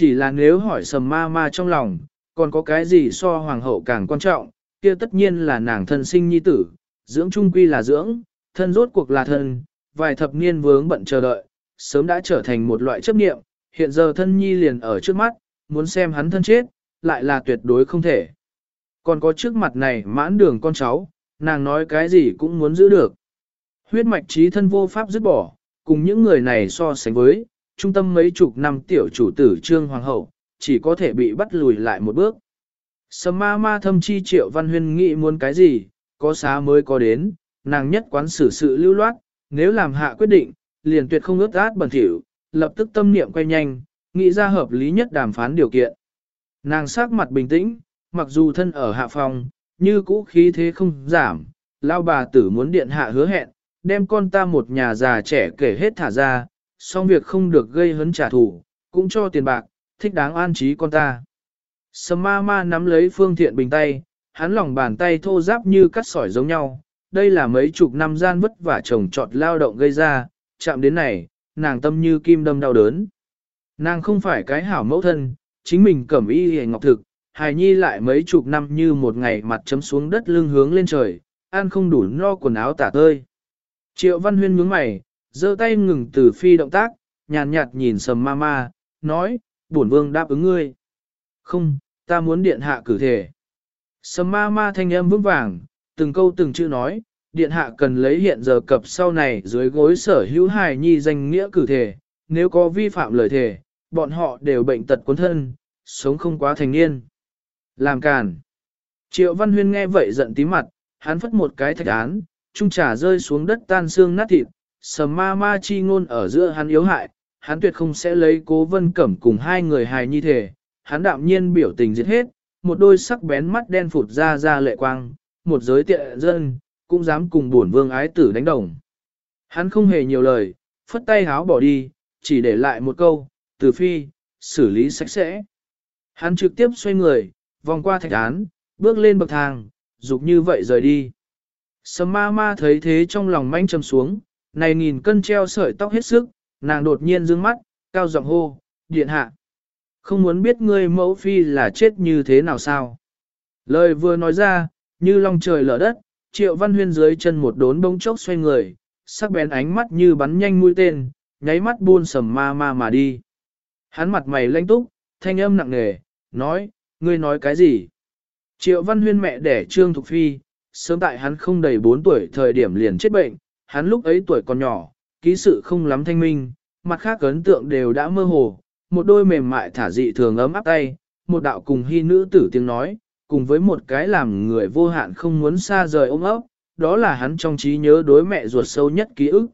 Chỉ là nếu hỏi sầm ma ma trong lòng, còn có cái gì so hoàng hậu càng quan trọng, kia tất nhiên là nàng thân sinh nhi tử, dưỡng trung quy là dưỡng, thân rốt cuộc là thân, vài thập niên vướng bận chờ đợi, sớm đã trở thành một loại chấp niệm, hiện giờ thân nhi liền ở trước mắt, muốn xem hắn thân chết, lại là tuyệt đối không thể. Còn có trước mặt này mãn đường con cháu, nàng nói cái gì cũng muốn giữ được. Huyết mạch trí thân vô pháp dứt bỏ, cùng những người này so sánh với, trung tâm mấy chục năm tiểu chủ tử trương hoàng hậu, chỉ có thể bị bắt lùi lại một bước. Sầm ma ma thâm chi triệu văn huyên nghĩ muốn cái gì, có xá mới có đến, nàng nhất quán xử sự lưu loát, nếu làm hạ quyết định, liền tuyệt không ước át bẩn thỉu, lập tức tâm niệm quay nhanh, nghĩ ra hợp lý nhất đàm phán điều kiện. Nàng sắc mặt bình tĩnh, mặc dù thân ở hạ phòng, như cũ khí thế không giảm, lao bà tử muốn điện hạ hứa hẹn, đem con ta một nhà già trẻ kể hết thả ra, xong việc không được gây hấn trả thù, cũng cho tiền bạc, thích đáng an trí con ta. Sầm ma ma nắm lấy phương thiện bình tay, hắn lòng bàn tay thô giáp như cắt sỏi giống nhau, đây là mấy chục năm gian vất vả trồng trọt lao động gây ra, chạm đến này, nàng tâm như kim đâm đau đớn. Nàng không phải cái hảo mẫu thân, chính mình cẩm y hề ngọc thực, hài nhi lại mấy chục năm như một ngày mặt chấm xuống đất lưng hướng lên trời, ăn không đủ no quần áo tả tơi. Triệu Văn Huyên nhướng mày, giơ tay ngừng từ phi động tác, nhàn nhạt, nhìn sầm ma ma, nói, bổn vương đáp ứng ngươi. Không, ta muốn điện hạ cử thể. Sầm ma ma thanh âm vững vàng, từng câu từng chữ nói, điện hạ cần lấy hiện giờ cập sau này dưới gối sở hữu hài nhi danh nghĩa cử thể, nếu có vi phạm lời thể, bọn họ đều bệnh tật cuốn thân, sống không quá thành niên. Làm càn. Triệu Văn Huyên nghe vậy giận tí mặt, hắn phất một cái thạch án, trung trà rơi xuống đất tan xương nát thịt, sầm ma ma chi ngôn ở giữa hắn yếu hại, hắn tuyệt không sẽ lấy cố vân cẩm cùng hai người hài nhi thể, hắn đạm nhiên biểu tình giết hết, một đôi sắc bén mắt đen phụt ra ra lệ quang, một giới tiện dân, cũng dám cùng bổn vương ái tử đánh đồng. Hắn không hề nhiều lời, phất tay háo bỏ đi, chỉ để lại một câu, từ phi, xử lý sạch sẽ. Hắn trực tiếp xoay người, vòng qua thạch án, bước lên bậc thang, dục như vậy rời đi. Sầm ma ma thấy thế trong lòng manh trầm xuống, này nghìn cân treo sợi tóc hết sức, nàng đột nhiên dương mắt, cao giọng hô, điện hạ. Không muốn biết ngươi mẫu phi là chết như thế nào sao. Lời vừa nói ra, như long trời lở đất, triệu văn huyên dưới chân một đốn bông chốc xoay người, sắc bén ánh mắt như bắn nhanh mũi tên, nháy mắt buôn sầm ma ma mà đi. Hắn mặt mày lanh túc, thanh âm nặng nề, nói, ngươi nói cái gì? Triệu văn huyên mẹ đẻ Trương Thục Phi, sớm tại hắn không đầy 4 tuổi thời điểm liền chết bệnh, hắn lúc ấy tuổi còn nhỏ, ký sự không lắm thanh minh, mặt khác ấn tượng đều đã mơ hồ, một đôi mềm mại thả dị thường ấm áp tay, một đạo cùng hy nữ tử tiếng nói, cùng với một cái làm người vô hạn không muốn xa rời ôm ấp, đó là hắn trong trí nhớ đối mẹ ruột sâu nhất ký ức.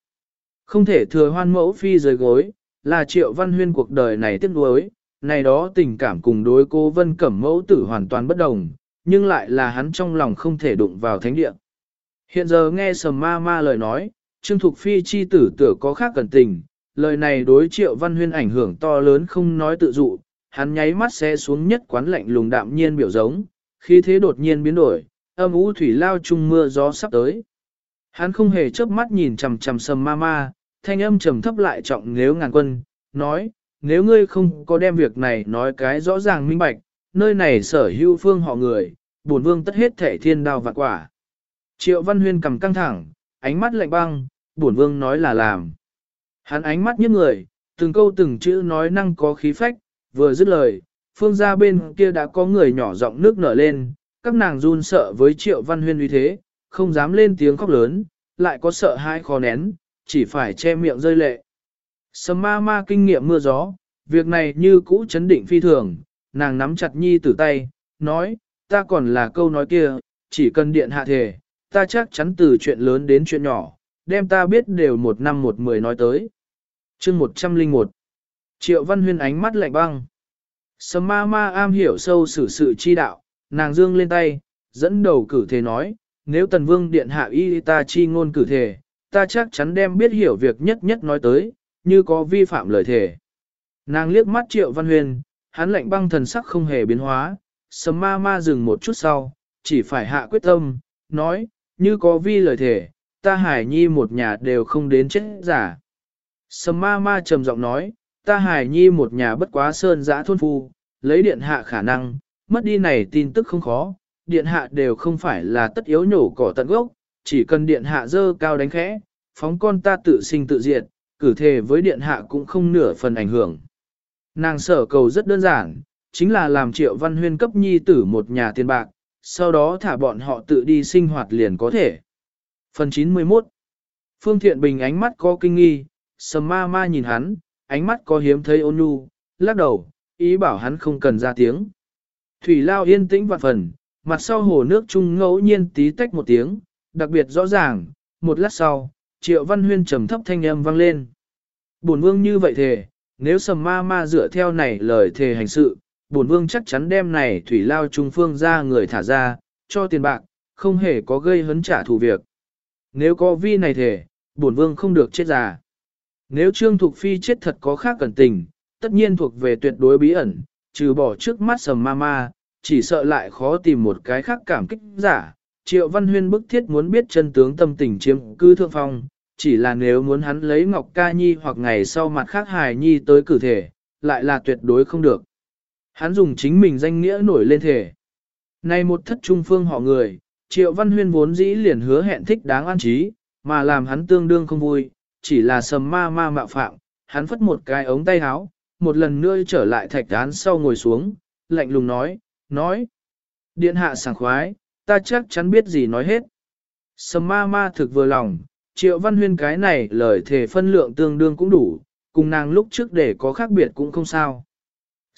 Không thể thừa hoan mẫu phi rời gối, là triệu văn huyên cuộc đời này tiếc nuối, này đó tình cảm cùng đối cô vân cẩm mẫu tử hoàn toàn bất đồng, nhưng lại là hắn trong lòng không thể đụng vào thánh địa. Hiện giờ nghe sầm ma ma lời nói, Trương Thục Phi chi tử tử có khác cẩn tình, lời này đối triệu văn huyên ảnh hưởng to lớn không nói tự dụ, hắn nháy mắt xe xuống nhất quán lạnh lùng đạm nhiên biểu giống, khi thế đột nhiên biến đổi, âm u thủy lao chung mưa gió sắp tới. Hắn không hề chớp mắt nhìn chằm chằm sầm ma ma, thanh âm trầm thấp lại trọng nếu ngàn quân, nói, nếu ngươi không có đem việc này nói cái rõ ràng minh bạch, nơi này sở hữu phương họ người, bổn vương tất hết thể thiên đao vạn quả. Triệu Văn Huyên cầm căng thẳng, ánh mắt lạnh băng, bổn vương nói là làm. Hắn ánh mắt những người, từng câu từng chữ nói năng có khí phách, vừa dứt lời, phương gia bên kia đã có người nhỏ giọng nước nở lên, các nàng run sợ với Triệu Văn Huyên uy thế, không dám lên tiếng khóc lớn, lại có sợ hãi khó nén, chỉ phải che miệng rơi lệ. Sầm ma ma kinh nghiệm mưa gió, việc này như cũ chấn định phi thường, nàng nắm chặt nhi tử tay, nói, ta còn là câu nói kia, chỉ cần điện hạ thể, ta chắc chắn từ chuyện lớn đến chuyện nhỏ, đem ta biết đều một năm một mười nói tới. chương 101 Triệu Văn Huyên ánh mắt lạnh băng. Sầm ma ma am hiểu sâu sự sự chi đạo, nàng dương lên tay, dẫn đầu cử thể nói, nếu tần vương điện hạ y ta chi ngôn cử thể, ta chắc chắn đem biết hiểu việc nhất nhất nói tới, như có vi phạm lời thể. Nàng liếc mắt triệu văn huyền, hắn lạnh băng thần sắc không hề biến hóa, sầm ma ma dừng một chút sau, chỉ phải hạ quyết tâm, nói, như có vi lời thể, ta hải nhi một nhà đều không đến chết giả. Sầm ma ma trầm giọng nói, ta hải nhi một nhà bất quá sơn giã thôn phu, lấy điện hạ khả năng, mất đi này tin tức không khó, điện hạ đều không phải là tất yếu nhổ cỏ tận gốc, chỉ cần điện hạ dơ cao đánh khẽ, phóng con ta tự sinh tự diệt, cử thề với điện hạ cũng không nửa phần ảnh hưởng. Nàng sở cầu rất đơn giản, chính là làm triệu văn huyên cấp nhi tử một nhà tiền bạc, sau đó thả bọn họ tự đi sinh hoạt liền có thể. Phần 91 Phương Thiện Bình ánh mắt có kinh nghi, sầm ma ma nhìn hắn, ánh mắt có hiếm thấy ôn nhu, lắc đầu, ý bảo hắn không cần ra tiếng. Thủy lao yên tĩnh vạn phần, mặt sau hồ nước trung ngẫu nhiên tí tách một tiếng, đặc biệt rõ ràng, một lát sau, triệu văn huyên trầm thấp thanh âm vang lên. Bổn vương như vậy thề, nếu sầm ma ma dựa theo này lời thề hành sự, bổn vương chắc chắn đem này thủy lao trung phương ra người thả ra, cho tiền bạc, không hề có gây hấn trả thù việc. Nếu có vi này thể, bổn vương không được chết già. Nếu Trương Thục Phi chết thật có khác cẩn tình, tất nhiên thuộc về tuyệt đối bí ẩn, trừ bỏ trước mắt sầm ma ma, chỉ sợ lại khó tìm một cái khác cảm kích giả. Triệu Văn Huyên bức thiết muốn biết chân tướng tâm tình chiếm cư thượng phong, chỉ là nếu muốn hắn lấy Ngọc Ca Nhi hoặc ngày sau mặt khác hài Nhi tới cử thể, lại là tuyệt đối không được. Hắn dùng chính mình danh nghĩa nổi lên thể. Này một thất trung phương họ người, Triệu Văn Huyên vốn dĩ liền hứa hẹn thích đáng an trí, mà làm hắn tương đương không vui, chỉ là sầm ma ma mạo phạm, hắn phất một cái ống tay áo, một lần nữa trở lại thạch án sau ngồi xuống, lạnh lùng nói, nói. Điện hạ sảng khoái, ta chắc chắn biết gì nói hết. Sầm ma ma thực vừa lòng, triệu văn huyên cái này lời thể phân lượng tương đương cũng đủ, cùng nàng lúc trước để có khác biệt cũng không sao.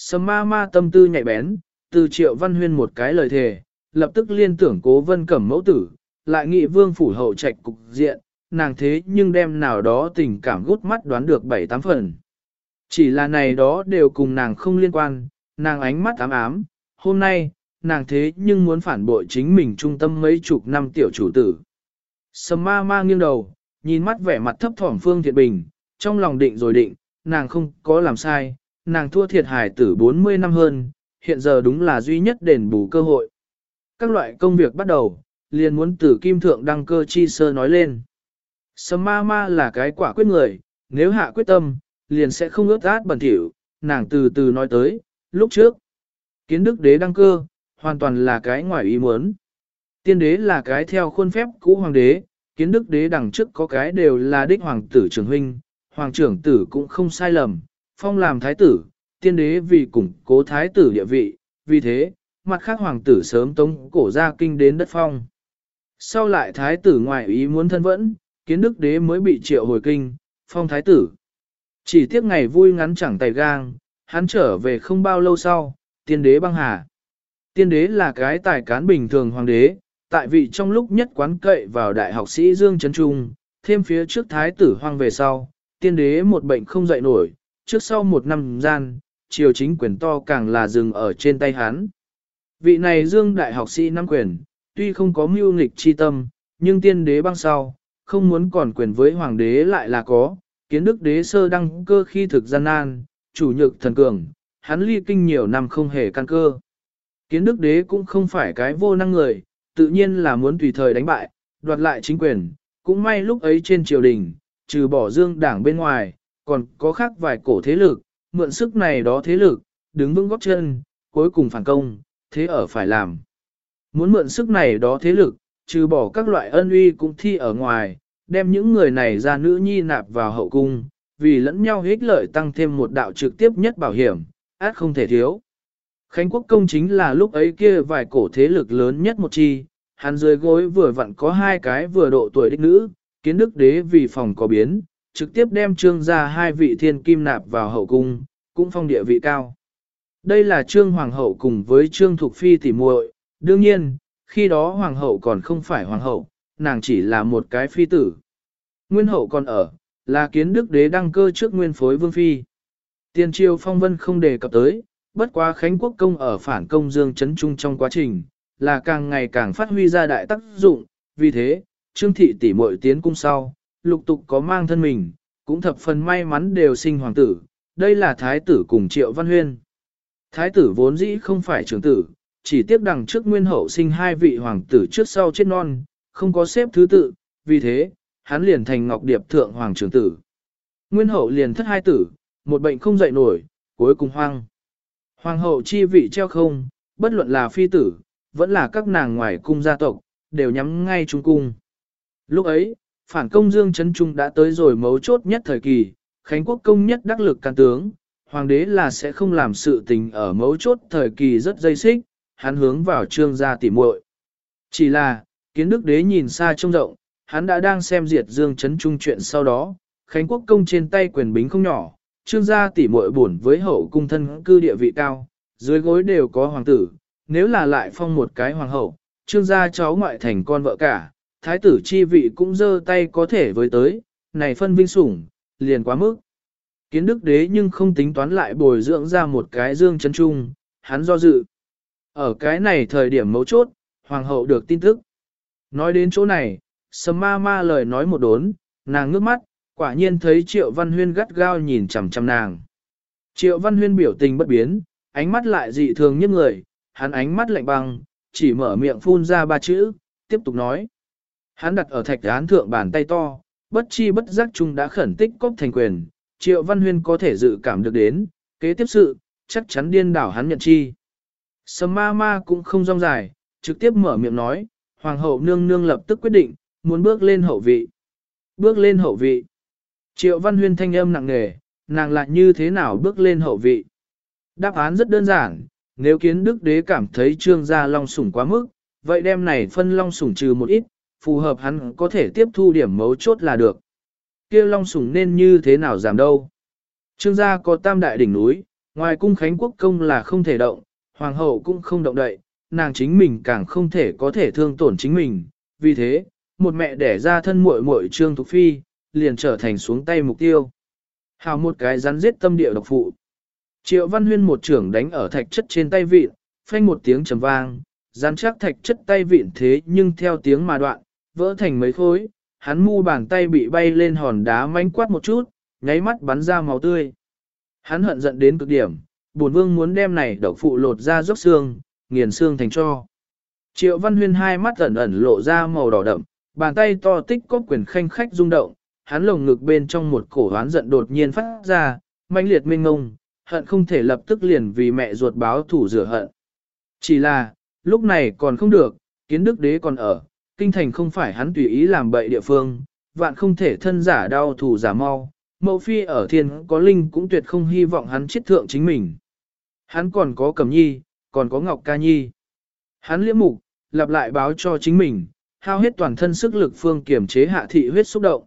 Sầm ma ma tâm tư nhạy bén, từ triệu văn huyên một cái lời thề, lập tức liên tưởng cố vân cẩm mẫu tử, lại nghị vương phủ hậu trạch cục diện, nàng thế nhưng đem nào đó tình cảm gút mắt đoán được bảy tám phần. Chỉ là này đó đều cùng nàng không liên quan, nàng ánh mắt ám ám, hôm nay, nàng thế nhưng muốn phản bội chính mình trung tâm mấy chục năm tiểu chủ tử. Sầm ma ma nghiêng đầu, nhìn mắt vẻ mặt thấp thỏm Phương Thiện Bình, trong lòng định rồi định, nàng không có làm sai, nàng thua thiệt hải tử 40 năm hơn, hiện giờ đúng là duy nhất đền bù cơ hội. Các loại công việc bắt đầu, liền muốn tử kim thượng đăng cơ chi sơ nói lên. Sầm ma ma là cái quả quyết người, nếu hạ quyết tâm, liền sẽ không ướt át bẩn thỉu, nàng từ từ nói tới, lúc trước. Kiến đức đế đăng cơ, hoàn toàn là cái ngoài ý muốn. Tiên đế là cái theo khuôn phép cũ hoàng đế, kiến đức đế đằng trước có cái đều là đích hoàng tử trưởng huynh, hoàng trưởng tử cũng không sai lầm, phong làm thái tử, tiên đế vì củng cố thái tử địa vị, vì thế, mặt khác hoàng tử sớm tống cổ ra kinh đến đất phong. Sau lại thái tử ngoại ý muốn thân vẫn, kiến đức đế mới bị triệu hồi kinh, phong thái tử. Chỉ tiếc ngày vui ngắn chẳng tay gang, hắn trở về không bao lâu sau, tiên đế băng hà. Tiên đế là cái tài cán bình thường hoàng đế, tại vị trong lúc nhất quán cậy vào đại học sĩ Dương Trấn Trung, thêm phía trước thái tử hoang về sau, tiên đế một bệnh không dậy nổi, trước sau một năm gian, triều chính quyền to càng là dừng ở trên tay hắn. Vị này Dương đại học sĩ năm quyền, tuy không có mưu nghịch chi tâm, nhưng tiên đế băng sau, không muốn còn quyền với hoàng đế lại là có, kiến đức đế sơ đăng cơ khi thực gian nan, chủ nhược thần cường, hắn ly kinh nhiều năm không hề căn cơ. Kiến đức đế cũng không phải cái vô năng người, tự nhiên là muốn tùy thời đánh bại, đoạt lại chính quyền, cũng may lúc ấy trên triều đình, trừ bỏ dương đảng bên ngoài, còn có khác vài cổ thế lực, mượn sức này đó thế lực, đứng vững góp chân, cuối cùng phản công, thế ở phải làm. Muốn mượn sức này đó thế lực, trừ bỏ các loại ân uy cũng thi ở ngoài, đem những người này ra nữ nhi nạp vào hậu cung, vì lẫn nhau hích lợi tăng thêm một đạo trực tiếp nhất bảo hiểm, át không thể thiếu. Khánh quốc công chính là lúc ấy kia vài cổ thế lực lớn nhất một chi, hắn dưới gối vừa vặn có hai cái vừa độ tuổi đích nữ, kiến đức đế vì phòng có biến, trực tiếp đem trương ra hai vị thiên kim nạp vào hậu cung, cũng phong địa vị cao. Đây là trương hoàng hậu cùng với trương thục phi tỉ muội, đương nhiên, khi đó hoàng hậu còn không phải hoàng hậu, nàng chỉ là một cái phi tử. Nguyên hậu còn ở, là kiến đức đế đăng cơ trước nguyên phối vương phi. Tiền triều phong vân không đề cập tới, bất quá Khánh Quốc công ở phản công Dương Trấn Trung trong quá trình, là càng ngày càng phát huy ra đại tác dụng, vì thế, Trương Thị tỷ muội tiến cung sau, lục tục có mang thân mình, cũng thập phần may mắn đều sinh hoàng tử, đây là thái tử cùng Triệu Văn Huyên. Thái tử vốn dĩ không phải trưởng tử, chỉ tiếp đằng trước nguyên hậu sinh hai vị hoàng tử trước sau chết non, không có xếp thứ tự, vì thế, hắn liền thành ngọc điệp thượng hoàng trưởng tử. Nguyên hậu liền thất hai tử, một bệnh không dậy nổi, cuối cùng hoang. Hoàng hậu chi vị treo không, bất luận là phi tử, vẫn là các nàng ngoài cung gia tộc, đều nhắm ngay trung cung. Lúc ấy, phản công Dương Trấn Trung đã tới rồi mấu chốt nhất thời kỳ, Khánh Quốc công nhất đắc lực can tướng, hoàng đế là sẽ không làm sự tình ở mấu chốt thời kỳ rất dây xích, hắn hướng vào trương gia tỉ muội. Chỉ là, kiến đức đế nhìn xa trông rộng, hắn đã đang xem diệt Dương Trấn Trung chuyện sau đó, Khánh Quốc công trên tay quyền bính không nhỏ, trương gia tỉ muội buồn với hậu cung thân cư địa vị cao, dưới gối đều có hoàng tử, nếu là lại phong một cái hoàng hậu, trương gia cháu ngoại thành con vợ cả, thái tử chi vị cũng dơ tay có thể với tới, này phân vinh sủng, liền quá mức. Kiến đức đế nhưng không tính toán lại bồi dưỡng ra một cái dương chân trung, hắn do dự. Ở cái này thời điểm mấu chốt, hoàng hậu được tin tức. Nói đến chỗ này, sầm ma ma lời nói một đốn, nàng ngước mắt, quả nhiên thấy triệu văn huyên gắt gao nhìn chằm chằm nàng. Triệu văn huyên biểu tình bất biến, ánh mắt lại dị thường như người, hắn ánh mắt lạnh băng, chỉ mở miệng phun ra ba chữ, tiếp tục nói. Hắn đặt ở thạch án thượng bàn tay to, bất chi bất giác chung đã khẩn tích cốc thành quyền, triệu văn huyên có thể dự cảm được đến, kế tiếp sự, chắc chắn điên đảo hắn nhận chi. Sầm ma ma cũng không rong dài, trực tiếp mở miệng nói, hoàng hậu nương nương lập tức quyết định, muốn bước lên hậu vị. Bước lên hậu vị. Triệu văn huyên thanh âm nặng nề, nàng lại như thế nào bước lên hậu vị. Đáp án rất đơn giản, nếu kiến đức đế cảm thấy trương gia long sủng quá mức, vậy đem này phân long sủng trừ một ít, phù hợp hắn có thể tiếp thu điểm mấu chốt là được. kia long Sùng nên như thế nào giảm đâu. Trương gia có tam đại đỉnh núi, ngoài cung khánh quốc công là không thể động, hoàng hậu cũng không động đậy, nàng chính mình càng không thể có thể thương tổn chính mình. Vì thế, một mẹ đẻ ra thân muội muội trương thục phi, liền trở thành xuống tay mục tiêu. Hào một cái rắn giết tâm địa độc phụ. Triệu Văn Huyên một trưởng đánh ở thạch chất trên tay vịn, phanh một tiếng trầm vang, rắn chắc thạch chất tay vịn thế nhưng theo tiếng mà đoạn, vỡ thành mấy khối, hắn mu bàn tay bị bay lên hòn đá manh quát một chút, nháy mắt bắn ra máu tươi. Hắn hận giận đến cực điểm, bổn vương muốn đem này độc phụ lột ra rốt xương, nghiền xương thành cho. Triệu Văn Huyên hai mắt ẩn ẩn lộ ra màu đỏ đậm, bàn tay to tích có quyền khanh khách rung động, hắn lồng ngực bên trong một cổ hoán giận đột nhiên phát ra, mãnh liệt mênh ngông, hận không thể lập tức liền vì mẹ ruột báo thủ rửa hận. Chỉ là, lúc này còn không được, kiến đức đế còn ở, kinh thành không phải hắn tùy ý làm bậy địa phương, vạn không thể thân giả đau thủ giả mau, mẫu phi ở thiên có linh cũng tuyệt không hy vọng hắn chết thượng chính mình. Hắn còn có cẩm nhi, còn có ngọc ca nhi. Hắn liễm mục, lặp lại báo cho chính mình, hao hết toàn thân sức lực phương kiểm chế hạ thị huyết xúc động.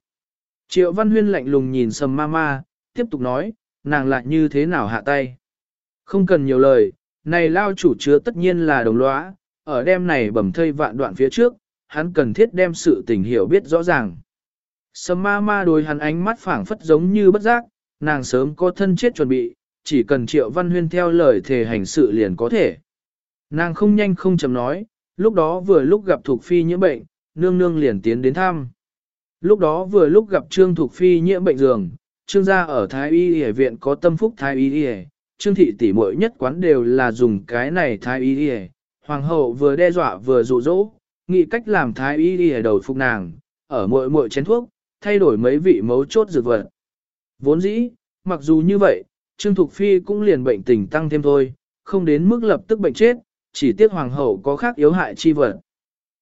Triệu Văn Huyên lạnh lùng nhìn sầm ma ma, tiếp tục nói, nàng lại như thế nào hạ tay. Không cần nhiều lời, này lao chủ chứa tất nhiên là đồng lõa, ở đêm này bẩm thây vạn đoạn phía trước, hắn cần thiết đem sự tình hiểu biết rõ ràng. Sầm ma ma đối hắn ánh mắt phảng phất giống như bất giác, nàng sớm có thân chết chuẩn bị, chỉ cần triệu văn huyên theo lời thề hành sự liền có thể. Nàng không nhanh không chậm nói, lúc đó vừa lúc gặp thuộc phi nhiễm bệnh, nương nương liền tiến đến thăm. Lúc đó vừa lúc gặp Trương Thục Phi nhiễm bệnh giường, Trương gia ở Thái Y Y viện có tâm phúc Thái Y Y, Trương thị tỷ muội nhất quán đều là dùng cái này Thái Y Y. Hoàng hậu vừa đe dọa vừa dụ dỗ, nghĩ cách làm Thái Y Y đầu phục nàng, ở muội muội chén thuốc, thay đổi mấy vị mấu chốt dược vật. Vốn dĩ, mặc dù như vậy, Trương Thục Phi cũng liền bệnh tình tăng thêm thôi, không đến mức lập tức bệnh chết, chỉ tiếc hoàng hậu có khác yếu hại chi vật.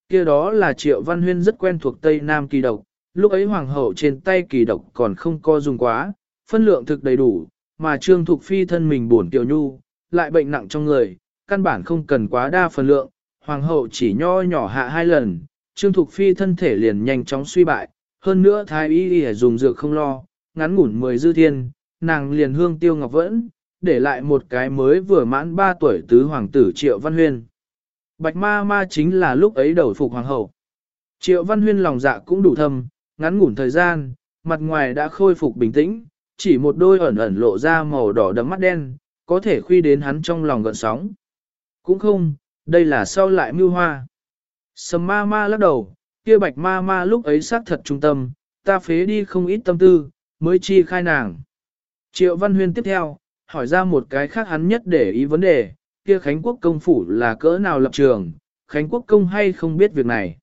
kia đó là Triệu Văn Huyên rất quen thuộc Tây Nam kỳ độc, lúc ấy hoàng hậu trên tay kỳ độc còn không co dùng quá, phân lượng thực đầy đủ, mà Trương Thục Phi thân mình buồn tiểu nhu, lại bệnh nặng trong người, căn bản không cần quá đa phần lượng, hoàng hậu chỉ nho nhỏ hạ hai lần, Trương Thục Phi thân thể liền nhanh chóng suy bại, hơn nữa thái y y dùng dược không lo, ngắn ngủn mười dư thiên, nàng liền hương tiêu ngọc vẫn, để lại một cái mới vừa mãn ba tuổi tứ hoàng tử Triệu Văn Huyên. Bạch ma ma chính là lúc ấy đầu phục hoàng hậu. Triệu Văn Huyên lòng dạ cũng đủ thâm, ngắn ngủn thời gian, mặt ngoài đã khôi phục bình tĩnh, chỉ một đôi ẩn ẩn lộ ra màu đỏ đấm mắt đen, có thể khuy đến hắn trong lòng gợn sóng. Cũng không, đây là sau lại mưu hoa. Sầm ma ma lắc đầu, kia bạch ma ma lúc ấy xác thật trung tâm, ta phế đi không ít tâm tư, mới chi khai nàng. Triệu Văn Huyên tiếp theo, hỏi ra một cái khác hắn nhất để ý vấn đề, kia Khánh Quốc công phủ là cỡ nào lập trường, Khánh Quốc công hay không biết việc này.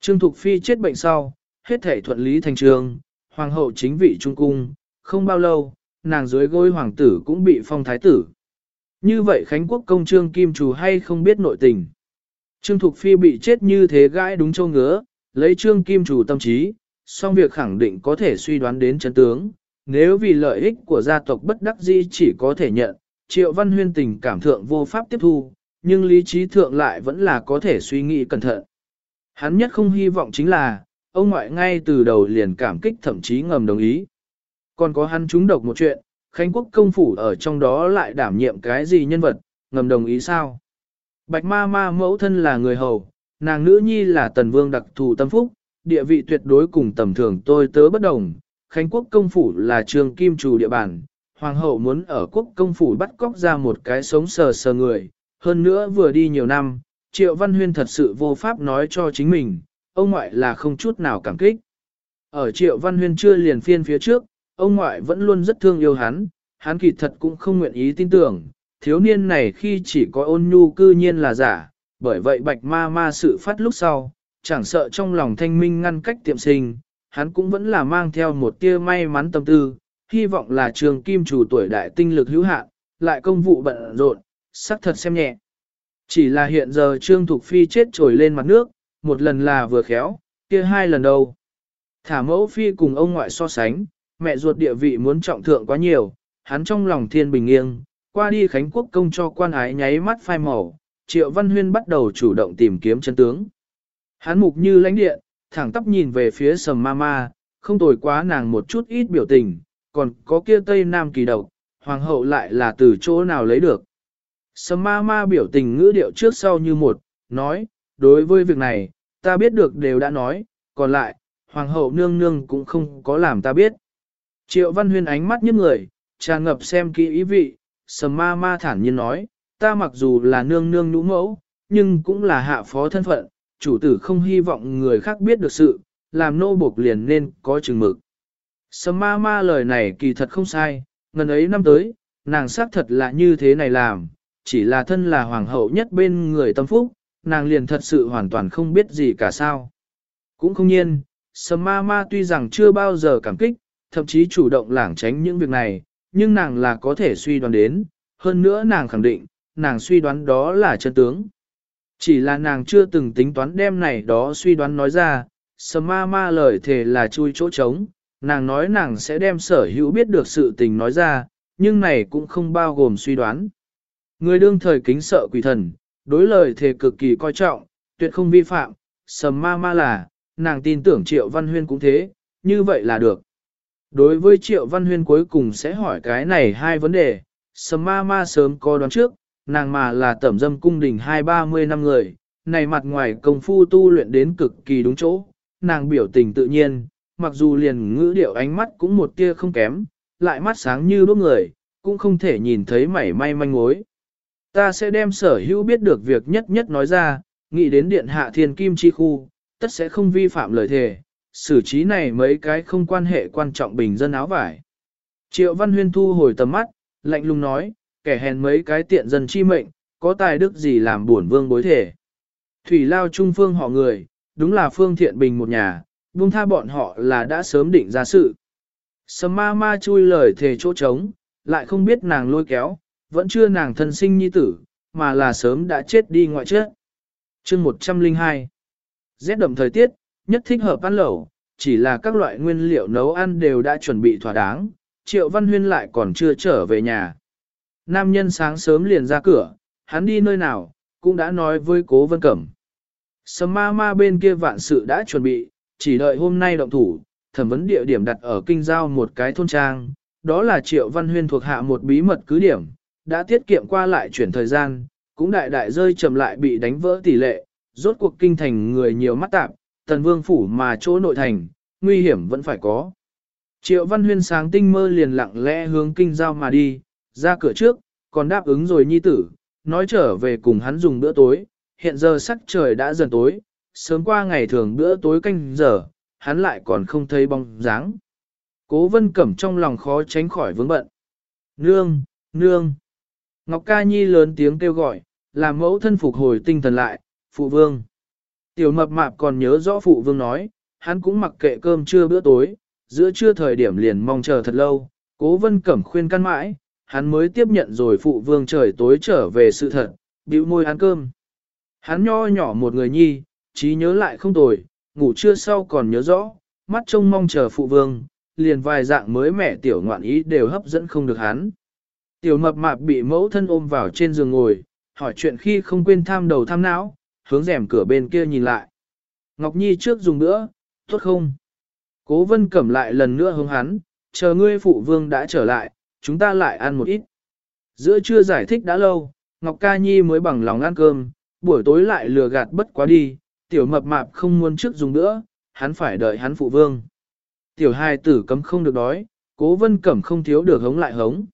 Trương Thục Phi chết bệnh sau, hết thể thuận lý thành trường, hoàng hậu chính vị trung cung, không bao lâu, nàng dưới gối hoàng tử cũng bị phong thái tử. Như vậy Khánh Quốc công trương kim chủ hay không biết nội tình. Trương Thục Phi bị chết như thế gãi đúng châu ngứa, lấy trương kim chủ tâm trí, song việc khẳng định có thể suy đoán đến chân tướng. Nếu vì lợi ích của gia tộc bất đắc dĩ chỉ có thể nhận, triệu văn huyên tình cảm thượng vô pháp tiếp thu, nhưng lý trí thượng lại vẫn là có thể suy nghĩ cẩn thận. Hắn nhất không hy vọng chính là, ông ngoại ngay từ đầu liền cảm kích thậm chí ngầm đồng ý. Còn có hắn trúng độc một chuyện, Khánh Quốc công phủ ở trong đó lại đảm nhiệm cái gì nhân vật, ngầm đồng ý sao? Bạch ma ma mẫu thân là người hầu, nàng nữ nhi là tần vương đặc thù tâm phúc, địa vị tuyệt đối cùng tầm thường tôi tớ bất đồng. Khánh Quốc công phủ là trường kim chủ địa bàn, hoàng hậu muốn ở quốc công phủ bắt cóc ra một cái sống sờ sờ người, hơn nữa vừa đi nhiều năm, Triệu Văn Huyên thật sự vô pháp nói cho chính mình, ông ngoại là không chút nào cảm kích. Ở Triệu Văn Huyên chưa liền phiên phía trước, ông ngoại vẫn luôn rất thương yêu hắn, hắn kỳ thật cũng không nguyện ý tin tưởng, thiếu niên này khi chỉ có ôn nhu cư nhiên là giả, bởi vậy bạch ma ma sự phát lúc sau, chẳng sợ trong lòng thanh minh ngăn cách tiệm sinh, hắn cũng vẫn là mang theo một tia may mắn tâm tư, hy vọng là trường kim chủ tuổi đại tinh lực hữu hạn, lại công vụ bận rộn, sắc thật xem nhẹ. Chỉ là hiện giờ Trương Thục Phi chết trồi lên mặt nước, một lần là vừa khéo, kia hai lần đâu. Thả mẫu Phi cùng ông ngoại so sánh, mẹ ruột địa vị muốn trọng thượng quá nhiều, hắn trong lòng thiên bình nghiêng, qua đi Khánh Quốc công cho quan ái nháy mắt phai màu, Triệu Văn Huyên bắt đầu chủ động tìm kiếm chân tướng. Hắn mục như lãnh điện, thẳng tắp nhìn về phía sầm ma ma, không tồi quá nàng một chút ít biểu tình, còn có kia Tây Nam kỳ độc, hoàng hậu lại là từ chỗ nào lấy được. Sầm ma ma biểu tình ngữ điệu trước sau như một, nói, đối với việc này, ta biết được đều đã nói, còn lại, hoàng hậu nương nương cũng không có làm ta biết. Triệu Văn Huyên ánh mắt nhức người, tràn ngập xem kỹ ý vị, sầm ma ma thản nhiên nói, ta mặc dù là nương nương nhũ mẫu, nhưng cũng là hạ phó thân phận, chủ tử không hy vọng người khác biết được sự, làm nô buộc liền nên có chừng mực. Sầm ma ma lời này kỳ thật không sai, ngần ấy năm tới, nàng xác thật là như thế này làm, chỉ là thân là hoàng hậu nhất bên người tâm phúc, nàng liền thật sự hoàn toàn không biết gì cả sao. Cũng không nhiên, sầm ma ma tuy rằng chưa bao giờ cảm kích, thậm chí chủ động lảng tránh những việc này, nhưng nàng là có thể suy đoán đến, hơn nữa nàng khẳng định, nàng suy đoán đó là chân tướng. Chỉ là nàng chưa từng tính toán đem này đó suy đoán nói ra, sầm ma ma lời thề là chui chỗ trống, nàng nói nàng sẽ đem sở hữu biết được sự tình nói ra, nhưng này cũng không bao gồm suy đoán. Người đương thời kính sợ quỷ thần, đối lời thề cực kỳ coi trọng, tuyệt không vi phạm, sầm ma ma là, nàng tin tưởng triệu văn huyên cũng thế, như vậy là được. Đối với triệu văn huyên cuối cùng sẽ hỏi cái này hai vấn đề, sầm ma ma sớm có đoán trước, nàng mà là tẩm dâm cung đình hai ba mươi năm người, này mặt ngoài công phu tu luyện đến cực kỳ đúng chỗ, nàng biểu tình tự nhiên, mặc dù liền ngữ điệu ánh mắt cũng một tia không kém, lại mắt sáng như đốt người, cũng không thể nhìn thấy mảy may manh mối. Ta sẽ đem sở hữu biết được việc nhất nhất nói ra, nghĩ đến điện hạ thiên kim chi khu, tất sẽ không vi phạm lời thề, xử trí này mấy cái không quan hệ quan trọng bình dân áo vải. Triệu Văn Huyên thu hồi tầm mắt, lạnh lùng nói, kẻ hèn mấy cái tiện dân chi mệnh, có tài đức gì làm buồn vương bối thể. Thủy lao trung phương họ người, đúng là phương thiện bình một nhà, buông tha bọn họ là đã sớm định ra sự. Sầm ma ma chui lời thề chỗ trống, lại không biết nàng lôi kéo, vẫn chưa nàng thân sinh nhi tử, mà là sớm đã chết đi ngoại chết. chương 102 Rét đậm thời tiết, nhất thích hợp ăn lẩu, chỉ là các loại nguyên liệu nấu ăn đều đã chuẩn bị thỏa đáng, Triệu Văn Huyên lại còn chưa trở về nhà. Nam nhân sáng sớm liền ra cửa, hắn đi nơi nào, cũng đã nói với cố vân cẩm. Sầm ma ma bên kia vạn sự đã chuẩn bị, chỉ đợi hôm nay động thủ, thẩm vấn địa điểm đặt ở kinh giao một cái thôn trang, đó là Triệu Văn Huyên thuộc hạ một bí mật cứ điểm, đã tiết kiệm qua lại chuyển thời gian, cũng đại đại rơi chậm lại bị đánh vỡ tỷ lệ, rốt cuộc kinh thành người nhiều mắt tạp, tần vương phủ mà chỗ nội thành, nguy hiểm vẫn phải có. Triệu Văn Huyên sáng tinh mơ liền lặng lẽ hướng kinh giao mà đi, ra cửa trước, còn đáp ứng rồi nhi tử, nói trở về cùng hắn dùng bữa tối, hiện giờ sắc trời đã dần tối, sớm qua ngày thường bữa tối canh giờ, hắn lại còn không thấy bóng dáng. Cố vân cẩm trong lòng khó tránh khỏi vướng bận. Nương, nương. Ngọc Ca Nhi lớn tiếng kêu gọi, làm mẫu thân phục hồi tinh thần lại, phụ vương. Tiểu mập mạp còn nhớ rõ phụ vương nói, hắn cũng mặc kệ cơm trưa bữa tối, giữa trưa thời điểm liền mong chờ thật lâu, Cố vân cẩm khuyên căn mãi, hắn mới tiếp nhận rồi phụ vương trời tối trở về sự thật, bĩu môi ăn cơm. Hắn nho nhỏ một người nhi, trí nhớ lại không tồi, ngủ trưa sau còn nhớ rõ, mắt trông mong chờ phụ vương, liền vài dạng mới mẻ tiểu ngoạn ý đều hấp dẫn không được hắn. Tiểu mập mạp bị mẫu thân ôm vào trên giường ngồi, hỏi chuyện khi không quên tham đầu tham não, hướng rèm cửa bên kia nhìn lại. Ngọc Nhi trước dùng nữa, tốt không? Cố vân cẩm lại lần nữa hướng hắn, chờ ngươi phụ vương đã trở lại, chúng ta lại ăn một ít. Giữa trưa giải thích đã lâu, Ngọc Ca Nhi mới bằng lòng ăn cơm, buổi tối lại lừa gạt bất quá đi, tiểu mập mạp không muốn trước dùng nữa, hắn phải đợi hắn phụ vương. Tiểu hai tử cấm không được đói, cố vân cẩm không thiếu được hống lại hống.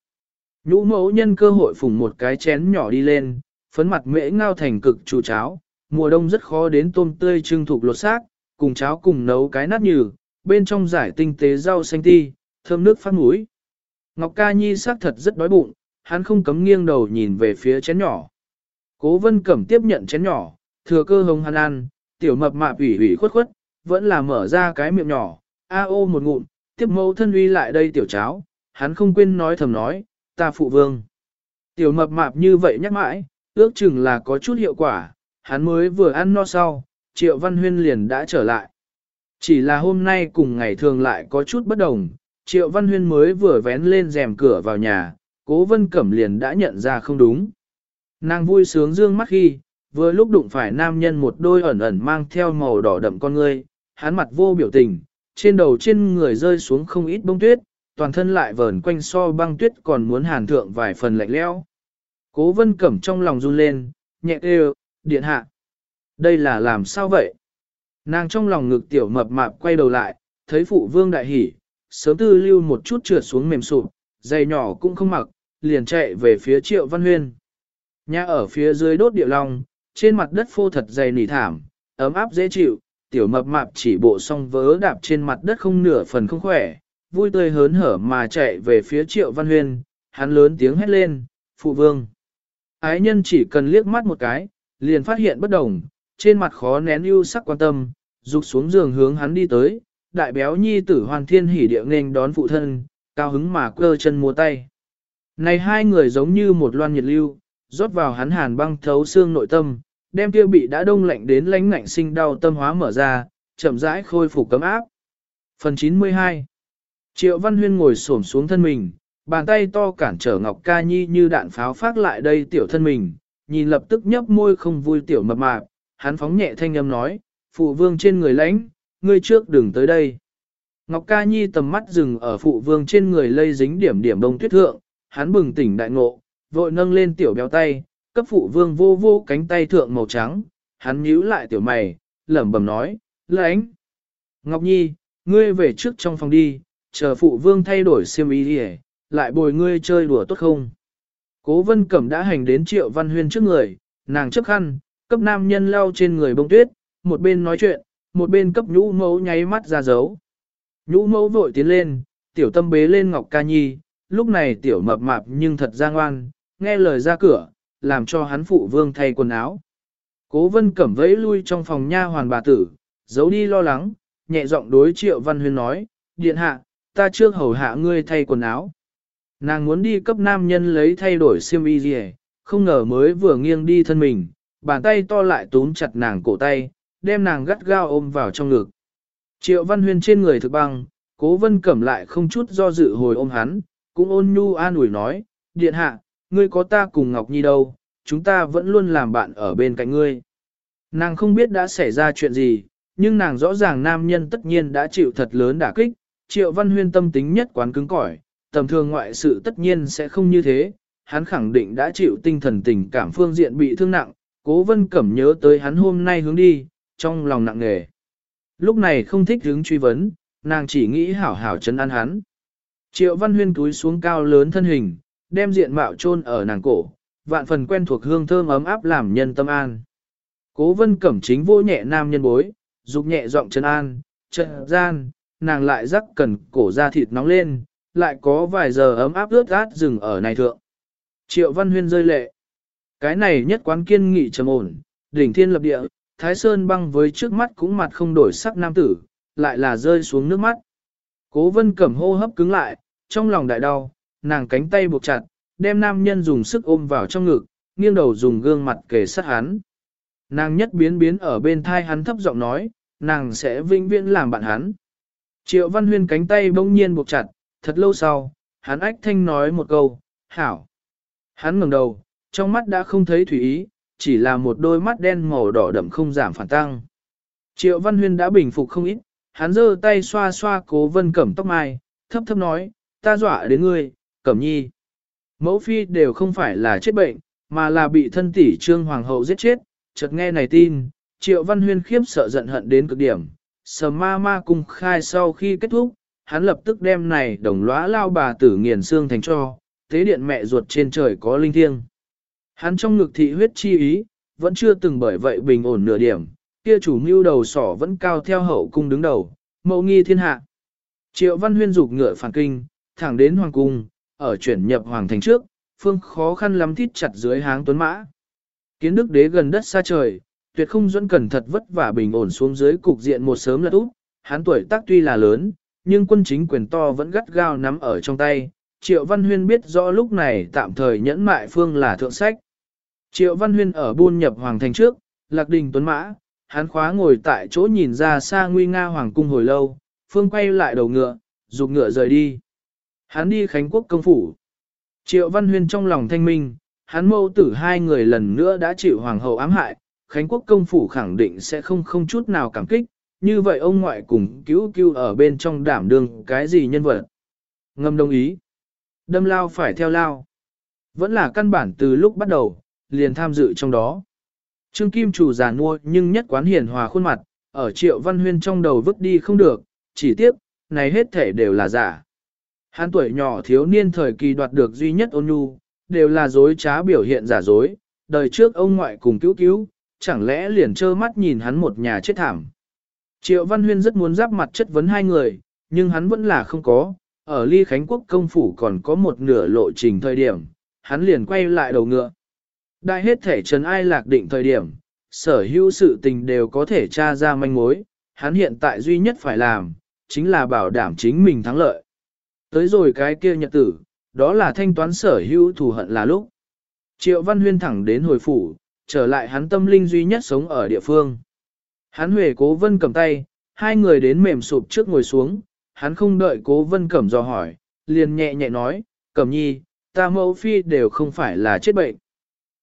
Nhũ mẫu nhân cơ hội phùng một cái chén nhỏ đi lên, phấn mặt mễ ngao thành cực chủ cháo, mùa đông rất khó đến tôm tươi trưng thục lột xác, cùng cháo cùng nấu cái nát nhừ, bên trong giải tinh tế rau xanh ti, thơm nước phát mũi. Ngọc Ca Nhi xác thật rất đói bụng, hắn không cấm nghiêng đầu nhìn về phía chén nhỏ. Cố vân cẩm tiếp nhận chén nhỏ, thừa cơ hồng hắn ăn, tiểu mập mạp ủy ủy khuất khuất, vẫn là mở ra cái miệng nhỏ, a ô một ngụm, tiếp mẫu thân uy lại đây tiểu cháo, hắn không quên nói thầm nói, ta phụ vương. Tiểu mập mạp như vậy nhắc mãi, ước chừng là có chút hiệu quả, hắn mới vừa ăn no sau, triệu văn huyên liền đã trở lại. Chỉ là hôm nay cùng ngày thường lại có chút bất đồng, triệu văn huyên mới vừa vén lên rèm cửa vào nhà, cố vân cẩm liền đã nhận ra không đúng. Nàng vui sướng dương mắt khi, vừa lúc đụng phải nam nhân một đôi ẩn ẩn mang theo màu đỏ đậm con ngươi, hắn mặt vô biểu tình, trên đầu trên người rơi xuống không ít bông tuyết, toàn thân lại vờn quanh so băng tuyết còn muốn hàn thượng vài phần lạnh lẽo. Cố vân cẩm trong lòng run lên, nhẹ kêu, điện hạ. Đây là làm sao vậy? Nàng trong lòng ngực tiểu mập mạp quay đầu lại, thấy phụ vương đại hỉ, sớm tư lưu một chút trượt xuống mềm sụp, giày nhỏ cũng không mặc, liền chạy về phía triệu văn huyên. Nhà ở phía dưới đốt địa long, trên mặt đất phô thật dày nỉ thảm, ấm áp dễ chịu, tiểu mập mạp chỉ bộ song vớ đạp trên mặt đất không nửa phần không khỏe, vui tươi hớn hở mà chạy về phía triệu văn huyên, hắn lớn tiếng hét lên, phụ vương. Ái nhân chỉ cần liếc mắt một cái, liền phát hiện bất đồng, trên mặt khó nén ưu sắc quan tâm, rục xuống giường hướng hắn đi tới, đại béo nhi tử hoàn thiên hỉ địa nghênh đón phụ thân, cao hứng mà cơ chân múa tay. Này hai người giống như một loan nhiệt lưu, rót vào hắn hàn băng thấu xương nội tâm, đem kia bị đã đông lạnh đến lánh ngạnh sinh đau tâm hóa mở ra, chậm rãi khôi phục cấm áp. Phần 92 Triệu Văn Huyên ngồi xổm xuống thân mình, bàn tay to cản trở Ngọc Ca Nhi như đạn pháo phát lại đây tiểu thân mình, nhìn lập tức nhấp môi không vui tiểu mập mạp, hắn phóng nhẹ thanh âm nói, phụ vương trên người lãnh, ngươi trước đừng tới đây. Ngọc Ca Nhi tầm mắt dừng ở phụ vương trên người lây dính điểm điểm đông tuyết thượng, hắn bừng tỉnh đại ngộ, vội nâng lên tiểu béo tay, cấp phụ vương vô vô cánh tay thượng màu trắng, hắn nhíu lại tiểu mày, lẩm bẩm nói, lãnh. Ngọc Nhi, ngươi về trước trong phòng đi, chờ phụ vương thay đổi xiêm y đi lại bồi ngươi chơi đùa tốt không? Cố vân cẩm đã hành đến triệu văn huyên trước người, nàng chấp khăn, cấp nam nhân lau trên người bông tuyết, một bên nói chuyện, một bên cấp nhũ mẫu nháy mắt ra dấu. Nhũ mẫu vội tiến lên, tiểu tâm bế lên Ngọc Ca Nhi, lúc này tiểu mập mạp nhưng thật ra ngoan, nghe lời ra cửa, làm cho hắn phụ vương thay quần áo. Cố vân cẩm vẫy lui trong phòng nha hoàn bà tử, giấu đi lo lắng, nhẹ giọng đối triệu văn huyên nói, điện hạ, ta trước hầu hạ ngươi thay quần áo. Nàng muốn đi cấp nam nhân lấy thay đổi xiêm y gì không ngờ mới vừa nghiêng đi thân mình, bàn tay to lại túm chặt nàng cổ tay, đem nàng gắt gao ôm vào trong ngực. Triệu văn huyên trên người thực băng, cố vân cẩm lại không chút do dự hồi ôm hắn, cũng ôn nhu an ủi nói, điện hạ, ngươi có ta cùng Ngọc Nhi đâu, chúng ta vẫn luôn làm bạn ở bên cạnh ngươi. Nàng không biết đã xảy ra chuyện gì, nhưng nàng rõ ràng nam nhân tất nhiên đã chịu thật lớn đả kích, triệu văn huyên tâm tính nhất quán cứng cỏi, tầm thường ngoại sự tất nhiên sẽ không như thế, hắn khẳng định đã chịu tinh thần tình cảm phương diện bị thương nặng, cố vân cẩm nhớ tới hắn hôm nay hướng đi, trong lòng nặng nề. Lúc này không thích hướng truy vấn, nàng chỉ nghĩ hảo hảo chấn an hắn. Triệu văn huyên túi xuống cao lớn thân hình, đem diện mạo chôn ở nàng cổ, vạn phần quen thuộc hương thơm ấm áp làm nhân tâm an. Cố vân cẩm chính vô nhẹ nam nhân bối, dục nhẹ giọng chân an, chân gian, nàng lại rắc cần cổ ra thịt nóng lên, lại có vài giờ ấm áp ướt át dừng ở này thượng. Triệu văn huyên rơi lệ. Cái này nhất quán kiên nghị trầm ổn, đỉnh thiên lập địa, thái sơn băng với trước mắt cũng mặt không đổi sắc nam tử, lại là rơi xuống nước mắt. Cố vân cẩm hô hấp cứng lại, trong lòng đại đau, nàng cánh tay buộc chặt, đem nam nhân dùng sức ôm vào trong ngực, nghiêng đầu dùng gương mặt kề sát hắn. Nàng nhất biến biến ở bên thai hắn thấp giọng nói, nàng sẽ vinh viễn làm bạn hắn. Triệu Văn Huyên cánh tay bỗng nhiên buộc chặt, thật lâu sau, hắn ách thanh nói một câu, hảo. Hắn ngẩng đầu, trong mắt đã không thấy thủy ý, chỉ là một đôi mắt đen màu đỏ đậm không giảm phản tăng. Triệu Văn Huyên đã bình phục không ít, hắn giơ tay xoa xoa cố vân cẩm tóc mai, thấp thấp nói, ta dọa đến ngươi, cẩm nhi. Mẫu phi đều không phải là chết bệnh, mà là bị thân tỷ trương hoàng hậu giết chết, chợt nghe này tin, triệu văn huyên khiếp sợ giận hận đến cực điểm. Sầm ma ma cung khai sau khi kết thúc, hắn lập tức đem này đồng lõa lao bà tử nghiền xương thành cho, thế điện mẹ ruột trên trời có linh thiêng. Hắn trong ngực thị huyết chi ý, vẫn chưa từng bởi vậy bình ổn nửa điểm, kia chủ mưu đầu sỏ vẫn cao theo hậu cung đứng đầu, mẫu nghi thiên hạ. Triệu văn huyên dục ngựa phản kinh, thẳng đến hoàng cung, ở chuyển nhập hoàng thành trước, phương khó khăn lắm thít chặt dưới háng tuấn mã. Kiến đức đế gần đất xa trời, tuyệt không dẫn cần thật vất vả bình ổn xuống dưới cục diện một sớm lật úp, hắn tuổi tác tuy là lớn, nhưng quân chính quyền to vẫn gắt gao nắm ở trong tay. Triệu Văn Huyên biết rõ lúc này tạm thời nhẫn mại phương là thượng sách. Triệu Văn Huyên ở buôn nhập hoàng thành trước, lạc đình tuấn mã, hắn khóa ngồi tại chỗ nhìn ra xa nguy nga hoàng cung hồi lâu, phương quay lại đầu ngựa, dục ngựa rời đi. Hắn đi Khánh Quốc công phủ. Triệu Văn Huyên trong lòng thanh minh, hắn mâu tử hai người lần nữa đã chịu hoàng hậu ám hại, Khánh Quốc công phủ khẳng định sẽ không không chút nào cảm kích, như vậy ông ngoại cùng cứu cứu ở bên trong đảm đương cái gì nhân vật. Ngâm đồng ý. Đâm lao phải theo lao. Vẫn là căn bản từ lúc bắt đầu, liền tham dự trong đó. Trương Kim chủ già nua nhưng nhất quán hiền hòa khuôn mặt, ở triệu văn huyên trong đầu vứt đi không được, chỉ tiếp, này hết thể đều là giả. Hán tuổi nhỏ thiếu niên thời kỳ đoạt được duy nhất ôn nhu, đều là dối trá biểu hiện giả dối, đời trước ông ngoại cùng cứu cứu, chẳng lẽ liền trơ mắt nhìn hắn một nhà chết thảm. Triệu Văn Huyên rất muốn giáp mặt chất vấn hai người, nhưng hắn vẫn là không có, ở ly Khánh Quốc công phủ còn có một nửa lộ trình thời điểm, hắn liền quay lại đầu ngựa. Đại hết thể trần ai lạc định thời điểm, sở hữu sự tình đều có thể tra ra manh mối, hắn hiện tại duy nhất phải làm, chính là bảo đảm chính mình thắng lợi. Tới rồi cái kia nhật tử, đó là thanh toán sở hữu thù hận là lúc. Triệu Văn Huyên thẳng đến hồi phủ, trở lại hắn tâm linh duy nhất sống ở địa phương. Hắn huề cố vân cầm tay, hai người đến mềm sụp trước ngồi xuống, hắn không đợi cố vân cẩm dò hỏi, liền nhẹ nhẹ nói, cẩm nhi, ta mẫu phi đều không phải là chết bệnh.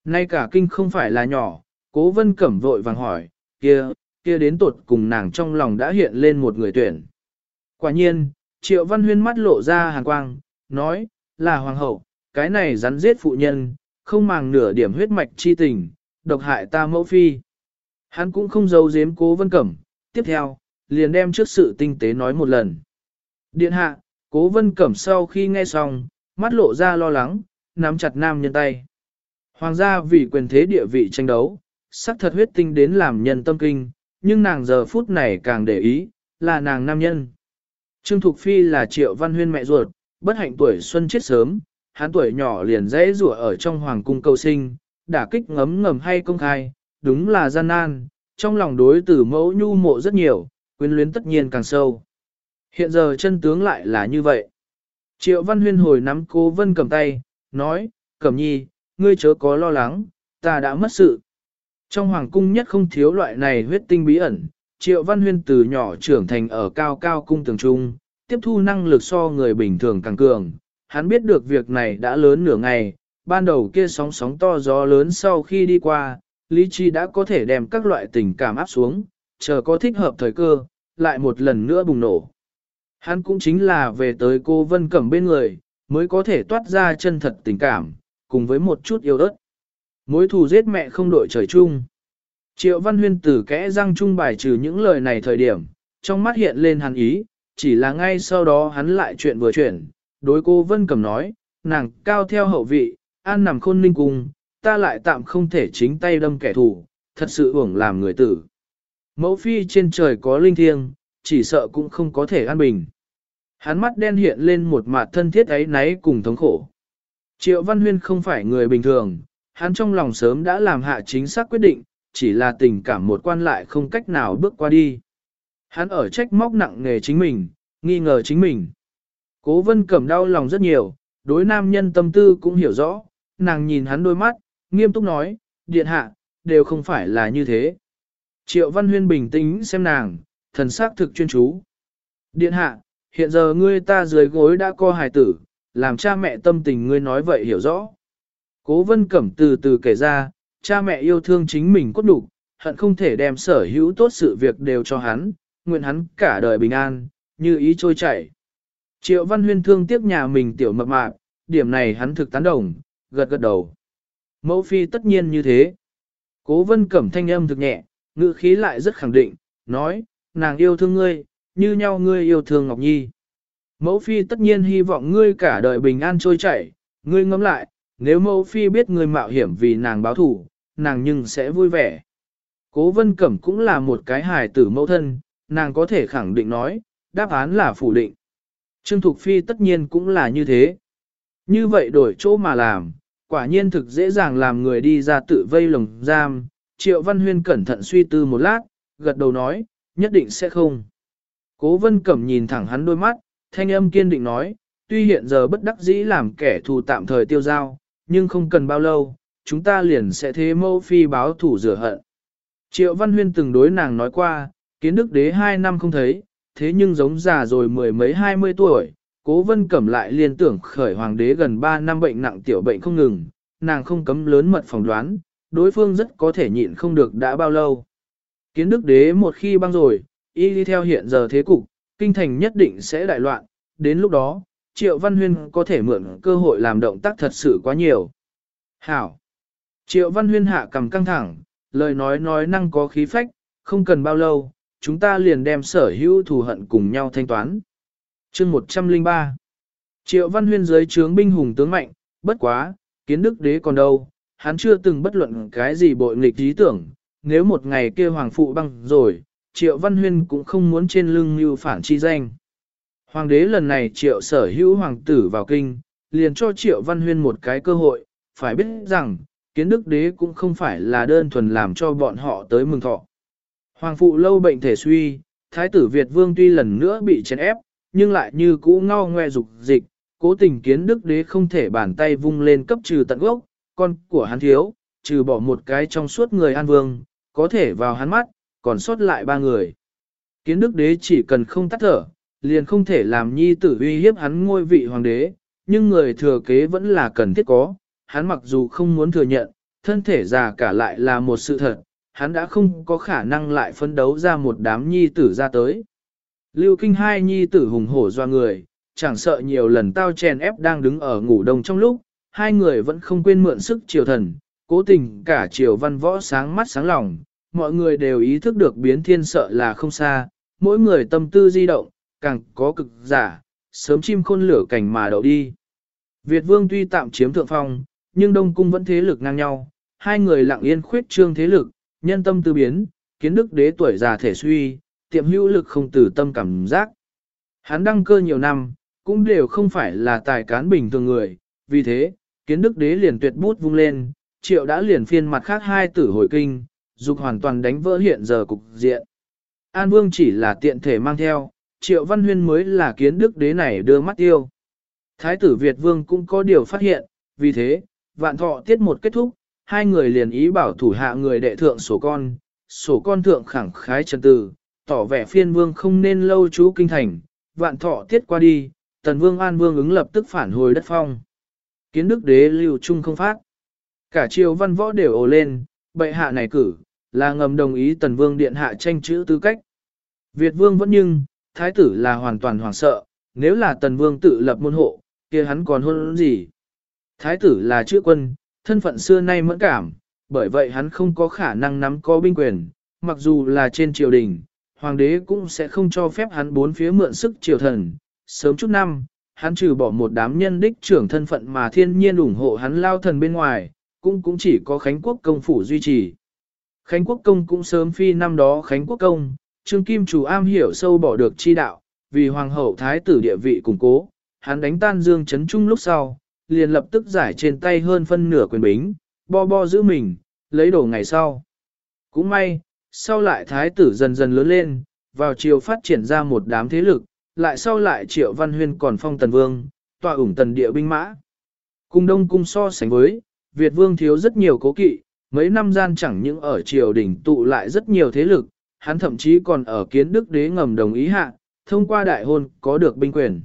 Nay cả kinh không phải là nhỏ, cố vân cẩm vội vàng hỏi, kia, kia đến tột cùng nàng trong lòng đã hiện lên một người tuyển. Quả nhiên, triệu văn huyên mắt lộ ra hàn quang, nói, là hoàng hậu, cái này rắn giết phụ nhân, không màng nửa điểm huyết mạch chi tình, độc hại ta mẫu phi. Hắn cũng không giấu giếm cố vân cẩm, tiếp theo, liền đem trước sự tinh tế nói một lần. Điện hạ, cố vân cẩm sau khi nghe xong, mắt lộ ra lo lắng, nắm chặt nam nhân tay. Hoàng gia vì quyền thế địa vị tranh đấu, sắc thật huyết tinh đến làm nhân tâm kinh, nhưng nàng giờ phút này càng để ý, là nàng nam nhân. Trương Thục Phi là triệu văn huyên mẹ ruột, bất hạnh tuổi xuân chết sớm, hắn tuổi nhỏ liền dễ rủa ở trong hoàng cung cầu sinh, đả kích ngấm ngầm hay công khai, đúng là gian nan, trong lòng đối tử mẫu nhu mộ rất nhiều, quyến luyến tất nhiên càng sâu. Hiện giờ chân tướng lại là như vậy. Triệu Văn Huyên hồi nắm cô Vân cầm tay, nói, Cẩm nhi, ngươi chớ có lo lắng, ta đã mất sự. Trong hoàng cung nhất không thiếu loại này huyết tinh bí ẩn, Triệu Văn Huyên từ nhỏ trưởng thành ở cao cao cung tường trung, tiếp thu năng lực so người bình thường càng cường. Hắn biết được việc này đã lớn nửa ngày, ban đầu kia sóng sóng to gió lớn sau khi đi qua, lý trí đã có thể đem các loại tình cảm áp xuống, chờ có thích hợp thời cơ, lại một lần nữa bùng nổ. Hắn cũng chính là về tới cô Vân Cẩm bên người, mới có thể toát ra chân thật tình cảm, cùng với một chút yêu đất. Mối thù giết mẹ không đội trời chung. Triệu Văn Huyên từ kẽ răng trung bài trừ những lời này thời điểm, trong mắt hiện lên hắn ý, chỉ là ngay sau đó hắn lại chuyện vừa chuyển, đối cô Vân Cẩm nói, nàng cao theo hậu vị, an nằm khôn ninh cung, ta lại tạm không thể chính tay đâm kẻ thù, thật sự uổng làm người tử. Mẫu phi trên trời có linh thiêng, chỉ sợ cũng không có thể an bình. Hắn mắt đen hiện lên một mặt thân thiết ấy náy cùng thống khổ. Triệu Văn Huyên không phải người bình thường, hắn trong lòng sớm đã làm hạ chính xác quyết định, chỉ là tình cảm một quan lại không cách nào bước qua đi. Hắn ở trách móc nặng nghề chính mình, nghi ngờ chính mình. Cố vân cẩm đau lòng rất nhiều, đối nam nhân tâm tư cũng hiểu rõ, nàng nhìn hắn đôi mắt, nghiêm túc nói, điện hạ, đều không phải là như thế. Triệu Văn Huyên bình tĩnh xem nàng, thần sắc thực chuyên chú. Điện hạ, hiện giờ ngươi ta dưới gối đã co hài tử, làm cha mẹ tâm tình ngươi nói vậy hiểu rõ. Cố vân cẩm từ từ kể ra, cha mẹ yêu thương chính mình cốt đủ, hận không thể đem sở hữu tốt sự việc đều cho hắn, nguyện hắn cả đời bình an, như ý trôi chảy. Triệu Văn Huyên thương tiếc nhà mình tiểu mập mạp, điểm này hắn thực tán đồng, gật gật đầu. Mẫu phi tất nhiên như thế. Cố vân cẩm thanh âm thực nhẹ, ngữ khí lại rất khẳng định, nói, nàng yêu thương ngươi, như nhau ngươi yêu thương Ngọc Nhi. Mẫu phi tất nhiên hy vọng ngươi cả đời bình an trôi chảy, ngươi ngẫm lại, nếu mẫu phi biết ngươi mạo hiểm vì nàng báo thủ, nàng nhưng sẽ vui vẻ. Cố vân cẩm cũng là một cái hài tử mẫu thân, nàng có thể khẳng định nói, đáp án là phủ định. Trương Thục Phi tất nhiên cũng là như thế. Như vậy đổi chỗ mà làm, quả nhiên thực dễ dàng làm người đi ra tự vây lồng giam. Triệu Văn Huyên cẩn thận suy tư một lát, gật đầu nói, nhất định sẽ không. Cố Vân Cẩm nhìn thẳng hắn đôi mắt, thanh âm kiên định nói, tuy hiện giờ bất đắc dĩ làm kẻ thù tạm thời tiêu giao, nhưng không cần bao lâu, chúng ta liền sẽ thế mẫu phi báo thủ rửa hận. Triệu Văn Huyên từng đối nàng nói qua, kiến đức đế hai năm không thấy, thế nhưng giống già rồi mười mấy hai mươi tuổi, cố vân cẩm lại liên tưởng khởi hoàng đế gần ba năm bệnh nặng tiểu bệnh không ngừng, nàng không cấm lớn mật phỏng đoán, đối phương rất có thể nhịn không được đã bao lâu. Kiến đức đế một khi băng rồi, y đi theo hiện giờ thế cục, kinh thành nhất định sẽ đại loạn, đến lúc đó, Triệu Văn Huyên có thể mượn cơ hội làm động tác thật sự quá nhiều. Hảo! Triệu Văn Huyên hạ cầm căng thẳng, lời nói nói năng có khí phách, không cần bao lâu, chúng ta liền đem sở hữu thù hận cùng nhau thanh toán chương 103 Triệu Văn Huyên dưới trướng binh hùng tướng mạnh, bất quá, kiến đức đế còn đâu, hắn chưa từng bất luận cái gì bội nghịch ý tưởng, nếu một ngày kia hoàng phụ băng rồi, Triệu Văn Huyên cũng không muốn trên lưng như phản chi danh. Hoàng đế lần này Triệu sở hữu hoàng tử vào kinh, liền cho Triệu Văn Huyên một cái cơ hội, phải biết rằng, kiến đức đế cũng không phải là đơn thuần làm cho bọn họ tới mừng thọ. Hoàng phụ lâu bệnh thể suy, thái tử Việt vương tuy lần nữa bị chèn ép, nhưng lại như cũ ngao ngoe dục dịch, cố tình kiến đức đế không thể bàn tay vung lên cấp trừ tận gốc, con của hắn thiếu, trừ bỏ một cái trong suốt người an vương, có thể vào hắn mắt, còn sót lại ba người. Kiến đức đế chỉ cần không tắt thở, liền không thể làm nhi tử uy hiếp hắn ngôi vị hoàng đế, nhưng người thừa kế vẫn là cần thiết có, hắn mặc dù không muốn thừa nhận, thân thể già cả lại là một sự thật, hắn đã không có khả năng lại phấn đấu ra một đám nhi tử ra tới. Lưu kinh hai nhi tử hùng hổ doa người, chẳng sợ nhiều lần tao chèn ép đang đứng ở ngủ đông trong lúc, hai người vẫn không quên mượn sức triều thần, cố tình cả triều văn võ sáng mắt sáng lòng, mọi người đều ý thức được biến thiên sợ là không xa, mỗi người tâm tư di động, càng có cực giả, sớm chim khôn lửa cảnh mà đậu đi. Việt vương tuy tạm chiếm thượng phong, nhưng Đông Cung vẫn thế lực ngang nhau, hai người lặng yên khuyết trương thế lực, nhân tâm tư biến, kiến đức đế tuổi già thể suy, tiệm hữu lực không từ tâm cảm giác. Hắn đăng cơ nhiều năm, cũng đều không phải là tài cán bình thường người, vì thế, kiến đức đế liền tuyệt bút vung lên, triệu đã liền phiên mặt khác hai tử hồi kinh, dục hoàn toàn đánh vỡ hiện giờ cục diện. An Vương chỉ là tiện thể mang theo, triệu văn huyên mới là kiến đức đế này đưa mắt tiêu. Thái tử Việt Vương cũng có điều phát hiện, vì thế, vạn thọ tiết một kết thúc, hai người liền ý bảo thủ hạ người đệ thượng sổ con, sổ con thượng khẳng khái trần từ, tỏ vẻ phiên vương không nên lâu trú kinh thành, vạn thọ tiết qua đi, tần vương an vương ứng lập tức phản hồi đất phong. Kiến đức đế lưu trung không phát. Cả triều văn võ đều ồ lên, bệ hạ này cử, là ngầm đồng ý tần vương điện hạ tranh chữ tư cách. Việt vương vẫn nhưng, thái tử là hoàn toàn hoảng sợ, nếu là tần vương tự lập môn hộ, kia hắn còn hôn gì. Thái tử là chữ quân, thân phận xưa nay mẫn cảm, bởi vậy hắn không có khả năng nắm có binh quyền, mặc dù là trên triều đình, hoàng đế cũng sẽ không cho phép hắn bốn phía mượn sức triều thần. Sớm chút năm, hắn trừ bỏ một đám nhân đích trưởng thân phận mà thiên nhiên ủng hộ hắn lao thần bên ngoài, cũng cũng chỉ có Khánh Quốc công phủ duy trì. Khánh Quốc công cũng sớm phi năm đó Khánh Quốc công, Trương Kim chủ am hiểu sâu bỏ được chi đạo, vì hoàng hậu thái tử địa vị củng cố, hắn đánh tan Dương chấn trung lúc sau, liền lập tức giải trên tay hơn phân nửa quyền bính, bo bo giữ mình, lấy đồ ngày sau. Cũng may, sau lại thái tử dần dần lớn lên, vào chiều phát triển ra một đám thế lực, lại sau lại triệu văn huyên còn phong tần vương, tòa ủng tần địa binh mã. Cung đông cung so sánh với, Việt vương thiếu rất nhiều cố kỵ, mấy năm gian chẳng những ở triều đỉnh tụ lại rất nhiều thế lực, hắn thậm chí còn ở kiến đức đế ngầm đồng ý hạ, thông qua đại hôn có được binh quyền.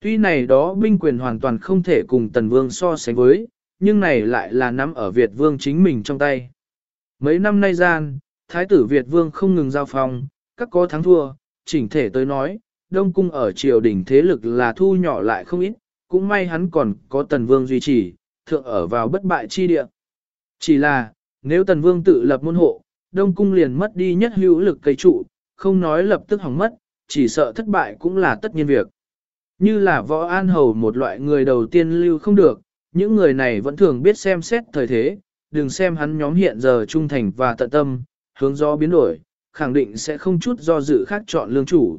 Tuy này đó binh quyền hoàn toàn không thể cùng tần vương so sánh với, nhưng này lại là nắm ở Việt vương chính mình trong tay. Mấy năm nay gian, Thái tử Việt vương không ngừng giao phong, các có thắng thua, chỉnh thể tới nói, Đông Cung ở triều đình thế lực là thu nhỏ lại không ít, cũng may hắn còn có tần vương duy trì, thượng ở vào bất bại chi địa. Chỉ là, nếu tần vương tự lập môn hộ, Đông Cung liền mất đi nhất hữu lực cây trụ, không nói lập tức hỏng mất, chỉ sợ thất bại cũng là tất nhiên việc. Như là võ an hầu một loại người đầu tiên lưu không được, những người này vẫn thường biết xem xét thời thế, đừng xem hắn nhóm hiện giờ trung thành và tận tâm, hướng do biến đổi, khẳng định sẽ không chút do dự khác chọn lương chủ.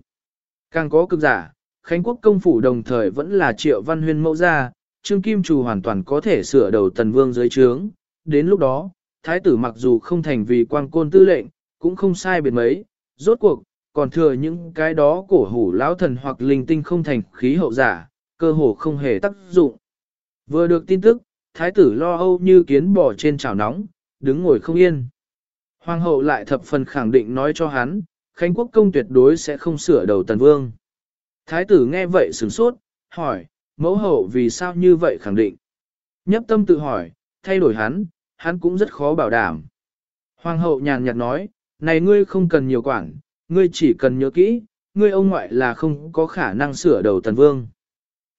Càng có cực giả, Khánh Quốc công phủ đồng thời vẫn là triệu văn huyên mẫu gia, Trương Kim Trù hoàn toàn có thể sửa đầu tần vương dưới trướng. Đến lúc đó, thái tử mặc dù không thành vì quang côn tư lệnh, cũng không sai biệt mấy, rốt cuộc, còn thừa những cái đó cổ hủ lão thần hoặc linh tinh không thành khí hậu giả, cơ hồ không hề tác dụng. Vừa được tin tức, thái tử lo âu như kiến bò trên chảo nóng, đứng ngồi không yên. Hoàng hậu lại thập phần khẳng định nói cho hắn, Khánh quốc công tuyệt đối sẽ không sửa đầu tần vương. Thái tử nghe vậy sửng sốt, hỏi, mẫu hậu vì sao như vậy khẳng định. Nhấp tâm tự hỏi, thay đổi hắn, hắn cũng rất khó bảo đảm. Hoàng hậu nhàn nhạt nói, này ngươi không cần nhiều quản, ngươi chỉ cần nhớ kỹ, ngươi ông ngoại là không có khả năng sửa đầu tần vương.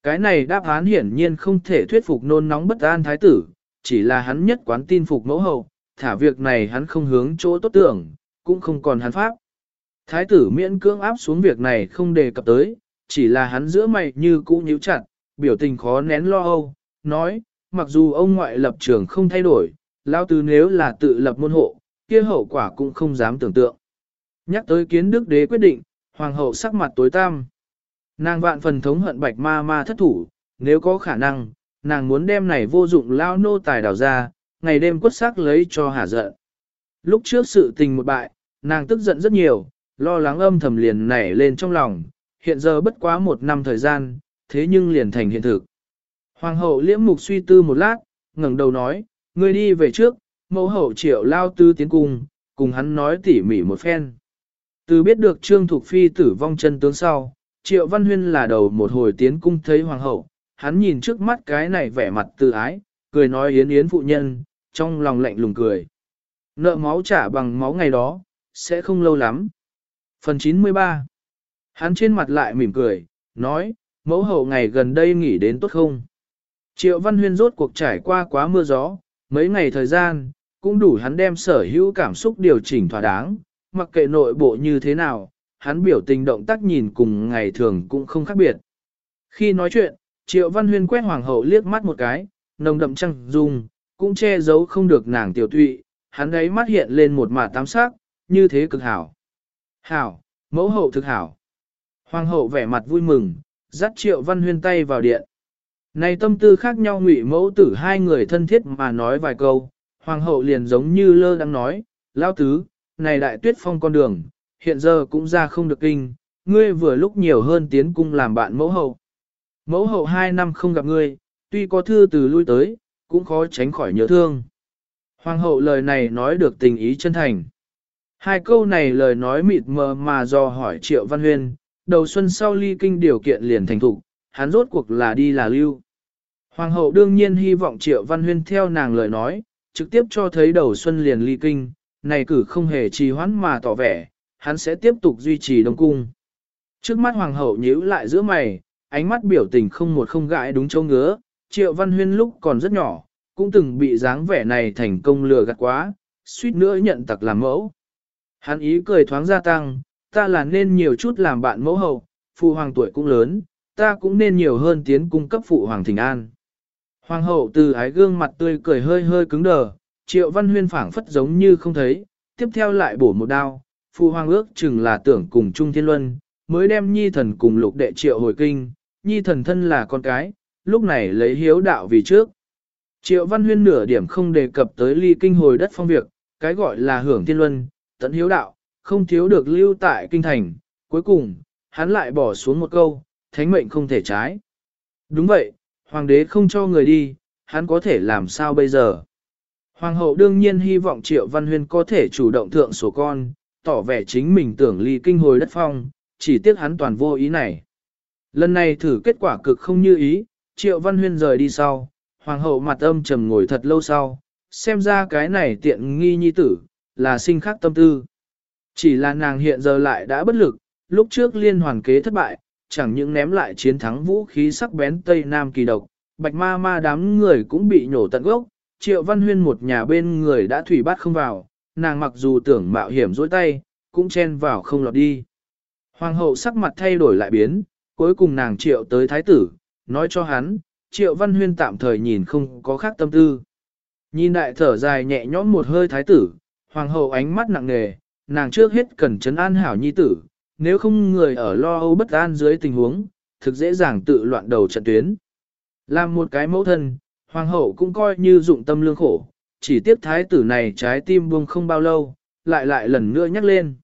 Cái này đáp án hiển nhiên không thể thuyết phục nôn nóng bất an thái tử, chỉ là hắn nhất quán tin phục mẫu hậu, thả việc này hắn không hướng chỗ tốt tưởng, cũng không còn hắn pháp. Thái tử miễn cưỡng áp xuống việc này không đề cập tới, chỉ là hắn giữa mày như cũ nhíu chặt, biểu tình khó nén lo âu, nói, mặc dù ông ngoại lập trường không thay đổi, lao tứ nếu là tự lập môn hộ, kia hậu quả cũng không dám tưởng tượng. Nhắc tới kiến đức đế quyết định, hoàng hậu sắc mặt tối tăm. Nàng vạn phần thống hận bạch ma ma thất thủ, nếu có khả năng, nàng muốn đem này vô dụng lao nô tài đào ra, ngày đêm quất xác lấy cho hả giận. Lúc trước sự tình một bại, nàng tức giận rất nhiều, lo lắng âm thầm liền nảy lên trong lòng, hiện giờ bất quá một năm thời gian, thế nhưng liền thành hiện thực. Hoàng hậu liễm mục suy tư một lát, ngẩng đầu nói, ngươi đi về trước, mẫu hậu triệu lao tư tiến cung, cùng hắn nói tỉ mỉ một phen. Từ biết được Trương Thục Phi tử vong chân tướng sau, Triệu Văn Huyên là đầu một hồi tiến cung thấy hoàng hậu, hắn nhìn trước mắt cái này vẻ mặt tự ái, cười nói yến yến phụ nhân, trong lòng lạnh lùng cười. Nợ máu trả bằng máu ngày đó, sẽ không lâu lắm. Phần 93 Hắn trên mặt lại mỉm cười, nói, mẫu hậu ngày gần đây nghỉ đến tốt không? Triệu Văn Huyên rốt cuộc trải qua quá mưa gió, mấy ngày thời gian, cũng đủ hắn đem sở hữu cảm xúc điều chỉnh thỏa đáng, mặc kệ nội bộ như thế nào, hắn biểu tình động tác nhìn cùng ngày thường cũng không khác biệt. Khi nói chuyện, Triệu Văn Huyên quét hoàng hậu liếc mắt một cái, nồng đậm trăng dung, cũng che giấu không được nàng tiểu tụy, hắn ấy mắt hiện lên một mả tám sắc, như thế cực hảo. Hảo, mẫu hậu thực hảo. Hoàng hậu vẻ mặt vui mừng, dắt Triệu Văn Huyên tay vào điện. Này tâm tư khác nhau ngụy mẫu tử hai người thân thiết mà nói vài câu, hoàng hậu liền giống như lơ đang nói, lao tứ, này đại tuyết phong con đường, hiện giờ cũng ra không được kinh, ngươi vừa lúc nhiều hơn tiến cung làm bạn mẫu hậu. Mẫu hậu hai năm không gặp ngươi, tuy có thư từ lui tới, cũng khó tránh khỏi nhớ thương. Hoàng hậu lời này nói được tình ý chân thành. Hai câu này lời nói mịt mờ mà do hỏi Triệu Văn Huyên, đầu xuân sau ly kinh điều kiện liền thành thục, hắn rốt cuộc là đi là lưu. Hoàng hậu đương nhiên hy vọng Triệu Văn Huyên theo nàng lời nói, trực tiếp cho thấy đầu xuân liền ly kinh, này cử không hề trì hoãn mà tỏ vẻ, hắn sẽ tiếp tục duy trì đông cung. Trước mắt hoàng hậu nhíu lại giữa mày, ánh mắt biểu tình không một không gãi đúng châu ngứa, Triệu Văn Huyên lúc còn rất nhỏ, cũng từng bị dáng vẻ này thành công lừa gạt quá, suýt nữa nhận tặc làm mẫu. Hắn ý cười thoáng gia tăng, ta là nên nhiều chút làm bạn mẫu hậu, phụ hoàng tuổi cũng lớn, ta cũng nên nhiều hơn tiến cung cấp phụ hoàng thỉnh an. Hoàng hậu từ ái gương mặt tươi cười hơi hơi cứng đờ, triệu văn huyên phảng phất giống như không thấy, tiếp theo lại bổ một đao, phụ hoàng ước chừng là tưởng cùng Trung Thiên Luân, mới đem nhi thần cùng lục đệ triệu hồi kinh, nhi thần thân là con cái, lúc này lấy hiếu đạo vì trước. Triệu văn huyên nửa điểm không đề cập tới ly kinh hồi đất phong việc, cái gọi là hưởng thiên luân, tận hiếu đạo, không thiếu được lưu tại kinh thành, cuối cùng, hắn lại bỏ xuống một câu, thánh mệnh không thể trái. Đúng vậy, hoàng đế không cho người đi, hắn có thể làm sao bây giờ? Hoàng hậu đương nhiên hy vọng Triệu Văn Huyên có thể chủ động thượng số con, tỏ vẻ chính mình tưởng ly kinh hồi đất phong, chỉ tiếc hắn toàn vô ý này. Lần này thử kết quả cực không như ý, Triệu Văn Huyên rời đi sau, Hoàng hậu mặt âm trầm ngồi thật lâu sau, xem ra cái này tiện nghi nhi tử, là sinh khắc tâm tư. Chỉ là nàng hiện giờ lại đã bất lực, lúc trước liên hoàn kế thất bại, chẳng những ném lại chiến thắng vũ khí sắc bén Tây Nam kỳ độc, bạch ma ma đám người cũng bị nhổ tận gốc, triệu văn huyên một nhà bên người đã thủy bắt không vào, nàng mặc dù tưởng mạo hiểm dối tay, cũng chen vào không lọt đi. Hoàng hậu sắc mặt thay đổi lại biến, cuối cùng nàng triệu tới thái tử, nói cho hắn, triệu văn huyên tạm thời nhìn không có khác tâm tư. Nhìn đại thở dài nhẹ nhõm một hơi thái tử, hoàng hậu ánh mắt nặng nề, nàng trước hết cần chấn an hảo nhi tử, nếu không người ở lo âu bất an dưới tình huống, thực dễ dàng tự loạn đầu trận tuyến. Làm một cái mẫu thân, hoàng hậu cũng coi như dụng tâm lương khổ, chỉ tiếp thái tử này trái tim buông không bao lâu, lại lại lần nữa nhắc lên.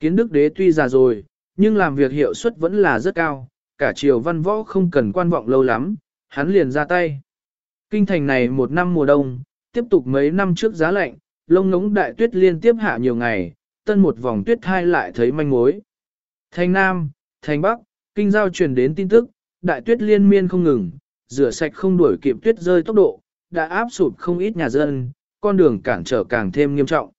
Kiến đức đế tuy già rồi, nhưng làm việc hiệu suất vẫn là rất cao, cả triều văn võ không cần quan vọng lâu lắm, hắn liền ra tay. Kinh thành này một năm mùa đông, tiếp tục mấy năm trước giá lạnh, lông ngống đại tuyết liên tiếp hạ nhiều ngày, tân một vòng tuyết thai lại thấy manh mối. Thành Nam, Thành Bắc, kinh giao truyền đến tin tức, đại tuyết liên miên không ngừng, rửa sạch không đuổi kịp tuyết rơi tốc độ, đã áp sụp không ít nhà dân, con đường cản trở càng thêm nghiêm trọng.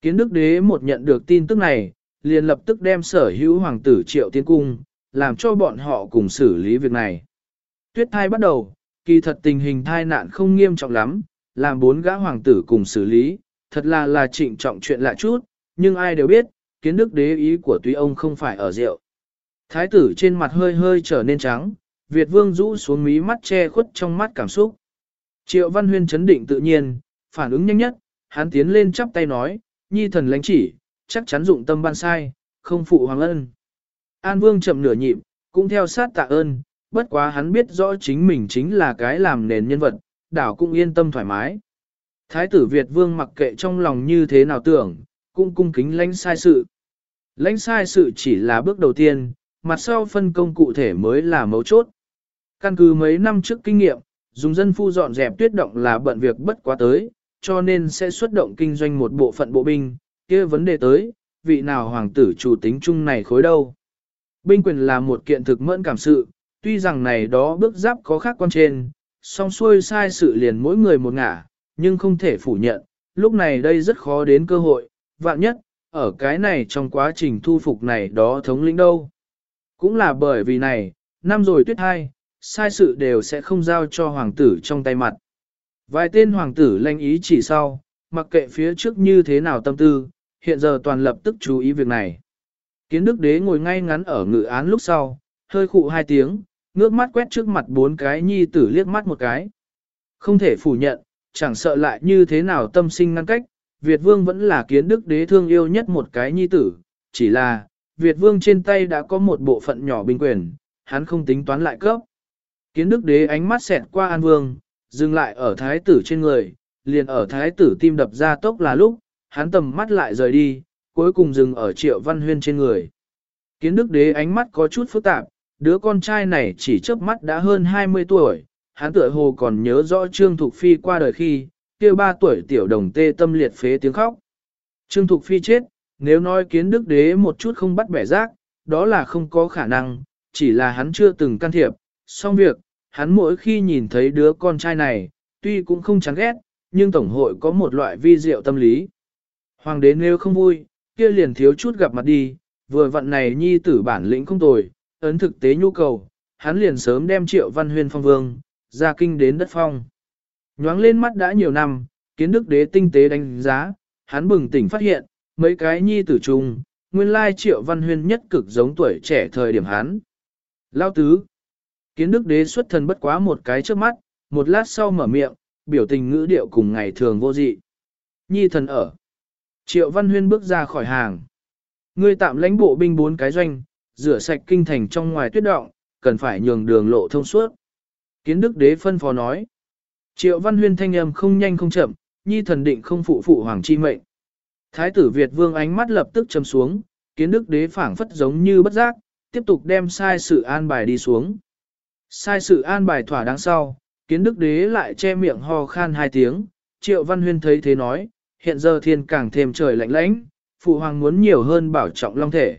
Kiến đức đế một nhận được tin tức này, liền lập tức đem sở hữu hoàng tử triệu tiến cung, làm cho bọn họ cùng xử lý việc này. Tuyết thai bắt đầu, kỳ thật tình hình thai nạn không nghiêm trọng lắm, làm bốn gã hoàng tử cùng xử lý, thật là là trịnh trọng chuyện lạ chút, nhưng ai đều biết, kiến đức đế ý của tuy ông không phải ở rượu. Thái tử trên mặt hơi hơi trở nên trắng, Việt vương rũ xuống mí mắt che khuất trong mắt cảm xúc. Triệu Văn Huyên chấn định tự nhiên, phản ứng nhanh nhất, hắn tiến lên chắp tay nói, nhi thần lãnh chỉ, chắc chắn dụng tâm ban sai, không phụ hoàng ân. An vương chậm nửa nhịp, cũng theo sát tạ ơn, bất quá hắn biết rõ chính mình chính là cái làm nền nhân vật, đảo cũng yên tâm thoải mái. Thái tử Việt vương mặc kệ trong lòng như thế nào tưởng, cũng cung kính lãnh sai sự. Lãnh sai sự chỉ là bước đầu tiên, mặt sau phân công cụ thể mới là mấu chốt. Căn cứ mấy năm trước kinh nghiệm, dùng dân phu dọn dẹp tuyết động là bận việc bất quá tới, cho nên sẽ xuất động kinh doanh một bộ phận bộ binh, kia vấn đề tới, vị nào hoàng tử chủ tính chung này khối đâu. Binh quyền là một kiện thực mẫn cảm sự, tuy rằng này đó bước giáp có khác quan trên, song xuôi sai sự liền mỗi người một ngả, nhưng không thể phủ nhận, lúc này đây rất khó đến cơ hội, vạn nhất, ở cái này trong quá trình thu phục này đó thống lĩnh đâu. Cũng là bởi vì này, năm rồi tuyết hai, sai sự đều sẽ không giao cho hoàng tử trong tay mặt. Vài tên hoàng tử lanh ý chỉ sau, mặc kệ phía trước như thế nào tâm tư, hiện giờ toàn lập tức chú ý việc này. Kiến đức đế ngồi ngay ngắn ở ngự án lúc sau, hơi khụ hai tiếng, ngước mắt quét trước mặt bốn cái nhi tử liếc mắt một cái. Không thể phủ nhận, chẳng sợ lại như thế nào tâm sinh ngăn cách, Việt vương vẫn là kiến đức đế thương yêu nhất một cái nhi tử, chỉ là, Việt vương trên tay đã có một bộ phận nhỏ binh quyền, hắn không tính toán lại cấp. Kiến đức đế ánh mắt xẹt qua an vương, dừng lại ở thái tử trên người, liền ở thái tử tim đập ra tốc là lúc, hắn tầm mắt lại rời đi, cuối cùng dừng ở triệu văn huyên trên người. Kiến đức đế ánh mắt có chút phức tạp, đứa con trai này chỉ chớp mắt đã hơn 20 tuổi, hắn tựa hồ còn nhớ rõ Trương Thục Phi qua đời khi, kia ba tuổi tiểu đồng tê tâm liệt phế tiếng khóc. Trương Thục Phi chết, nếu nói kiến đức đế một chút không bắt bẻ rác, đó là không có khả năng, chỉ là hắn chưa từng can thiệp, xong việc, hắn mỗi khi nhìn thấy đứa con trai này, tuy cũng không chán ghét, nhưng Tổng hội có một loại vi diệu tâm lý. Hoàng đế nếu không vui, kia liền thiếu chút gặp mặt đi, vừa vận này nhi tử bản lĩnh không tồi, ấn thực tế nhu cầu, hắn liền sớm đem triệu văn huyên phong vương, ra kinh đến đất phong. Nhoáng lên mắt đã nhiều năm, kiến đức đế tinh tế đánh giá, hắn bừng tỉnh phát hiện, mấy cái nhi tử chung, nguyên lai triệu văn huyên nhất cực giống tuổi trẻ thời điểm hắn. Lao tứ, kiến đức đế xuất thần bất quá một cái trước mắt, một lát sau mở miệng, biểu tình ngữ điệu cùng ngày thường vô dị. Nhi thần ở. Triệu văn huyên bước ra khỏi hàng. Ngươi tạm lãnh bộ binh bốn cái doanh, rửa sạch kinh thành trong ngoài tuyết động, cần phải nhường đường lộ thông suốt. Kiến đức đế phân phó nói. Triệu văn huyên thanh âm không nhanh không chậm, nhi thần định không phụ phụ hoàng chi mệnh. Thái tử Việt vương ánh mắt lập tức châm xuống, kiến đức đế phảng phất giống như bất giác, tiếp tục đem sai sự an bài đi xuống. Sai sự an bài thỏa đáng sau, kiến đức đế lại che miệng ho khan hai tiếng, triệu văn huyên thấy thế nói, hiện giờ thiên càng thêm trời lạnh lãnh, phụ hoàng muốn nhiều hơn bảo trọng long thể.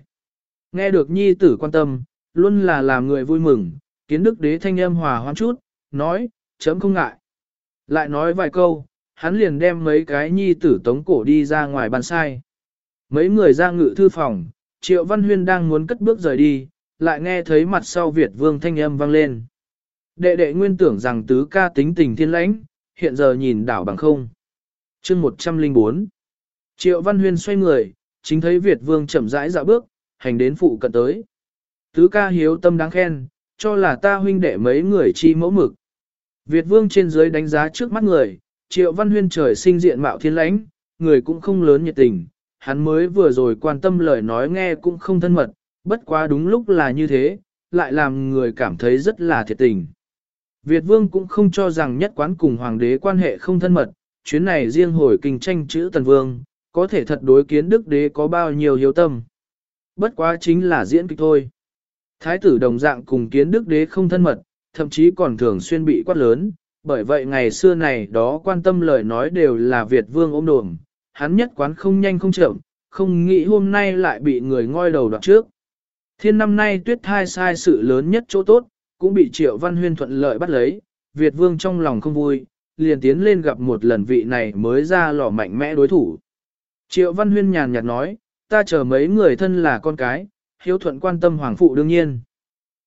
Nghe được nhi tử quan tâm, luôn là làm người vui mừng, kiến đức đế thanh âm hòa hoãn chút, nói, chấm không ngại. Lại nói vài câu, hắn liền đem mấy cái nhi tử tống cổ đi ra ngoài bàn sai. Mấy người ra ngự thư phòng, triệu văn huyên đang muốn cất bước rời đi, lại nghe thấy mặt sau Việt vương thanh âm vang lên. Đệ đệ nguyên tưởng rằng tứ ca tính tình thiên lãnh, hiện giờ nhìn đảo bằng không chương 104 Triệu Văn Huyên xoay người, chính thấy Việt Vương chậm rãi dạo bước, hành đến phụ cận tới. Tứ ca hiếu tâm đáng khen, cho là ta huynh đệ mấy người chi mẫu mực. Việt Vương trên dưới đánh giá trước mắt người, Triệu Văn Huyên trời sinh diện mạo thiên lãnh, người cũng không lớn nhiệt tình, hắn mới vừa rồi quan tâm lời nói nghe cũng không thân mật, bất quá đúng lúc là như thế, lại làm người cảm thấy rất là thiệt tình. Việt Vương cũng không cho rằng nhất quán cùng hoàng đế quan hệ không thân mật, chuyến này riêng hồi kinh tranh chữ Tần Vương, có thể thật đối kiến đức đế có bao nhiêu hiếu tâm. Bất quá chính là diễn kịch thôi. Thái tử đồng dạng cùng kiến đức đế không thân mật, thậm chí còn thường xuyên bị quát lớn, bởi vậy ngày xưa này đó quan tâm lời nói đều là Việt Vương ôm đồm, hắn nhất quán không nhanh không chậm, không nghĩ hôm nay lại bị người ngoi đầu đoạt trước. Thiên năm nay tuyết thai sai sự lớn nhất chỗ tốt, cũng bị Triệu Văn Huyên thuận lợi bắt lấy, Việt Vương trong lòng không vui, liền tiến lên gặp một lần vị này mới ra lò mạnh mẽ đối thủ. Triệu Văn Huyên nhàn nhạt nói, ta chờ mấy người thân là con cái, hiếu thuận quan tâm hoàng phụ đương nhiên.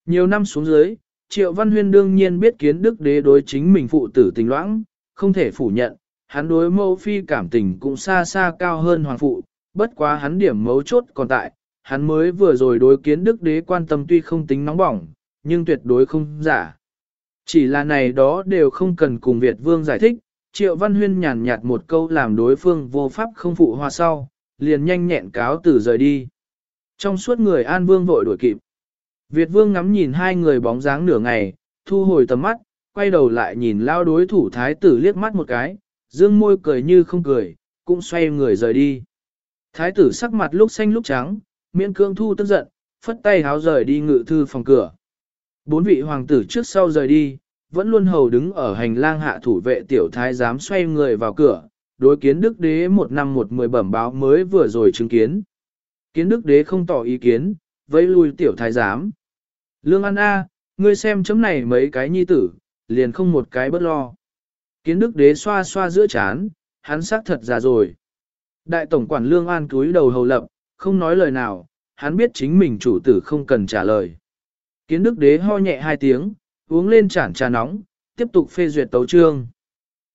Nhiều năm xuống dưới, Triệu Văn Huyên đương nhiên biết kiến đức đế đối chính mình phụ tử tình loãng, không thể phủ nhận, hắn đối mẫu phi cảm tình cũng xa xa cao hơn hoàng phụ, bất quá hắn điểm mấu chốt còn tại, hắn mới vừa rồi đối kiến đức đế quan tâm tuy không tính nóng bỏng, nhưng tuyệt đối không giả. Chỉ là này đó đều không cần cùng Việt Vương giải thích, Triệu Văn Huyên nhàn nhạt một câu làm đối phương vô pháp không phụ hoa sau, liền nhanh nhẹn cáo từ rời đi. Trong suốt người An Vương vội đuổi kịp. Việt Vương ngắm nhìn hai người bóng dáng nửa ngày, thu hồi tầm mắt, quay đầu lại nhìn lao đối thủ thái tử liếc mắt một cái, dương môi cười như không cười, cũng xoay người rời đi. Thái tử sắc mặt lúc xanh lúc trắng, miễn cương thu tức giận, phất tay háo rời đi ngự thư phòng cửa. Bốn vị hoàng tử trước sau rời đi, vẫn luôn hầu đứng ở hành lang hạ thủ vệ tiểu thái giám xoay người vào cửa, đối kiến đức đế một năm một mười bẩm báo mới vừa rồi chứng kiến. Kiến đức đế không tỏ ý kiến, vẫy lui tiểu thái giám. Lương An A, ngươi xem chấm này mấy cái nhi tử, liền không một cái bất lo. Kiến đức đế xoa xoa giữa chán, hắn xác thật già rồi. Đại tổng quản Lương An cúi đầu hầu lập, không nói lời nào, hắn biết chính mình chủ tử không cần trả lời. Kiến đức đế ho nhẹ hai tiếng, uống lên chản trà nóng, tiếp tục phê duyệt tấu trương.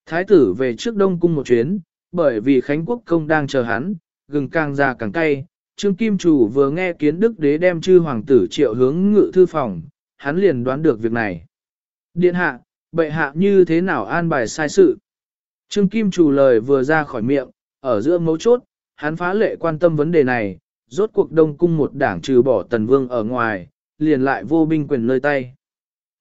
Thái tử về trước Đông Cung một chuyến, bởi vì Khánh Quốc công đang chờ hắn, gừng càng già càng cay. Trương Kim Chủ vừa nghe kiến đức đế đem chư hoàng tử triệu hướng ngự thư phòng, hắn liền đoán được việc này. Điện hạ, bệ hạ như thế nào an bài sai sự? Trương Kim Chủ lời vừa ra khỏi miệng, ở giữa mấu chốt, hắn phá lệ quan tâm vấn đề này, rốt cuộc Đông Cung một đảng trừ bỏ Tần Vương ở ngoài, liền lại vô binh quyền nơi tay.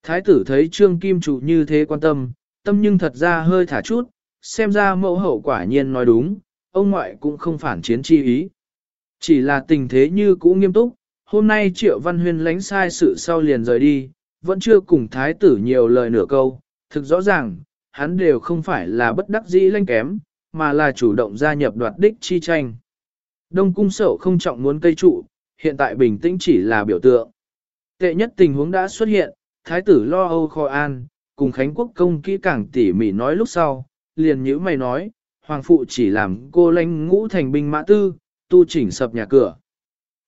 Thái tử thấy Trương Kim Chủ như thế quan tâm, tâm nhưng thật ra hơi thả chút, xem ra mẫu hậu quả nhiên nói đúng, ông ngoại cũng không phản chiến chi ý. Chỉ là tình thế như cũ nghiêm túc, hôm nay Triệu Văn Huyên lánh sai sự sau liền rời đi, vẫn chưa cùng thái tử nhiều lời nửa câu, thực rõ ràng, hắn đều không phải là bất đắc dĩ lanh kém, mà là chủ động gia nhập đoạt đích chi tranh. Đông cung sậu không trọng muốn cây trụ, hiện tại bình tĩnh chỉ là biểu tượng. Tệ nhất tình huống đã xuất hiện, thái tử lo âu kho an, cùng Khánh Quốc công kỹ càng tỉ mỉ nói lúc sau, liền nhữ mày nói, hoàng phụ chỉ làm cô lãnh ngũ thành binh mã tư, tu chỉnh sập nhà cửa.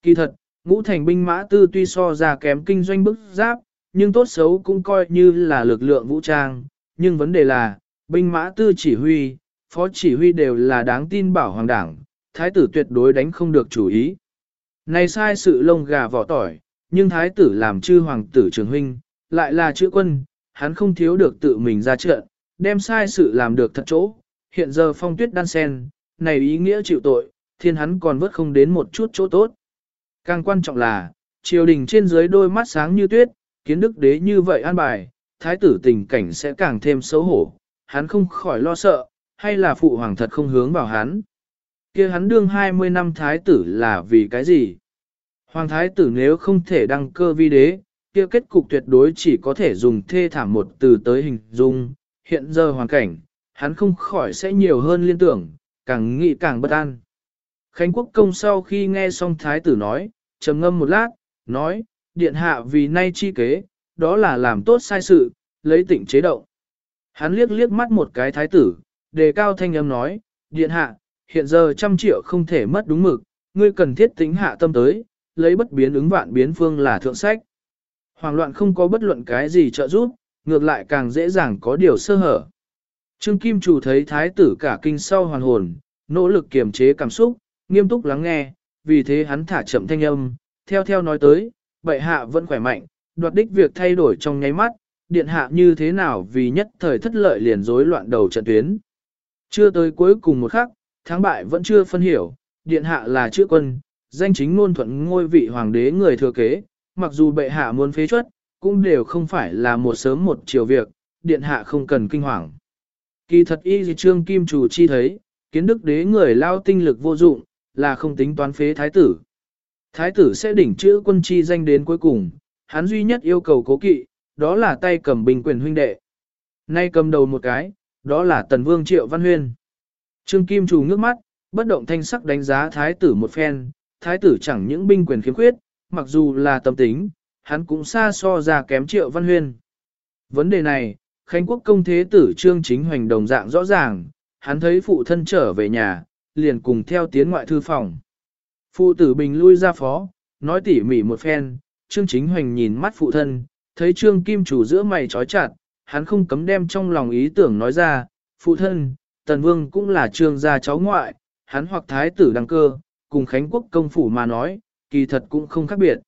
Kỳ thật, ngũ thành binh mã tư tuy so ra kém kinh doanh bức giáp, nhưng tốt xấu cũng coi như là lực lượng vũ trang, nhưng vấn đề là, binh mã tư chỉ huy, phó chỉ huy đều là đáng tin bảo hoàng đảng, thái tử tuyệt đối đánh không được chủ ý. Này sai sự lông gà vỏ tỏi, nhưng thái tử làm chư hoàng tử trường huynh, lại là chữ quân, hắn không thiếu được tự mình ra trận, đem sai sự làm được thật chỗ. Hiện giờ phong tuyết đan sen, này ý nghĩa chịu tội, thiên hắn còn vớt không đến một chút chỗ tốt. Càng quan trọng là, triều đình trên dưới đôi mắt sáng như tuyết, kiến đức đế như vậy an bài, thái tử tình cảnh sẽ càng thêm xấu hổ, hắn không khỏi lo sợ, hay là phụ hoàng thật không hướng vào hắn. kia hắn đương 20 năm thái tử là vì cái gì? Hoàng thái tử nếu không thể đăng cơ vi đế, kia kết cục tuyệt đối chỉ có thể dùng thê thảm một từ tới hình dung, hiện giờ hoàn cảnh, hắn không khỏi sẽ nhiều hơn liên tưởng, càng nghĩ càng bất an. Khánh quốc công sau khi nghe xong thái tử nói, trầm ngâm một lát, nói, điện hạ vì nay chi kế, đó là làm tốt sai sự, lấy tịnh chế động. Hắn liếc liếc mắt một cái thái tử, đề cao thanh âm nói, điện hạ, hiện giờ trăm triệu không thể mất đúng mực, ngươi cần thiết tính hạ tâm tới, lấy bất biến ứng vạn biến phương là thượng sách. Hoàng loạn không có bất luận cái gì trợ giúp, ngược lại càng dễ dàng có điều sơ hở. Trương Kim Chủ thấy thái tử cả kinh sau hoàn hồn, nỗ lực kiềm chế cảm xúc, nghiêm túc lắng nghe, vì thế hắn thả chậm thanh âm, theo theo nói tới, bệ hạ vẫn khỏe mạnh, đoạt đích việc thay đổi trong nháy mắt, điện hạ như thế nào vì nhất thời thất lợi liền rối loạn đầu trận tuyến. Chưa tới cuối cùng một khắc, thắng bại vẫn chưa phân hiểu, điện hạ là chữ quân, danh chính ngôn thuận ngôi vị hoàng đế người thừa kế, mặc dù bệ hạ muốn phế chuất, cũng đều không phải là một sớm một chiều việc, điện hạ không cần kinh hoàng. Kỳ thật y dị trương kim chủ chi thấy, kiến đức đế người lao tinh lực vô dụng, là không tính toán phế thái tử. Thái tử sẽ đỉnh chữ quân chi danh đến cuối cùng, hắn duy nhất yêu cầu cố kỵ, đó là tay cầm bình quyền huynh đệ. Nay cầm đầu một cái, đó là tần vương triệu văn huyên. Trương Kim Chủ ngước mắt, bất động thanh sắc đánh giá thái tử một phen, thái tử chẳng những binh quyền khiếm khuyết, mặc dù là tâm tính, hắn cũng xa so ra kém triệu văn huyên. Vấn đề này, Khánh quốc công thế tử trương chính hoành đồng dạng rõ ràng, hắn thấy phụ thân trở về nhà, liền cùng theo tiến ngoại thư phòng. Phụ tử bình lui ra phó, nói tỉ mỉ một phen, trương chính hoành nhìn mắt phụ thân, thấy trương kim chủ giữa mày trói chặt, hắn không cấm đem trong lòng ý tưởng nói ra, phụ thân, tần vương cũng là trương gia cháu ngoại, hắn hoặc thái tử đăng cơ, cùng Khánh quốc công phủ mà nói, kỳ thật cũng không khác biệt.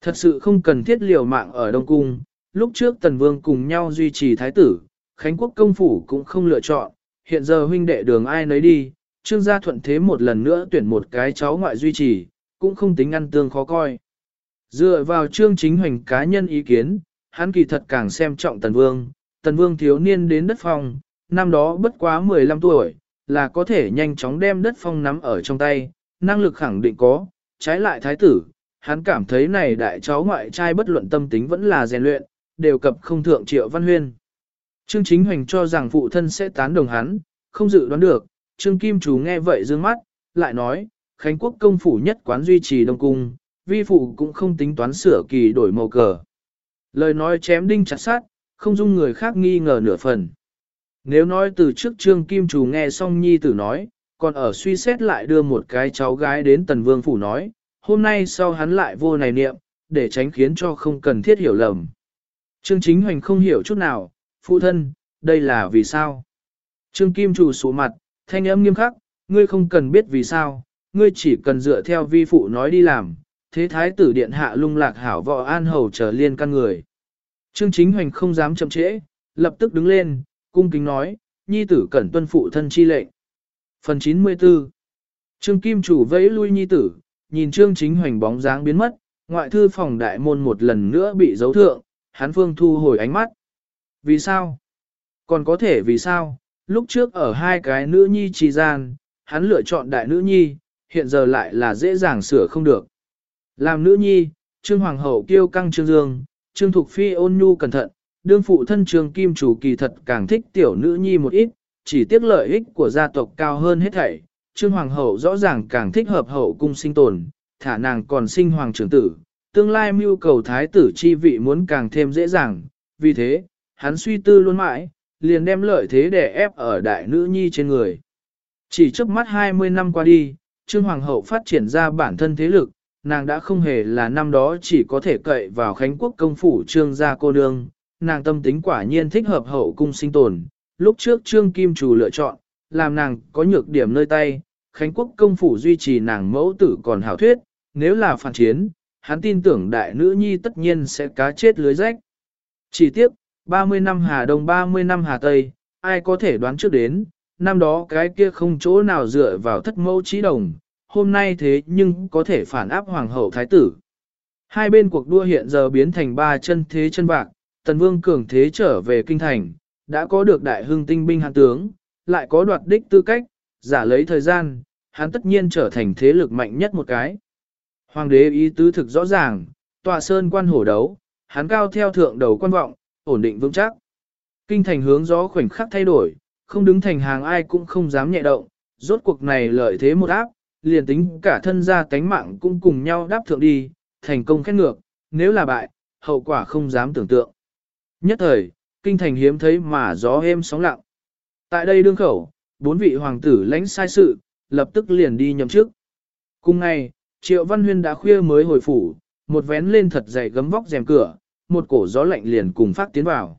Thật sự không cần thiết liều mạng ở Đông Cung, lúc trước Tần Vương cùng nhau duy trì thái tử, Khánh quốc công phủ cũng không lựa chọn, hiện giờ huynh đệ đường ai nấy đi, trương gia thuận thế một lần nữa tuyển một cái cháu ngoại duy trì, cũng không tính ăn tương khó coi. Dựa vào trương chính hoành cá nhân ý kiến, hắn kỳ thật càng xem trọng Tần Vương, Tần Vương thiếu niên đến đất phong, năm đó bất quá 15 tuổi, là có thể nhanh chóng đem đất phong nắm ở trong tay, năng lực khẳng định có, trái lại thái tử, hắn cảm thấy này đại cháu ngoại trai bất luận tâm tính vẫn là rèn luyện, đều cập không thượng triệu văn huyên. Trương Chính Hoành cho rằng phụ thân sẽ tán đồng hắn, không dự đoán được, Trương Kim Chú nghe vậy dương mắt, lại nói, Khánh Quốc công phủ nhất quán duy trì đông cung, vi phụ cũng không tính toán sửa kỳ đổi màu cờ. Lời nói chém đinh chặt sát, không dung người khác nghi ngờ nửa phần. Nếu nói từ trước Trương Kim Chú nghe xong nhi tử nói, còn ở suy xét lại đưa một cái cháu gái đến Tần Vương Phủ nói, hôm nay sau hắn lại vô này niệm, để tránh khiến cho không cần thiết hiểu lầm. Trương Chính Hoành không hiểu chút nào, phụ thân, đây là vì sao? Trương Kim chủ sụ mặt, thanh âm nghiêm khắc, ngươi không cần biết vì sao, ngươi chỉ cần dựa theo vi phụ nói đi làm, thế thái tử điện hạ lung lạc hảo võ an hầu trở liên căn người. Trương Chính Hoành không dám chậm trễ, lập tức đứng lên, cung kính nói, nhi tử cẩn tuân phụ thân chi lệnh. Phần 94 Trương Kim chủ vẫy lui nhi tử, nhìn Trương Chính Hoành bóng dáng biến mất, ngoại thư phòng đại môn một lần nữa bị dấu thượng, hắn phương thu hồi ánh mắt. Vì sao? Còn có thể vì sao? Lúc trước ở hai cái nữ nhi trì gian, hắn lựa chọn đại nữ nhi, hiện giờ lại là dễ dàng sửa không được. Làm nữ nhi, Trương Hoàng hậu kiêu căng Trương Dương, Trương Thục Phi ôn nhu cẩn thận, đương phụ thân Trương Kim chủ kỳ thật càng thích tiểu nữ nhi một ít, chỉ tiếc lợi ích của gia tộc cao hơn hết thảy. Trương Hoàng hậu rõ ràng càng thích hợp hậu cung sinh tồn, thả nàng còn sinh hoàng trưởng tử, tương lai mưu cầu thái tử chi vị muốn càng thêm dễ dàng, vì thế, hắn suy tư luôn mãi, liền đem lợi thế để ép ở đại nữ nhi trên người. Chỉ trước mắt 20 năm qua đi, Trương Hoàng hậu phát triển ra bản thân thế lực, nàng đã không hề là năm đó chỉ có thể cậy vào Khánh Quốc công phủ Trương gia cô nương, nàng tâm tính quả nhiên thích hợp hậu cung sinh tồn. Lúc trước Trương Kim Chủ lựa chọn, làm nàng có nhược điểm nơi tay, Khánh Quốc công phủ duy trì nàng mẫu tử còn hảo thuyết, nếu là phản chiến, hắn tin tưởng đại nữ nhi tất nhiên sẽ cá chết lưới rách. Chỉ tiếc, 30 năm Hà Đông 30 năm Hà Tây, ai có thể đoán trước đến, năm đó cái kia không chỗ nào dựa vào thất mẫu trí đồng, hôm nay thế nhưng có thể phản áp hoàng hậu thái tử. Hai bên cuộc đua hiện giờ biến thành ba chân thế chân bạc, tần vương cường thế trở về kinh thành, đã có được đại hưng tinh binh hàn tướng, lại có đoạt đích tư cách, giả lấy thời gian, hắn tất nhiên trở thành thế lực mạnh nhất một cái. Hoàng đế ý tứ thực rõ ràng, tòa sơn quan hổ đấu, hắn cao theo thượng đầu quan vọng, ổn định vững chắc. Kinh thành hướng gió khoảnh khắc thay đổi, không đứng thành hàng ai cũng không dám nhẹ động, rốt cuộc này lợi thế một áp, liền tính cả thân gia tánh mạng cũng cùng nhau đáp thượng đi, thành công khét ngược, nếu là bại, hậu quả không dám tưởng tượng. Nhất thời, kinh thành hiếm thấy mà gió êm sóng lặng. Tại đây đương khẩu, bốn vị hoàng tử lãnh sai sự, lập tức liền đi nhậm chức. Cùng ngày, Triệu Văn Huyên đã khuya mới hồi phủ, một vén lên thật dày gấm vóc rèm cửa, một cổ gió lạnh liền cùng phát tiến vào.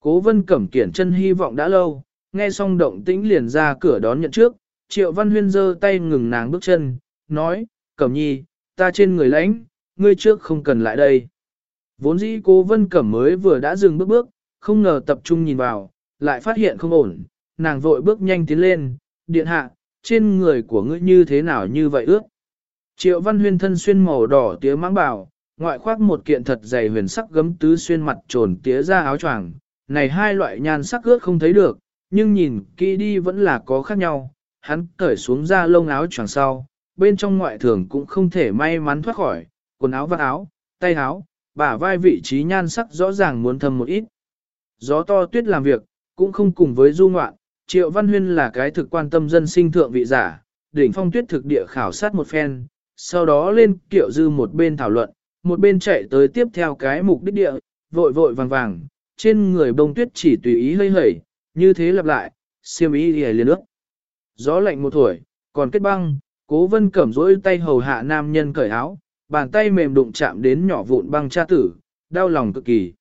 Cố vân cẩm kiển chân hy vọng đã lâu, nghe xong động tĩnh liền ra cửa đón nhận trước, Triệu Văn Huyên giơ tay ngừng nàng bước chân, nói, Cẩm nhi, ta trên người lãnh, ngươi trước không cần lại đây. Vốn dĩ cố vân cẩm mới vừa đã dừng bước bước, không ngờ tập trung nhìn vào, lại phát hiện không ổn, nàng vội bước nhanh tiến lên, điện hạ, trên người của ngươi như thế nào như vậy ước. Triệu Văn Huyên thân xuyên màu đỏ tía mãng bảo, ngoại khoác một kiện thật dày huyền sắc gấm tứ xuyên mặt trồn tía ra áo choàng. Này hai loại nhan sắc ước không thấy được, nhưng nhìn kỹ đi vẫn là có khác nhau. Hắn cởi xuống ra lông áo choàng sau, bên trong ngoại thường cũng không thể may mắn thoát khỏi, quần áo vắt áo, tay áo, bả vai vị trí nhan sắc rõ ràng muốn thâm một ít. Gió to tuyết làm việc, cũng không cùng với du ngoạn, Triệu Văn Huyên là cái thực quan tâm dân sinh thượng vị giả, đỉnh phong tuyết thực địa khảo sát một phen, sau đó lên kiệu dư một bên thảo luận, một bên chạy tới tiếp theo cái mục đích địa, vội vội vàng vàng, trên người bông tuyết chỉ tùy ý hơi hẩy, như thế lặp lại, siêm ý đi liền nước. Gió lạnh một tuổi, còn kết băng, cố vân cẩm rỗi tay hầu hạ nam nhân cởi áo, bàn tay mềm đụng chạm đến nhỏ vụn băng cha tử, đau lòng cực kỳ.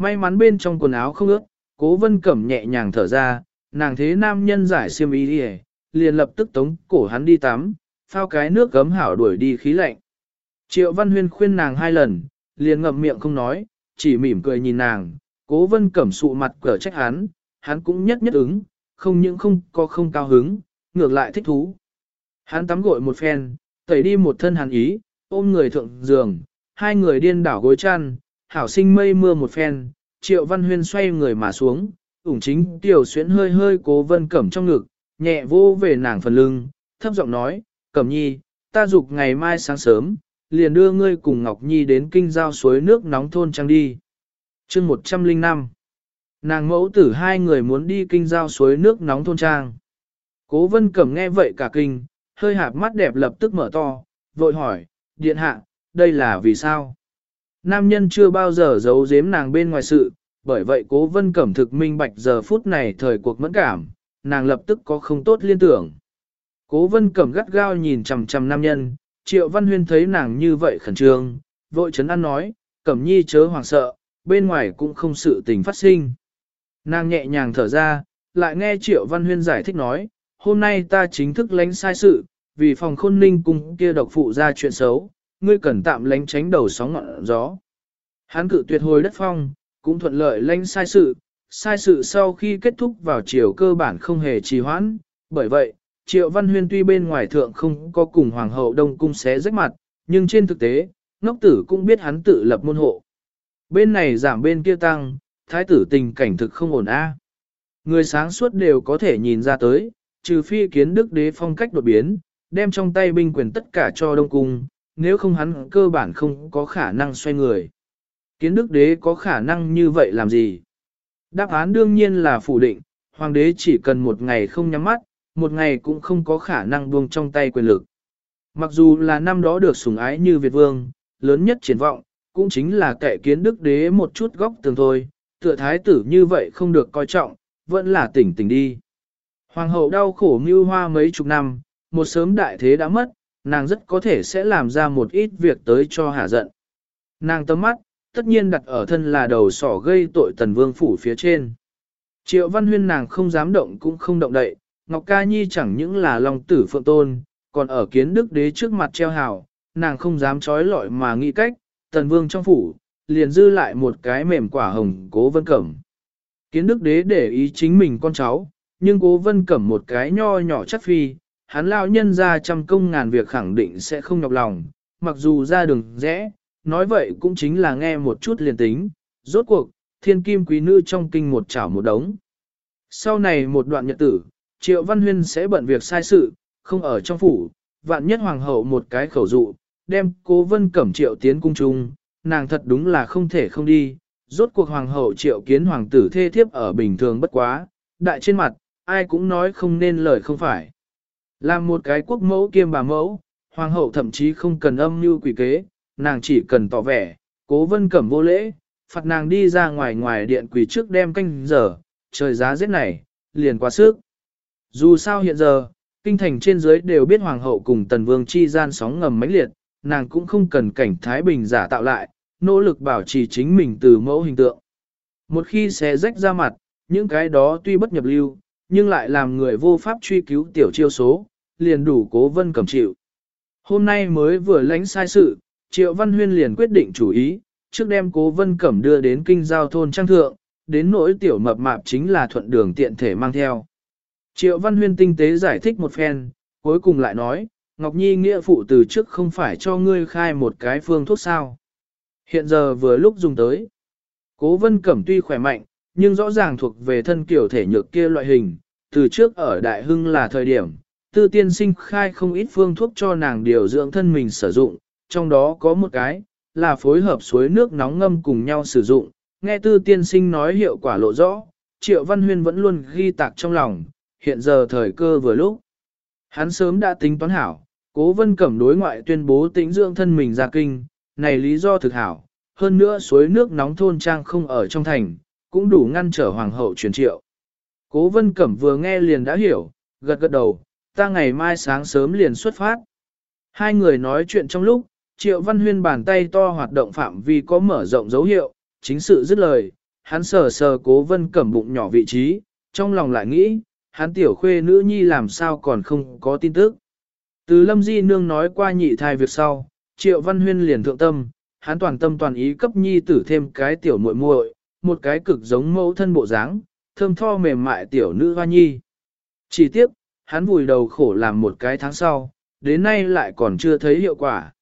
May mắn bên trong quần áo không ướt, cố vân cẩm nhẹ nhàng thở ra, nàng thế nam nhân giải siêm ý đi liền lập tức tống cổ hắn đi tắm, phao cái nước gấm hảo đuổi đi khí lạnh. Triệu Văn Huyên khuyên nàng hai lần, liền ngậm miệng không nói, chỉ mỉm cười nhìn nàng, cố vân cẩm sụ mặt cở trách hắn, hắn cũng nhất nhất ứng, không những không có không cao hứng, ngược lại thích thú. Hắn tắm gội một phen, tẩy đi một thân hàn ý, ôm người thượng giường, hai người điên đảo gối chăn, hảo sinh mây mưa một phen, triệu văn huyên xoay người mà xuống, ủng chính tiểu xuyến hơi hơi cố vân cẩm trong ngực, nhẹ vô về nàng phần lưng, thấp giọng nói, cẩm nhi, ta dục ngày mai sáng sớm, liền đưa ngươi cùng Ngọc Nhi đến kinh giao suối nước nóng thôn trang đi. chương 105 Nàng mẫu tử hai người muốn đi kinh giao suối nước nóng thôn trang. Cố vân cẩm nghe vậy cả kinh, hơi hạp mắt đẹp lập tức mở to, vội hỏi, điện hạ, đây là vì sao? Nam nhân chưa bao giờ giấu giếm nàng bên ngoài sự, bởi vậy cố vân cẩm thực minh bạch giờ phút này thời cuộc mẫn cảm, nàng lập tức có không tốt liên tưởng. Cố vân cẩm gắt gao nhìn chằm chằm nam nhân, triệu văn huyên thấy nàng như vậy khẩn trương, vội chấn an nói, cẩm nhi chớ hoàng sợ, bên ngoài cũng không sự tình phát sinh. Nàng nhẹ nhàng thở ra, lại nghe triệu văn huyên giải thích nói, hôm nay ta chính thức lánh sai sự, vì phòng khôn ninh cùng kia độc phụ ra chuyện xấu, ngươi cần tạm lánh tránh đầu sóng ngọn gió. Hắn cự tuyệt hồi đất phong, cũng thuận lợi lánh sai sự, sai sự sau khi kết thúc vào chiều cơ bản không hề trì hoãn, bởi vậy, Triệu Văn Huyên tuy bên ngoài thượng không có cùng Hoàng hậu Đông Cung xé rách mặt, nhưng trên thực tế, ngốc tử cũng biết hắn tự lập môn hộ. Bên này giảm bên kia tăng, thái tử tình cảnh thực không ổn a. Người sáng suốt đều có thể nhìn ra tới, trừ phi kiến đức đế phong cách đột biến, đem trong tay binh quyền tất cả cho Đông Cung, nếu không hắn cơ bản không có khả năng xoay người. Kiến đức đế có khả năng như vậy làm gì? Đáp án đương nhiên là phủ định, hoàng đế chỉ cần một ngày không nhắm mắt, một ngày cũng không có khả năng buông trong tay quyền lực. Mặc dù là năm đó được sủng ái như Việt Vương, lớn nhất triển vọng, cũng chính là kẻ kiến đức đế một chút góc tường thôi, tựa thái tử như vậy không được coi trọng, vẫn là tỉnh tỉnh đi. Hoàng hậu đau khổ mưu hoa mấy chục năm, một sớm đại thế đã mất, nàng rất có thể sẽ làm ra một ít việc tới cho hạ giận. Nàng tấm mắt, tất nhiên đặt ở thân là đầu sỏ gây tội tần vương phủ phía trên. Triệu văn huyên nàng không dám động cũng không động đậy, Ngọc Ca Nhi chẳng những là lòng tử phượng tôn, còn ở kiến đức đế trước mặt treo hào, nàng không dám trói lọi mà nghĩ cách, tần vương trong phủ, liền dư lại một cái mềm quả hồng cố vân cẩm. Kiến đức đế để ý chính mình con cháu, nhưng cố vân cẩm một cái nho nhỏ chắc phi, hắn lao nhân ra trăm công ngàn việc khẳng định sẽ không nhọc lòng, mặc dù ra đường rẽ, nói vậy cũng chính là nghe một chút liền tính, rốt cuộc, thiên kim quý nữ trong kinh một chảo một đống. Sau này một đoạn nhật tử, Triệu Văn Huyên sẽ bận việc sai sự, không ở trong phủ, vạn nhất hoàng hậu một cái khẩu dụ, đem cố vân cẩm triệu tiến cung trung, nàng thật đúng là không thể không đi, rốt cuộc hoàng hậu triệu kiến hoàng tử thê thiếp ở bình thường bất quá, đại trên mặt, ai cũng nói không nên lời không phải. Làm một cái quốc mẫu kiêm bà mẫu, hoàng hậu thậm chí không cần âm như quỷ kế, nàng chỉ cần tỏ vẻ, cố vân cẩm vô lễ, phạt nàng đi ra ngoài ngoài điện quỷ trước đem canh giờ, trời giá rét này, liền quá sức. Dù sao hiện giờ, kinh thành trên dưới đều biết hoàng hậu cùng tần vương chi gian sóng ngầm mãnh liệt, nàng cũng không cần cảnh Thái Bình giả tạo lại, nỗ lực bảo trì chính mình từ mẫu hình tượng. Một khi xé rách ra mặt, những cái đó tuy bất nhập lưu, nhưng lại làm người vô pháp truy cứu tiểu chiêu số, liền đủ cố vân cầm chịu. Hôm nay mới vừa lánh sai sự, Triệu Văn Huyên liền quyết định chủ ý, trước đem cố vân cẩm đưa đến kinh giao thôn trang thượng, đến nỗi tiểu mập mạp chính là thuận đường tiện thể mang theo. Triệu Văn Huyên tinh tế giải thích một phen, cuối cùng lại nói, Ngọc Nhi nghĩa phụ từ trước không phải cho ngươi khai một cái phương thuốc sao. Hiện giờ vừa lúc dùng tới. Cố vân cẩm tuy khỏe mạnh, nhưng rõ ràng thuộc về thân kiểu thể nhược kia loại hình, từ trước ở Đại Hưng là thời điểm, tư tiên sinh khai không ít phương thuốc cho nàng điều dưỡng thân mình sử dụng, trong đó có một cái, là phối hợp suối nước nóng ngâm cùng nhau sử dụng, nghe tư tiên sinh nói hiệu quả lộ rõ, Triệu Văn Huyên vẫn luôn ghi tạc trong lòng, hiện giờ thời cơ vừa lúc. Hắn sớm đã tính toán hảo, cố vân cẩm đối ngoại tuyên bố tĩnh dưỡng thân mình ra kinh, này lý do thực hảo, hơn nữa suối nước nóng thôn trang không ở trong thành, cũng đủ ngăn trở hoàng hậu truyền triệu. Cố vân cẩm vừa nghe liền đã hiểu, gật gật đầu, ta ngày mai sáng sớm liền xuất phát. Hai người nói chuyện trong lúc, triệu văn huyên bàn tay to hoạt động phạm vi có mở rộng dấu hiệu, chính sự dứt lời, hắn sờ sờ cố vân cẩm bụng nhỏ vị trí, trong lòng lại nghĩ, hắn tiểu khuê nữ nhi làm sao còn không có tin tức. Từ lâm di nương nói qua nhị thai việc sau, triệu văn huyên liền thượng tâm, hắn toàn tâm toàn ý cấp nhi tử thêm cái tiểu muội muội, một cái cực giống mẫu thân bộ dáng, thơm tho mềm mại tiểu nữ hoa nhi. Chỉ tiếc, hắn vùi đầu khổ làm một cái tháng sau, đến nay lại còn chưa thấy hiệu quả.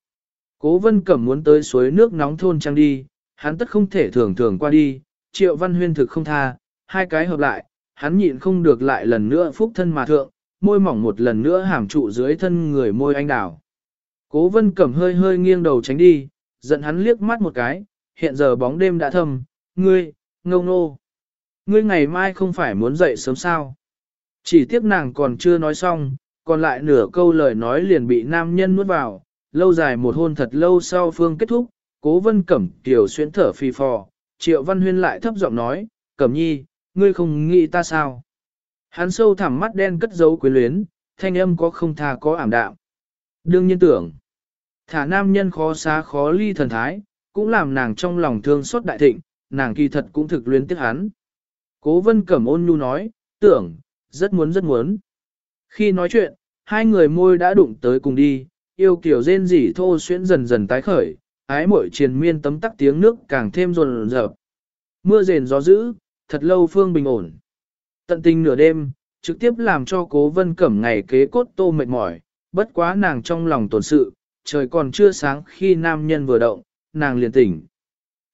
Cố vân cẩm muốn tới suối nước nóng thôn trang đi, hắn tất không thể thường thường qua đi, triệu văn huyên thực không tha, hai cái hợp lại, hắn nhịn không được lại lần nữa phúc thân mà thượng, môi mỏng một lần nữa hàm trụ dưới thân người môi anh đào. Cố vân cẩm hơi hơi nghiêng đầu tránh đi, giận hắn liếc mắt một cái, hiện giờ bóng đêm đã thâm, ngươi, ngông nô. Ngươi ngày mai không phải muốn dậy sớm sao. Chỉ tiếc nàng còn chưa nói xong, còn lại nửa câu lời nói liền bị nam nhân nuốt vào, lâu dài một hôn thật lâu sau phương kết thúc, cố vân cẩm tiểu xuyến thở phi phò, triệu văn huyên lại thấp giọng nói, cẩm nhi, ngươi không nghĩ ta sao? Hắn sâu thẳm mắt đen cất giấu quyến luyến, thanh âm có không tha có ảm đạm. Đương nhiên tưởng, thả nam nhân khó xá khó ly thần thái, cũng làm nàng trong lòng thương xót đại thịnh, nàng kỳ thật cũng thực luyến tiếc hắn. Cố vân cẩm ôn nhu nói, tưởng, rất muốn rất muốn. Khi nói chuyện, hai người môi đã đụng tới cùng đi, yêu kiểu rên rỉ thô xuyễn dần dần tái khởi, ái mội triền miên tấm tắc tiếng nước càng thêm rồn rợp. Mưa rền gió dữ, thật lâu phương bình ổn. Tận tình nửa đêm, trực tiếp làm cho cố vân cẩm ngày kế cốt tô mệt mỏi, bất quá nàng trong lòng tổn sự, trời còn chưa sáng khi nam nhân vừa động, nàng liền tỉnh.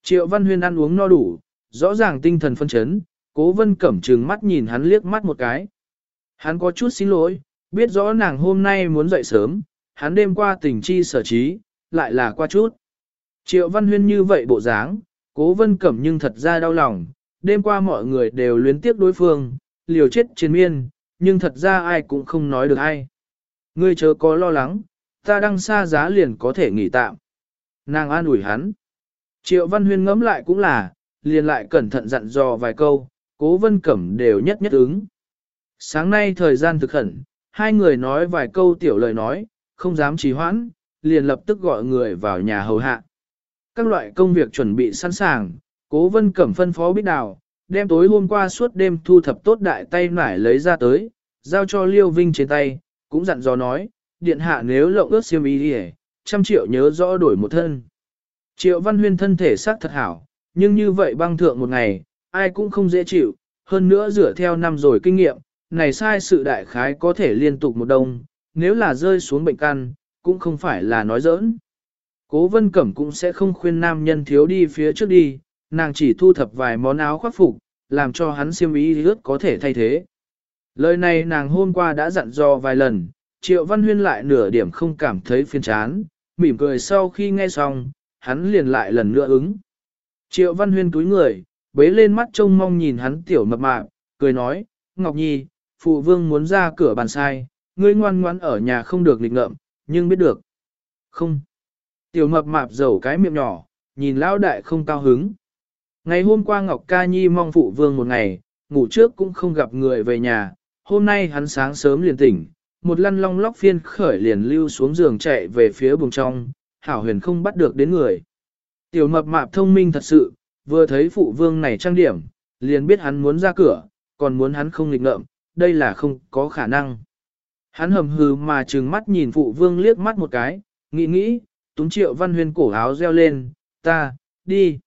Triệu Văn Huyên ăn uống no đủ, rõ ràng tinh thần phân chấn, cố vân cẩm trừng mắt nhìn hắn liếc mắt một cái. Hắn có chút xin lỗi, biết rõ nàng hôm nay muốn dậy sớm, hắn đêm qua tình chi sở trí, lại là qua chút. Triệu Văn Huyên như vậy bộ dáng, cố vân cẩm nhưng thật ra đau lòng, đêm qua mọi người đều luyến tiếp đối phương, liều chết chiến miên, nhưng thật ra ai cũng không nói được ai. Ngươi chớ có lo lắng, ta đang xa giá liền có thể nghỉ tạm. Nàng an ủi hắn. Triệu Văn Huyên ngẫm lại cũng là, liền lại cẩn thận dặn dò vài câu, cố vân cẩm đều nhất nhất ứng. Sáng nay thời gian thực khẩn, hai người nói vài câu tiểu lời nói, không dám trì hoãn, liền lập tức gọi người vào nhà hầu hạ. Các loại công việc chuẩn bị sẵn sàng, cố vân cẩm phân phó biết đào, đem tối hôm qua suốt đêm thu thập tốt đại tay nải lấy ra tới, giao cho Liêu Vinh trên tay, cũng dặn dò nói, điện hạ nếu lộng ước siêu ý đi trăm triệu nhớ rõ đổi một thân. Triệu Văn Huyên thân thể xác thật hảo, nhưng như vậy băng thượng một ngày, ai cũng không dễ chịu, hơn nữa dựa theo năm rồi kinh nghiệm, này sai sự đại khái có thể liên tục một đông, nếu là rơi xuống bệnh căn, cũng không phải là nói giỡn. Cố Vân Cẩm cũng sẽ không khuyên nam nhân thiếu đi phía trước đi, nàng chỉ thu thập vài món áo khoác phục, làm cho hắn siêm ý ướt có thể thay thế. Lời này nàng hôm qua đã dặn dò vài lần, Triệu Văn Huyên lại nửa điểm không cảm thấy phiền chán, mỉm cười sau khi nghe xong, hắn liền lại lần nữa ứng. Triệu Văn Huyên túi người, bế lên mắt trông mong nhìn hắn tiểu mập mạp, cười nói, Ngọc Nhi, phụ vương muốn ra cửa bàn sai, ngươi ngoan ngoãn ở nhà không được lịch ngợm, nhưng biết được. Không. Tiểu mập mạp dầu cái miệng nhỏ, nhìn lão đại không cao hứng. Ngày hôm qua Ngọc Ca Nhi mong phụ vương một ngày, ngủ trước cũng không gặp người về nhà, hôm nay hắn sáng sớm liền tỉnh, một lăn long lóc phiên khởi liền lưu xuống giường chạy về phía buồng trong, hảo huyền không bắt được đến người. Tiểu mập mạp thông minh thật sự, vừa thấy phụ vương này trang điểm, liền biết hắn muốn ra cửa, còn muốn hắn không nghịch ngợm, đây là không có khả năng. Hắn hầm hừ mà trừng mắt nhìn phụ vương liếc mắt một cái, nghĩ nghĩ, túng triệu văn huyên cổ áo reo lên, ta, đi.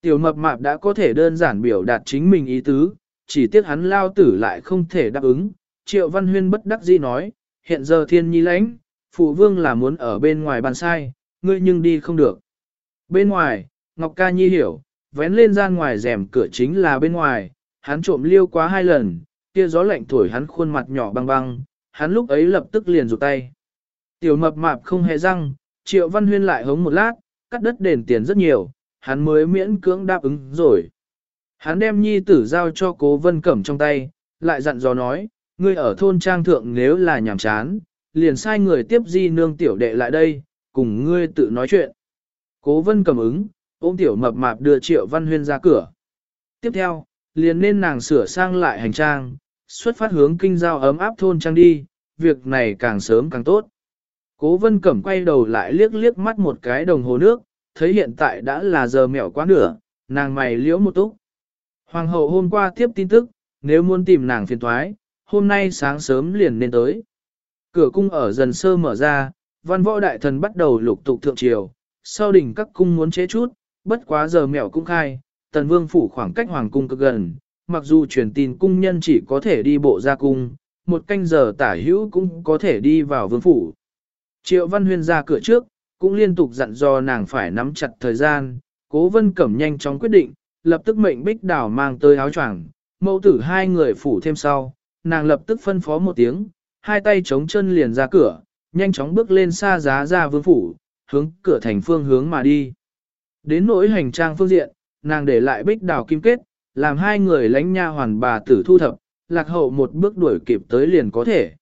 Tiểu mập mạp đã có thể đơn giản biểu đạt chính mình ý tứ, chỉ tiếc hắn lao tử lại không thể đáp ứng. Triệu văn huyên bất đắc dĩ nói, hiện giờ thiên nhi lãnh, phụ vương là muốn ở bên ngoài bàn sai, ngươi nhưng đi không được. Bên ngoài, Ngọc Ca Nhi hiểu, vén lên gian ngoài rèm cửa chính là bên ngoài, hắn trộm liêu quá hai lần, kia gió lạnh thổi hắn khuôn mặt nhỏ băng băng, hắn lúc ấy lập tức liền rụt tay. Tiểu mập mạp không hề răng, triệu văn huyên lại hống một lát, cắt đất đền tiền rất nhiều, hắn mới miễn cưỡng đáp ứng rồi. Hắn đem nhi tử giao cho cố vân cẩm trong tay, lại dặn dò nói, ngươi ở thôn trang thượng nếu là nhàm chán, liền sai người tiếp di nương tiểu đệ lại đây, cùng ngươi tự nói chuyện. Cố vân cẩm ứng, ôm tiểu mập mạp đưa triệu văn huyên ra cửa. Tiếp theo, liền nên nàng sửa sang lại hành trang, xuất phát hướng kinh giao ấm áp thôn trang đi, việc này càng sớm càng tốt. Cố vân cẩm quay đầu lại liếc liếc mắt một cái đồng hồ nước, thấy hiện tại đã là giờ mẹo quá nửa, nàng mày liễu một túc. Hoàng hậu hôm qua tiếp tin tức, nếu muốn tìm nàng phiền thoái, hôm nay sáng sớm liền nên tới. Cửa cung ở dần sơ mở ra, văn võ đại thần bắt đầu lục tục thượng triều, sau đỉnh các cung muốn chế chút, bất quá giờ mẹo cũng khai, tần vương phủ khoảng cách hoàng cung cực gần, mặc dù truyền tin cung nhân chỉ có thể đi bộ ra cung, một canh giờ tả hữu cũng có thể đi vào vương phủ. Triệu Văn Huyên ra cửa trước, cũng liên tục dặn dò nàng phải nắm chặt thời gian, cố vân cẩm nhanh chóng quyết định, lập tức mệnh bích đảo mang tới áo choàng, mẫu tử hai người phủ thêm sau, nàng lập tức phân phó một tiếng, hai tay chống chân liền ra cửa, nhanh chóng bước lên xa giá ra vương phủ, hướng cửa thành phương hướng mà đi. Đến nỗi hành trang phương diện, nàng để lại bích đào kim kết, làm hai người lánh nha hoàn bà tử thu thập, lạc hậu một bước đuổi kịp tới liền có thể.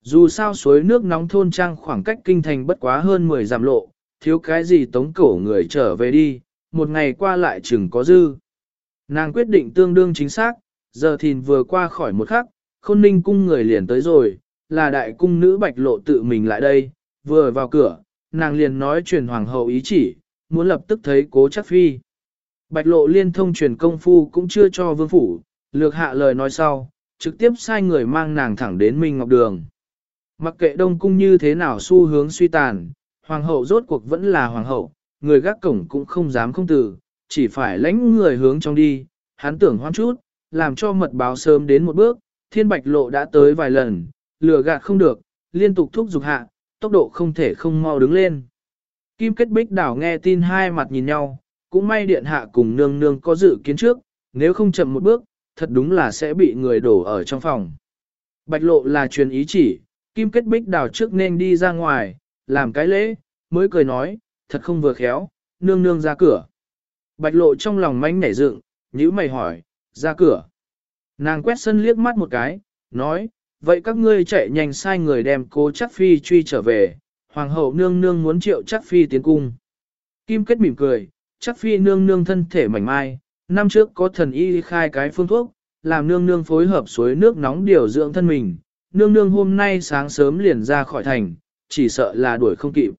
Dù sao suối nước nóng thôn trang khoảng cách kinh thành bất quá hơn 10 dặm lộ, thiếu cái gì tống cổ người trở về đi, một ngày qua lại chừng có dư. Nàng quyết định tương đương chính xác, giờ thìn vừa qua khỏi một khắc, khôn ninh cung người liền tới rồi, là đại cung nữ bạch lộ tự mình lại đây, vừa vào cửa, nàng liền nói truyền hoàng hậu ý chỉ, muốn lập tức thấy cố chắc phi. Bạch lộ liên thông truyền công phu cũng chưa cho vương phủ, lược hạ lời nói sau, trực tiếp sai người mang nàng thẳng đến Minh Ngọc Đường. Mặc kệ đông cung như thế nào xu hướng suy tàn, hoàng hậu rốt cuộc vẫn là hoàng hậu, người gác cổng cũng không dám không từ, chỉ phải lãnh người hướng trong đi, hắn tưởng hoan chút, làm cho mật báo sớm đến một bước, thiên bạch lộ đã tới vài lần, lừa gạt không được, liên tục thúc giục hạ, tốc độ không thể không mau đứng lên. Kim kết bích đảo nghe tin hai mặt nhìn nhau, cũng may điện hạ cùng nương nương có dự kiến trước, nếu không chậm một bước, thật đúng là sẽ bị người đổ ở trong phòng. Bạch lộ là truyền ý chỉ, kim kết bích đảo trước nên đi ra ngoài, làm cái lễ, mới cười nói, thật không vừa khéo, nương nương ra cửa. Bạch lộ trong lòng manh nảy dựng, nhíu mày hỏi, ra cửa. Nàng quét sân liếc mắt một cái, nói, vậy các ngươi chạy nhanh sai người đem cố chắc phi truy trở về, hoàng hậu nương nương muốn triệu chắc phi tiến cung. Kim kết mỉm cười, chắc phi nương nương thân thể mảnh mai, năm trước có thần y khai cái phương thuốc, làm nương nương phối hợp suối nước nóng điều dưỡng thân mình, nương nương hôm nay sáng sớm liền ra khỏi thành, chỉ sợ là đuổi không kịp.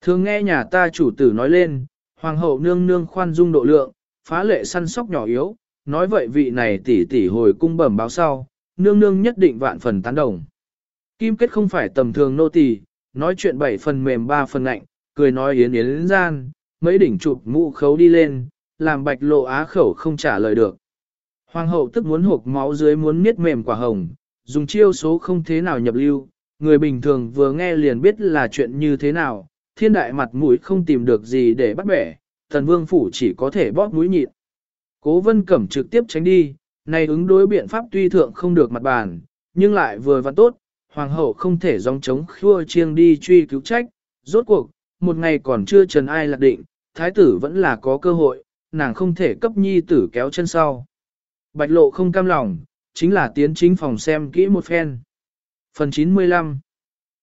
Thường nghe nhà ta chủ tử nói lên, hoàng hậu nương nương khoan dung độ lượng, phá lệ săn sóc nhỏ yếu, nói vậy vị này tỷ tỷ hồi cung bẩm báo sau, nương nương nhất định vạn phần tán đồng. Kim kết không phải tầm thường nô tỳ, nói chuyện bảy phần mềm ba phần lạnh, cười nói yến yến gian, mấy đỉnh chụp mũ khấu đi lên, làm bạch lộ á khẩu không trả lời được. Hoàng hậu tức muốn hộp máu dưới muốn miết mềm quả hồng, dùng chiêu số không thế nào nhập lưu, người bình thường vừa nghe liền biết là chuyện như thế nào, thiên đại mặt mũi không tìm được gì để bắt bẻ, thần vương phủ chỉ có thể bóp mũi nhịn. Cố vân cẩm trực tiếp tránh đi, này ứng đối biện pháp tuy thượng không được mặt bàn, nhưng lại vừa và tốt, hoàng hậu không thể dòng chống khua chiêng đi truy cứu trách, rốt cuộc, một ngày còn chưa trần ai lạc định, thái tử vẫn là có cơ hội, nàng không thể cấp nhi tử kéo chân sau. Bạch lộ không cam lòng, chính là tiến chính phòng xem kỹ một phen. Phần 95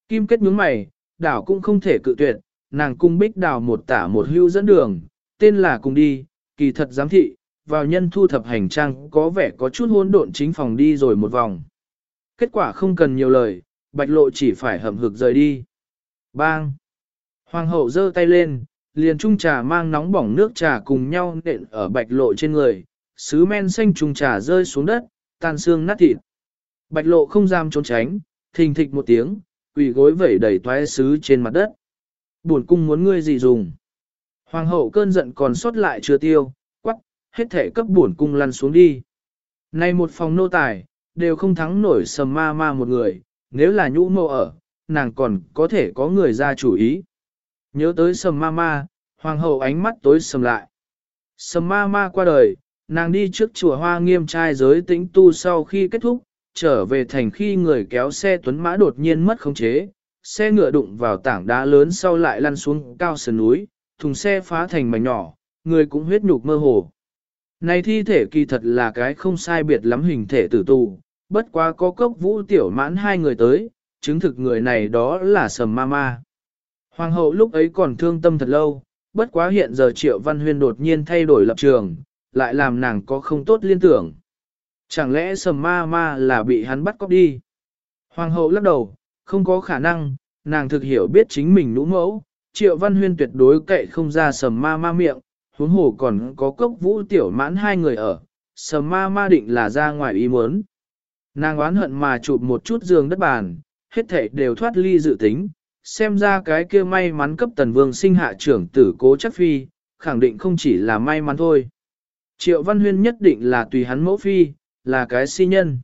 Kim kết nhướng mày, đảo cũng không thể cự tuyệt, nàng cung bích đảo một tả một hưu dẫn đường, tên là cùng đi, kỳ thật giám thị, vào nhân thu thập hành trang có vẻ có chút hỗn độn chính phòng đi rồi một vòng. Kết quả không cần nhiều lời, bạch lộ chỉ phải hầm hực rời đi. Bang! Hoàng hậu giơ tay lên, liền trung trà mang nóng bỏng nước trà cùng nhau nện ở bạch lộ trên người, sứ men xanh trung trà rơi xuống đất, tan xương nát thịt. Bạch lộ không dám trốn tránh, thình thịch một tiếng, quỳ gối vẩy đầy toái sứ trên mặt đất. Buồn cung muốn ngươi gì dùng? Hoàng hậu cơn giận còn sót lại chưa tiêu, quắc, hết thể cấp buồn cung lăn xuống đi. Nay một phòng nô tài, đều không thắng nổi sầm ma ma một người, nếu là nhũ mâu ở, nàng còn có thể có người ra chủ ý. Nhớ tới sầm ma ma, hoàng hậu ánh mắt tối sầm lại. Sầm ma ma qua đời, nàng đi trước chùa hoa nghiêm trai giới tĩnh tu sau khi kết thúc, trở về thành khi người kéo xe tuấn mã đột nhiên mất khống chế, xe ngựa đụng vào tảng đá lớn sau lại lăn xuống cao sườn núi, thùng xe phá thành mảnh nhỏ, người cũng huyết nhục mơ hồ. Này thi thể kỳ thật là cái không sai biệt lắm hình thể tử tù, bất quá có cốc vũ tiểu mãn hai người tới, chứng thực người này đó là sầm ma ma. Hoàng hậu lúc ấy còn thương tâm thật lâu, bất quá hiện giờ triệu văn huyên đột nhiên thay đổi lập trường, lại làm nàng có không tốt liên tưởng. Chẳng lẽ sầm ma ma là bị hắn bắt cóc đi? Hoàng hậu lắc đầu, không có khả năng, nàng thực hiểu biết chính mình nũ mẫu, triệu văn huyên tuyệt đối cậy không ra sầm ma ma miệng, huống hồ còn có cốc vũ tiểu mãn hai người ở, sầm ma ma định là ra ngoài ý muốn. Nàng oán hận mà chụp một chút giường đất bàn, hết thảy đều thoát ly dự tính, xem ra cái kia may mắn cấp tần vương sinh hạ trưởng tử cố chắc phi, khẳng định không chỉ là may mắn thôi. Triệu Văn Huyên nhất định là tùy hắn mẫu phi, là cái si nhân.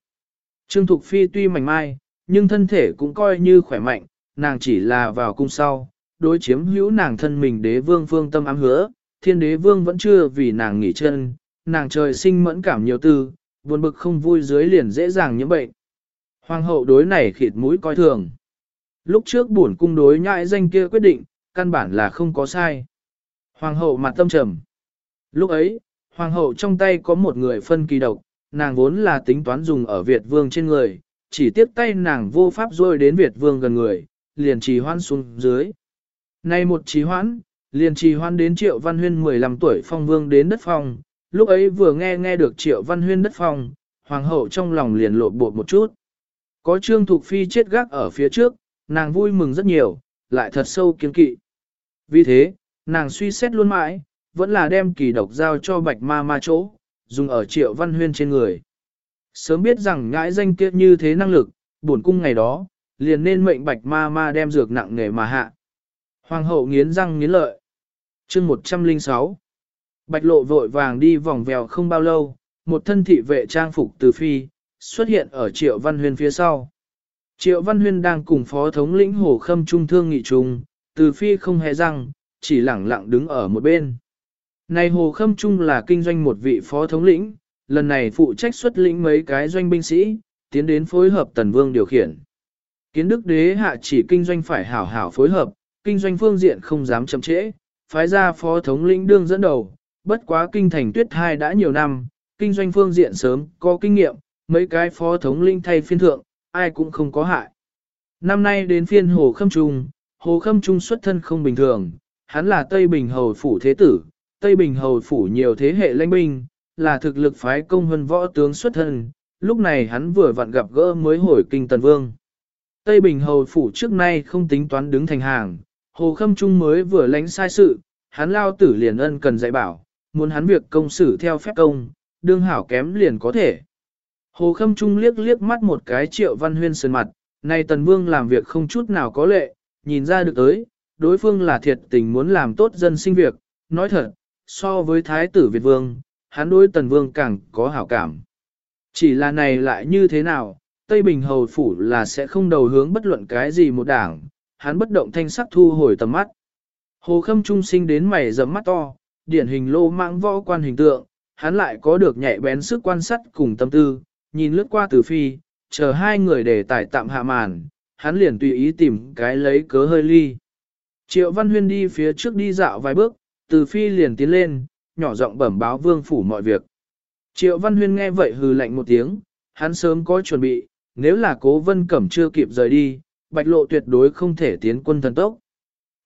Trương Thục Phi tuy mảnh mai, nhưng thân thể cũng coi như khỏe mạnh, nàng chỉ là vào cung sau, đối chiếm hữu nàng thân mình đế vương phương tâm ám hứa, thiên đế vương vẫn chưa vì nàng nghỉ chân, nàng trời sinh mẫn cảm nhiều tư, buồn bực không vui dưới liền dễ dàng nhiễm bệnh. Hoàng hậu đối này khịt mũi coi thường. Lúc trước buồn cung đối nhãi danh kia quyết định, căn bản là không có sai. Hoàng hậu mặt tâm trầm. Lúc ấy, hoàng hậu trong tay có một người phân kỳ độc, nàng vốn là tính toán dùng ở Việt vương trên người, chỉ tiếp tay nàng vô pháp rôi đến Việt vương gần người, liền trì hoãn xuống dưới. Nay một trì hoãn, liền trì hoãn đến triệu văn huyên 15 tuổi phong vương đến đất phong, lúc ấy vừa nghe nghe được triệu văn huyên đất phong, hoàng hậu trong lòng liền lột bột một chút. Có trương thục phi chết gác ở phía trước, nàng vui mừng rất nhiều, lại thật sâu kiên kỵ. Vì thế, nàng suy xét luôn mãi, vẫn là đem kỳ độc giao cho bạch ma ma chỗ, dùng ở triệu văn huyên trên người. Sớm biết rằng ngãi danh kia như thế năng lực, bổn cung ngày đó, liền nên mệnh bạch ma ma đem dược nặng nghề mà hạ. Hoàng hậu nghiến răng nghiến lợi. chương 106 Bạch lộ vội vàng đi vòng vèo không bao lâu, một thân thị vệ trang phục từ phi, xuất hiện ở triệu văn huyên phía sau. Triệu văn huyên đang cùng phó thống lĩnh hồ khâm trung thương nghị trùng, từ phi không hề răng, chỉ lẳng lặng đứng ở một bên. Này hồ khâm trung là kinh doanh một vị phó thống lĩnh, lần này phụ trách xuất lĩnh mấy cái doanh binh sĩ, tiến đến phối hợp tần vương điều khiển. Kiến đức đế hạ chỉ kinh doanh phải hảo hảo phối hợp, kinh doanh phương diện không dám chậm trễ, phái ra phó thống lĩnh đương dẫn đầu, bất quá kinh thành tuyết hai đã nhiều năm, kinh doanh phương diện sớm có kinh nghiệm, mấy cái phó thống lĩnh thay phiên thượng, ai cũng không có hại. Năm nay đến phiên Hồ Khâm Trung, Hồ Khâm Trung xuất thân không bình thường, hắn là Tây Bình Hầu Phủ Thế Tử, Tây Bình Hầu Phủ nhiều thế hệ lãnh binh, là thực lực phái công hân võ tướng xuất thân, lúc này hắn vừa vặn gặp gỡ mới hồi kinh Tần Vương. Tây Bình Hầu Phủ trước nay không tính toán đứng thành hàng, Hồ Khâm Trung mới vừa lánh sai sự, hắn lao tử liền ân cần dạy bảo, muốn hắn việc công xử theo phép công, đương hảo kém liền có thể. Hồ Khâm Trung liếc liếc mắt một cái triệu văn huyên sơn mặt, nay Tần Vương làm việc không chút nào có lệ, nhìn ra được tới, đối phương là thiệt tình muốn làm tốt dân sinh việc, nói thật, so với Thái tử Việt Vương, hắn đối Tần Vương càng có hảo cảm. Chỉ là này lại như thế nào, Tây Bình Hầu Phủ là sẽ không đầu hướng bất luận cái gì một đảng, hắn bất động thanh sắc thu hồi tầm mắt. Hồ Khâm Trung sinh đến mày dầm mắt to, điển hình lô mạng võ quan hình tượng, hắn lại có được nhạy bén sức quan sát cùng tâm tư, nhìn lướt qua từ phi, chờ hai người để tải tạm hạ màn, hắn liền tùy ý tìm cái lấy cớ hơi ly. Triệu Văn Huyên đi phía trước đi dạo vài bước, từ phi liền tiến lên, nhỏ giọng bẩm báo vương phủ mọi việc. Triệu Văn Huyên nghe vậy hừ lạnh một tiếng, hắn sớm có chuẩn bị, nếu là cố vân cẩm chưa kịp rời đi, bạch lộ tuyệt đối không thể tiến quân thần tốc.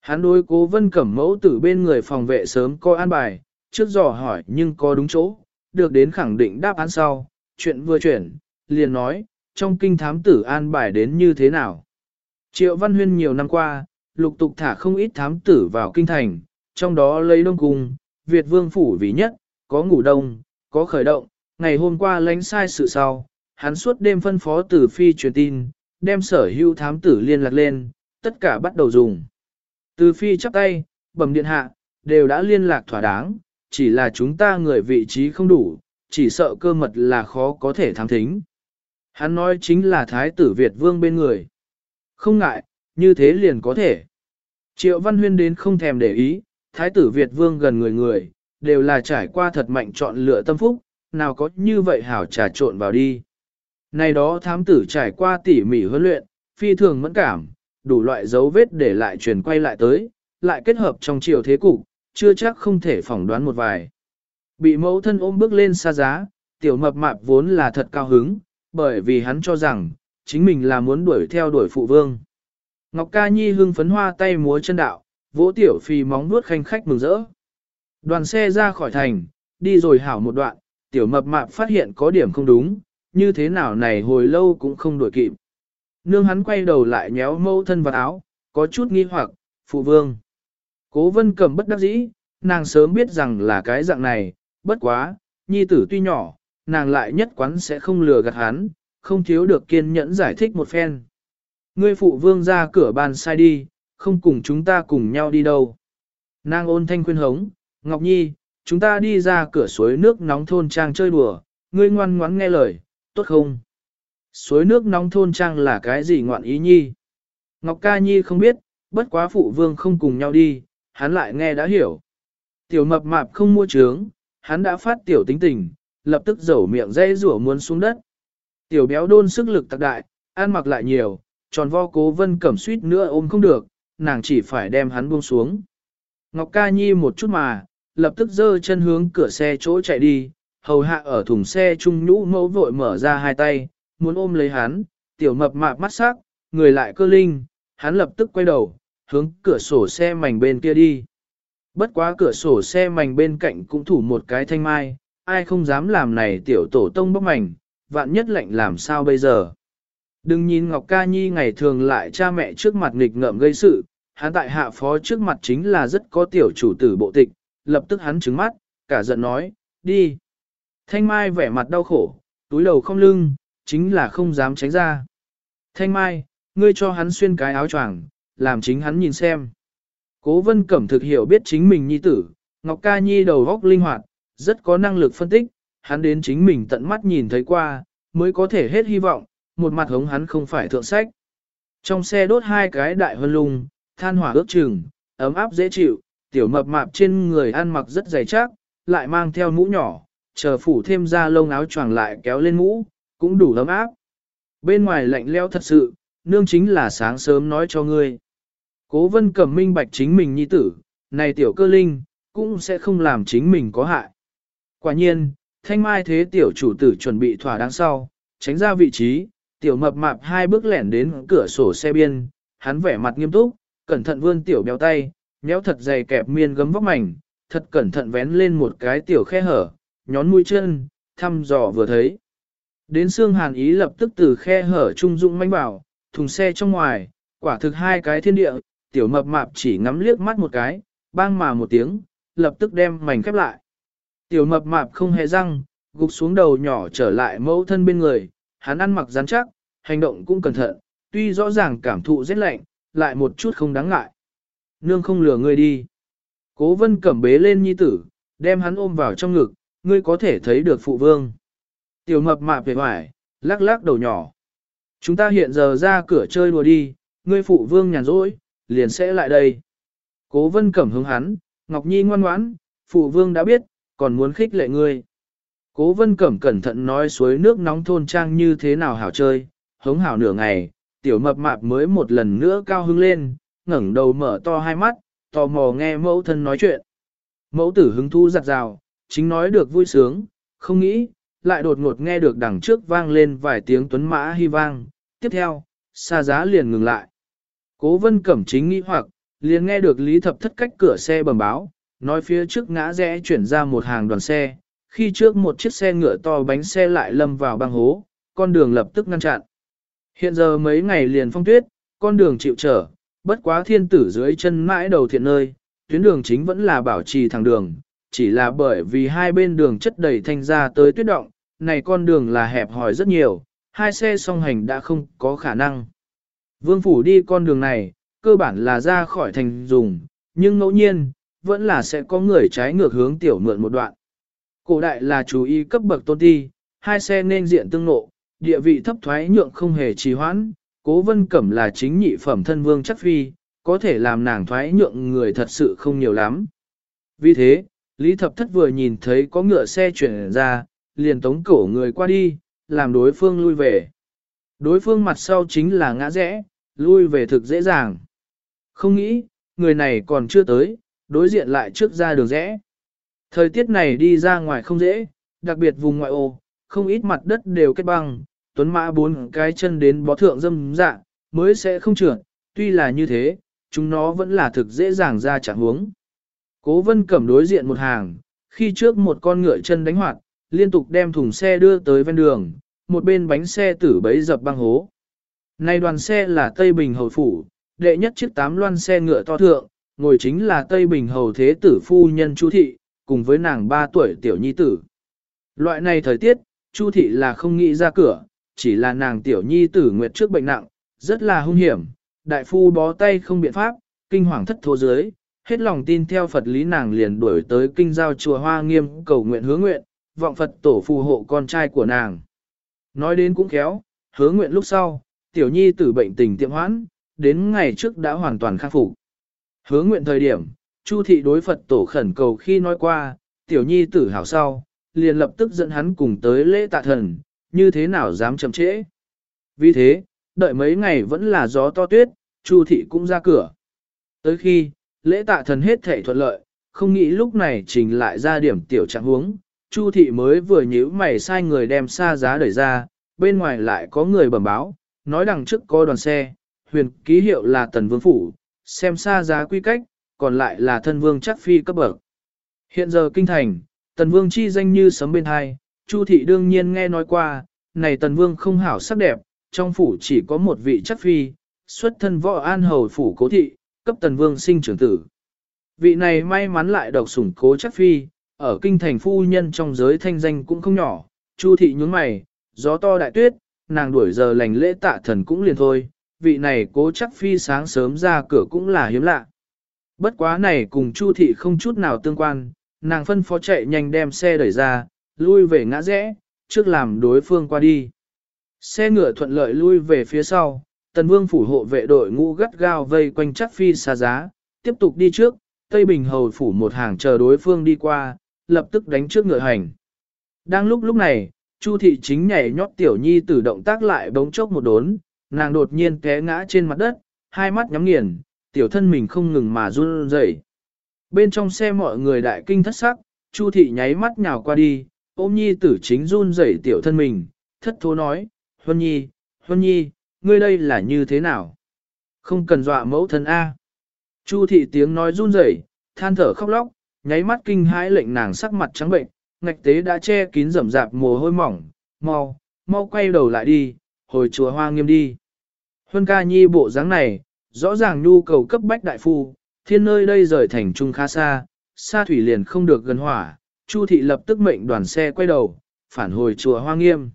Hắn đối cố vân cẩm mẫu tử bên người phòng vệ sớm coi an bài, trước dò hỏi nhưng có đúng chỗ, được đến khẳng định đáp án sau, chuyện vừa chuyển, liền nói, trong kinh thám tử an bài đến như thế nào. Triệu Văn Huyên nhiều năm qua, lục tục thả không ít thám tử vào kinh thành, trong đó lấy đông cung, Việt vương phủ vì nhất, có ngủ đông, có khởi động, ngày hôm qua lánh sai sự sau, hắn suốt đêm phân phó tử phi truyền tin, đem sở hữu thám tử liên lạc lên, tất cả bắt đầu dùng. Từ phi chắp tay, bẩm điện hạ, đều đã liên lạc thỏa đáng, chỉ là chúng ta người vị trí không đủ, chỉ sợ cơ mật là khó có thể thám thính. Hắn nói chính là thái tử Việt vương bên người. Không ngại, như thế liền có thể. Triệu Văn Huyên đến không thèm để ý, thái tử Việt vương gần người người, đều là trải qua thật mạnh chọn lựa tâm phúc, nào có như vậy hảo trà trộn vào đi. Này đó thám tử trải qua tỉ mỉ huấn luyện, phi thường mẫn cảm, đủ loại dấu vết để lại truyền quay lại tới, lại kết hợp trong chiều thế cục, chưa chắc không thể phỏng đoán một vài. Bị mẫu thân ôm bước lên xa giá, tiểu mập mạp vốn là thật cao hứng, bởi vì hắn cho rằng, chính mình là muốn đuổi theo đuổi phụ vương. Ngọc Ca Nhi hưng phấn hoa tay múa chân đạo, vỗ tiểu phi móng nuốt khanh khách mừng rỡ. Đoàn xe ra khỏi thành, đi rồi hảo một đoạn, tiểu mập mạp phát hiện có điểm không đúng, như thế nào này hồi lâu cũng không đuổi kịp. Nương hắn quay đầu lại nhéo mâu thân vào áo, có chút nghi hoặc, phụ vương. Cố vân cầm bất đắc dĩ, nàng sớm biết rằng là cái dạng này, bất quá, nhi tử tuy nhỏ, nàng lại nhất quán sẽ không lừa gạt hắn, không thiếu được kiên nhẫn giải thích một phen. Ngươi phụ vương ra cửa bàn sai đi, không cùng chúng ta cùng nhau đi đâu. Nàng ôn thanh khuyên hống, Ngọc Nhi, chúng ta đi ra cửa suối nước nóng thôn trang chơi đùa, ngươi ngoan ngoãn nghe lời, tốt không? Suối nước nóng thôn trang là cái gì ngoạn ý nhi? Ngọc Ca Nhi không biết, bất quá phụ vương không cùng nhau đi, hắn lại nghe đã hiểu. Tiểu mập mạp không mua trướng, hắn đã phát tiểu tính tình, lập tức dẩu miệng dây rủa muốn xuống đất. Tiểu béo đôn sức lực tạc đại, ăn mặc lại nhiều, tròn vo cố vân cẩm suýt nữa ôm không được, nàng chỉ phải đem hắn buông xuống. Ngọc ca nhi một chút mà, lập tức giơ chân hướng cửa xe chỗ chạy đi, hầu hạ ở thùng xe trung nhũ mẫu vội mở ra hai tay, muốn ôm lấy hắn, tiểu mập mạp mắt sắc, người lại cơ linh, hắn lập tức quay đầu, hướng cửa sổ xe mảnh bên kia đi. Bất quá cửa sổ xe mảnh bên cạnh cũng thủ một cái thanh mai, ai không dám làm này tiểu tổ tông bóc mảnh, vạn nhất lệnh làm sao bây giờ. Đừng nhìn Ngọc Ca Nhi ngày thường lại cha mẹ trước mặt nghịch ngợm gây sự, hắn tại hạ phó trước mặt chính là rất có tiểu chủ tử bộ tịch, lập tức hắn trứng mắt, cả giận nói, đi. Thanh Mai vẻ mặt đau khổ, túi đầu không lưng, chính là không dám tránh ra. Thanh Mai, ngươi cho hắn xuyên cái áo choàng, làm chính hắn nhìn xem. Cố vân cẩm thực hiểu biết chính mình nhi tử, Ngọc Ca Nhi đầu góc linh hoạt, rất có năng lực phân tích, hắn đến chính mình tận mắt nhìn thấy qua, mới có thể hết hy vọng, một mặt hống hắn không phải thượng sách. Trong xe đốt hai cái đại hân lung, than hỏa ước chừng, ấm áp dễ chịu, tiểu mập mạp trên người ăn mặc rất dày chắc, lại mang theo mũ nhỏ, chờ phủ thêm ra lông áo choàng lại kéo lên mũ, cũng đủ ấm áp. Bên ngoài lạnh leo thật sự, nương chính là sáng sớm nói cho ngươi. Cố vân cẩm minh bạch chính mình nhi tử, này tiểu cơ linh, cũng sẽ không làm chính mình có hại. Quả nhiên, thanh mai thế tiểu chủ tử chuẩn bị thỏa đáng sau, tránh ra vị trí, tiểu mập mạp hai bước lẻn đến cửa sổ xe biên, hắn vẻ mặt nghiêm túc, cẩn thận vươn tiểu béo tay, nhéo thật dày kẹp miên gấm vóc mảnh, thật cẩn thận vén lên một cái tiểu khe hở, nhón mũi chân, thăm dò vừa thấy. Đến xương hàn ý lập tức từ khe hở trung dụng manh bảo, thùng xe trong ngoài, quả thực hai cái thiên địa, tiểu mập mạp chỉ ngắm liếc mắt một cái, bang mà một tiếng, lập tức đem mảnh khép lại. Tiểu mập mạp không hề răng, gục xuống đầu nhỏ trở lại mẫu thân bên người, hắn ăn mặc rắn chắc, hành động cũng cẩn thận, tuy rõ ràng cảm thụ rất lạnh, lại một chút không đáng ngại. Nương không lừa ngươi đi. Cố vân cẩm bế lên nhi tử, đem hắn ôm vào trong ngực, ngươi có thể thấy được phụ vương. Tiểu mập mạp về hoài, lắc lắc đầu nhỏ. Chúng ta hiện giờ ra cửa chơi đùa đi, ngươi phụ vương nhàn rỗi, liền sẽ lại đây. Cố vân cẩm hướng hắn, Ngọc Nhi ngoan ngoãn, phụ vương đã biết, còn muốn khích lệ ngươi. Cố vân cẩm cẩn thận nói suối nước nóng thôn trang như thế nào hảo chơi, hống hảo nửa ngày, tiểu mập mạp mới một lần nữa cao hứng lên, ngẩng đầu mở to hai mắt, tò mò nghe mẫu thân nói chuyện. Mẫu tử hứng thu giặt rào, chính nói được vui sướng, không nghĩ, lại đột ngột nghe được đằng trước vang lên vài tiếng tuấn mã hy vang. Tiếp theo, xa giá liền ngừng lại. Cố vân cẩm chính nghĩ hoặc, liền nghe được lý thập thất cách cửa xe bầm báo, nói phía trước ngã rẽ chuyển ra một hàng đoàn xe, khi trước một chiếc xe ngựa to bánh xe lại lâm vào băng hố, con đường lập tức ngăn chặn. Hiện giờ mấy ngày liền phong tuyết, con đường chịu trở, bất quá thiên tử dưới chân mãi đầu thiện nơi, tuyến đường chính vẫn là bảo trì thẳng đường, chỉ là bởi vì hai bên đường chất đầy thanh ra tới tuyết động, này con đường là hẹp hòi rất nhiều, hai xe song hành đã không có khả năng. Vương phủ đi con đường này, cơ bản là ra khỏi thành dùng, nhưng ngẫu nhiên, vẫn là sẽ có người trái ngược hướng tiểu mượn một đoạn. Cổ đại là chú ý cấp bậc tôn ti, hai xe nên diện tương nộ, địa vị thấp thoái nhượng không hề trì hoãn, cố vân cẩm là chính nhị phẩm thân vương chắc phi, có thể làm nàng thoái nhượng người thật sự không nhiều lắm. Vì thế, Lý Thập Thất vừa nhìn thấy có ngựa xe chuyển ra, liền tống cổ người qua đi, làm đối phương lui về. Đối phương mặt sau chính là ngã rẽ, lui về thực dễ dàng. Không nghĩ, người này còn chưa tới, đối diện lại trước ra đường rẽ. Thời tiết này đi ra ngoài không dễ, đặc biệt vùng ngoại ô, không ít mặt đất đều kết băng, tuấn mã bốn cái chân đến bó thượng dâm dạ, mới sẽ không trượt, tuy là như thế, chúng nó vẫn là thực dễ dàng ra chẳng huống. Cố vân cẩm đối diện một hàng, khi trước một con ngựa chân đánh hoạt, liên tục đem thùng xe đưa tới ven đường, một bên bánh xe tử bấy dập băng hố. Này đoàn xe là Tây Bình Hầu Phủ, đệ nhất chiếc tám loan xe ngựa to thượng, ngồi chính là Tây Bình Hầu Thế Tử Phu Nhân Chu Thị, cùng với nàng 3 tuổi tiểu nhi tử. Loại này thời tiết, Chu Thị là không nghĩ ra cửa, chỉ là nàng tiểu nhi tử nguyệt trước bệnh nặng, rất là hung hiểm, đại phu bó tay không biện pháp, kinh hoàng thất thố dưới, hết lòng tin theo Phật lý nàng liền đuổi tới kinh giao chùa Hoa Nghiêm cầu nguyện hứa nguyện, vọng Phật tổ phù hộ con trai của nàng. Nói đến cũng khéo, hứa nguyện lúc sau, tiểu nhi tử bệnh tình tiệm hoãn, đến ngày trước đã hoàn toàn khắc phục. Hứa nguyện thời điểm, Chu thị đối Phật tổ khẩn cầu khi nói qua, tiểu nhi tử hảo sau, liền lập tức dẫn hắn cùng tới lễ tạ thần, như thế nào dám chậm trễ. Vì thế, đợi mấy ngày vẫn là gió to tuyết, Chu thị cũng ra cửa. Tới khi, lễ tạ thần hết thể thuận lợi, không nghĩ lúc này trình lại ra điểm tiểu trạng huống, Chu thị mới vừa nhíu mày sai người đem xa giá đẩy ra, bên ngoài lại có người bẩm báo, nói đằng trước có đoàn xe, huyền ký hiệu là tần vương phủ, xem xa giá quy cách, còn lại là thân vương chắc phi cấp bậc. Hiện giờ kinh thành, tần vương chi danh như sấm bên hai, Chu thị đương nhiên nghe nói qua, này tần vương không hảo sắc đẹp, trong phủ chỉ có một vị chắc phi, xuất thân võ an hầu phủ cố thị, cấp tần vương sinh trưởng tử. Vị này may mắn lại độc sủng cố chắc phi, ở kinh thành phu nhân trong giới thanh danh cũng không nhỏ, Chu thị nhún mày, gió to đại tuyết, nàng đuổi giờ lành lễ tạ thần cũng liền thôi, vị này cố chắc phi sáng sớm ra cửa cũng là hiếm lạ. Bất quá này cùng Chu thị không chút nào tương quan, nàng phân phó chạy nhanh đem xe đẩy ra, lui về ngã rẽ, trước làm đối phương qua đi. Xe ngựa thuận lợi lui về phía sau, tần vương phủ hộ vệ đội ngũ gắt gao vây quanh chắc phi xa giá, tiếp tục đi trước, Tây Bình hầu phủ một hàng chờ đối phương đi qua, lập tức đánh trước ngựa hành. Đang lúc lúc này, Chu thị chính nhảy nhót tiểu nhi tử động tác lại bỗng chốc một đốn, nàng đột nhiên té ngã trên mặt đất, hai mắt nhắm nghiền, tiểu thân mình không ngừng mà run rẩy. Bên trong xe mọi người đại kinh thất sắc, Chu thị nháy mắt nhào qua đi, ôm nhi tử chính run rẩy tiểu thân mình, thất thố nói, Huân nhi, Huân nhi, ngươi đây là như thế nào? Không cần dọa mẫu thân A. Chu thị tiếng nói run rẩy, than thở khóc lóc, nháy mắt kinh hãi lệnh nàng sắc mặt trắng bệnh, ngạch tế đã che kín rầm rạp mồ hôi mỏng, mau, mau quay đầu lại đi, hồi chùa hoa nghiêm đi. Huân ca nhi bộ dáng này, rõ ràng nhu cầu cấp bách đại phu, thiên nơi đây rời thành trung khá xa, xa thủy liền không được gần hỏa, Chu thị lập tức mệnh đoàn xe quay đầu, phản hồi chùa Hoa Nghiêm.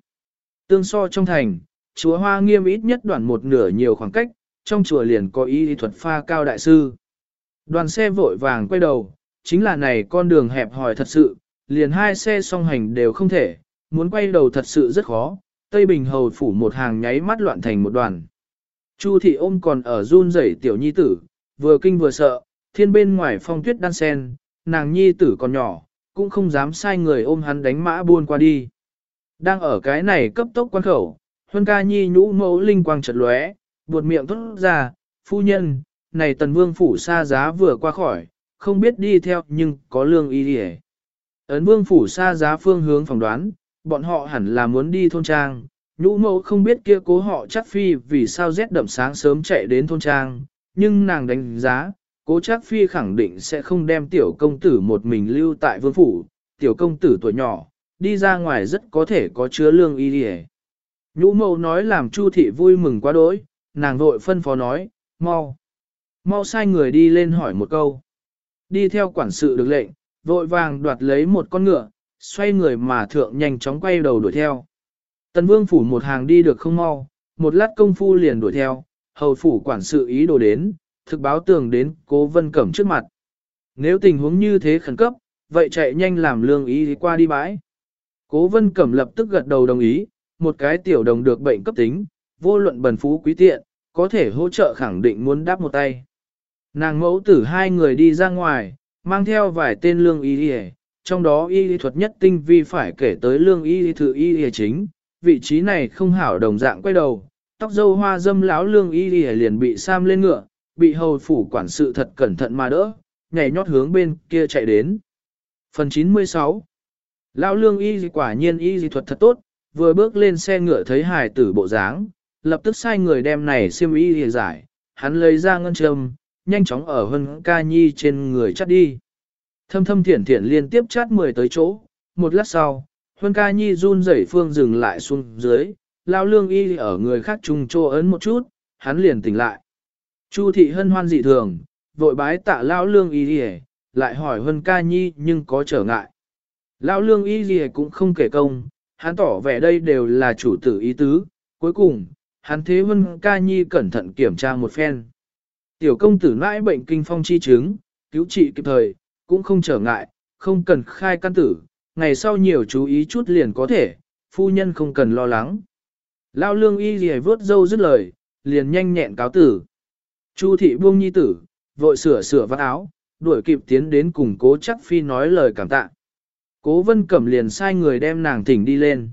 Tương so trong thành, chùa Hoa Nghiêm ít nhất đoạn một nửa nhiều khoảng cách, trong chùa liền có y thuật pha cao đại sư. Đoàn xe vội vàng quay đầu, chính là này con đường hẹp hòi thật sự, liền hai xe song hành đều không thể, muốn quay đầu thật sự rất khó, Tây Bình Hầu phủ một hàng nháy mắt loạn thành một đoàn. Chu thị ôm còn ở run rẩy tiểu nhi tử, vừa kinh vừa sợ, thiên bên ngoài phong tuyết đan sen, nàng nhi tử còn nhỏ, cũng không dám sai người ôm hắn đánh mã buôn qua đi. Đang ở cái này cấp tốc quan khẩu, Huân ca nhi nhũ mẫu linh quang chợt lóe, buột miệng thốt ra, phu nhân, này tần vương phủ xa giá vừa qua khỏi, không biết đi theo nhưng có lương y đi Ấn vương phủ xa giá phương hướng phỏng đoán, bọn họ hẳn là muốn đi thôn trang, nhũ mẫu không biết kia cố họ chắc phi vì sao rét đậm sáng sớm chạy đến thôn trang, nhưng nàng đánh giá, cố chắc phi khẳng định sẽ không đem tiểu công tử một mình lưu tại vương phủ, tiểu công tử tuổi nhỏ, đi ra ngoài rất có thể có chứa lương y đi Nhũ mẫu nói làm Chu thị vui mừng quá đỗi, nàng vội phân phó nói, mau. Mau sai người đi lên hỏi một câu. Đi theo quản sự được lệnh, vội vàng đoạt lấy một con ngựa, xoay người mà thượng nhanh chóng quay đầu đuổi theo. Tần vương phủ một hàng đi được không mau, một lát công phu liền đuổi theo, hầu phủ quản sự ý đồ đến, thực báo tường đến cố vân cẩm trước mặt. Nếu tình huống như thế khẩn cấp, vậy chạy nhanh làm lương ý qua đi bãi. Cố vân cẩm lập tức gật đầu đồng ý, một cái tiểu đồng được bệnh cấp tính, vô luận bần phú quý tiện, có thể hỗ trợ khẳng định muốn đáp một tay. Nàng mẫu tử hai người đi ra ngoài, mang theo vài tên lương y y trong đó y lý thuật nhất tinh vi phải kể tới lương y lý thự y y chính, vị trí này không hảo đồng dạng quay đầu, tóc dâu hoa dâm lão lương y y liền bị sam lên ngựa, bị hầu phủ quản sự thật cẩn thận mà đỡ, nhảy nhót hướng bên kia chạy đến. Phần 96 Lão lương y quả nhiên y dị thuật thật tốt, vừa bước lên xe ngựa thấy hài tử bộ dáng, lập tức sai người đem này xiêm y hề giải, hắn lấy ra ngân châm, nhanh chóng ở hân ca nhi trên người chắt đi. Thâm thâm thiển thiển liên tiếp chát mười tới chỗ, một lát sau, Huân ca nhi run rẩy phương dừng lại xuống dưới, lao lương y ở người khác trùng trô ấn một chút, hắn liền tỉnh lại. Chu thị hân hoan dị thường, vội bái tạ lao lương y đi lại hỏi Huân ca nhi nhưng có trở ngại. lão lương y gì cũng không kể công, hắn tỏ vẻ đây đều là chủ tử ý tứ, cuối cùng, hắn thế vân ca nhi cẩn thận kiểm tra một phen. Tiểu công tử nãi bệnh kinh phong chi chứng, cứu trị kịp thời, cũng không trở ngại, không cần khai căn tử, ngày sau nhiều chú ý chút liền có thể, phu nhân không cần lo lắng. Lao lương y gì vớt dâu dứt lời, liền nhanh nhẹn cáo tử. Chu thị buông nhi tử, vội sửa sửa vắt áo, đuổi kịp tiến đến cùng cố chắc phi nói lời cảm tạ. Cố vân cẩm liền sai người đem nàng thỉnh đi lên.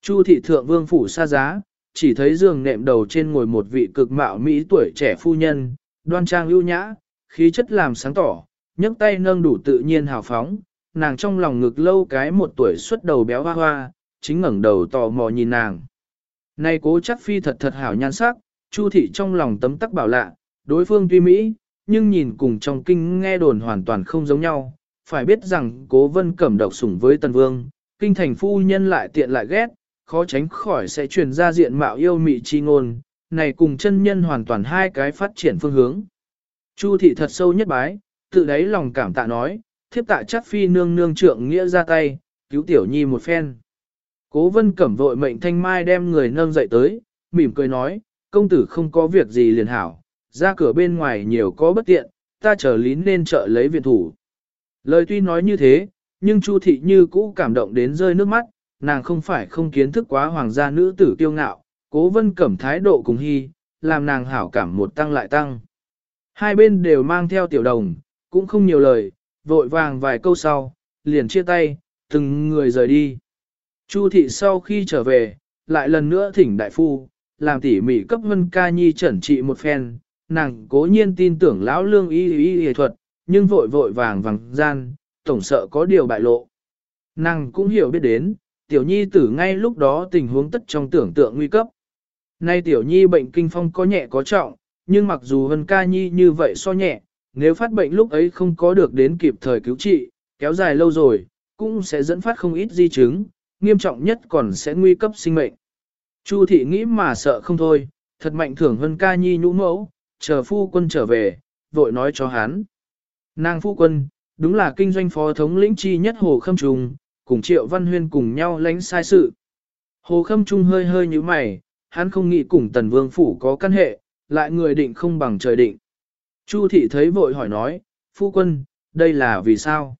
Chu thị thượng vương phủ xa giá, chỉ thấy giường nệm đầu trên ngồi một vị cực mạo Mỹ tuổi trẻ phu nhân, đoan trang ưu nhã, khí chất làm sáng tỏ, nhấc tay nâng đủ tự nhiên hào phóng, nàng trong lòng ngực lâu cái một tuổi xuất đầu béo hoa hoa, chính ngẩng đầu tò mò nhìn nàng. Này cố chắc phi thật thật hảo nhan sắc, Chu thị trong lòng tấm tắc bảo lạ, đối phương tuy Mỹ, nhưng nhìn cùng trong kinh nghe đồn hoàn toàn không giống nhau. Phải biết rằng cố vân cẩm độc sủng với tần vương, kinh thành phu nhân lại tiện lại ghét, khó tránh khỏi sẽ truyền ra diện mạo yêu mị chi ngôn, này cùng chân nhân hoàn toàn hai cái phát triển phương hướng. Chu thị thật sâu nhất bái, tự đáy lòng cảm tạ nói, thiếp tạ chắc phi nương nương trượng nghĩa ra tay, cứu tiểu nhi một phen. Cố vân cẩm vội mệnh thanh mai đem người nâng dậy tới, mỉm cười nói, công tử không có việc gì liền hảo, ra cửa bên ngoài nhiều có bất tiện, ta trở lín nên trợ lấy viện thủ. Lời tuy nói như thế, nhưng Chu thị như cũ cảm động đến rơi nước mắt, nàng không phải không kiến thức quá hoàng gia nữ tử kiêu ngạo, cố vân cẩm thái độ cùng hy, làm nàng hảo cảm một tăng lại tăng. Hai bên đều mang theo tiểu đồng, cũng không nhiều lời, vội vàng vài câu sau, liền chia tay, từng người rời đi. Chu thị sau khi trở về, lại lần nữa thỉnh đại phu, làm tỉ mỉ cấp vân ca nhi chẩn trị một phen, nàng cố nhiên tin tưởng lão lương y y y thuật, nhưng vội vội vàng vàng gian, tổng sợ có điều bại lộ. Nàng cũng hiểu biết đến, tiểu nhi tử ngay lúc đó tình huống tất trong tưởng tượng nguy cấp. Nay tiểu nhi bệnh kinh phong có nhẹ có trọng, nhưng mặc dù vân ca nhi như vậy so nhẹ, nếu phát bệnh lúc ấy không có được đến kịp thời cứu trị, kéo dài lâu rồi, cũng sẽ dẫn phát không ít di chứng, nghiêm trọng nhất còn sẽ nguy cấp sinh mệnh. Chu thị nghĩ mà sợ không thôi, thật mạnh thưởng hơn ca nhi nhũ mẫu, chờ phu quân trở về, vội nói cho hắn. Nàng phu quân, đúng là kinh doanh phó thống lĩnh chi nhất Hồ Khâm Trung, cùng Triệu Văn Huyên cùng nhau lánh sai sự. Hồ Khâm Trung hơi hơi như mày, hắn không nghĩ cùng Tần Vương Phủ có căn hệ, lại người định không bằng trời định. Chu thị thấy vội hỏi nói, phu quân, đây là vì sao?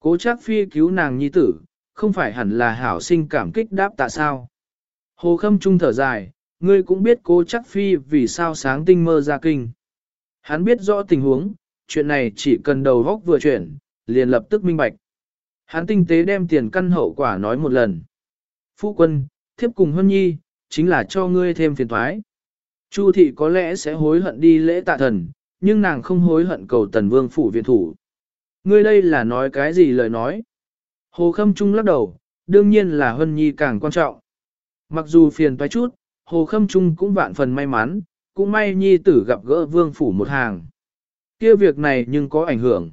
Cố chắc phi cứu nàng nhi tử, không phải hẳn là hảo sinh cảm kích đáp tạ sao? Hồ khâm trung thở dài, ngươi cũng biết cố chắc phi vì sao sáng tinh mơ ra kinh. Hắn biết rõ tình huống, chuyện này chỉ cần đầu góc vừa chuyển, liền lập tức minh bạch. Hắn tinh tế đem tiền căn hậu quả nói một lần. Phu quân, thiếp cùng hân nhi, chính là cho ngươi thêm phiền thoái. Chu thị có lẽ sẽ hối hận đi lễ tạ thần, nhưng nàng không hối hận cầu tần vương phủ viện thủ. Ngươi đây là nói cái gì lời nói? Hồ Khâm Trung lắc đầu, đương nhiên là Hân Nhi càng quan trọng. Mặc dù phiền toái chút, Hồ Khâm Trung cũng vạn phần may mắn, cũng may Nhi tử gặp gỡ vương phủ một hàng kia việc này nhưng có ảnh hưởng.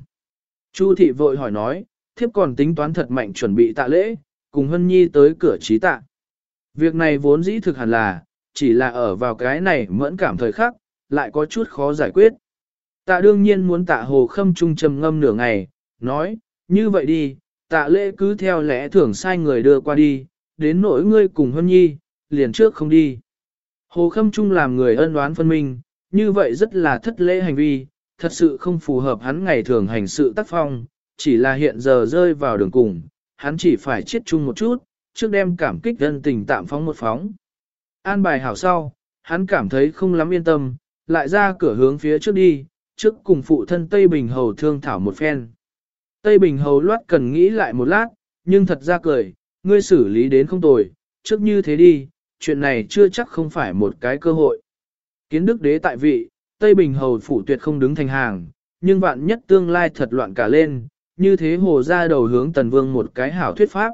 Chu thị vội hỏi nói, thiếp còn tính toán thật mạnh chuẩn bị tạ lễ, cùng Hân Nhi tới cửa trí tạ. Việc này vốn dĩ thực hẳn là, chỉ là ở vào cái này mẫn cảm thời khắc, lại có chút khó giải quyết. Tạ đương nhiên muốn tạ hồ khâm trung trầm ngâm nửa ngày, nói, như vậy đi, tạ lễ cứ theo lẽ thường sai người đưa qua đi, đến nỗi ngươi cùng hân nhi, liền trước không đi. Hồ khâm trung làm người ân đoán phân minh, như vậy rất là thất lễ hành vi, thật sự không phù hợp hắn ngày thường hành sự tác phong, chỉ là hiện giờ rơi vào đường cùng, hắn chỉ phải chết chung một chút, trước đem cảm kích dân tình tạm phóng một phóng. An bài hảo sau, hắn cảm thấy không lắm yên tâm, lại ra cửa hướng phía trước đi, trước cùng phụ thân Tây Bình Hầu thương thảo một phen. Tây Bình Hầu loát cần nghĩ lại một lát, nhưng thật ra cười, ngươi xử lý đến không tồi, trước như thế đi, chuyện này chưa chắc không phải một cái cơ hội. Kiến đức đế tại vị, Tây Bình Hầu phủ tuyệt không đứng thành hàng, nhưng vạn nhất tương lai thật loạn cả lên, như thế hồ ra đầu hướng Tần Vương một cái hảo thuyết pháp.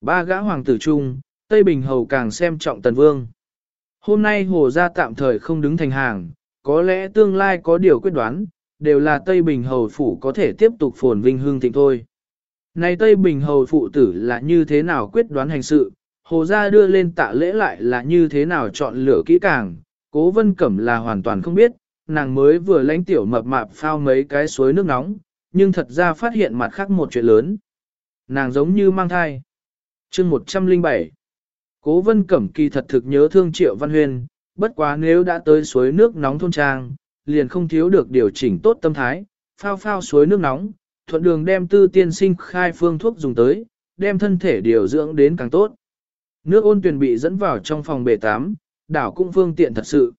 Ba gã hoàng tử chung, Tây Bình Hầu càng xem trọng Tần Vương. Hôm nay hồ ra tạm thời không đứng thành hàng, có lẽ tương lai có điều quyết đoán, đều là Tây Bình Hầu Phủ có thể tiếp tục phồn vinh hương thịnh thôi. Này Tây Bình Hầu Phụ tử là như thế nào quyết đoán hành sự, Hồ Gia đưa lên tạ lễ lại là như thế nào chọn lựa kỹ càng, cố vân cẩm là hoàn toàn không biết, nàng mới vừa lãnh tiểu mập mạp phao mấy cái suối nước nóng, nhưng thật ra phát hiện mặt khác một chuyện lớn. Nàng giống như mang thai. chương 107 Cố vân cẩm kỳ thật thực nhớ thương triệu văn huyền bất quá nếu đã tới suối nước nóng thôn trang, liền không thiếu được điều chỉnh tốt tâm thái, phao phao suối nước nóng, thuận đường đem tư tiên sinh khai phương thuốc dùng tới, đem thân thể điều dưỡng đến càng tốt. Nước ôn tuyển bị dẫn vào trong phòng bể tắm, đảo cũng phương tiện thật sự.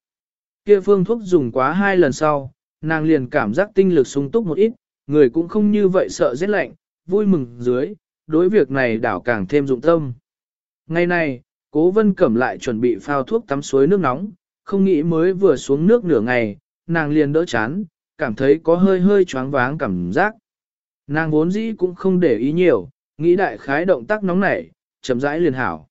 Kia phương thuốc dùng quá hai lần sau, nàng liền cảm giác tinh lực sung túc một ít, người cũng không như vậy sợ rét lạnh, vui mừng dưới, đối việc này đảo càng thêm dụng tâm. Ngày này, cố vân cẩm lại chuẩn bị phao thuốc tắm suối nước nóng, không nghĩ mới vừa xuống nước nửa ngày, nàng liền đỡ chán, cảm thấy có hơi hơi choáng váng cảm giác. Nàng vốn dĩ cũng không để ý nhiều, nghĩ đại khái động tác nóng nảy, chậm rãi liền hảo.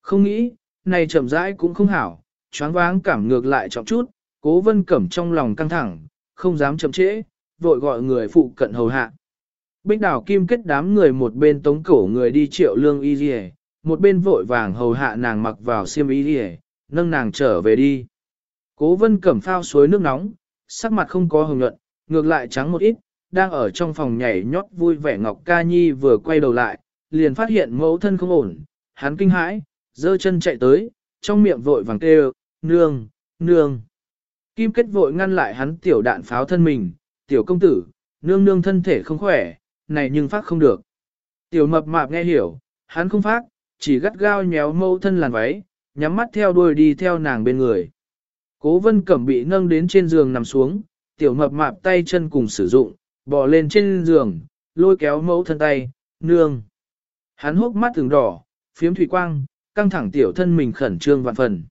Không nghĩ, này chậm rãi cũng không hảo, choáng váng cảm ngược lại trọng chút, cố vân cẩm trong lòng căng thẳng, không dám chậm trễ, vội gọi người phụ cận hầu hạ. Bích đảo kim kết đám người một bên tống cổ người đi triệu lương y dì một bên vội vàng hầu hạ nàng mặc vào xiêm y dì nâng nàng trở về đi. Cố vân cẩm phao suối nước nóng, sắc mặt không có hồng nhuận, ngược lại trắng một ít, đang ở trong phòng nhảy nhót vui vẻ Ngọc Ca Nhi vừa quay đầu lại, liền phát hiện mẫu thân không ổn, hắn kinh hãi, giơ chân chạy tới, trong miệng vội vàng kêu, nương, nương. Kim kết vội ngăn lại hắn tiểu đạn pháo thân mình, tiểu công tử, nương nương thân thể không khỏe, này nhưng phát không được. Tiểu mập mạp nghe hiểu, hắn không phát, chỉ gắt gao nhéo mâu thân làn váy, nhắm mắt theo đuôi đi theo nàng bên người. Cố vân cẩm bị nâng đến trên giường nằm xuống, tiểu mập mạp tay chân cùng sử dụng, bò lên trên giường, lôi kéo mẫu thân tay, nương. Hắn hốc mắt từng đỏ, phiếm thủy quang, căng thẳng tiểu thân mình khẩn trương vạn phần.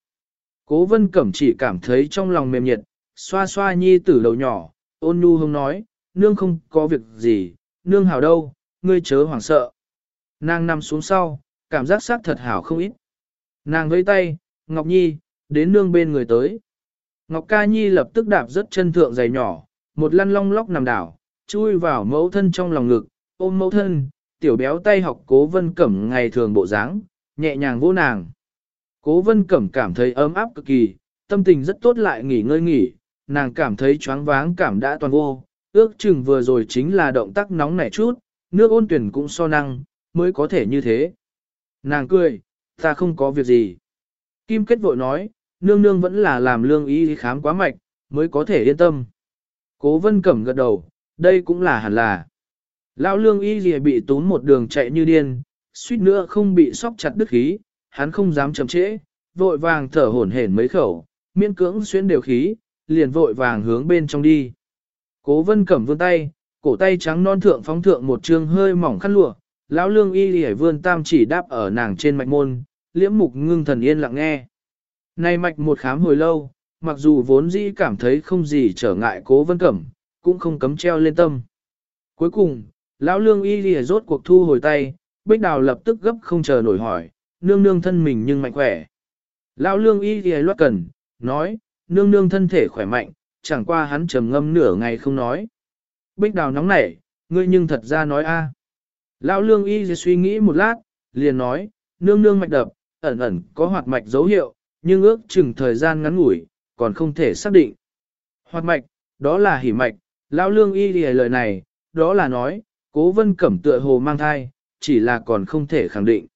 Cố vân cẩm chỉ cảm thấy trong lòng mềm nhiệt, xoa xoa nhi tử đầu nhỏ, ôn nhu hông nói, nương không có việc gì, nương hảo đâu, ngươi chớ hoảng sợ. Nàng nằm xuống sau, cảm giác xác thật hảo không ít. Nàng vẫy tay, Ngọc Nhi, đến nương bên người tới. Ngọc Ca Nhi lập tức đạp rất chân thượng giày nhỏ, một lăn long lóc nằm đảo, chui vào mẫu thân trong lòng ngực, ôm mẫu thân, tiểu béo tay học cố vân cẩm ngày thường bộ dáng, nhẹ nhàng vô nàng. Cố vân cẩm cảm thấy ấm áp cực kỳ, tâm tình rất tốt lại nghỉ ngơi nghỉ, nàng cảm thấy choáng váng cảm đã toàn vô, ước chừng vừa rồi chính là động tác nóng nảy chút, nước ôn tuyển cũng so năng, mới có thể như thế. Nàng cười, ta không có việc gì. Kim kết vội nói, nương nương vẫn là làm lương y khám quá mạch, mới có thể yên tâm. Cố vân cẩm gật đầu, đây cũng là hẳn là. Lão lương y gì bị tún một đường chạy như điên, suýt nữa không bị sóc chặt đứt khí, hắn không dám chậm trễ, vội vàng thở hổn hển mấy khẩu, miễn cưỡng xuyên đều khí, liền vội vàng hướng bên trong đi. Cố vân cẩm vươn tay, cổ tay trắng non thượng phóng thượng một trường hơi mỏng khăn lụa, lão lương y lì vươn tam chỉ đáp ở nàng trên mạch môn, liễm mục ngưng thần yên lặng nghe. Này mạch một khám hồi lâu, mặc dù vốn dĩ cảm thấy không gì trở ngại cố vân cẩm, cũng không cấm treo lên tâm. Cuối cùng, lão lương y lìa rốt cuộc thu hồi tay, bích đào lập tức gấp không chờ nổi hỏi, nương nương thân mình nhưng mạnh khỏe. Lão lương y lìa loát cần, nói, nương nương thân thể khỏe mạnh, chẳng qua hắn trầm ngâm nửa ngày không nói. Bích đào nóng nảy, ngươi nhưng thật ra nói a. Lão lương y suy nghĩ một lát, liền nói, nương nương mạch đập, ẩn ẩn có hoạt mạch dấu hiệu, nhưng ước chừng thời gian ngắn ngủi, còn không thể xác định. Hoạt mạch, đó là hỉ mạch, lão lương y lìa lời này, đó là nói, cố vân cẩm tựa hồ mang thai, chỉ là còn không thể khẳng định.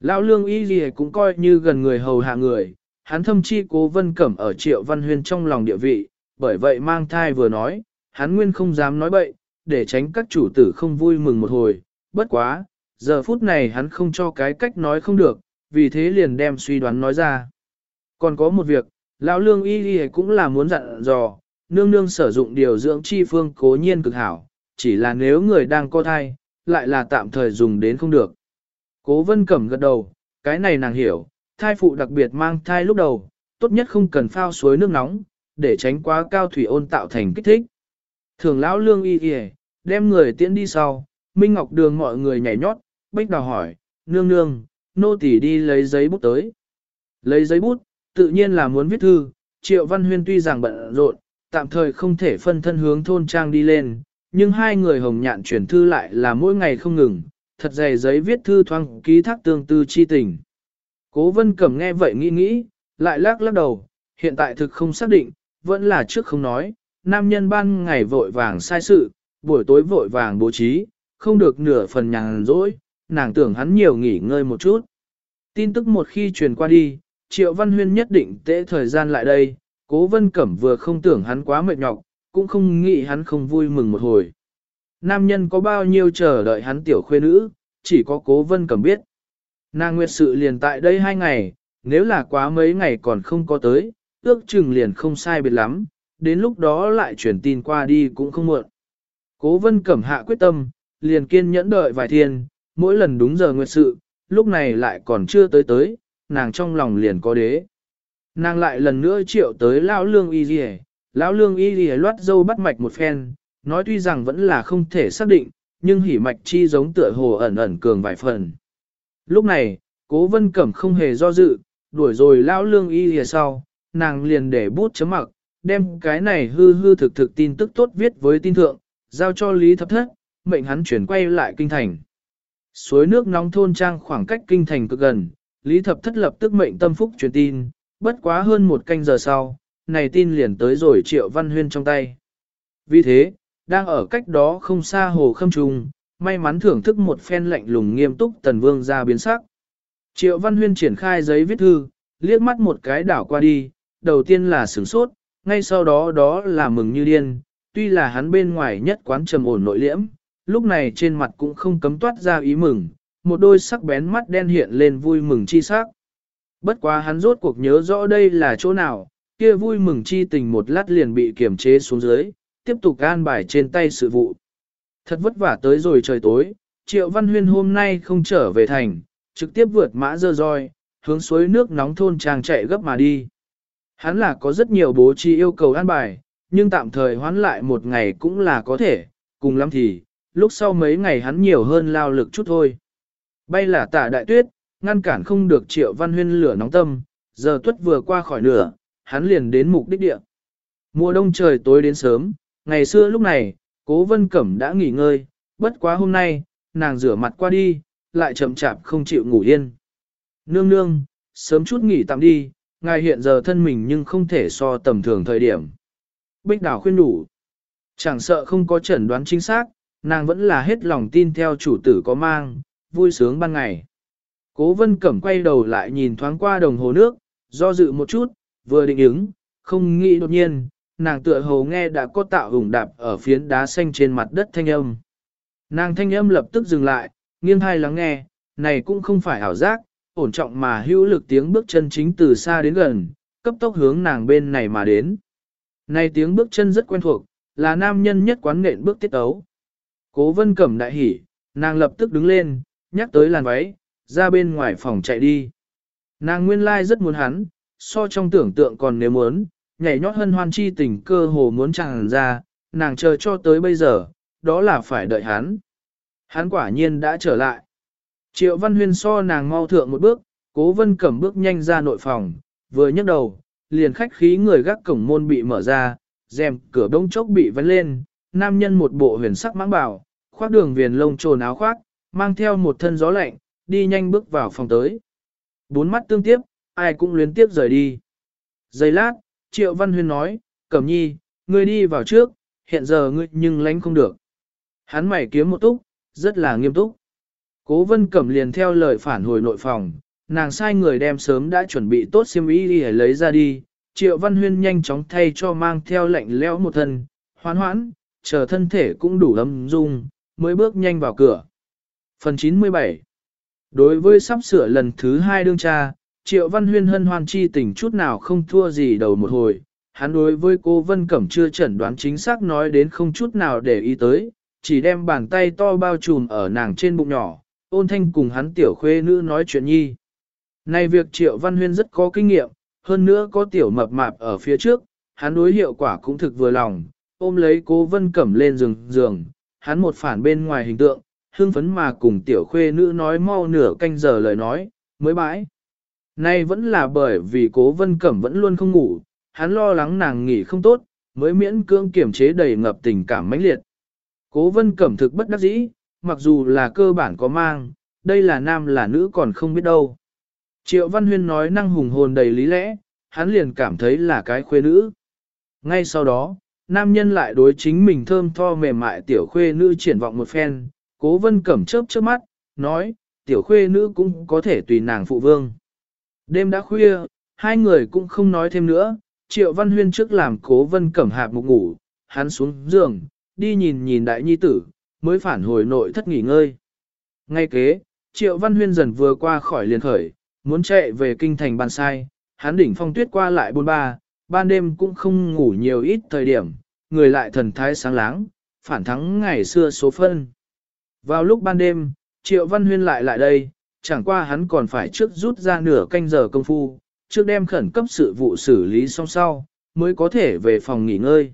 Lão lương y gì cũng coi như gần người hầu hạ người, hắn thâm chi cố vân cẩm ở triệu văn huyên trong lòng địa vị, bởi vậy mang thai vừa nói, hắn nguyên không dám nói bậy, để tránh các chủ tử không vui mừng một hồi, bất quá, giờ phút này hắn không cho cái cách nói không được, vì thế liền đem suy đoán nói ra. Còn có một việc, lão lương y gì cũng là muốn dặn dò, nương nương sử dụng điều dưỡng chi phương cố nhiên cực hảo, chỉ là nếu người đang có thai, lại là tạm thời dùng đến không được. Cố vân cẩm gật đầu, cái này nàng hiểu, thai phụ đặc biệt mang thai lúc đầu, tốt nhất không cần phao suối nước nóng, để tránh quá cao thủy ôn tạo thành kích thích. Thường lão lương y y, đem người tiễn đi sau, Minh Ngọc Đường mọi người nhảy nhót, Bách Đào hỏi, nương nương, nô tỳ đi lấy giấy bút tới. Lấy giấy bút, tự nhiên là muốn viết thư, Triệu Văn Huyên tuy rằng bận rộn, tạm thời không thể phân thân hướng thôn trang đi lên, nhưng hai người hồng nhạn chuyển thư lại là mỗi ngày không ngừng, thật dày giấy viết thư thoang ký thác tương tư chi tình. Cố Vân Cẩm nghe vậy nghĩ nghĩ, lại lắc lắc đầu, hiện tại thực không xác định, vẫn là trước không nói, nam nhân ban ngày vội vàng sai sự, buổi tối vội vàng bố trí, không được nửa phần nhàn rỗi, nàng tưởng hắn nhiều nghỉ ngơi một chút. Tin tức một khi truyền qua đi, Triệu Văn Huyên nhất định tễ thời gian lại đây, Cố Vân Cẩm vừa không tưởng hắn quá mệt nhọc, cũng không nghĩ hắn không vui mừng một hồi. Nam nhân có bao nhiêu chờ đợi hắn tiểu khuê nữ, chỉ có Cố Vân Cẩm biết. Nàng nguyệt sự liền tại đây hai ngày, nếu là quá mấy ngày còn không có tới, ước chừng liền không sai biệt lắm, đến lúc đó lại chuyển tin qua đi cũng không muộn. Cố Vân Cẩm hạ quyết tâm, liền kiên nhẫn đợi vài thiên, mỗi lần đúng giờ nguyệt sự, lúc này lại còn chưa tới tới, nàng trong lòng liền có đế. Nàng lại lần nữa triệu tới lão lương y dì lão lương y dì loát dâu bắt mạch một phen, nói tuy rằng vẫn là không thể xác định, nhưng hỉ mạch chi giống tựa hồ ẩn ẩn cường vài phần. Lúc này, cố vân cẩm không hề do dự, đuổi rồi lão lương y lìa sau, nàng liền để bút chấm mặc, đem cái này hư hư thực thực tin tức tốt viết với tin thượng, giao cho Lý Thập Thất, mệnh hắn chuyển quay lại kinh thành. Suối nước nóng thôn trang khoảng cách kinh thành cực gần, Lý Thập Thất lập tức mệnh tâm phúc truyền tin, bất quá hơn một canh giờ sau, này tin liền tới rồi Triệu Văn Huyên trong tay. Vì thế, đang ở cách đó không xa hồ khâm trùng, may mắn thưởng thức một phen lạnh lùng nghiêm túc tần vương ra biến sắc. Triệu Văn Huyên triển khai giấy viết thư, liếc mắt một cái đảo qua đi, đầu tiên là sửng sốt, ngay sau đó đó là mừng như điên, tuy là hắn bên ngoài nhất quán trầm ổn nội liễm, lúc này trên mặt cũng không cấm toát ra ý mừng, một đôi sắc bén mắt đen hiện lên vui mừng chi sắc. Bất quá hắn rốt cuộc nhớ rõ đây là chỗ nào, kia vui mừng chi tình một lát liền bị kiềm chế xuống dưới, tiếp tục gan bài trên tay sự vụ. Thật vất vả tới rồi trời tối, Triệu Văn Huyên hôm nay không trở về thành, trực tiếp vượt mã dơ roi, hướng suối nước nóng thôn trang chạy gấp mà đi. Hắn là có rất nhiều bố trí yêu cầu an bài, nhưng tạm thời hoán lại một ngày cũng là có thể, cùng lắm thì, lúc sau mấy ngày hắn nhiều hơn lao lực chút thôi. Bay là tả đại tuyết, ngăn cản không được triệu văn huyên lửa nóng tâm, giờ tuất vừa qua khỏi nửa, hắn liền đến mục đích địa. Mùa đông trời tối đến sớm, ngày xưa lúc này, cố vân cẩm đã nghỉ ngơi, bất quá hôm nay, nàng rửa mặt qua đi, lại chậm chạp không chịu ngủ yên. Nương nương, sớm chút nghỉ tạm đi, ngài hiện giờ thân mình nhưng không thể so tầm thường thời điểm. Bích đảo khuyên đủ. Chẳng sợ không có chẩn đoán chính xác, nàng vẫn là hết lòng tin theo chủ tử có mang, vui sướng ban ngày. Cố vân cẩm quay đầu lại nhìn thoáng qua đồng hồ nước, do dự một chút, vừa định ứng, không nghĩ đột nhiên, nàng tựa hồ nghe đã có tạo hùng đạp ở phiến đá xanh trên mặt đất thanh âm. Nàng thanh âm lập tức dừng lại, nghiêng hai lắng nghe, này cũng không phải ảo giác, ổn trọng mà hữu lực tiếng bước chân chính từ xa đến gần, cấp tốc hướng nàng bên này mà đến. Này tiếng bước chân rất quen thuộc, là nam nhân nhất quán nện bước tiết ấu. Cố vân cẩm đại hỉ, nàng lập tức đứng lên, nhắc tới làn váy, ra bên ngoài phòng chạy đi. Nàng nguyên lai rất muốn hắn, so trong tưởng tượng còn nếu muốn, nhảy nhót hân hoan chi tình cơ hồ muốn tràn ra, nàng chờ cho tới bây giờ, đó là phải đợi hắn. Hắn quả nhiên đã trở lại. Triệu Văn Huyên so nàng mau thượng một bước, cố vân cẩm bước nhanh ra nội phòng, vừa nhấc đầu, liền khách khí người gác cổng môn bị mở ra, rèm cửa đông chốc bị vén lên, nam nhân một bộ huyền sắc mãng bảo, khoác đường viền lông trồn áo khoác, mang theo một thân gió lạnh, đi nhanh bước vào phòng tới. Bốn mắt tương tiếp, ai cũng luyến tiếp rời đi. Giây lát, Triệu Văn Huyên nói, Cẩm nhi, ngươi đi vào trước, hiện giờ ngươi nhưng lánh không được. Hắn mày kiếm một túc, rất là nghiêm túc. Cố vân cẩm liền theo lời phản hồi nội phòng, nàng sai người đem sớm đã chuẩn bị tốt xiêm y đi lấy ra đi. Triệu Văn Huyên nhanh chóng thay cho mang theo lệnh lẽo một thân, hoán hoãn, chờ thân thể cũng đủ ấm dung, mới bước nhanh vào cửa. Phần 97 Đối với sắp sửa lần thứ hai đương cha, Triệu Văn Huyên hân hoan chi tình chút nào không thua gì đầu một hồi. Hắn đối với cô Vân Cẩm chưa chẩn đoán chính xác nói đến không chút nào để ý tới, chỉ đem bàn tay to bao trùm ở nàng trên bụng nhỏ, ôn thanh cùng hắn tiểu khuê nữ nói chuyện nhi. Này việc Triệu Văn Huyên rất có kinh nghiệm, hơn nữa có tiểu mập mạp ở phía trước, hắn đối hiệu quả cũng thực vừa lòng, ôm lấy cố Vân Cẩm lên giường giường, hắn một phản bên ngoài hình tượng, hương phấn mà cùng tiểu khuê nữ nói mau nửa canh giờ lời nói, mới bãi. Nay vẫn là bởi vì cố vân cẩm vẫn luôn không ngủ, hắn lo lắng nàng nghỉ không tốt, mới miễn cưỡng kiểm chế đầy ngập tình cảm mãnh liệt. Cố vân cẩm thực bất đắc dĩ, mặc dù là cơ bản có mang, đây là nam là nữ còn không biết đâu. Triệu Văn Huyên nói năng hùng hồn đầy lý lẽ, hắn liền cảm thấy là cái khuê nữ. Ngay sau đó, nam nhân lại đối chính mình thơm tho mềm mại tiểu khuê nữ triển vọng một phen, cố vân cẩm chớp chớp mắt, nói, tiểu khuê nữ cũng có thể tùy nàng phụ vương. Đêm đã khuya, hai người cũng không nói thêm nữa, triệu văn huyên trước làm cố vân cẩm hạp mục ngủ, hắn xuống giường, đi nhìn nhìn đại nhi tử, mới phản hồi nội thất nghỉ ngơi. Ngay kế, triệu văn huyên dần vừa qua khỏi liền khởi, muốn chạy về kinh thành bàn sai, hắn đỉnh phong tuyết qua lại bôn ba, ban đêm cũng không ngủ nhiều ít thời điểm, người lại thần thái sáng láng, phản thắng ngày xưa số phân. Vào lúc ban đêm, Triệu Văn Huyên lại lại đây, chẳng qua hắn còn phải trước rút ra nửa canh giờ công phu, trước đem khẩn cấp sự vụ xử lý xong sau, mới có thể về phòng nghỉ ngơi.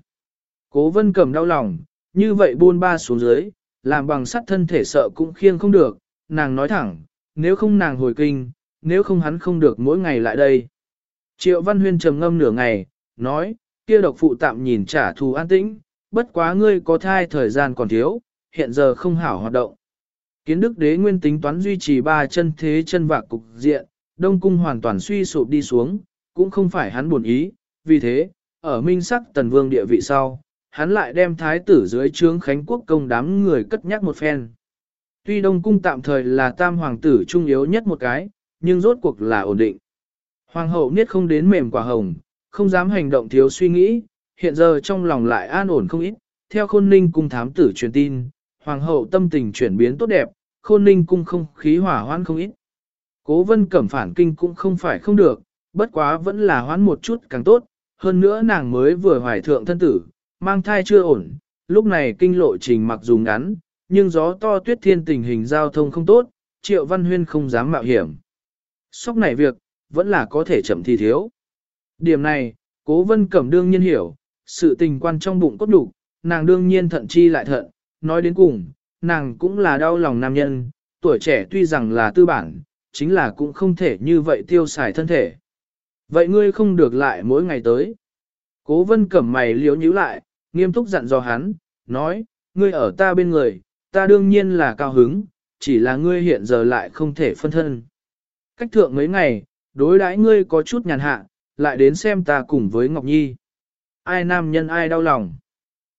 Cố vân cầm đau lòng, như vậy buôn ba xuống dưới, làm bằng sắt thân thể sợ cũng khiêng không được, nàng nói thẳng, nếu không nàng hồi kinh, nếu không hắn không được mỗi ngày lại đây. Triệu Văn Huyên trầm ngâm nửa ngày, nói, kia độc phụ tạm nhìn trả thù an tĩnh, bất quá ngươi có thai thời gian còn thiếu, hiện giờ không hảo hoạt động. Kiến đức đế nguyên tính toán duy trì ba chân thế chân vạc cục diện, đông cung hoàn toàn suy sụp đi xuống, cũng không phải hắn buồn ý, vì thế, ở minh sắc tần vương địa vị sau, hắn lại đem thái tử dưới trướng khánh quốc công đám người cất nhắc một phen. Tuy đông cung tạm thời là tam hoàng tử trung yếu nhất một cái, nhưng rốt cuộc là ổn định. Hoàng hậu niết không đến mềm quả hồng, không dám hành động thiếu suy nghĩ, hiện giờ trong lòng lại an ổn không ít, theo khôn ninh cung thám tử truyền tin, hoàng hậu tâm tình chuyển biến tốt đẹp, khôn ninh cung không khí hỏa hoãn không ít. Cố vân cẩm phản kinh cũng không phải không được, bất quá vẫn là hoãn một chút càng tốt, hơn nữa nàng mới vừa hoài thượng thân tử, mang thai chưa ổn, lúc này kinh lộ trình mặc dù ngắn, nhưng gió to tuyết thiên tình hình giao thông không tốt, triệu văn huyên không dám mạo hiểm. Sóc này việc, vẫn là có thể chậm thì thiếu. Điểm này, cố vân cẩm đương nhiên hiểu, sự tình quan trong bụng cốt đủ, nàng đương nhiên thận chi lại thận, nói đến cùng, nàng cũng là đau lòng nam nhân, tuổi trẻ tuy rằng là tư bản, chính là cũng không thể như vậy tiêu xài thân thể. Vậy ngươi không được lại mỗi ngày tới. Cố vân cẩm mày liếu nhíu lại, nghiêm túc dặn dò hắn, nói, ngươi ở ta bên người, ta đương nhiên là cao hứng, chỉ là ngươi hiện giờ lại không thể phân thân. Cách thượng mấy ngày, đối đãi ngươi có chút nhàn hạ, lại đến xem ta cùng với Ngọc Nhi. Ai nam nhân ai đau lòng.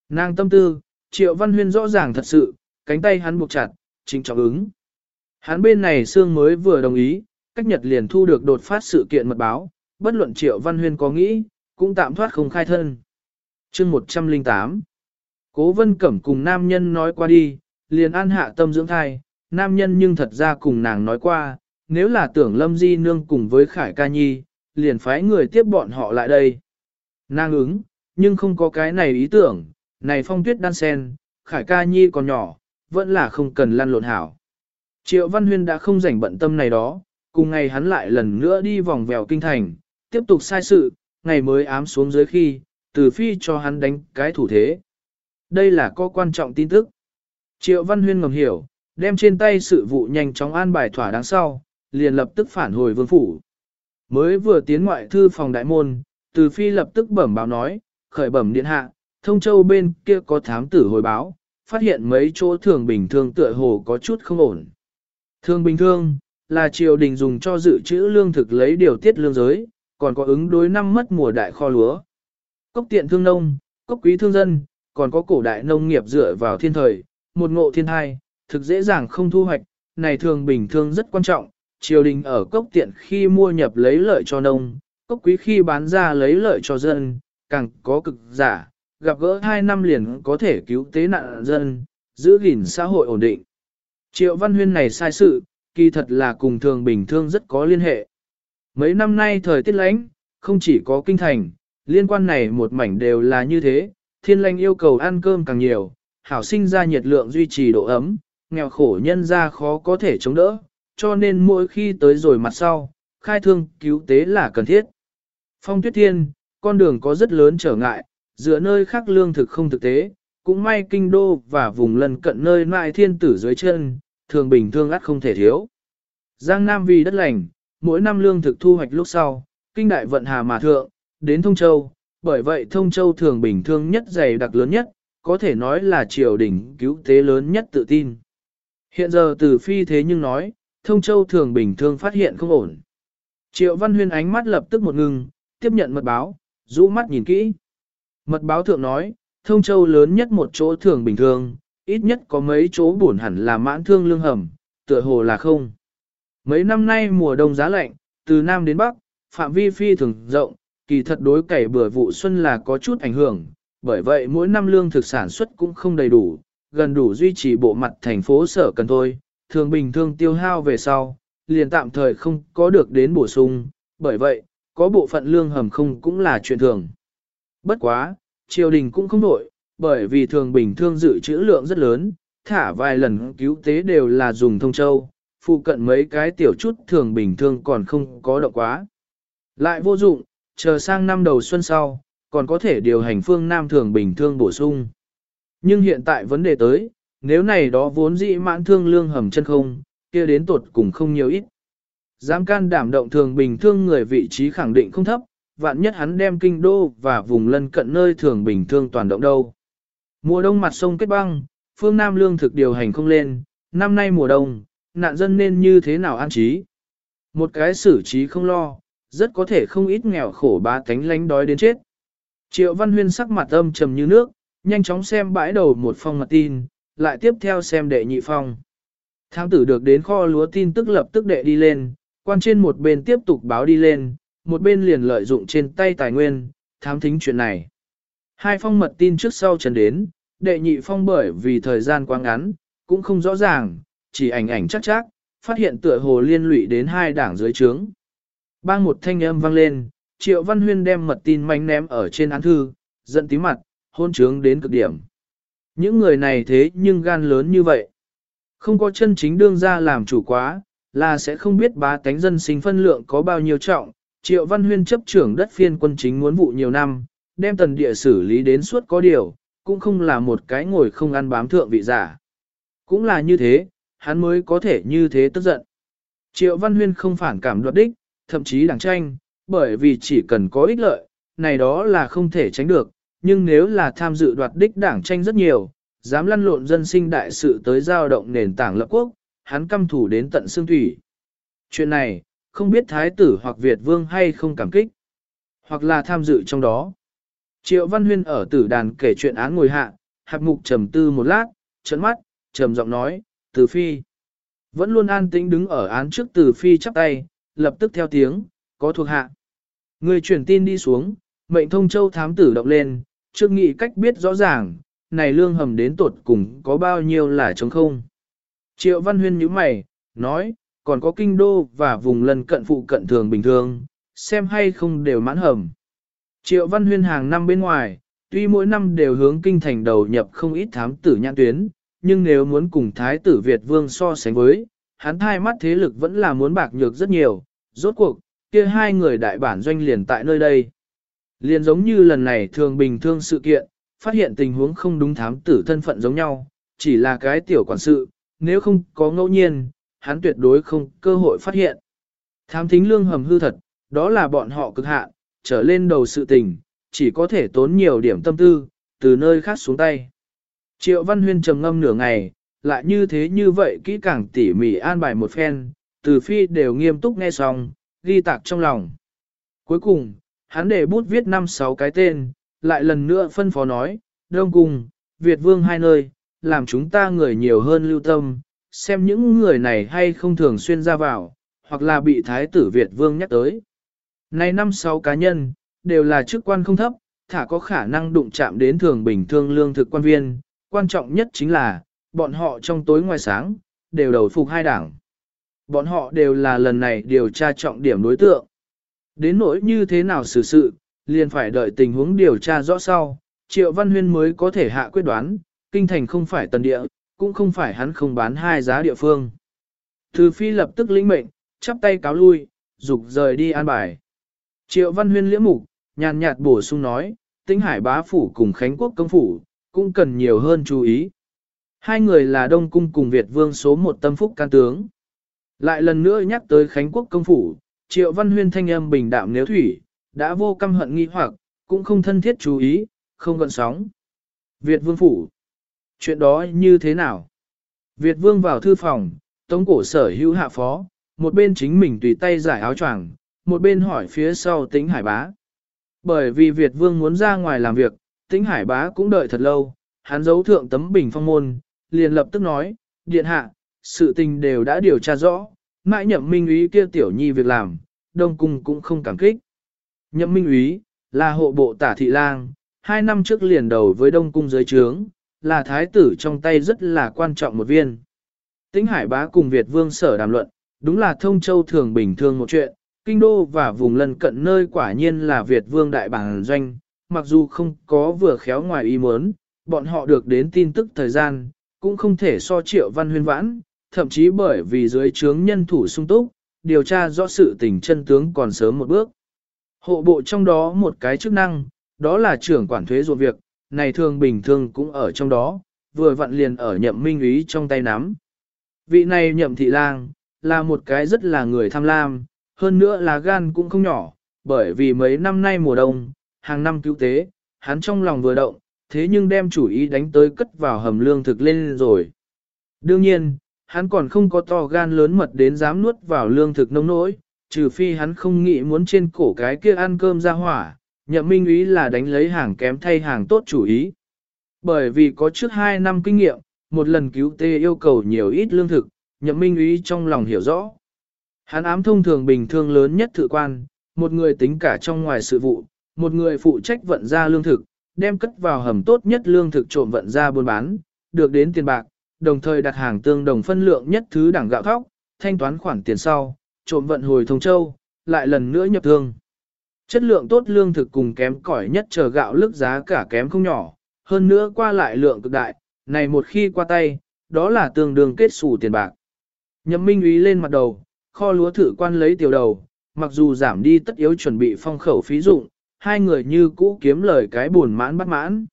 Nàng tâm tư, Triệu Văn Huyên rõ ràng thật sự, cánh tay hắn buộc chặt, chính trọng ứng. Hắn bên này xương mới vừa đồng ý, cách nhật liền thu được đột phát sự kiện mật báo, bất luận Triệu Văn Huyên có nghĩ, cũng tạm thoát không khai thân. chương 108 Cố Vân Cẩm cùng nam nhân nói qua đi, liền an hạ tâm dưỡng thai, nam nhân nhưng thật ra cùng nàng nói qua, nếu là tưởng Lâm Di Nương cùng với Khải Ca Nhi, liền phái người tiếp bọn họ lại đây. Nàng ứng, nhưng không có cái này ý tưởng, này phong tuyết đan sen, Khải Ca Nhi còn nhỏ, vẫn là không cần lăn lộn hảo. Triệu Văn Huyên đã không rảnh bận tâm này đó, cùng ngày hắn lại lần nữa đi vòng vèo kinh thành, tiếp tục sai sự, ngày mới ám xuống dưới khi, từ phi cho hắn đánh cái thủ thế. Đây là có quan trọng tin tức. Triệu Văn Huyên ngầm hiểu, đem trên tay sự vụ nhanh chóng an bài thỏa đáng sau, liền lập tức phản hồi vương phủ. Mới vừa tiến ngoại thư phòng đại môn, từ phi lập tức bẩm báo nói, khởi bẩm điện hạ, thông châu bên kia có thám tử hồi báo, phát hiện mấy chỗ thường bình thường tựa hồ có chút không ổn. Thường bình thường, là triều đình dùng cho dự trữ lương thực lấy điều tiết lương giới, còn có ứng đối năm mất mùa đại kho lúa. Cốc tiện thương nông, cốc quý thương dân, còn có cổ đại nông nghiệp dựa vào thiên thời, một ngộ thiên thai, thực dễ dàng không thu hoạch, này thường bình thường rất quan trọng, triều đình ở cốc tiện khi mua nhập lấy lợi cho nông, cốc quý khi bán ra lấy lợi cho dân, càng có cực giả, gặp gỡ hai năm liền có thể cứu tế nạn dân, giữ gìn xã hội ổn định. Triệu Văn Huyên này sai sự, kỳ thật là cùng thường bình thường rất có liên hệ. Mấy năm nay thời tiết lánh, không chỉ có kinh thành, liên quan này một mảnh đều là như thế, thiên lanh yêu cầu ăn cơm càng nhiều, hảo sinh ra nhiệt lượng duy trì độ ấm, nghèo khổ nhân ra khó có thể chống đỡ, cho nên mỗi khi tới rồi mặt sau, khai thương cứu tế là cần thiết. Phong tuyết thiên, con đường có rất lớn trở ngại, dựa nơi khác lương thực không thực tế, cũng may kinh đô và vùng lân cận nơi mại thiên tử dưới chân, thường bình thường ắt không thể thiếu. Giang Nam vì đất lành, mỗi năm lương thực thu hoạch lúc sau, kinh đại vận hà mà thượng, đến Thông Châu, bởi vậy Thông Châu thường bình thường nhất dày đặc lớn nhất, có thể nói là triều đình cứu tế lớn nhất tự tin. Hiện giờ từ phi thế nhưng nói, Thông Châu thường bình thường phát hiện không ổn. Triệu Văn Huyên ánh mắt lập tức một ngừng, tiếp nhận mật báo, rũ mắt nhìn kỹ. Mật báo thượng nói, Thông Châu lớn nhất một chỗ thường bình thường, ít nhất có mấy chỗ buồn hẳn là mãn thương lương hầm, tựa hồ là không. Mấy năm nay mùa đông giá lạnh, từ Nam đến Bắc, phạm vi phi thường rộng, kỳ thật đối cày bừa vụ xuân là có chút ảnh hưởng, bởi vậy mỗi năm lương thực sản xuất cũng không đầy đủ, gần đủ duy trì bộ mặt thành phố sở cần thôi, thường bình thường tiêu hao về sau, liền tạm thời không có được đến bổ sung, bởi vậy, có bộ phận lương hầm không cũng là chuyện thường. Bất quá, triều đình cũng không đổi, bởi vì thường bình thường dự trữ lượng rất lớn, thả vài lần cứu tế đều là dùng thông châu, phụ cận mấy cái tiểu chút thường bình thường còn không có động quá. Lại vô dụng, chờ sang năm đầu xuân sau, còn có thể điều hành phương Nam thường bình thường bổ sung. Nhưng hiện tại vấn đề tới, nếu này đó vốn dĩ mãn thương lương hầm chân không, kia đến tột cùng không nhiều ít. Dám can đảm động thường bình thường người vị trí khẳng định không thấp, vạn nhất hắn đem kinh đô và vùng lân cận nơi thường bình thường toàn động đâu. Mùa đông mặt sông kết băng, phương Nam lương thực điều hành không lên, năm nay mùa đông, nạn dân nên như thế nào an trí. Một cái xử trí không lo, rất có thể không ít nghèo khổ ba cánh lánh đói đến chết. Triệu Văn Huyên sắc mặt âm trầm như nước, nhanh chóng xem bãi đầu một phong mặt tin, lại tiếp theo xem đệ nhị phong. Thám tử được đến kho lúa tin tức lập tức đệ đi lên, quan trên một bên tiếp tục báo đi lên, một bên liền lợi dụng trên tay tài nguyên, thám thính chuyện này. Hai phong mật tin trước sau trần đến, đệ nhị phong bởi vì thời gian quá ngắn, cũng không rõ ràng, chỉ ảnh ảnh chắc chắc, phát hiện tựa hồ liên lụy đến hai đảng dưới trướng. Bang một thanh âm vang lên, Triệu Văn Huyên đem mật tin manh ném ở trên án thư, giận tí mặt, hôn trướng đến cực điểm. Những người này thế nhưng gan lớn như vậy. Không có chân chính đương ra làm chủ quá, là sẽ không biết bá tánh dân sinh phân lượng có bao nhiêu trọng. Triệu Văn Huyên chấp trưởng đất phiên quân chính muốn vụ nhiều năm, đem tần địa xử lý đến suốt có điều, cũng không là một cái ngồi không ăn bám thượng vị giả. Cũng là như thế, hắn mới có thể như thế tức giận. Triệu Văn Huyên không phản cảm đoạt đích, thậm chí đảng tranh, bởi vì chỉ cần có ích lợi, này đó là không thể tránh được, nhưng nếu là tham dự đoạt đích đảng tranh rất nhiều, dám lăn lộn dân sinh đại sự tới giao động nền tảng lập quốc, hắn căm thủ đến tận xương thủy. Chuyện này, không biết thái tử hoặc Việt vương hay không cảm kích, hoặc là tham dự trong đó. Triệu Văn Huyên ở tử đàn kể chuyện án ngồi hạ, hạp mục trầm tư một lát, trấn mắt, trầm giọng nói, từ phi. Vẫn luôn an tĩnh đứng ở án trước từ phi chắp tay, lập tức theo tiếng, có thuộc hạ. Người truyền tin đi xuống, mệnh thông châu thám tử động lên, trước nghị cách biết rõ ràng, này lương hầm đến tột cùng có bao nhiêu là trống không. Triệu Văn Huyên nhíu mày, nói, còn có kinh đô và vùng lân cận phụ cận thường bình thường, xem hay không đều mãn hầm. Triệu Văn Huyên hàng năm bên ngoài, tuy mỗi năm đều hướng kinh thành đầu nhập không ít thám tử nhãn tuyến, nhưng nếu muốn cùng Thái tử Việt Vương so sánh với, hắn hai mắt thế lực vẫn là muốn bạc nhược rất nhiều, rốt cuộc, kia hai người đại bản doanh liền tại nơi đây. Liền giống như lần này thường bình thường sự kiện, phát hiện tình huống không đúng thám tử thân phận giống nhau, chỉ là cái tiểu quản sự, nếu không có ngẫu nhiên, hắn tuyệt đối không cơ hội phát hiện. Thám thính lương hầm hư thật, đó là bọn họ cực hạn, trở lên đầu sự tình, chỉ có thể tốn nhiều điểm tâm tư, từ nơi khác xuống tay. Triệu Văn Huyên trầm ngâm nửa ngày, lại như thế như vậy kỹ càng tỉ mỉ an bài một phen, từ phi đều nghiêm túc nghe xong, ghi tạc trong lòng. Cuối cùng, hắn để bút viết năm sáu cái tên, lại lần nữa phân phó nói, đông cùng, Việt vương hai nơi, làm chúng ta người nhiều hơn lưu tâm, xem những người này hay không thường xuyên ra vào, hoặc là bị thái tử Việt vương nhắc tới. Này năm sáu cá nhân, đều là chức quan không thấp, thả có khả năng đụng chạm đến thường bình thường lương thực quan viên, quan trọng nhất chính là, bọn họ trong tối ngoài sáng, đều đầu phục hai đảng. Bọn họ đều là lần này điều tra trọng điểm đối tượng. Đến nỗi như thế nào xử sự, liền phải đợi tình huống điều tra rõ sau, Triệu Văn Huyên mới có thể hạ quyết đoán, kinh thành không phải tần địa, cũng không phải hắn không bán hai giá địa phương. Thư Phi lập tức lĩnh mệnh, chắp tay cáo lui, dục rời đi an bài. Triệu Văn Huyên liễm mục, nhàn nhạt bổ sung nói, Tĩnh Hải bá phủ cùng Khánh Quốc công phủ, cũng cần nhiều hơn chú ý. Hai người là Đông Cung cùng Việt Vương số một tâm phúc can tướng. Lại lần nữa nhắc tới Khánh Quốc công phủ, Triệu Văn Huyên thanh âm bình đạm nếu thủy, đã vô căm hận nghi hoặc, cũng không thân thiết chú ý, không gợn sóng. Việt Vương phủ. Chuyện đó như thế nào? Việt Vương vào thư phòng, tống cổ sở hữu hạ phó, một bên chính mình tùy tay giải áo choàng, một bên hỏi phía sau tính hải bá. Bởi vì Việt Vương muốn ra ngoài làm việc, tính hải bá cũng đợi thật lâu, hắn giấu thượng tấm bình phong môn, liền lập tức nói, điện hạ, sự tình đều đã điều tra rõ, mãi nhậm minh úy kia tiểu nhi việc làm, đông cung cũng không cảm kích. Nhậm minh úy, là hộ bộ tả thị lang, hai năm trước liền đầu với đông cung giới trướng, là thái tử trong tay rất là quan trọng một viên. Tĩnh hải bá cùng Việt vương sở đàm luận, đúng là thông châu thường bình thường một chuyện, kinh đô và vùng lân cận nơi quả nhiên là Việt vương đại bản doanh, mặc dù không có vừa khéo ngoài ý muốn, bọn họ được đến tin tức thời gian, cũng không thể so triệu văn huyên vãn, thậm chí bởi vì dưới trướng nhân thủ sung túc, điều tra rõ sự tình chân tướng còn sớm một bước. Hộ bộ trong đó một cái chức năng, đó là trưởng quản thuế ruộng việc, này thường bình thường cũng ở trong đó, vừa vặn liền ở nhậm minh ý trong tay nắm. Vị này nhậm thị lang, là một cái rất là người tham lam, hơn nữa là gan cũng không nhỏ, bởi vì mấy năm nay mùa đông, hàng năm cứu tế, hắn trong lòng vừa động, thế nhưng đem chủ ý đánh tới cất vào hầm lương thực lên rồi. Đương nhiên, hắn còn không có to gan lớn mật đến dám nuốt vào lương thực nông nỗi, trừ phi hắn không nghĩ muốn trên cổ cái kia ăn cơm ra hỏa, nhậm minh ý là đánh lấy hàng kém thay hàng tốt chủ ý. Bởi vì có trước 2 năm kinh nghiệm, một lần cứu tê yêu cầu nhiều ít lương thực, nhậm minh ý trong lòng hiểu rõ. Hắn ám thông thường bình thường lớn nhất thự quan, một người tính cả trong ngoài sự vụ, một người phụ trách vận ra lương thực, đem cất vào hầm tốt nhất lương thực trộm vận ra buôn bán, được đến tiền bạc, đồng thời đặt hàng tương đồng phân lượng nhất thứ đẳng gạo thóc, thanh toán khoản tiền sau, trộm vận hồi thông châu, lại lần nữa nhập thương. Chất lượng tốt lương thực cùng kém cỏi nhất chờ gạo lức giá cả kém không nhỏ, hơn nữa qua lại lượng cực đại, này một khi qua tay, đó là tương đương kết xù tiền bạc. Nhậm Minh Úy lên mặt đầu, kho lúa thử quan lấy tiểu đầu, mặc dù giảm đi tất yếu chuẩn bị phong khẩu phí dụng, hai người như cũ kiếm lời cái buồn mãn bắt mãn.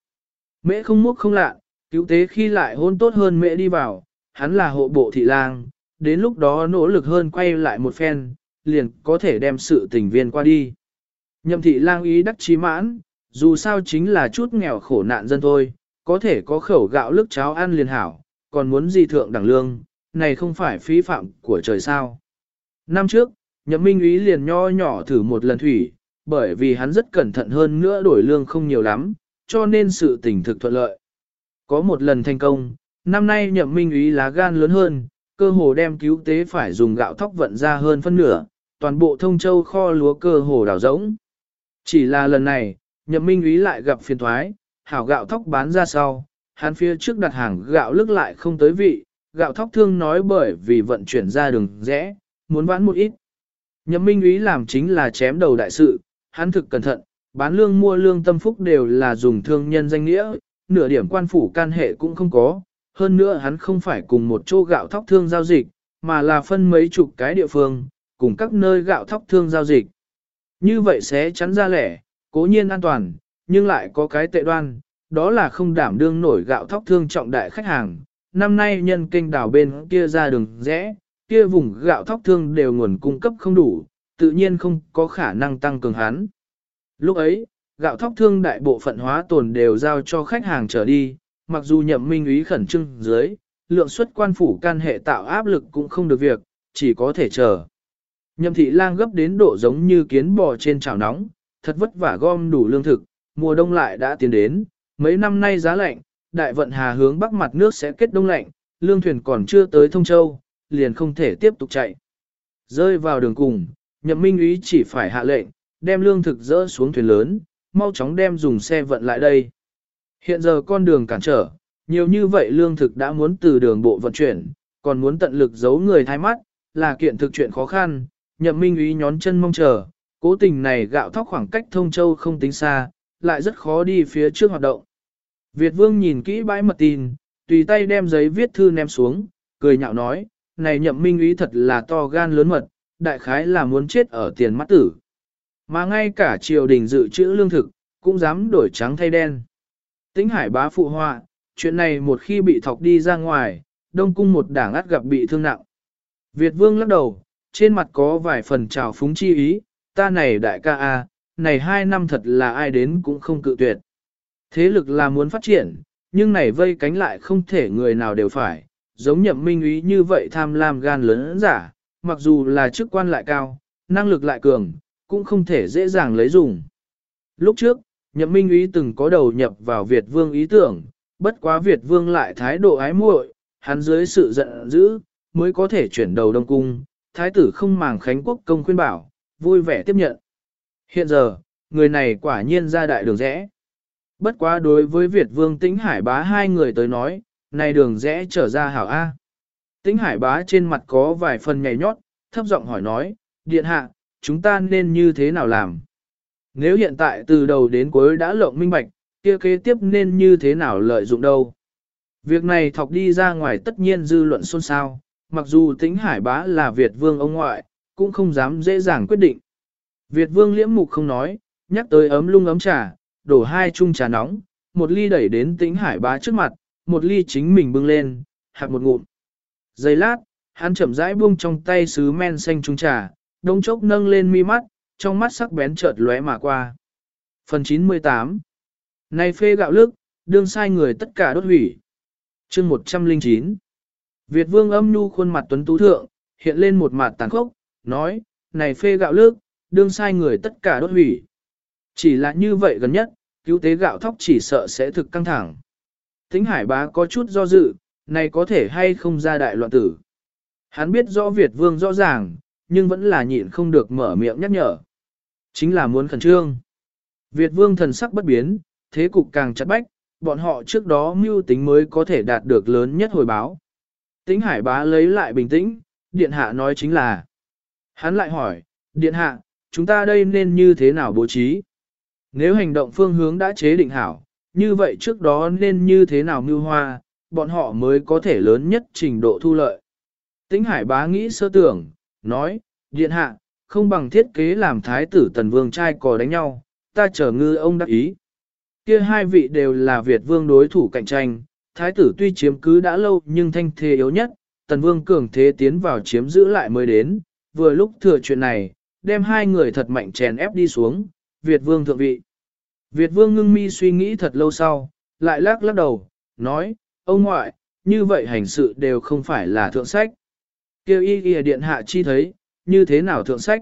Mễ không múc không lạ, cứu tế khi lại hôn tốt hơn mẹ đi vào, hắn là hộ bộ thị lang, đến lúc đó nỗ lực hơn quay lại một phen, liền có thể đem sự tình viên qua đi. Nhậm thị lang ý đắc chí mãn, dù sao chính là chút nghèo khổ nạn dân thôi, có thể có khẩu gạo lức cháo ăn liền hảo, còn muốn gì thượng đẳng lương, này không phải phí phạm của trời sao. Năm trước, nhậm minh ý liền nho nhỏ thử một lần thủy, bởi vì hắn rất cẩn thận hơn nữa đổi lương không nhiều lắm, cho nên sự tình thực thuận lợi. Có một lần thành công, năm nay nhậm minh ý lá gan lớn hơn, cơ hồ đem cứu tế phải dùng gạo thóc vận ra hơn phân nửa, toàn bộ thông châu kho lúa cơ hồ đảo rỗng. Chỉ là lần này, nhậm minh ý lại gặp phiền thoái, hảo gạo thóc bán ra sau, hắn phía trước đặt hàng gạo lức lại không tới vị, gạo thóc thương nói bởi vì vận chuyển ra đường rẽ, muốn vãn một ít. Nhậm minh ý làm chính là chém đầu đại sự, hắn thực cẩn thận, bán lương mua lương tâm phúc đều là dùng thương nhân danh nghĩa, nửa điểm quan phủ can hệ cũng không có, hơn nữa hắn không phải cùng một chỗ gạo thóc thương giao dịch, mà là phân mấy chục cái địa phương, cùng các nơi gạo thóc thương giao dịch. Như vậy sẽ chắn ra lẻ, Cố nhiên an toàn, nhưng lại có cái tệ đoan, đó là không đảm đương nổi gạo thóc thương trọng đại khách hàng. Năm nay nhân kênh đảo bên kia ra đường rẽ, kia vùng gạo thóc thương đều nguồn cung cấp không đủ, tự nhiên không có khả năng tăng cường hắn. Lúc ấy, gạo thóc thương đại bộ phận hóa tồn đều giao cho khách hàng trở đi, mặc dù nhậm minh ý khẩn trưng dưới, lượng suất quan phủ can hệ tạo áp lực cũng không được việc, chỉ có thể chờ. Nhậm thị lang gấp đến độ giống như kiến bò trên chảo nóng, thật vất vả gom đủ lương thực, mùa đông lại đã tiến đến, mấy năm nay giá lạnh, đại vận hà hướng bắc mặt nước sẽ kết đông lạnh, lương thuyền còn chưa tới thông châu, liền không thể tiếp tục chạy. Rơi vào đường cùng, nhậm minh ý chỉ phải hạ lệnh, đem lương thực dỡ xuống thuyền lớn, mau chóng đem dùng xe vận lại đây. Hiện giờ con đường cản trở, nhiều như vậy lương thực đã muốn từ đường bộ vận chuyển, còn muốn tận lực giấu người thay mắt, là kiện thực chuyện khó khăn, nhậm minh ý nhón chân mong chờ, cố tình này gạo thóc khoảng cách thông châu không tính xa, lại rất khó đi phía trước hoạt động. Việt vương nhìn kỹ bãi mật tin, tùy tay đem giấy viết thư ném xuống, cười nhạo nói, này nhậm minh ý thật là to gan lớn mật, đại khái là muốn chết ở tiền mắt tử. Mà ngay cả triều đình dự trữ lương thực, cũng dám đổi trắng thay đen. Tính hải bá phụ họa, chuyện này một khi bị thọc đi ra ngoài, đông cung một đảng át gặp bị thương nặng. Việt vương lắc đầu, trên mặt có vài phần trào phúng chi ý, ta này đại ca a, này hai năm thật là ai đến cũng không cự tuyệt. Thế lực là muốn phát triển, nhưng này vây cánh lại không thể người nào đều phải, giống nhậm minh ý như vậy tham lam gan lớn giả, mặc dù là chức quan lại cao, năng lực lại cường, cũng không thể dễ dàng lấy dùng. Lúc trước, nhậm minh ý từng có đầu nhập vào Việt vương ý tưởng, bất quá Việt vương lại thái độ ái muội, hắn dưới sự giận dữ, mới có thể chuyển đầu đông cung, thái tử không màng khánh quốc công khuyên bảo, vui vẻ tiếp nhận. Hiện giờ, người này quả nhiên ra đại đường rẽ. Bất quá đối với Việt vương tĩnh hải bá hai người tới nói, này đường rẽ trở ra hảo A. Tĩnh hải bá trên mặt có vài phần nhảy nhót, thấp giọng hỏi nói, điện hạ, chúng ta nên như thế nào làm? Nếu hiện tại từ đầu đến cuối đã lộng minh bạch, kia kế tiếp nên như thế nào lợi dụng đâu? Việc này thọc đi ra ngoài tất nhiên dư luận xôn xao, mặc dù tính hải bá là Việt vương ông ngoại, cũng không dám dễ dàng quyết định. Việt vương liễm mục không nói, nhắc tới ấm lung ấm trà, đổ hai chung trà nóng, một ly đẩy đến tính hải bá trước mặt, một ly chính mình bưng lên, hạt một ngụm. Giây lát, hắn chậm rãi buông trong tay sứ men xanh chung trà, đông chốc nâng lên mi mắt, trong mắt sắc bén chợt lóe mà qua. Phần 98 Này phê gạo lức, đương sai người tất cả đốt hủy. chương 109 Việt vương âm nhu khuôn mặt tuấn tú thượng, hiện lên một mặt tàn khốc, nói, này phê gạo lức, đương sai người tất cả đốt hủy. Chỉ là như vậy gần nhất, cứu tế gạo thóc chỉ sợ sẽ thực căng thẳng. Thính hải bá có chút do dự, này có thể hay không ra đại loạn tử. Hắn biết rõ Việt vương rõ ràng, nhưng vẫn là nhịn không được mở miệng nhắc nhở. Chính là muốn khẩn trương. Việt vương thần sắc bất biến, thế cục càng chặt bách, bọn họ trước đó mưu tính mới có thể đạt được lớn nhất hồi báo. Tĩnh hải bá lấy lại bình tĩnh, điện hạ nói chính là. Hắn lại hỏi, điện hạ, chúng ta đây nên như thế nào bố trí? Nếu hành động phương hướng đã chế định hảo, như vậy trước đó nên như thế nào mưu hoa, bọn họ mới có thể lớn nhất trình độ thu lợi. Tĩnh hải bá nghĩ sơ tưởng, nói, điện hạ, không bằng thiết kế làm thái tử tần vương trai cò đánh nhau, ta chờ ngư ông đắc ý. Kia hai vị đều là Việt vương đối thủ cạnh tranh, thái tử tuy chiếm cứ đã lâu nhưng thanh thế yếu nhất, tần vương cường thế tiến vào chiếm giữ lại mới đến, vừa lúc thừa chuyện này, đem hai người thật mạnh chèn ép đi xuống, Việt vương thượng vị. Việt vương ngưng mi suy nghĩ thật lâu sau, lại lắc lắc đầu, nói, ông ngoại, như vậy hành sự đều không phải là thượng sách. Kêu y ghi điện hạ chi thấy, như thế nào thượng sách?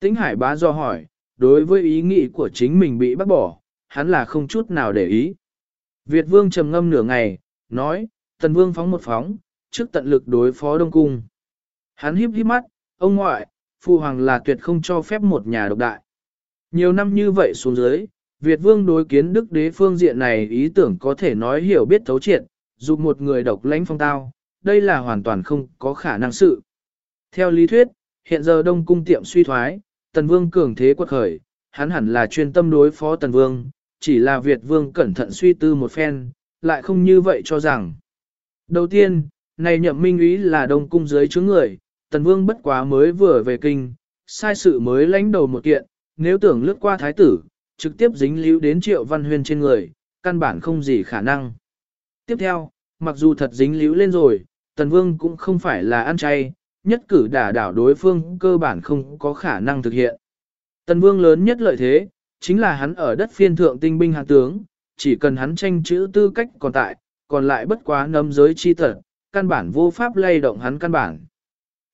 Tĩnh hải bá do hỏi, đối với ý nghĩ của chính mình bị bác bỏ, hắn là không chút nào để ý. Việt vương trầm ngâm nửa ngày, nói, tần vương phóng một phóng, trước tận lực đối phó đông cung. Hắn híp híp mắt, ông ngoại, phụ hoàng là tuyệt không cho phép một nhà độc đại. Nhiều năm như vậy xuống dưới, Việt vương đối kiến đức đế phương diện này ý tưởng có thể nói hiểu biết thấu triệt, dù một người độc lãnh phong tao, đây là hoàn toàn không có khả năng sự. Theo lý thuyết, hiện giờ đông cung tiệm suy thoái, tần vương cường thế quật khởi, hắn hẳn là chuyên tâm đối phó tần vương, chỉ là Việt vương cẩn thận suy tư một phen, lại không như vậy cho rằng. Đầu tiên, này nhậm minh ý là đông cung dưới chướng người, tần vương bất quá mới vừa về kinh, sai sự mới lãnh đầu một kiện, nếu tưởng lướt qua thái tử, trực tiếp dính líu đến triệu văn huyên trên người, căn bản không gì khả năng. Tiếp theo, mặc dù thật dính líu lên rồi, Tần Vương cũng không phải là ăn chay, nhất cử đả đảo đối phương cơ bản không có khả năng thực hiện. Tần Vương lớn nhất lợi thế, chính là hắn ở đất phiên thượng tinh binh hạng tướng, chỉ cần hắn tranh chữ tư cách còn tại, còn lại bất quá nấm giới chi tật, căn bản vô pháp lay động hắn căn bản.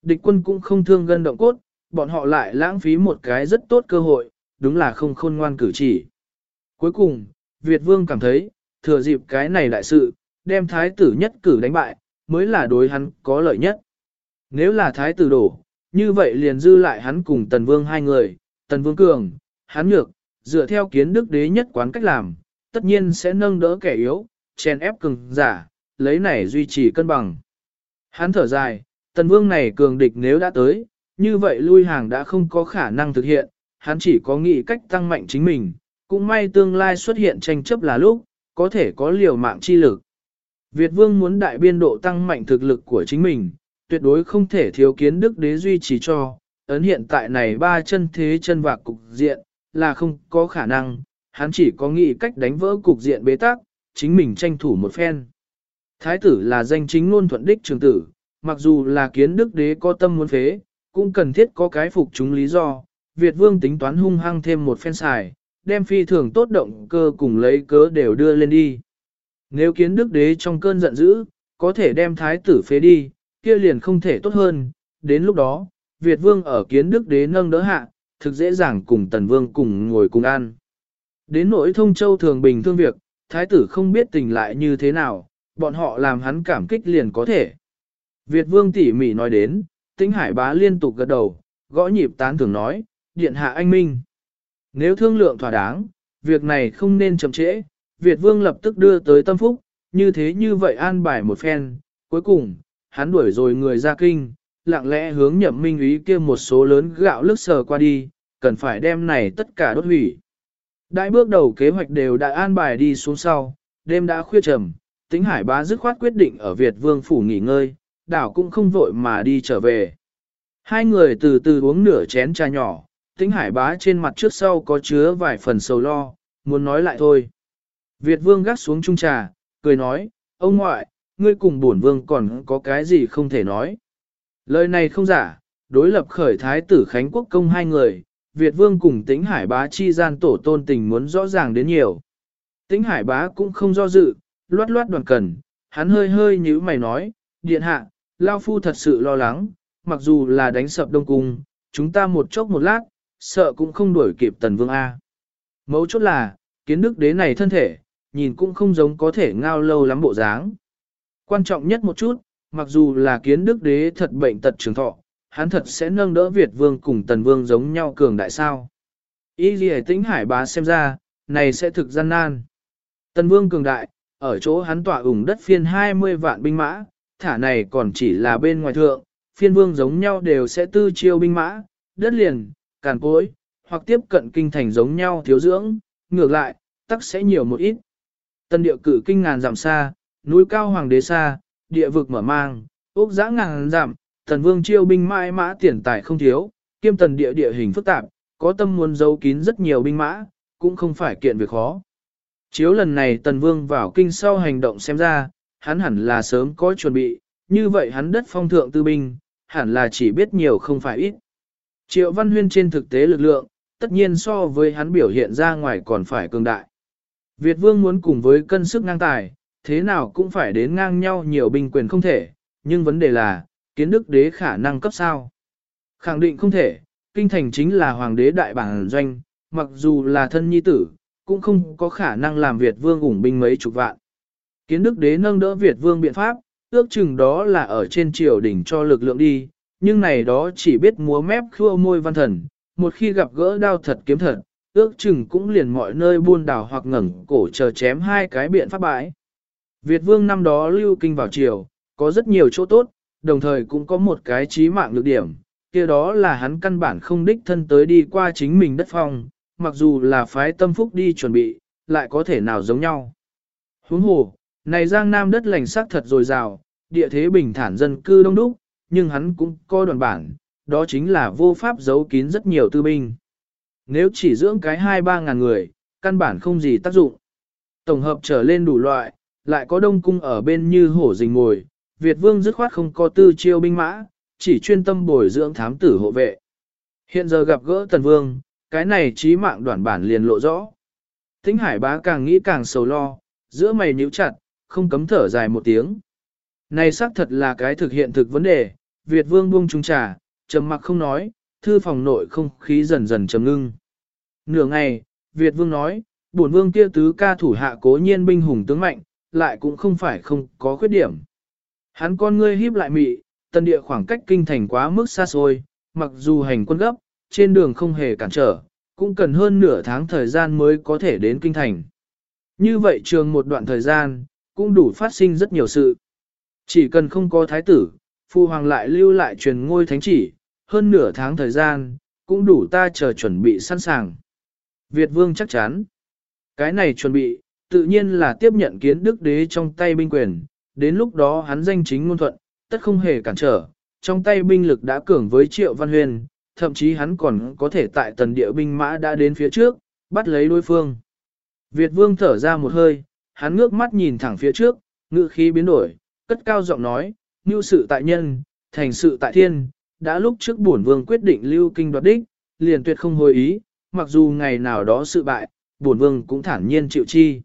Địch quân cũng không thương gân động cốt, bọn họ lại lãng phí một cái rất tốt cơ hội, đúng là không khôn ngoan cử chỉ. Cuối cùng, Việt Vương cảm thấy, thừa dịp cái này đại sự, đem thái tử nhất cử đánh bại, mới là đối hắn có lợi nhất. Nếu là thái tử đổ, như vậy liền dư lại hắn cùng Tần Vương hai người, Tần Vương cường, hắn nhược, dựa theo kiến đức đế nhất quán cách làm, tất nhiên sẽ nâng đỡ kẻ yếu, chèn ép cường giả, lấy này duy trì cân bằng. Hắn thở dài, Tần Vương này cường địch nếu đã tới, như vậy lui hàng đã không có khả năng thực hiện, hắn chỉ có nghĩ cách tăng mạnh chính mình, cũng may tương lai xuất hiện tranh chấp là lúc, có thể có liều mạng chi lực. Việt Vương muốn đại biên độ tăng mạnh thực lực của chính mình, tuyệt đối không thể thiếu kiến đức đế duy trì cho, ấn hiện tại này ba chân thế chân vạc cục diện, là không có khả năng, hắn chỉ có nghĩ cách đánh vỡ cục diện bế tắc, chính mình tranh thủ một phen. Thái tử là danh chính ngôn thuận đích trường tử, mặc dù là kiến đức đế có tâm muốn phế, cũng cần thiết có cái phục chúng lý do, Việt vương tính toán hung hăng thêm một phen xài, đem phi thường tốt động cơ cùng lấy cớ đều đưa lên đi. Nếu kiến đức đế trong cơn giận dữ, có thể đem thái tử phế đi, kia liền không thể tốt hơn, đến lúc đó, Việt vương ở kiến đức đế nâng đỡ hạ, thực dễ dàng cùng tần vương cùng ngồi cùng ăn. Đến nỗi thông châu thường bình thương việc, thái tử không biết tình lại như thế nào, bọn họ làm hắn cảm kích liền có thể. Việt vương tỉ mỉ nói đến, tính hải bá liên tục gật đầu, gõ nhịp tán thường nói, điện hạ anh minh. Nếu thương lượng thỏa đáng, việc này không nên chậm trễ, Việt vương lập tức đưa tới tâm phúc, như thế như vậy an bài một phen, cuối cùng, hắn đuổi rồi người ra kinh, lặng lẽ hướng nhậm minh ý kia một số lớn gạo lức sờ qua đi, cần phải đem này tất cả đốt hủy. Đại bước đầu kế hoạch đều đã an bài đi xuống sau, đêm đã khuya trầm, tính hải bá dứt khoát quyết định ở Việt vương phủ nghỉ ngơi, đảo cũng không vội mà đi trở về. Hai người từ từ uống nửa chén trà nhỏ, tính hải bá trên mặt trước sau có chứa vài phần sầu lo, muốn nói lại thôi. Việt vương gắt xuống chung trà, cười nói, ông ngoại, ngươi cùng bổn vương còn có cái gì không thể nói. Lời này không giả, đối lập khởi thái tử Khánh Quốc công hai người, Việt vương cùng tĩnh hải bá chi gian tổ tôn tình muốn rõ ràng đến nhiều. Tĩnh hải bá cũng không do dự, loát loát đoàn cần, hắn hơi hơi như mày nói, điện hạ, Lao Phu thật sự lo lắng, mặc dù là đánh sập đông cung, chúng ta một chốc một lát, sợ cũng không đuổi kịp tần vương A. Mấu chốt là, kiến đức đế này thân thể, nhìn cũng không giống có thể ngao lâu lắm bộ dáng. Quan trọng nhất một chút, mặc dù là kiến đức đế thật bệnh tật trường thọ, hắn thật sẽ nâng đỡ Việt vương cùng tần vương giống nhau cường đại sao. Ý gì tĩnh hải bá xem ra, này sẽ thực gian nan. Tần vương cường đại, ở chỗ hắn tỏa ủng đất phiên 20 vạn binh mã, thả này còn chỉ là bên ngoài thượng, phiên vương giống nhau đều sẽ tư chiêu binh mã, đất liền, càn cối, hoặc tiếp cận kinh thành giống nhau thiếu dưỡng, ngược lại, tắc sẽ nhiều một ít. Tân địa cử kinh ngàn dặm xa, núi cao hoàng đế xa, địa vực mở mang, ốc giã ngàn giảm, thần vương chiêu binh mãi mã tiền tài không thiếu, kiêm tần địa địa hình phức tạp, có tâm muốn giấu kín rất nhiều binh mã, cũng không phải kiện việc khó. Chiếu lần này tần vương vào kinh sau hành động xem ra, hắn hẳn là sớm có chuẩn bị, như vậy hắn đất phong thượng tư binh, hẳn là chỉ biết nhiều không phải ít. Triệu Văn Huyên trên thực tế lực lượng, tất nhiên so với hắn biểu hiện ra ngoài còn phải cường đại. Việt Vương muốn cùng với cân sức ngang tài, thế nào cũng phải đến ngang nhau nhiều binh quyền không thể, nhưng vấn đề là, kiến đức đế khả năng cấp sao. Khẳng định không thể, kinh thành chính là hoàng đế đại bản doanh, mặc dù là thân nhi tử, cũng không có khả năng làm Việt Vương ủng binh mấy chục vạn. Kiến đức đế nâng đỡ Việt vương biện pháp, ước chừng đó là ở trên triều đỉnh cho lực lượng đi, nhưng này đó chỉ biết múa mép khua môi văn thần, một khi gặp gỡ đao thật kiếm thật, ước chừng cũng liền mọi nơi buôn đảo hoặc ngẩng cổ chờ chém hai cái biện pháp bãi. Việt vương năm đó lưu kinh vào triều, có rất nhiều chỗ tốt, đồng thời cũng có một cái chí mạng lược điểm, kia đó là hắn căn bản không đích thân tới đi qua chính mình đất phong, mặc dù là phái tâm phúc đi chuẩn bị, lại có thể nào giống nhau. Huống hồ, này Giang Nam đất lành sắc thật dồi dào, địa thế bình thản dân cư đông đúc, nhưng hắn cũng coi đoàn bản, đó chính là vô pháp giấu kín rất nhiều tư binh. Nếu chỉ dưỡng cái hai ba ngàn người, căn bản không gì tác dụng. Tổng hợp trở lên đủ loại, lại có đông cung ở bên như hổ rình ngồi, Việt vương dứt khoát không có tư chiêu binh mã, chỉ chuyên tâm bồi dưỡng thám tử hộ vệ. Hiện giờ gặp gỡ tần vương, cái này trí mạng đoạn bản liền lộ rõ. Tĩnh hải bá càng nghĩ càng sầu lo, giữa mày nhíu chặt, không cấm thở dài một tiếng. Này xác thật là cái thực hiện thực vấn đề, Việt vương buông trung trà, trầm mặc không nói, thư phòng nội không khí dần dần trầm ngưng. Nửa ngày, Việt vương nói, bổn vương kia tứ ca thủ hạ cố nhiên binh hùng tướng mạnh, lại cũng không phải không có khuyết điểm. Hắn con ngươi híp lại mị, tân địa khoảng cách kinh thành quá mức xa xôi, mặc dù hành quân gấp, trên đường không hề cản trở, cũng cần hơn nửa tháng thời gian mới có thể đến kinh thành. Như vậy trường một đoạn thời gian, cũng đủ phát sinh rất nhiều sự. Chỉ cần không có thái tử, phu hoàng lại lưu lại truyền ngôi thánh chỉ, hơn nửa tháng thời gian, cũng đủ ta chờ chuẩn bị sẵn sàng. Việt vương chắc chắn. Cái này chuẩn bị, tự nhiên là tiếp nhận kiến đức đế trong tay binh quyền, đến lúc đó hắn danh chính ngôn thuận, tất không hề cản trở, trong tay binh lực đã cường với triệu văn huyền, thậm chí hắn còn có thể tại tần địa binh mã đã đến phía trước, bắt lấy đối phương. Việt vương thở ra một hơi, hắn ngước mắt nhìn thẳng phía trước, ngự khí biến đổi, cất cao giọng nói, như sự tại nhân, thành sự tại thiên, đã lúc trước bổn vương quyết định lưu kinh đoạt đích, liền tuyệt không hồi ý, mặc dù ngày nào đó sự bại, bổn vương cũng thản nhiên chịu chi.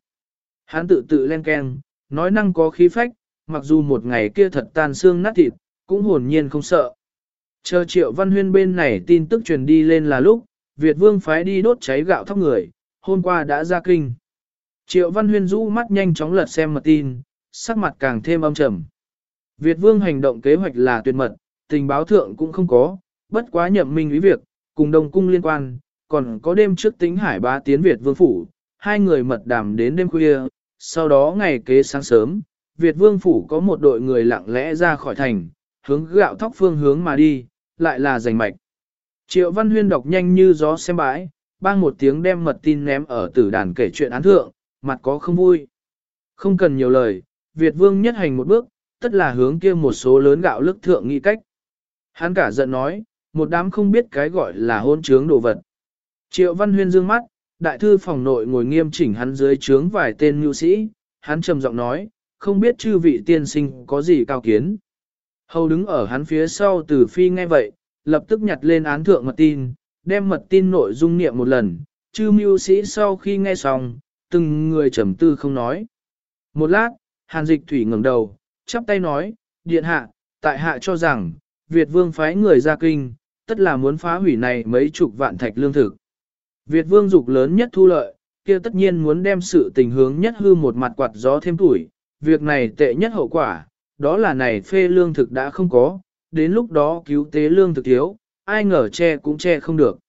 Hắn tự tự len keng, nói năng có khí phách, mặc dù một ngày kia thật tan xương nát thịt, cũng hồn nhiên không sợ. Chờ triệu văn huyên bên này tin tức truyền đi lên là lúc, Việt vương phái đi đốt cháy gạo thóc người, hôm qua đã ra kinh. Triệu văn huyên rũ mắt nhanh chóng lật xem mật tin, sắc mặt càng thêm âm trầm. Việt vương hành động kế hoạch là tuyệt mật, tình báo thượng cũng không có, bất quá nhậm minh ý việc, cùng đồng cung liên quan, còn có đêm trước tính hải bá tiến Việt vương phủ, hai người mật đàm đến đêm khuya, sau đó ngày kế sáng sớm, Việt vương phủ có một đội người lặng lẽ ra khỏi thành, hướng gạo thóc phương hướng mà đi, lại là giành mạch. Triệu Văn Huyên đọc nhanh như gió xem bãi, bang một tiếng đem mật tin ném ở tử đàn kể chuyện án thượng, mặt có không vui. Không cần nhiều lời, Việt vương nhất hành một bước, tất là hướng kia một số lớn gạo lức thượng nghĩ cách. Hắn cả giận nói, một đám không biết cái gọi là hôn trướng đồ vật. Triệu Văn Huyên dương mắt, đại thư phòng nội ngồi nghiêm chỉnh hắn dưới trướng vài tên nhu sĩ, hắn trầm giọng nói, không biết chư vị tiên sinh có gì cao kiến. Hầu đứng ở hắn phía sau từ phi nghe vậy, lập tức nhặt lên án thượng mật tin, đem mật tin nội dung niệm một lần, chư mưu sĩ sau khi nghe xong, từng người trầm tư không nói. Một lát, hàn dịch thủy ngẩng đầu, chắp tay nói, điện hạ, tại hạ cho rằng, Việt vương phái người ra kinh, tất là muốn phá hủy này mấy chục vạn thạch lương thực. Việt vương dục lớn nhất thu lợi, kia tất nhiên muốn đem sự tình hướng nhất hư một mặt quạt gió thêm tuổi, việc này tệ nhất hậu quả, đó là này phê lương thực đã không có, đến lúc đó cứu tế lương thực thiếu, ai ngờ che cũng che không được.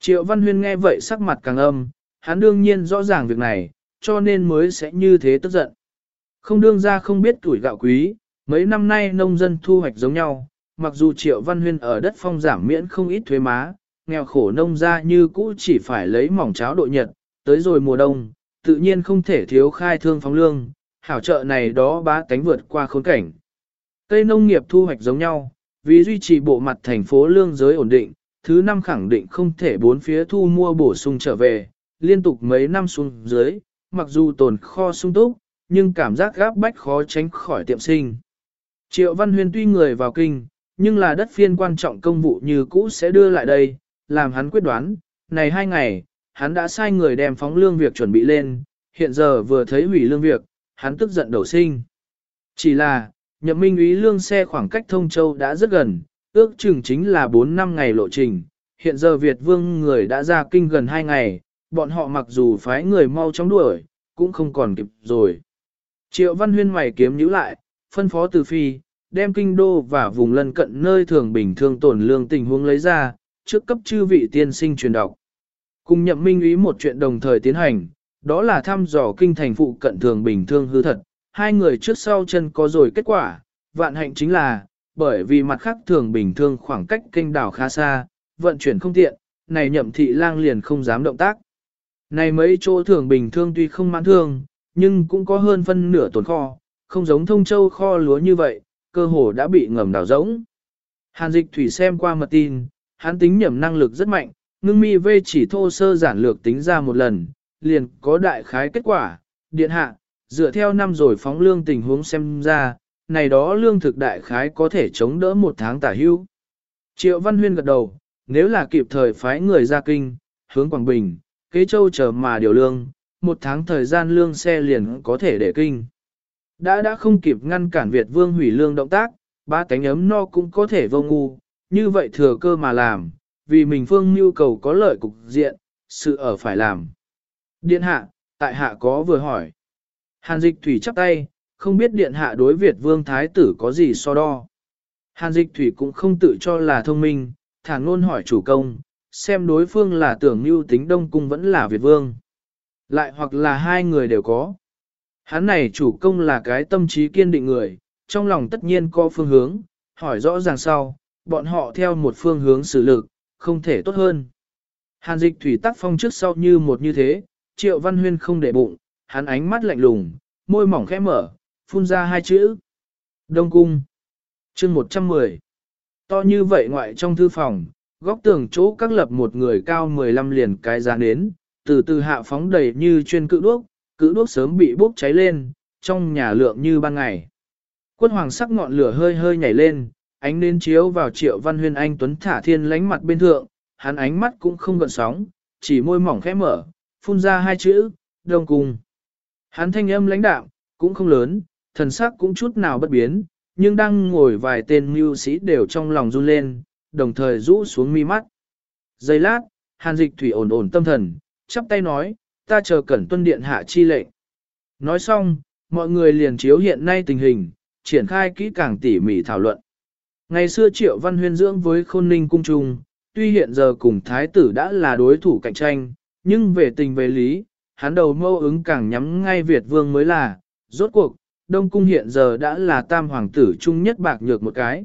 Triệu Văn Huyên nghe vậy sắc mặt càng âm, hắn đương nhiên rõ ràng việc này, cho nên mới sẽ như thế tức giận. Không đương ra không biết tuổi gạo quý, mấy năm nay nông dân thu hoạch giống nhau, mặc dù Triệu Văn Huyên ở đất phong giảm miễn không ít thuế má, nghèo khổ nông ra như cũ chỉ phải lấy mỏng cháo độ nhật, tới rồi mùa đông, tự nhiên không thể thiếu khai thương phóng lương, hảo trợ này đó bá tánh vượt qua khốn cảnh. Cây nông nghiệp thu hoạch giống nhau, vì duy trì bộ mặt thành phố lương giới ổn định, thứ năm khẳng định không thể bốn phía thu mua bổ sung trở về, liên tục mấy năm xuống dưới, mặc dù tồn kho sung túc, nhưng cảm giác gáp bách khó tránh khỏi tiệm sinh. Triệu Văn Huyên tuy người vào kinh, nhưng là đất phiên quan trọng công vụ như cũ sẽ đưa lại đây, làm hắn quyết đoán, này hai ngày, hắn đã sai người đem phóng lương việc chuẩn bị lên, hiện giờ vừa thấy hủy lương việc, hắn tức giận đầu sinh. Chỉ là, nhậm minh ý lương xe khoảng cách thông châu đã rất gần, ước chừng chính là 4 năm ngày lộ trình, hiện giờ Việt vương người đã ra kinh gần 2 ngày, bọn họ mặc dù phái người mau chóng đuổi, cũng không còn kịp rồi. Triệu Văn Huyên mày kiếm nhữ lại, phân phó từ phi, đem kinh đô và vùng lân cận nơi thường bình thường tổn lương tình huống lấy ra, trước cấp chư vị tiên sinh truyền đọc. Cùng nhậm minh ý một chuyện đồng thời tiến hành, đó là thăm dò kinh thành phụ cận thường bình thường hư thật, hai người trước sau chân có rồi kết quả, vạn hạnh chính là, bởi vì mặt khác thường bình thường khoảng cách kinh đảo khá xa, vận chuyển không tiện, này nhậm thị lang liền không dám động tác. Này mấy chỗ thường bình thường tuy không mãn thương, nhưng cũng có hơn phân nửa tồn kho, không giống thông châu kho lúa như vậy, cơ hồ đã bị ngầm đảo rỗng. Hàn dịch thủy xem qua mật tin, hắn tính nhẩm năng lực rất mạnh, ngưng mi vê chỉ thô sơ giản lược tính ra một lần, liền có đại khái kết quả, điện hạ, dựa theo năm rồi phóng lương tình huống xem ra, này đó lương thực đại khái có thể chống đỡ một tháng tả hưu. Triệu Văn Huyên gật đầu, nếu là kịp thời phái người ra kinh, hướng Quảng Bình, kế châu chờ mà điều lương, một tháng thời gian lương xe liền có thể để kinh. Đã đã không kịp ngăn cản Việt vương hủy lương động tác, ba cánh ấm no cũng có thể vô ngu, như vậy thừa cơ mà làm, vì mình phương nhu cầu có lợi cục diện, sự ở phải làm. Điện hạ, tại hạ có vừa hỏi. Hàn dịch thủy chắp tay, không biết điện hạ đối Việt vương thái tử có gì so đo. Hàn dịch thủy cũng không tự cho là thông minh, thản ngôn hỏi chủ công, xem đối phương là tưởng mưu tính đông cung vẫn là Việt vương. Lại hoặc là hai người đều có. Hắn này chủ công là cái tâm trí kiên định người, trong lòng tất nhiên có phương hướng, hỏi rõ ràng sau, bọn họ theo một phương hướng xử lực, không thể tốt hơn. Hàn dịch thủy tắc phong trước sau như một như thế, triệu văn huyên không để bụng, hắn ánh mắt lạnh lùng, môi mỏng khẽ mở, phun ra hai chữ. Đông cung. chương 110. To như vậy ngoại trong thư phòng, góc tường chỗ các lập một người cao 15 liền cái giá nến, từ từ hạ phóng đầy như chuyên cự đuốc, cự đuốc sớm bị bốc cháy lên, trong nhà lượng như ban ngày. Quân hoàng sắc ngọn lửa hơi hơi nhảy lên, ánh nến chiếu vào triệu văn huyên anh tuấn thả thiên lánh mặt bên thượng, hắn ánh mắt cũng không gợn sóng, chỉ môi mỏng khẽ mở, phun ra hai chữ, đông cung. Hắn thanh âm lãnh đạm, cũng không lớn, thần sắc cũng chút nào bất biến, nhưng đang ngồi vài tên mưu sĩ đều trong lòng run lên, đồng thời rũ xuống mi mắt. Giây lát, hàn dịch thủy ổn ổn tâm thần, chắp tay nói, ta chờ cẩn tuân điện hạ chi lệnh. Nói xong, mọi người liền chiếu hiện nay tình hình, triển khai kỹ càng tỉ mỉ thảo luận. Ngày xưa Triệu Văn Huyên dưỡng với Khôn Ninh Cung Trung, tuy hiện giờ cùng Thái tử đã là đối thủ cạnh tranh, nhưng về tình về lý, hắn đầu mâu ứng càng nhắm ngay Việt Vương mới là, rốt cuộc, Đông Cung hiện giờ đã là tam hoàng tử chung nhất bạc nhược một cái.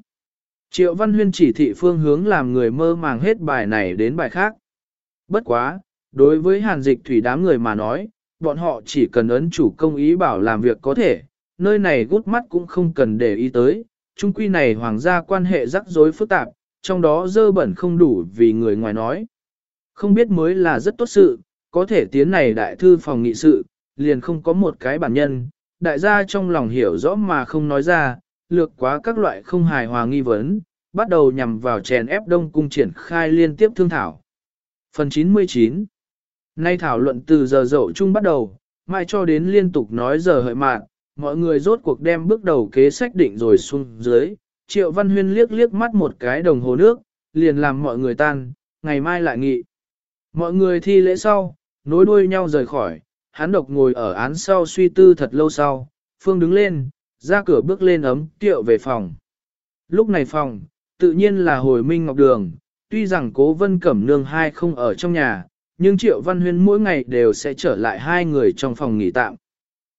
Triệu Văn Huyên chỉ thị phương hướng làm người mơ màng hết bài này đến bài khác. Bất quá, đối với hàn dịch thủy đám người mà nói, bọn họ chỉ cần ấn chủ công ý bảo làm việc có thể, nơi này gút mắt cũng không cần để ý tới, chung quy này hoàng gia quan hệ rắc rối phức tạp, trong đó dơ bẩn không đủ vì người ngoài nói. Không biết mới là rất tốt sự, có thể tiến này đại thư phòng nghị sự, liền không có một cái bản nhân, đại gia trong lòng hiểu rõ mà không nói ra, lược quá các loại không hài hòa nghi vấn, bắt đầu nhằm vào chèn ép đông cung triển khai liên tiếp thương thảo. Phần 99 Nay thảo luận từ giờ dậu chung bắt đầu, mai cho đến liên tục nói giờ hợi mạn, mọi người rốt cuộc đem bước đầu kế sách định rồi xuống dưới. Triệu Văn Huyên liếc liếc mắt một cái đồng hồ nước, liền làm mọi người tan, ngày mai lại nghị. Mọi người thi lễ sau, nối đuôi nhau rời khỏi, hắn độc ngồi ở án sau suy tư thật lâu sau, Phương đứng lên, ra cửa bước lên ấm tiệu về phòng. Lúc này phòng, tự nhiên là hồi minh ngọc đường, tuy rằng cố vân cẩm nương hai không ở trong nhà, nhưng Triệu Văn Huyên mỗi ngày đều sẽ trở lại hai người trong phòng nghỉ tạm.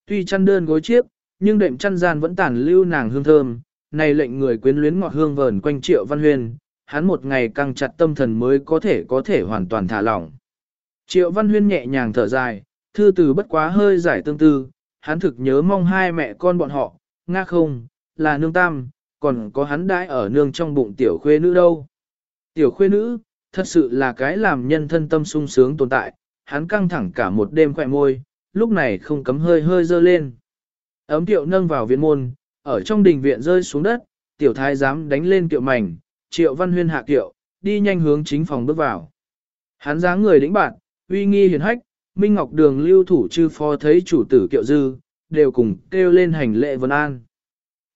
Tuy chăn đơn gối chiếc, nhưng đệm chăn gian vẫn tàn lưu nàng hương thơm, này lệnh người quyến luyến ngọt hương vờn quanh Triệu Văn huyền. hắn một ngày căng chặt tâm thần mới có thể có thể hoàn toàn thả lỏng. Triệu Văn Huyên nhẹ nhàng thở dài, thư từ bất quá hơi giải tương tư, hắn thực nhớ mong hai mẹ con bọn họ, nga không, là nương tam, còn có hắn đãi ở nương trong bụng tiểu khuê nữ đâu. Tiểu khuê nữ, thật sự là cái làm nhân thân tâm sung sướng tồn tại, hắn căng thẳng cả một đêm khỏe môi, lúc này không cấm hơi hơi dơ lên. Ấm tiệu nâng vào viện môn, ở trong đình viện rơi xuống đất, tiểu thái dám đánh lên tiệu mảnh, triệu văn huyên hạ tiệu, đi nhanh hướng chính phòng bước vào. Hắn dáng người đĩnh bạn, uy nghi hiền hách, Minh Ngọc Đường lưu thủ chư phó thấy chủ tử kiệu dư, đều cùng kêu lên hành lệ vân an.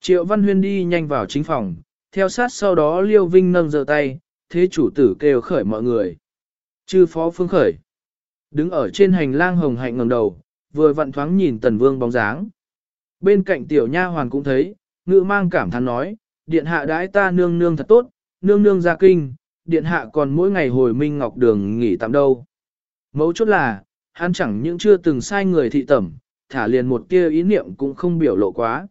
Triệu Văn Huyên đi nhanh vào chính phòng, theo sát sau đó Liêu Vinh nâng giơ tay, thế chủ tử kêu khởi mọi người. Chư phó phương khởi. Đứng ở trên hành lang hồng hạnh ngẩng đầu, vừa vặn thoáng nhìn tần vương bóng dáng. Bên cạnh tiểu nha hoàn cũng thấy, ngự mang cảm thán nói, điện hạ đãi ta nương nương thật tốt, nương nương ra kinh, điện hạ còn mỗi ngày hồi minh ngọc đường nghỉ tạm đâu. Mấu chốt là, hắn chẳng những chưa từng sai người thị tẩm, thả liền một tia ý niệm cũng không biểu lộ quá.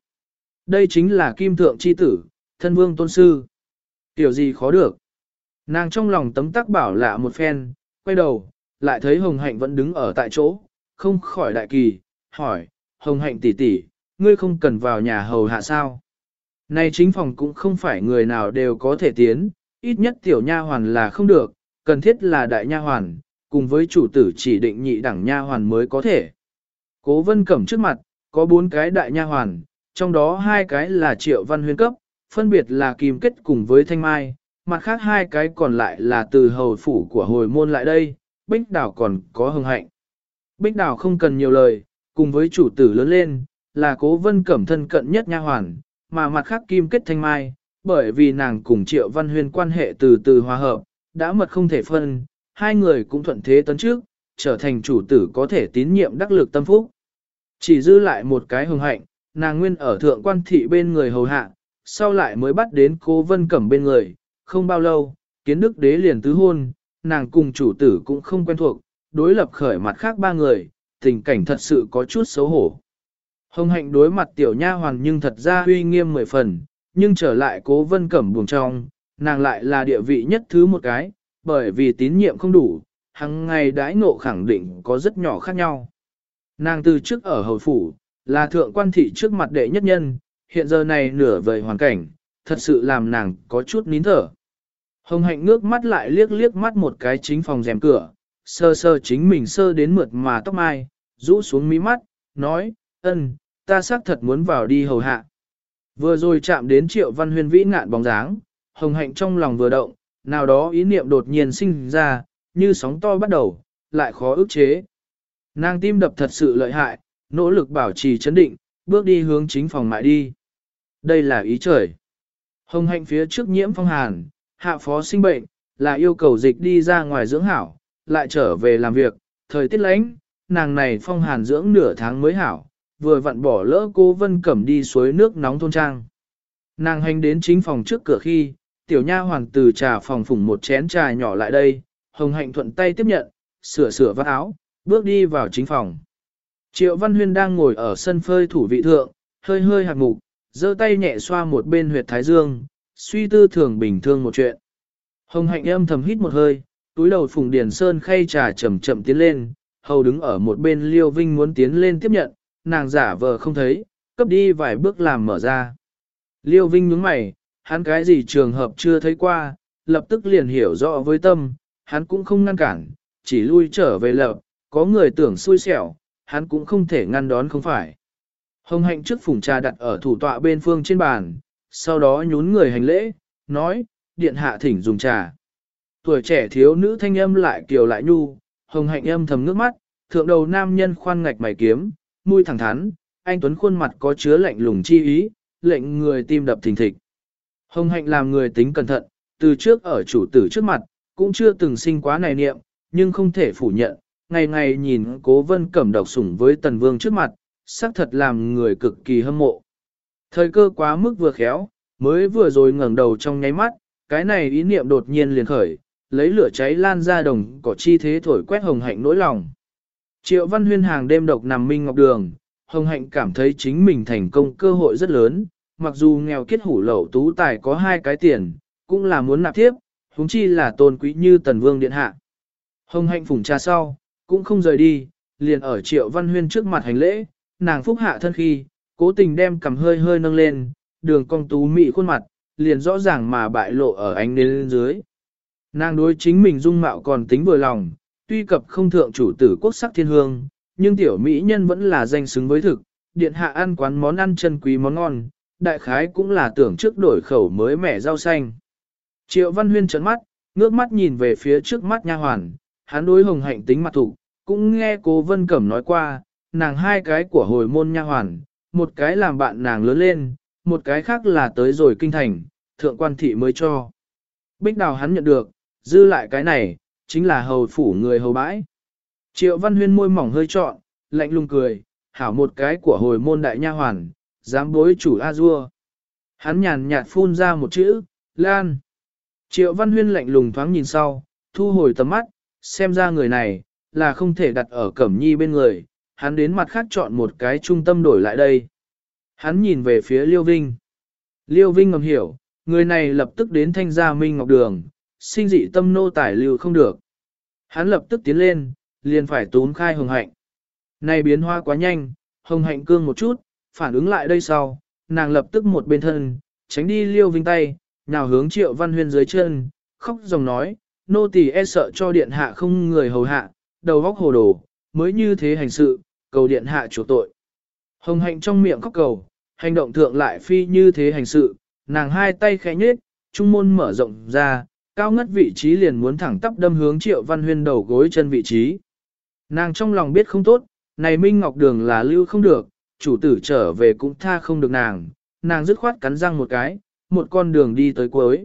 Đây chính là kim thượng chi tử, thân vương tôn sư. Tiểu gì khó được. Nàng trong lòng tấm tắc bảo lạ một phen, quay đầu, lại thấy Hồng Hạnh vẫn đứng ở tại chỗ, không khỏi đại kỳ, hỏi, Hồng Hạnh tỷ tỷ, ngươi không cần vào nhà hầu hạ sao? Này chính phòng cũng không phải người nào đều có thể tiến, ít nhất tiểu nha hoàn là không được, cần thiết là đại nha hoàn, cùng với chủ tử chỉ định nhị đẳng nha hoàn mới có thể. Cố vân cẩm trước mặt, có bốn cái đại nha hoàn, trong đó hai cái là triệu văn huyên cấp, phân biệt là kim kết cùng với thanh mai, mặt khác hai cái còn lại là từ hầu phủ của hồi môn lại đây, bích Đào còn có hưng hạnh. Bích Đào không cần nhiều lời, cùng với chủ tử lớn lên, là cố vân cẩm thân cận nhất nha hoàn, mà mặt khác kim kết thanh mai, bởi vì nàng cùng triệu văn huyên quan hệ từ từ hòa hợp, đã mật không thể phân, hai người cũng thuận thế tấn trước, trở thành chủ tử có thể tín nhiệm đắc lực tâm phúc. Chỉ dư lại một cái hồng hạnh, nàng nguyên ở thượng quan thị bên người hầu hạ, sau lại mới bắt đến cố vân cẩm bên người, không bao lâu, kiến đức đế liền tứ hôn, nàng cùng chủ tử cũng không quen thuộc, đối lập khởi mặt khác ba người, tình cảnh thật sự có chút xấu hổ. Hồng hạnh đối mặt tiểu nha hoàn nhưng thật ra uy nghiêm mười phần, nhưng trở lại cố vân cẩm buồng trong, nàng lại là địa vị nhất thứ một cái, bởi vì tín nhiệm không đủ, hằng ngày đãi ngộ khẳng định có rất nhỏ khác nhau. Nàng từ trước ở hầu phủ, là thượng quan thị trước mặt đệ nhất nhân, hiện giờ này nửa vời hoàn cảnh, thật sự làm nàng có chút nín thở. Hồng hạnh ngước mắt lại liếc liếc mắt một cái chính phòng rèm cửa, sơ sơ chính mình sơ đến mượt mà tóc mai, rũ xuống mí mắt, nói, ân, ta xác thật muốn vào đi hầu hạ. Vừa rồi chạm đến triệu văn huyền vĩ ngạn bóng dáng, hồng hạnh trong lòng vừa động, nào đó ý niệm đột nhiên sinh ra, như sóng to bắt đầu, lại khó ức chế. Nàng tim đập thật sự lợi hại, nỗ lực bảo trì chấn định, bước đi hướng chính phòng mại đi. Đây là ý trời. Hồng hạnh phía trước nhiễm phong hàn, hạ phó sinh bệnh, là yêu cầu dịch đi ra ngoài dưỡng hảo, lại trở về làm việc, thời tiết lánh, nàng này phong hàn dưỡng nửa tháng mới hảo, vừa vặn bỏ lỡ cô Vân Cẩm đi suối nước nóng thôn trang. Nàng hành đến chính phòng trước cửa khi, tiểu nha hoàng từ trà phòng phủng một chén trà nhỏ lại đây, hồng hạnh thuận tay tiếp nhận, sửa sửa vắt áo, bước đi vào chính phòng. Triệu Văn Huyên đang ngồi ở sân phơi thủ vị thượng, hơi hơi hạt mục, giơ tay nhẹ xoa một bên huyệt thái dương, suy tư thường bình thường một chuyện. Hồng hạnh âm thầm hít một hơi, túi đầu phùng điền sơn khay trà chậm chậm tiến lên, hầu đứng ở một bên liêu vinh muốn tiến lên tiếp nhận, nàng giả vờ không thấy, cấp đi vài bước làm mở ra. Liêu vinh nhướng mày, hắn cái gì trường hợp chưa thấy qua, lập tức liền hiểu rõ với tâm, hắn cũng không ngăn cản, chỉ lui trở về lập, có người tưởng xui xẻo, hắn cũng không thể ngăn đón không phải. Hồng hạnh trước phùng trà đặt ở thủ tọa bên phương trên bàn, sau đó nhún người hành lễ, nói, điện hạ thỉnh dùng trà. Tuổi trẻ thiếu nữ thanh âm lại kiều lại nhu, hồng hạnh âm thầm nước mắt, thượng đầu nam nhân khoan ngạch mày kiếm, môi thẳng thắn, anh Tuấn khuôn mặt có chứa lạnh lùng chi ý, lệnh người tim đập thình thịch. Hồng hạnh làm người tính cẩn thận, từ trước ở chủ tử trước mặt, cũng chưa từng sinh quá này niệm, nhưng không thể phủ nhận, ngày ngày nhìn cố vân cẩm độc sủng với tần vương trước mặt, xác thật làm người cực kỳ hâm mộ. Thời cơ quá mức vừa khéo, mới vừa rồi ngẩng đầu trong nháy mắt, cái này ý niệm đột nhiên liền khởi, lấy lửa cháy lan ra đồng cỏ chi thế thổi quét hồng hạnh nỗi lòng. Triệu văn huyên hàng đêm độc nằm minh ngọc đường, hồng hạnh cảm thấy chính mình thành công cơ hội rất lớn, mặc dù nghèo kiết hủ lậu tú tài có hai cái tiền, cũng là muốn nạp tiếp, huống chi là tôn quý như tần vương điện hạ. Hồng hạnh phủng trà sau, cũng không rời đi, liền ở triệu văn huyên trước mặt hành lễ, nàng phúc hạ thân khi, cố tình đem cầm hơi hơi nâng lên, đường cong tú mị khuôn mặt, liền rõ ràng mà bại lộ ở ánh nến dưới. Nàng đối chính mình dung mạo còn tính vừa lòng, tuy cập không thượng chủ tử quốc sắc thiên hương, nhưng tiểu mỹ nhân vẫn là danh xứng với thực, điện hạ ăn quán món ăn chân quý món ngon, đại khái cũng là tưởng trước đổi khẩu mới mẻ rau xanh. Triệu Văn Huyên trấn mắt, ngước mắt nhìn về phía trước mắt nha hoàn, hắn đối hồng hạnh tính mặt thủ, cũng nghe cố Vân Cẩm nói qua, nàng hai cái của hồi môn nha hoàn, một cái làm bạn nàng lớn lên, một cái khác là tới rồi kinh thành, thượng quan thị mới cho. Bích đào hắn nhận được, dư lại cái này, chính là hầu phủ người hầu bãi. Triệu Văn Huyên môi mỏng hơi trọn, lạnh lùng cười, hảo một cái của hồi môn đại nha hoàn, dám bối chủ A-dua. Hắn nhàn nhạt phun ra một chữ, Lan. Triệu Văn Huyên lạnh lùng thoáng nhìn sau, thu hồi tầm mắt, xem ra người này, là không thể đặt ở Cẩm Nhi bên người, hắn đến mặt khác chọn một cái trung tâm đổi lại đây. Hắn nhìn về phía Liêu Vinh. Liêu Vinh ngầm hiểu, người này lập tức đến thanh gia Minh Ngọc Đường, sinh dị tâm nô tải lưu không được. Hắn lập tức tiến lên, liền phải tốn khai hồng hạnh. Này biến hoa quá nhanh, hồng hạnh cương một chút, phản ứng lại đây sau, nàng lập tức một bên thân, tránh đi Liêu Vinh tay, nào hướng triệu văn huyên dưới chân, khóc dòng nói, nô tỳ e sợ cho điện hạ không người hầu hạ, đầu góc hồ đồ, mới như thế hành sự, cầu điện hạ chủ tội. Hồng hạnh trong miệng khóc cầu, hành động thượng lại phi như thế hành sự, nàng hai tay khẽ nhếch, trung môn mở rộng ra, cao ngất vị trí liền muốn thẳng tắp đâm hướng triệu văn huyên đầu gối chân vị trí. Nàng trong lòng biết không tốt, này Minh Ngọc Đường là lưu không được, chủ tử trở về cũng tha không được nàng, nàng dứt khoát cắn răng một cái, một con đường đi tới cuối.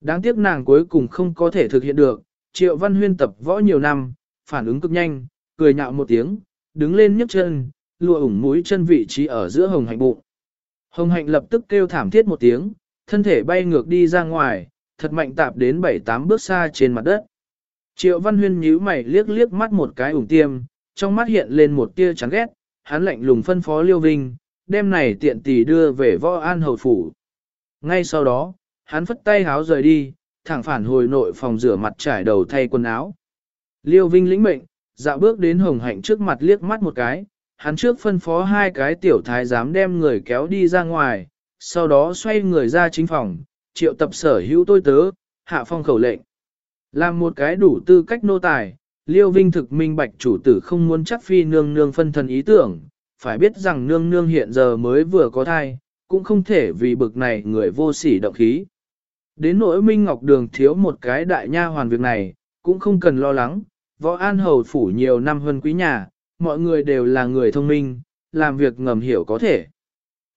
Đáng tiếc nàng cuối cùng không có thể thực hiện được, triệu văn huyên tập võ nhiều năm, phản ứng cực nhanh, cười nhạo một tiếng, đứng lên nhấc chân, lùa ủng mũi chân vị trí ở giữa hồng hạnh bụng. Hồng hạnh lập tức kêu thảm thiết một tiếng, thân thể bay ngược đi ra ngoài, thật mạnh tạp đến 7-8 bước xa trên mặt đất. Triệu Văn Huyên nhíu mày liếc liếc mắt một cái ủng tiêm, trong mắt hiện lên một tia chán ghét, hắn lạnh lùng phân phó Liêu Vinh, đem này tiện tỷ đưa về võ an hầu phủ. Ngay sau đó, hắn phất tay háo rời đi, thẳng phản hồi nội phòng rửa mặt trải đầu thay quần áo. Liêu Vinh lĩnh mệnh, dạo bước đến hồng hạnh trước mặt liếc mắt một cái, hắn trước phân phó hai cái tiểu thái giám đem người kéo đi ra ngoài, sau đó xoay người ra chính phòng, triệu tập sở hữu tôi tớ, hạ phong khẩu lệnh. Làm một cái đủ tư cách nô tài, Liêu Vinh thực minh bạch chủ tử không muốn chắc phi nương nương phân thần ý tưởng, phải biết rằng nương nương hiện giờ mới vừa có thai, cũng không thể vì bực này người vô sỉ động khí. Đến nỗi Minh Ngọc Đường thiếu một cái đại nha hoàn việc này, cũng không cần lo lắng, võ an hầu phủ nhiều năm hơn quý nhà, mọi người đều là người thông minh, làm việc ngầm hiểu có thể.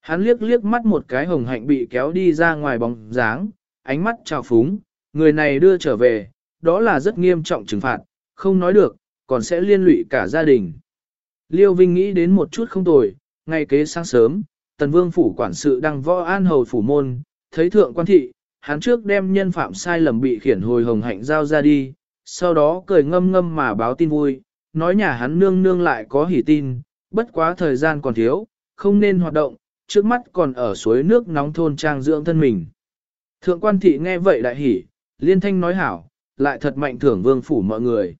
Hắn liếc liếc mắt một cái hồng hạnh bị kéo đi ra ngoài bóng dáng, ánh mắt trào phúng, người này đưa trở về, đó là rất nghiêm trọng trừng phạt, không nói được, còn sẽ liên lụy cả gia đình. Liêu Vinh nghĩ đến một chút không tồi, ngay kế sáng sớm, tần vương phủ quản sự đăng võ an hầu phủ môn, thấy thượng quan thị, hắn trước đem nhân phạm sai lầm bị khiển hồi hồng hạnh giao ra đi, sau đó cười ngâm ngâm mà báo tin vui, nói nhà hắn nương nương lại có hỉ tin, bất quá thời gian còn thiếu, không nên hoạt động, trước mắt còn ở suối nước nóng thôn trang dưỡng thân mình. Thượng quan thị nghe vậy đại hỉ, liên thanh nói hảo, lại thật mạnh thưởng vương phủ mọi người.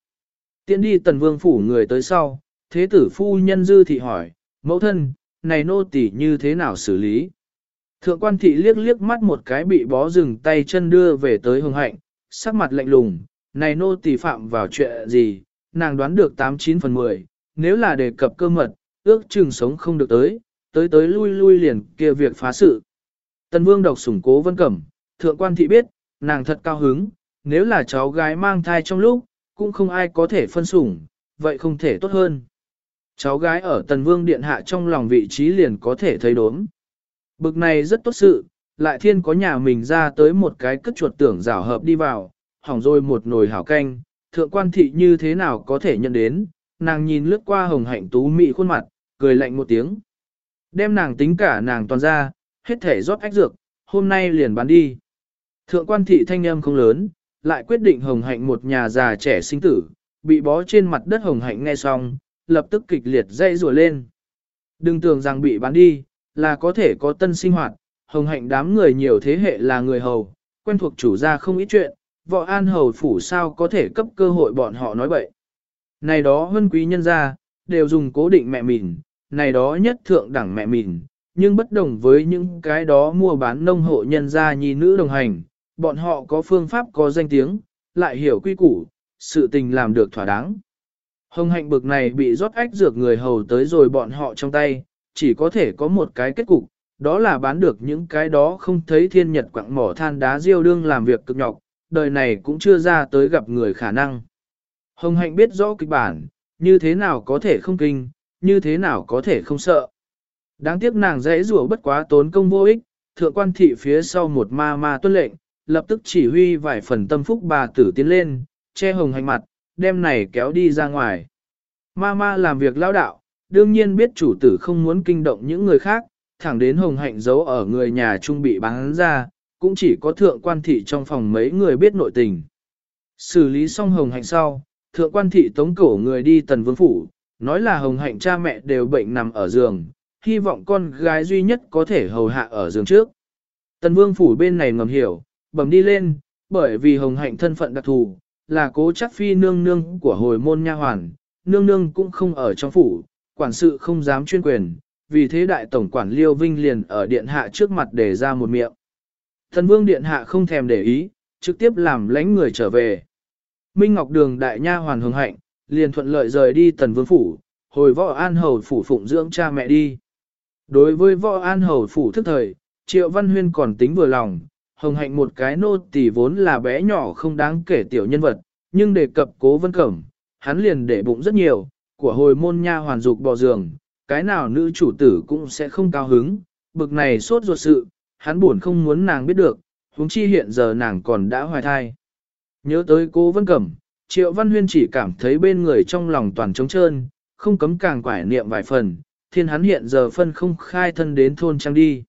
Tiến đi tần vương phủ người tới sau, thế tử phu nhân dư thị hỏi, mẫu thân, này nô tỳ như thế nào xử lý? Thượng quan thị liếc liếc mắt một cái bị bó rừng tay chân đưa về tới hồng hạnh, sắc mặt lạnh lùng, này nô tỳ phạm vào chuyện gì, nàng đoán được 89 phần 10, nếu là đề cập cơ mật, ước chừng sống không được tới, tới tới lui lui liền kia việc phá sự. tân vương độc sủng cố vân cẩm, thượng quan thị biết, nàng thật cao hứng, nếu là cháu gái mang thai trong lúc, cũng không ai có thể phân sủng, vậy không thể tốt hơn. Cháu gái ở tần vương điện hạ trong lòng vị trí liền có thể thấy đốm. Bực này rất tốt sự, lại thiên có nhà mình ra tới một cái cất chuột tưởng rảo hợp đi vào, hỏng rồi một nồi hảo canh, thượng quan thị như thế nào có thể nhận đến, nàng nhìn lướt qua hồng hạnh tú mị khuôn mặt, cười lạnh một tiếng. Đem nàng tính cả nàng toàn ra, hết thể rót ách dược, hôm nay liền bán đi. Thượng quan thị thanh âm không lớn, lại quyết định hồng hạnh một nhà già trẻ sinh tử, bị bó trên mặt đất hồng hạnh nghe xong, lập tức kịch liệt dây rùa lên. Đừng tưởng rằng bị bán đi, là có thể có tân sinh hoạt, hồng hạnh đám người nhiều thế hệ là người hầu, quen thuộc chủ gia không ít chuyện, võ an hầu phủ sao có thể cấp cơ hội bọn họ nói bậy. Này đó hân quý nhân gia, đều dùng cố định mẹ mìn, này đó nhất thượng đẳng mẹ mìn, nhưng bất đồng với những cái đó mua bán nông hộ nhân gia nhi nữ đồng hành, bọn họ có phương pháp có danh tiếng, lại hiểu quy củ, sự tình làm được thỏa đáng. Hồng hạnh bực này bị rót ách dược người hầu tới rồi bọn họ trong tay, chỉ có thể có một cái kết cục, đó là bán được những cái đó không thấy thiên nhật quặng mỏ than đá diêu đương làm việc cực nhọc, đời này cũng chưa ra tới gặp người khả năng. Hồng hạnh biết rõ kịch bản, như thế nào có thể không kinh, như thế nào có thể không sợ. Đáng tiếc nàng dễ rủa bất quá tốn công vô ích, thượng quan thị phía sau một ma ma tuân lệnh, lập tức chỉ huy vài phần tâm phúc bà tử tiến lên, che hồng hành mặt, đem này kéo đi ra ngoài. Ma ma làm việc lao đạo, đương nhiên biết chủ tử không muốn kinh động những người khác, thẳng đến hồng hạnh giấu ở người nhà trung bị bán ra, cũng chỉ có thượng quan thị trong phòng mấy người biết nội tình. Xử lý xong hồng hạnh sau, thượng quan thị tống cổ người đi tần vương phủ, nói là hồng hạnh cha mẹ đều bệnh nằm ở giường, hy vọng con gái duy nhất có thể hầu hạ ở giường trước. Tần vương phủ bên này ngầm hiểu, bẩm đi lên, bởi vì hồng hạnh thân phận đặc thù, là cố chắc phi nương nương của hồi môn nha hoàn, nương nương cũng không ở trong phủ, quản sự không dám chuyên quyền, vì thế đại tổng quản Liêu Vinh liền ở điện hạ trước mặt để ra một miệng. Thần vương điện hạ không thèm để ý, trực tiếp làm lãnh người trở về. Minh Ngọc Đường đại nha hoàn hưởng hạnh, liền thuận lợi rời đi tần vương phủ, hồi võ an hầu phủ phụng dưỡng cha mẹ đi. Đối với võ an hầu phủ thức thời, triệu văn huyên còn tính vừa lòng, hồng hạnh một cái nô tỳ vốn là bé nhỏ không đáng kể tiểu nhân vật, nhưng đề cập cố vân cẩm, hắn liền để bụng rất nhiều, của hồi môn nha hoàn dục bò giường, cái nào nữ chủ tử cũng sẽ không cao hứng, bực này sốt ruột sự, hắn buồn không muốn nàng biết được, huống chi hiện giờ nàng còn đã hoài thai. Nhớ tới cố vân cẩm, triệu văn huyên chỉ cảm thấy bên người trong lòng toàn trống trơn, không cấm càng quải niệm vài phần, thiên hắn hiện giờ phân không khai thân đến thôn trang đi.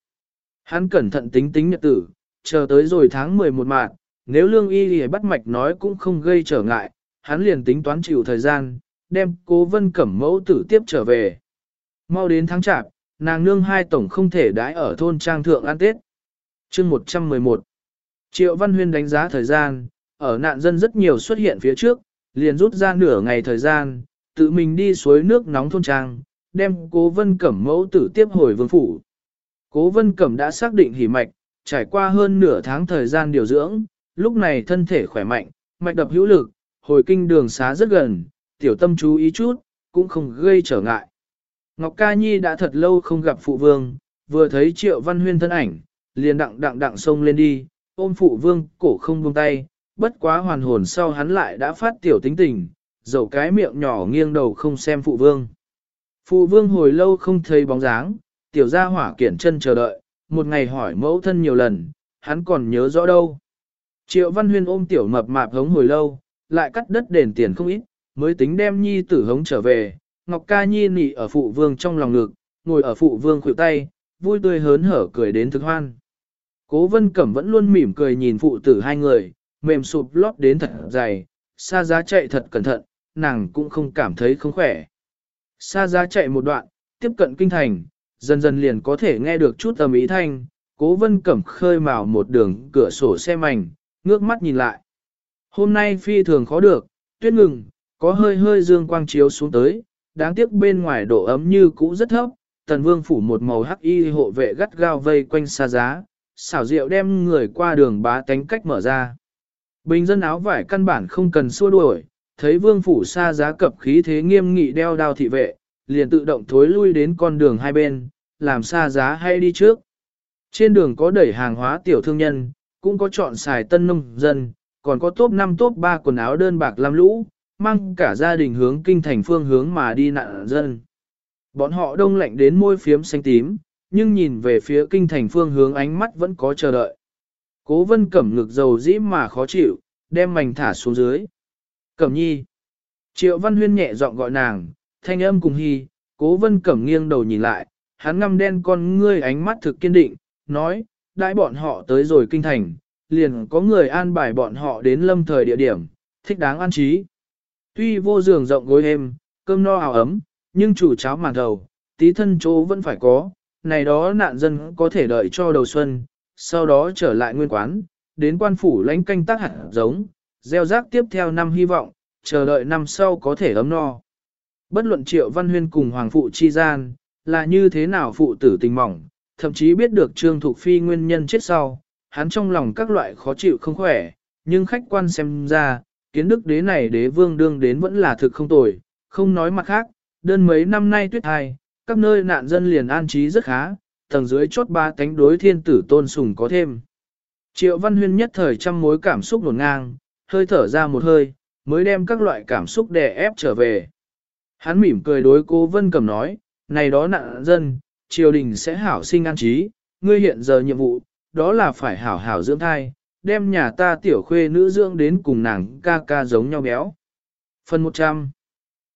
Hắn cẩn thận tính tính nhật tử, chờ tới rồi tháng 11 mạng, nếu lương y thì bắt mạch nói cũng không gây trở ngại, hắn liền tính toán chịu thời gian, đem cố vân cẩm mẫu tử tiếp trở về. Mau đến tháng chạp, nàng nương hai tổng không thể đãi ở thôn trang thượng ăn tết. chương 111 Triệu Văn Huyên đánh giá thời gian, ở nạn dân rất nhiều xuất hiện phía trước, liền rút ra nửa ngày thời gian, tự mình đi suối nước nóng thôn trang, đem cố vân cẩm mẫu tử tiếp hồi vương phủ. Cố vân cẩm đã xác định hỉ mạch, trải qua hơn nửa tháng thời gian điều dưỡng, lúc này thân thể khỏe mạnh, mạch đập hữu lực, hồi kinh đường xá rất gần, tiểu tâm chú ý chút, cũng không gây trở ngại. Ngọc Ca Nhi đã thật lâu không gặp phụ vương, vừa thấy triệu văn huyên thân ảnh, liền đặng đặng đặng xông lên đi, ôm phụ vương, cổ không buông tay, bất quá hoàn hồn sau hắn lại đã phát tiểu tính tình, dầu cái miệng nhỏ nghiêng đầu không xem phụ vương. Phụ vương hồi lâu không thấy bóng dáng, tiểu gia hỏa kiển chân chờ đợi, một ngày hỏi mẫu thân nhiều lần, hắn còn nhớ rõ đâu. Triệu Văn Huyên ôm tiểu mập mạp hống hồi lâu, lại cắt đất đền tiền không ít, mới tính đem nhi tử hống trở về. Ngọc ca nhi nị ở phụ vương trong lòng ngực, ngồi ở phụ vương khuỷu tay, vui tươi hớn hở cười đến thực hoan. Cố vân cẩm vẫn luôn mỉm cười nhìn phụ tử hai người, mềm sụp lót đến thật dày, xa giá chạy thật cẩn thận, nàng cũng không cảm thấy không khỏe. Xa giá chạy một đoạn, tiếp cận kinh thành, dần dần liền có thể nghe được chút âm ý thanh, cố vân cẩm khơi mào một đường cửa sổ xe mảnh, ngước mắt nhìn lại. Hôm nay phi thường khó được, tuyết ngừng, có hơi hơi dương quang chiếu xuống tới, đáng tiếc bên ngoài độ ấm như cũ rất thấp, tần vương phủ một màu hắc y hộ vệ gắt gao vây quanh xa giá, xảo diệu đem người qua đường bá tánh cách mở ra. Bình dân áo vải căn bản không cần xua đuổi, thấy vương phủ xa giá cập khí thế nghiêm nghị đeo đao thị vệ, liền tự động thối lui đến con đường hai bên, làm xa giá hay đi trước. Trên đường có đẩy hàng hóa tiểu thương nhân, cũng có chọn xài tân nông dân, còn có top 5 top 3 quần áo đơn bạc làm lũ, mang cả gia đình hướng kinh thành phương hướng mà đi nạn dân. Bọn họ đông lạnh đến môi phiếm xanh tím, nhưng nhìn về phía kinh thành phương hướng ánh mắt vẫn có chờ đợi. Cố vân cẩm ngực dầu dĩ mà khó chịu, đem mảnh thả xuống dưới. Cẩm nhi. Triệu văn huyên nhẹ giọng gọi nàng, thanh âm cùng hy, cố vân cẩm nghiêng đầu nhìn lại, hắn ngăm đen con ngươi ánh mắt thực kiên định, nói, đại bọn họ tới rồi kinh thành, liền có người an bài bọn họ đến lâm thời địa điểm, thích đáng an trí. Tuy vô giường rộng gối êm, cơm no ảo ấm, nhưng chủ cháo màn thầu, tí thân chỗ vẫn phải có, này đó nạn dân có thể đợi cho đầu xuân, sau đó trở lại nguyên quán, đến quan phủ lãnh canh tác hạt giống, gieo rác tiếp theo năm hy vọng, chờ đợi năm sau có thể ấm no. Bất luận triệu văn huyên cùng hoàng phụ chi gian, là như thế nào phụ tử tình mỏng, thậm chí biết được Trương Thục Phi nguyên nhân chết sau, hắn trong lòng các loại khó chịu không khỏe, nhưng khách quan xem ra, kiến đức đế này đế vương đương đến vẫn là thực không tồi, không nói mặt khác, đơn mấy năm nay tuyết hai, các nơi nạn dân liền an trí rất khá, tầng dưới chốt ba cánh đối thiên tử tôn sùng có thêm. Triệu Văn Huyên nhất thời trăm mối cảm xúc nổn ngang, hơi thở ra một hơi, mới đem các loại cảm xúc đè ép trở về. Hắn mỉm cười đối cô Vân Cầm nói, này đó nạn dân, triều đình sẽ hảo sinh an trí, ngươi hiện giờ nhiệm vụ, đó là phải hảo hảo dưỡng thai, đem nhà ta tiểu khuê nữ dưỡng đến cùng nàng ca ca giống nhau béo. Phần 100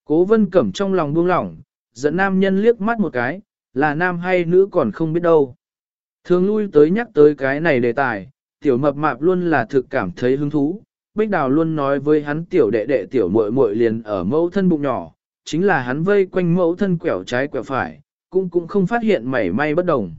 Cố vân cẩm trong lòng buông lỏng, dẫn nam nhân liếc mắt một cái, là nam hay nữ còn không biết đâu. Thường lui tới nhắc tới cái này đề tài, tiểu mập mạp luôn là thực cảm thấy hứng thú. Bích Đào luôn nói với hắn tiểu đệ đệ tiểu muội muội liền ở mẫu thân bụng nhỏ, chính là hắn vây quanh mẫu thân quẹo trái quẹo phải, cũng cũng không phát hiện mảy may bất đồng.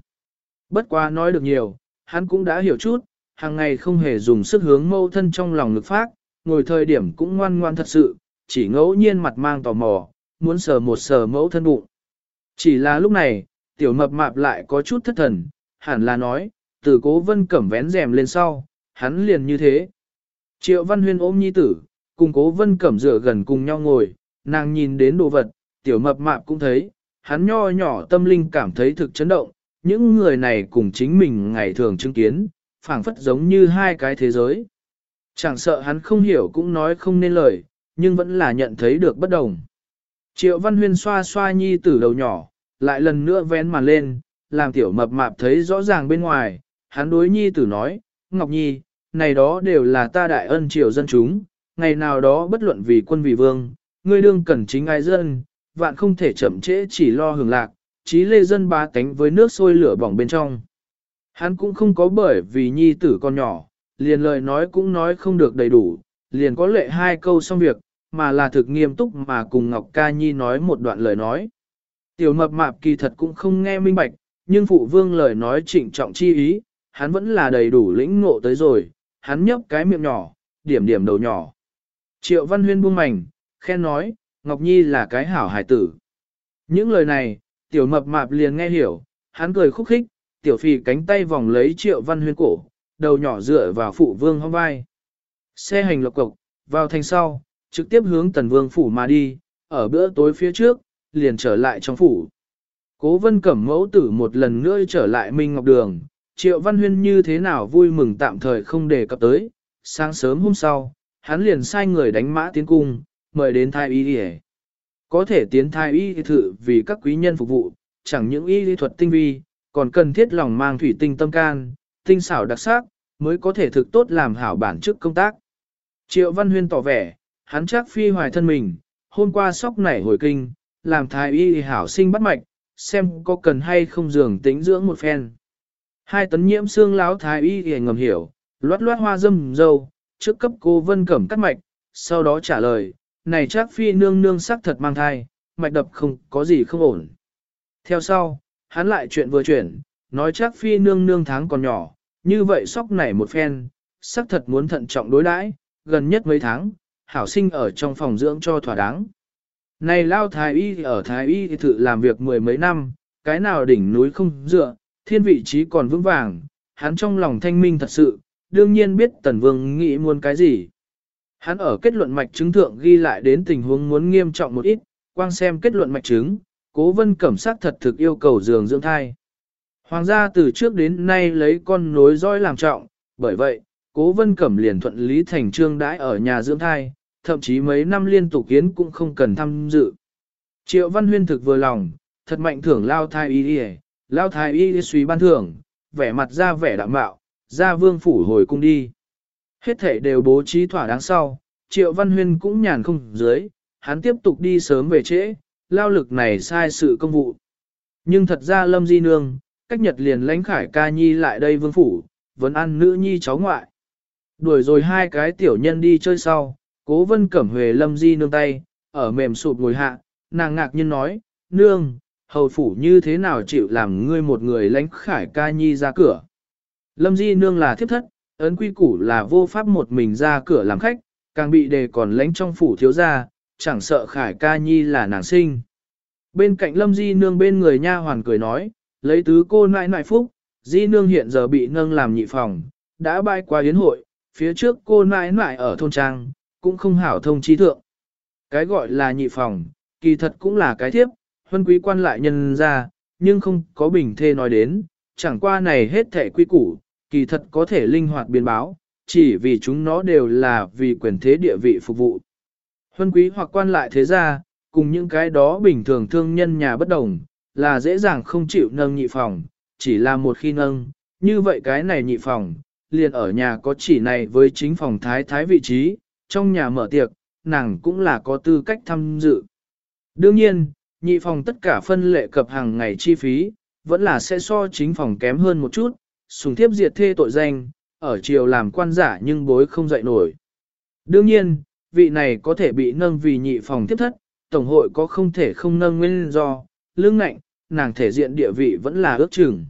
Bất quá nói được nhiều, hắn cũng đã hiểu chút, hàng ngày không hề dùng sức hướng mẫu thân trong lòng ngực phát, ngồi thời điểm cũng ngoan ngoan thật sự, chỉ ngẫu nhiên mặt mang tò mò, muốn sờ một sờ mẫu thân bụng. Chỉ là lúc này, tiểu mập mạp lại có chút thất thần, hẳn là nói, từ cố vân cẩm vén rèm lên sau, hắn liền như thế. Triệu văn huyên ôm nhi tử, Cùng cố vân cẩm dựa gần cùng nhau ngồi, nàng nhìn đến đồ vật, tiểu mập mạp cũng thấy, hắn nho nhỏ tâm linh cảm thấy thực chấn động, những người này cùng chính mình ngày thường chứng kiến, phảng phất giống như hai cái thế giới. Chẳng sợ hắn không hiểu cũng nói không nên lời, nhưng vẫn là nhận thấy được bất đồng. Triệu Văn Huyên xoa xoa nhi tử đầu nhỏ, lại lần nữa vén màn lên, làm tiểu mập mạp thấy rõ ràng bên ngoài, hắn đối nhi tử nói, Ngọc Nhi, này đó đều là ta đại ân triều dân chúng, ngày nào đó bất luận vì quân vì vương, ngươi đương cần chính ai dân, vạn không thể chậm trễ chỉ lo hưởng lạc, trí lê dân ba cánh với nước sôi lửa bỏng bên trong. Hắn cũng không có bởi vì nhi tử con nhỏ, liền lời nói cũng nói không được đầy đủ, liền có lệ hai câu xong việc, mà là thực nghiêm túc mà cùng Ngọc Ca Nhi nói một đoạn lời nói. Tiểu mập mạp kỳ thật cũng không nghe minh bạch, nhưng phụ vương lời nói trịnh trọng chi ý, hắn vẫn là đầy đủ lĩnh ngộ tới rồi, hắn nhấp cái miệng nhỏ, điểm điểm đầu nhỏ. Triệu Văn Huyên buông mảnh, khen nói, Ngọc Nhi là cái hảo hải tử. Những lời này, tiểu mập mạp liền nghe hiểu, hắn cười khúc khích, tiểu phi cánh tay vòng lấy Triệu Văn Huyên cổ, đầu nhỏ dựa vào phụ vương hông vai. Xe hành lộc cộc, vào thành sau, trực tiếp hướng tần vương phủ mà đi, ở bữa tối phía trước, liền trở lại trong phủ. Cố vân cẩm mẫu tử một lần nữa trở lại Minh Ngọc Đường, Triệu Văn Huyên như thế nào vui mừng tạm thời không đề cập tới, sáng sớm hôm sau, hắn liền sai người đánh mã tiến cung, mời đến thai y hề. Có thể tiến thai y thử vì các quý nhân phục vụ, chẳng những y lý thuật tinh vi, còn cần thiết lòng mang thủy tinh tâm can, tinh xảo đặc sắc, mới có thể thực tốt làm hảo bản chức công tác. Triệu Văn Huyên tỏ vẻ, hắn chắc phi hoài thân mình, hôm qua sóc nảy hồi kinh, làm thái y hảo sinh bắt mạch, xem có cần hay không dường tính dưỡng một phen. Hai tấn nhiễm xương láo thái y thì ngầm hiểu, loát loát hoa dâm dâu, trước cấp cô vân cẩm cắt mạch, sau đó trả lời, này chắc phi nương nương sắc thật mang thai, mạch đập không có gì không ổn. Theo sau, hắn lại chuyện vừa chuyển, nói chắc phi nương nương tháng còn nhỏ, như vậy sóc nảy một phen, sắc thật muốn thận trọng đối đãi, gần nhất mấy tháng, hảo sinh ở trong phòng dưỡng cho thỏa đáng. Này lao thái y ở thái y thì thử làm việc mười mấy năm, cái nào đỉnh núi không dựa, thiên vị trí còn vững vàng, hắn trong lòng thanh minh thật sự, đương nhiên biết tần vương nghĩ muốn cái gì. Hắn ở kết luận mạch chứng thượng ghi lại đến tình huống muốn nghiêm trọng một ít, quang xem kết luận mạch chứng, cố vân cẩm sát thật thực yêu cầu giường dưỡng thai. Hoàng gia từ trước đến nay lấy con nối dõi làm trọng, bởi vậy, cố vân cẩm liền thuận lý thành trương đãi ở nhà dưỡng thai, thậm chí mấy năm liên tục kiến cũng không cần tham dự. Triệu Văn Huyên thực vừa lòng, thật mạnh thưởng lao thai y đi lao thai y đi suy ban thưởng, vẻ mặt ra vẻ đạm mạo, ra vương phủ hồi cung đi. Hết thể đều bố trí thỏa đáng sau, Triệu Văn Huyên cũng nhàn không dưới, hắn tiếp tục đi sớm về trễ, lao lực này sai sự công vụ. Nhưng thật ra Lâm Di Nương, cách nhật liền lãnh khải ca nhi lại đây vương phủ, vẫn ăn nữ nhi cháu ngoại. Đuổi rồi hai cái tiểu nhân đi chơi sau, cố vân cẩm huề Lâm Di Nương tay, ở mềm sụp ngồi hạ, nàng ngạc nhiên nói, Nương, hầu phủ như thế nào chịu làm ngươi một người lãnh khải ca nhi ra cửa. Lâm Di Nương là thiếp thất, ấn quy củ là vô pháp một mình ra cửa làm khách, càng bị đề còn lãnh trong phủ thiếu gia, chẳng sợ khải ca nhi là nàng sinh. Bên cạnh Lâm Di Nương bên người nha hoàn cười nói, lấy tứ cô nãi nãi phúc, Di Nương hiện giờ bị nâng làm nhị phòng, đã bay qua yến hội, phía trước cô nãi nãi ở thôn trang, cũng không hảo thông trí thượng. Cái gọi là nhị phòng, kỳ thật cũng là cái thiếp, huân quý quan lại nhân ra, nhưng không có bình thê nói đến, chẳng qua này hết thể quy củ, kỳ thật có thể linh hoạt biến báo, chỉ vì chúng nó đều là vì quyền thế địa vị phục vụ. Huân quý hoặc quan lại thế gia cùng những cái đó bình thường thương nhân nhà bất đồng, là dễ dàng không chịu nâng nhị phòng, chỉ là một khi nâng, như vậy cái này nhị phòng, liền ở nhà có chỉ này với chính phòng thái thái vị trí, trong nhà mở tiệc, nàng cũng là có tư cách tham dự. Đương nhiên, nhị phòng tất cả phân lệ cập hàng ngày chi phí, vẫn là sẽ so chính phòng kém hơn một chút, sùng thiếp diệt thê tội danh, ở triều làm quan giả nhưng bối không dậy nổi. Đương nhiên, vị này có thể bị nâng vì nhị phòng tiếp thất, tổng hội có không thể không nâng nguyên do, lương ngạnh, nàng thể diện địa vị vẫn là ước chừng.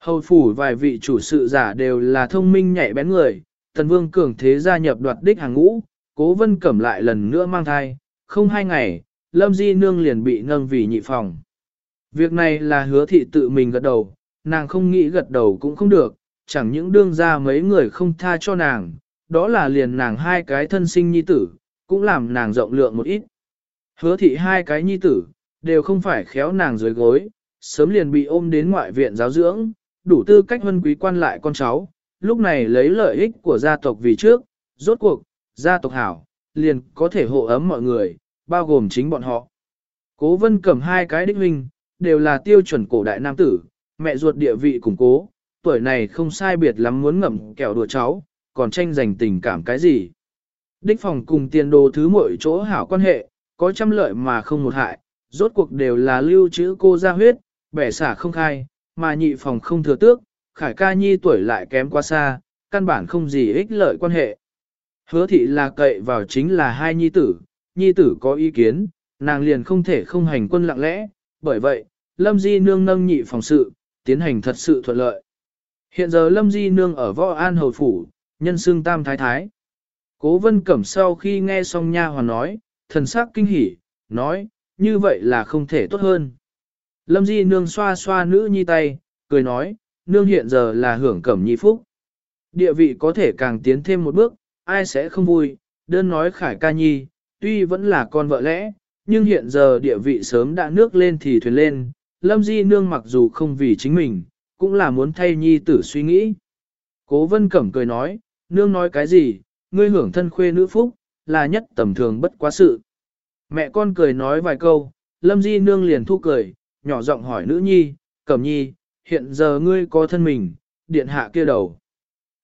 Hầu phủ vài vị chủ sự giả đều là thông minh nhạy bén người, tần vương cường thế gia nhập đoạt đích hàng ngũ, cố vân cẩm lại lần nữa mang thai, không hai ngày, lâm di nương liền bị nâng vì nhị phòng. Việc này là hứa thị tự mình gật đầu, nàng không nghĩ gật đầu cũng không được, chẳng những đương ra mấy người không tha cho nàng, đó là liền nàng hai cái thân sinh nhi tử, cũng làm nàng rộng lượng một ít. Hứa thị hai cái nhi tử, đều không phải khéo nàng dưới gối, sớm liền bị ôm đến ngoại viện giáo dưỡng, đủ tư cách huân quý quan lại con cháu, lúc này lấy lợi ích của gia tộc vì trước, rốt cuộc, gia tộc hảo, liền có thể hộ ấm mọi người, bao gồm chính bọn họ. Cố vân cầm hai cái đích huynh, đều là tiêu chuẩn cổ đại nam tử, mẹ ruột địa vị củng cố, tuổi này không sai biệt lắm muốn ngậm kẹo đùa cháu, còn tranh giành tình cảm cái gì. Đích phòng cùng tiền đồ thứ mỗi chỗ hảo quan hệ, có trăm lợi mà không một hại, rốt cuộc đều là lưu trữ cô ra huyết, bẻ xả không khai, mà nhị phòng không thừa tước, khải ca nhi tuổi lại kém quá xa, căn bản không gì ích lợi quan hệ. Hứa thị là cậy vào chính là hai nhi tử, nhi tử có ý kiến, nàng liền không thể không hành quân lặng lẽ, bởi vậy, Lâm Di Nương nâng nhị phòng sự, tiến hành thật sự thuận lợi. Hiện giờ Lâm Di Nương ở Võ An Hầu Phủ, nhân xương tam thái thái. Cố vân cẩm sau khi nghe xong nha hoàn nói, thần sắc kinh hỉ, nói, như vậy là không thể tốt hơn. Lâm Di Nương xoa xoa nữ nhi tay, cười nói, nương hiện giờ là hưởng cẩm nhi phúc. Địa vị có thể càng tiến thêm một bước, ai sẽ không vui, đơn nói khải ca nhi, tuy vẫn là con vợ lẽ, nhưng hiện giờ địa vị sớm đã nước lên thì thuyền lên, lâm di nương mặc dù không vì chính mình, cũng là muốn thay nhi tử suy nghĩ. Cố vân cẩm cười nói, nương nói cái gì, ngươi hưởng thân khuê nữ phúc, là nhất tầm thường bất quá sự. Mẹ con cười nói vài câu, lâm di nương liền thu cười, nhỏ giọng hỏi nữ nhi, cẩm nhi, hiện giờ ngươi có thân mình, điện hạ kia đầu.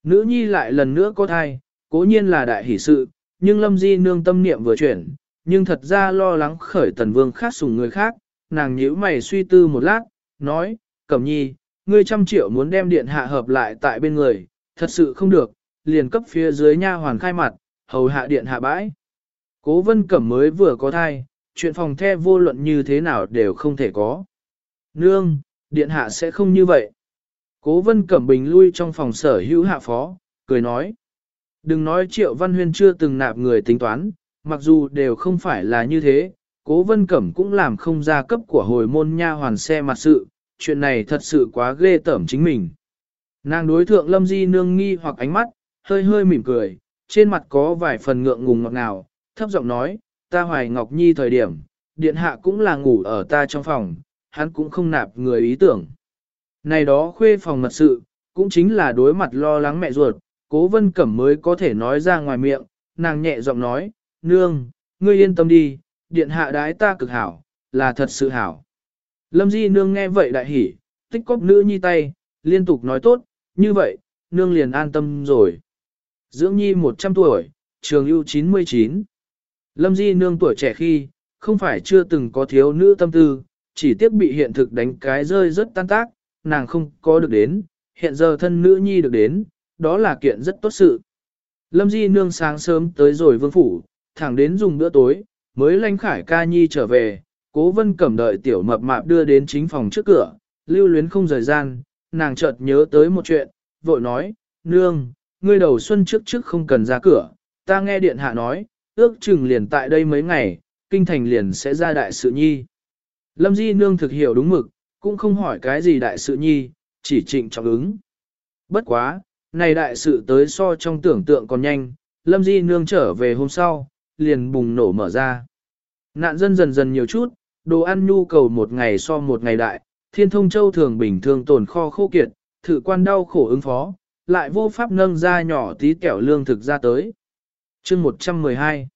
Nữ nhi lại lần nữa có thai, cố nhiên là đại hỷ sự, nhưng lâm di nương tâm niệm vừa chuyển, nhưng thật ra lo lắng khởi tần vương khác sùng người khác, nàng nhíu mày suy tư một lát, nói, cẩm nhi, ngươi trăm triệu muốn đem điện hạ hợp lại tại bên người, thật sự không được, liền cấp phía dưới nha hoàn khai mặt, hầu hạ điện hạ bãi. Cố vân cẩm mới vừa có thai, chuyện phòng the vô luận như thế nào đều không thể có. Nương, điện hạ sẽ không như vậy. Cố vân cẩm bình lui trong phòng sở hữu hạ phó, cười nói. Đừng nói triệu văn huyên chưa từng nạp người tính toán, mặc dù đều không phải là như thế, cố vân cẩm cũng làm không ra cấp của hồi môn nha hoàn xe mặt sự, chuyện này thật sự quá ghê tởm chính mình. Nàng đối thượng lâm di nương nghi hoặc ánh mắt, hơi hơi mỉm cười, trên mặt có vài phần ngượng ngùng ngọt ngào, thấp giọng nói, ta hoài ngọc nhi thời điểm, điện hạ cũng là ngủ ở ta trong phòng, hắn cũng không nạp người ý tưởng. Này đó khuê phòng mật sự, cũng chính là đối mặt lo lắng mẹ ruột, cố vân cẩm mới có thể nói ra ngoài miệng, nàng nhẹ giọng nói, nương, ngươi yên tâm đi, điện hạ đái ta cực hảo, là thật sự hảo. Lâm di nương nghe vậy đại hỉ, tích cóp nữ nhi tay, liên tục nói tốt, như vậy, nương liền an tâm rồi. Dưỡng nhi 100 tuổi, trường ưu 99. Lâm di nương tuổi trẻ khi, không phải chưa từng có thiếu nữ tâm tư, chỉ tiếc bị hiện thực đánh cái rơi rất tan tác, nàng không có được đến, hiện giờ thân nữ nhi được đến, đó là kiện rất tốt sự. Lâm Di nương sáng sớm tới rồi vương phủ, thẳng đến dùng bữa tối, mới lanh khải ca nhi trở về, cố vân cẩm đợi tiểu mập mạp đưa đến chính phòng trước cửa, lưu luyến không rời gian, nàng chợt nhớ tới một chuyện, vội nói, nương, ngươi đầu xuân trước trước không cần ra cửa, ta nghe điện hạ nói, ước chừng liền tại đây mấy ngày, kinh thành liền sẽ ra đại sự nhi. Lâm Di nương thực hiểu đúng mực, cũng không hỏi cái gì đại sự nhi, chỉ trịnh trọng ứng. Bất quá, này đại sự tới so trong tưởng tượng còn nhanh, Lâm Di nương trở về hôm sau, liền bùng nổ mở ra. Nạn dân dần dần nhiều chút, đồ ăn nhu cầu một ngày so một ngày đại, thiên thông châu thường bình thường tồn kho khô kiệt, thử quan đau khổ ứng phó, lại vô pháp nâng ra nhỏ tí kẹo lương thực ra tới. chương 112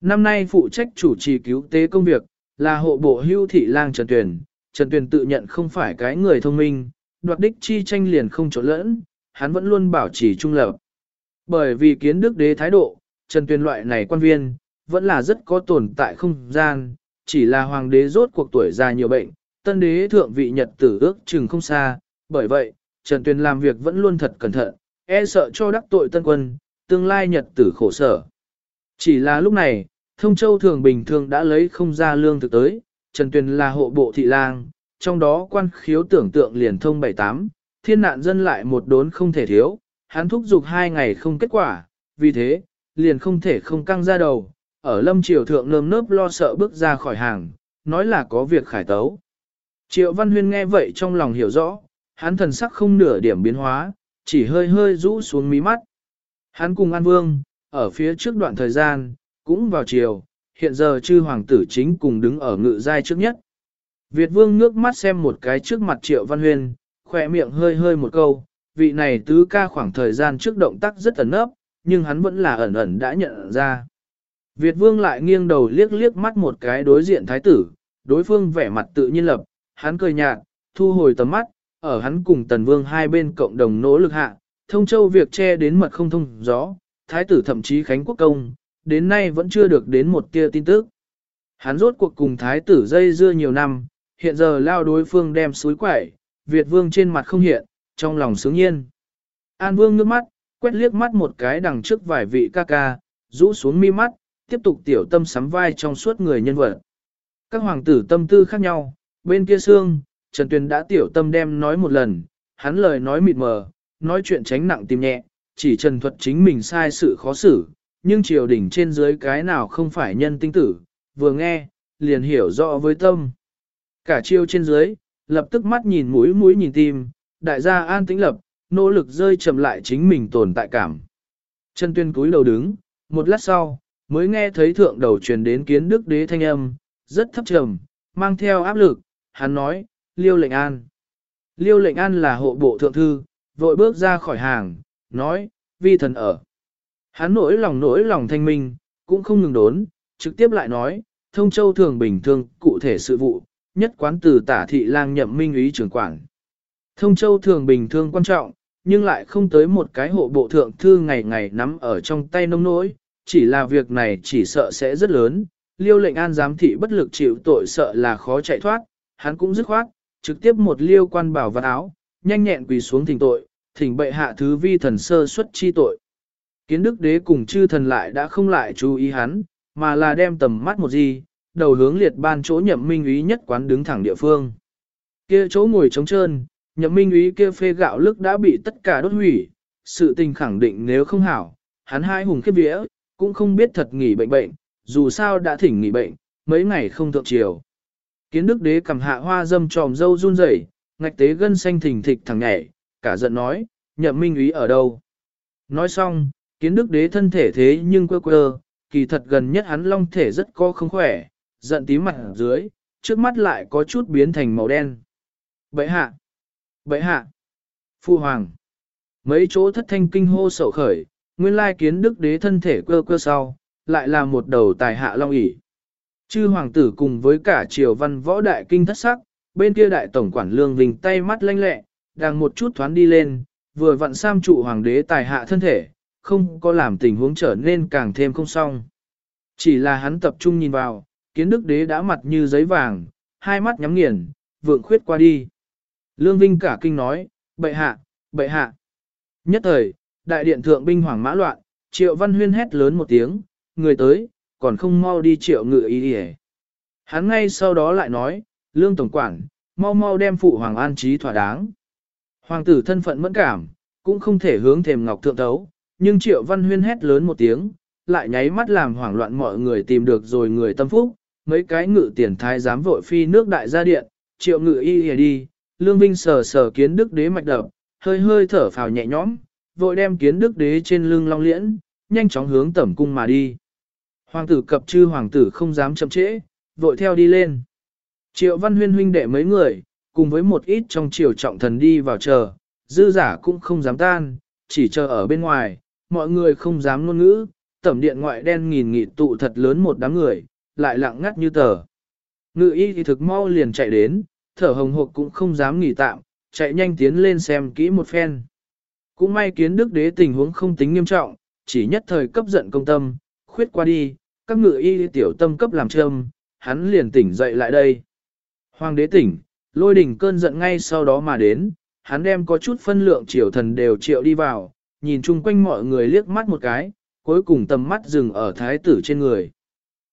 Năm nay phụ trách chủ trì cứu tế công việc, là hộ bộ hưu thị lang Trần Tuyền. Trần Tuyền tự nhận không phải cái người thông minh, đoạt đích chi tranh liền không trộn lẫn, hắn vẫn luôn bảo trì trung lập. Bởi vì kiến đức đế thái độ, Trần Tuyền loại này quan viên, vẫn là rất có tồn tại không gian, chỉ là hoàng đế rốt cuộc tuổi già nhiều bệnh, tân đế thượng vị nhật tử ước chừng không xa, bởi vậy, Trần Tuyền làm việc vẫn luôn thật cẩn thận, e sợ cho đắc tội tân quân, tương lai nhật tử khổ sở. Chỉ là lúc này, Thông Châu thường bình thường đã lấy không ra lương thực tới, Trần Tuyền là hộ bộ thị lang, trong đó quan khiếu tưởng tượng liền thông 78, thiên nạn dân lại một đốn không thể thiếu, hắn thúc giục hai ngày không kết quả, vì thế, liền không thể không căng ra đầu, ở lâm triều thượng nơm nớp lo sợ bước ra khỏi hàng, nói là có việc khải tấu. Triệu Văn Huyên nghe vậy trong lòng hiểu rõ, hắn thần sắc không nửa điểm biến hóa, chỉ hơi hơi rũ xuống mí mắt. Hắn cùng An Vương, ở phía trước đoạn thời gian, cũng vào chiều, hiện giờ chư hoàng tử chính cùng đứng ở ngự giai trước nhất. Việt vương ngước mắt xem một cái trước mặt triệu văn huyên, khỏe miệng hơi hơi một câu, vị này tứ ca khoảng thời gian trước động tác rất ẩn ấp, nhưng hắn vẫn là ẩn ẩn đã nhận ra. Việt vương lại nghiêng đầu liếc liếc mắt một cái đối diện thái tử, đối phương vẻ mặt tự nhiên lập, hắn cười nhạt, thu hồi tầm mắt, ở hắn cùng tần vương hai bên cộng đồng nỗ lực hạ, thông châu việc che đến mật không thông gió, thái tử thậm chí khánh quốc công, đến nay vẫn chưa được đến một tia tin tức. Hắn rốt cuộc cùng thái tử dây dưa nhiều năm, hiện giờ lao đối phương đem suối quẩy, Việt vương trên mặt không hiện, trong lòng sướng nhiên An vương nước mắt, quét liếc mắt một cái đằng trước vài vị ca ca, rũ xuống mi mắt, tiếp tục tiểu tâm sắm vai trong suốt người nhân vật. Các hoàng tử tâm tư khác nhau, bên kia xương, Trần Tuyền đã tiểu tâm đem nói một lần, hắn lời nói mịt mờ, nói chuyện tránh nặng tìm nhẹ, chỉ trần thuật chính mình sai sự khó xử, nhưng triều đình trên dưới cái nào không phải nhân tinh tử, vừa nghe, liền hiểu rõ với tâm. Cả chiêu trên dưới, lập tức mắt nhìn mũi mũi nhìn tim, đại gia an tĩnh lập, nỗ lực rơi chậm lại chính mình tồn tại cảm. Trần Tuyên cúi đầu đứng, một lát sau, mới nghe thấy thượng đầu truyền đến kiến đức đế thanh âm, rất thấp trầm, mang theo áp lực, hắn nói, liêu lệnh an. Liêu lệnh an là hộ bộ thượng thư, vội bước ra khỏi hàng, nói, vi thần ở. Hắn nỗi lòng nỗi lòng thanh minh, cũng không ngừng đốn, trực tiếp lại nói, thông châu thường bình thường cụ thể sự vụ, nhất quán từ tả thị lang nhậm minh ý trưởng quản. Thông châu thường bình thường quan trọng, nhưng lại không tới một cái hộ bộ thượng thư ngày ngày nắm ở trong tay nông nỗi, chỉ là việc này chỉ sợ sẽ rất lớn, liêu lệnh an giám thị bất lực chịu tội sợ là khó chạy thoát, hắn cũng dứt khoát, trực tiếp một liêu quan bảo vật áo, nhanh nhẹn quỳ xuống thỉnh tội, thỉnh bệ hạ thứ vi thần sơ xuất chi tội. Kiến đức đế cùng chư thần lại đã không lại chú ý hắn, mà là đem tầm mắt một gì, đầu hướng liệt ban chỗ nhậm minh úy nhất quán đứng thẳng địa phương. Kia chỗ ngồi trống trơn, nhậm minh úy kia phê gạo lức đã bị tất cả đốt hủy, sự tình khẳng định nếu không hảo, hắn hai hùng khiếp vía, cũng không biết thật nghỉ bệnh bệnh, dù sao đã thỉnh nghỉ bệnh, mấy ngày không thượng chiều. Kiến đức đế cầm hạ hoa dâm tròm dâu run rẩy, ngạch tế gân xanh thình thịch thẳng nhảy, cả giận nói, nhậm minh úy ở đâu. Nói xong, kiến đức đế thân thể thế nhưng quơ quơ, kỳ thật gần nhất hắn long thể rất có không khỏe, giận tí mặt dưới, trước mắt lại có chút biến thành màu đen. Bậy hạ! Bậy hạ! Phu hoàng! Mấy chỗ thất thanh kinh hô sầu khởi, nguyên lai kiến đức đế thân thể quơ quơ sau, lại là một đầu tài hạ long ỉ. Chư hoàng tử cùng với cả triều văn võ đại kinh thất sắc, bên kia đại tổng quản lương vinh tay mắt lanh lẹ, đang một chút thoáng đi lên, vừa vặn sam trụ hoàng đế tài hạ thân thể, không có làm tình huống trở nên càng thêm không xong. Chỉ là hắn tập trung nhìn vào, kiến đức đế đã mặt như giấy vàng, hai mắt nhắm nghiền, vượng khuyết qua đi. Lương Vinh cả kinh nói, bệ hạ, bệ hạ. Nhất thời, đại điện thượng binh hoàng mã loạn, triệu văn huyên hét lớn một tiếng, người tới, còn không mau đi triệu ngự ý đi Hắn ngay sau đó lại nói, lương tổng quản, mau mau đem phụ hoàng an trí thỏa đáng. Hoàng tử thân phận mẫn cảm, cũng không thể hướng thềm ngọc thượng tấu, nhưng triệu văn huyên hét lớn một tiếng, lại nháy mắt làm hoảng loạn mọi người tìm được rồi người tâm phúc, mấy cái ngự tiền thái dám vội phi nước đại gia điện, triệu ngự y hề đi, lương vinh sờ sờ kiến đức đế mạch đập, hơi hơi thở phào nhẹ nhõm, vội đem kiến đức đế trên lưng long liễn, nhanh chóng hướng tẩm cung mà đi. Hoàng tử cập chư hoàng tử không dám chậm trễ, vội theo đi lên. Triệu văn huyên huynh đệ mấy người, cùng với một ít trong triều trọng thần đi vào chờ, dư giả cũng không dám tan, chỉ chờ ở bên ngoài, mọi người không dám ngôn ngữ, tẩm điện ngoại đen nghìn nghị tụ thật lớn một đám người, lại lặng ngắt như tờ. Ngự y thì thực mau liền chạy đến, thở hồng hộc cũng không dám nghỉ tạm, chạy nhanh tiến lên xem kỹ một phen. Cũng may kiến đức đế tình huống không tính nghiêm trọng, chỉ nhất thời cấp giận công tâm, khuyết qua đi, các ngự y tiểu tâm cấp làm châm, hắn liền tỉnh dậy lại đây. Hoàng đế tỉnh, lôi đỉnh cơn giận ngay sau đó mà đến, hắn đem có chút phân lượng triều thần đều triệu đi vào, nhìn chung quanh mọi người liếc mắt một cái, cuối cùng tầm mắt dừng ở thái tử trên người.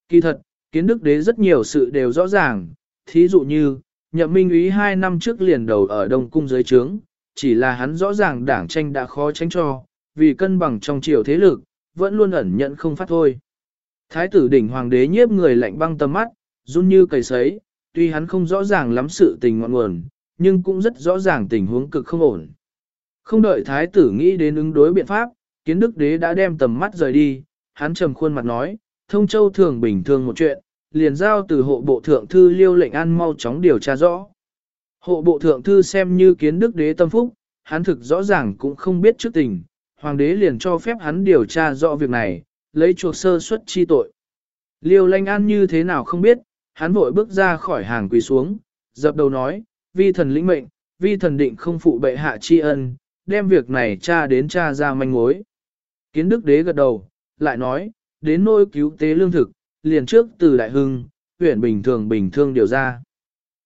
Kỳ thật, kiến đức đế rất nhiều sự đều rõ ràng, thí dụ như, nhậm minh úy hai năm trước liền đầu ở Đông Cung dưới trướng, chỉ là hắn rõ ràng đảng tranh đã khó tránh cho, vì cân bằng trong triều thế lực, vẫn luôn ẩn nhận không phát thôi. Thái tử đỉnh hoàng đế nhiếp người lạnh băng tầm mắt, run như cầy sấy, tuy hắn không rõ ràng lắm sự tình ngọn nguồn, nhưng cũng rất rõ ràng tình huống cực không ổn. Không đợi thái tử nghĩ đến ứng đối biện pháp, kiến đức đế đã đem tầm mắt rời đi, hắn trầm khuôn mặt nói, thông châu thường bình thường một chuyện, liền giao từ hộ bộ thượng thư liêu lệnh an mau chóng điều tra rõ. Hộ bộ thượng thư xem như kiến đức đế tâm phúc, hắn thực rõ ràng cũng không biết trước tình, hoàng đế liền cho phép hắn điều tra rõ việc này, lấy chuộc sơ suất chi tội. Liêu Lanh an như thế nào không biết, hắn vội bước ra khỏi hàng quỳ xuống, dập đầu nói, vi thần lĩnh mệnh, vi thần định không phụ bệ hạ tri ân, đem việc này tra đến tra ra manh mối. Kiến đức đế gật đầu, lại nói, đến nôi cứu tế lương thực, liền trước từ đại hưng, huyện bình thường bình thường điều ra.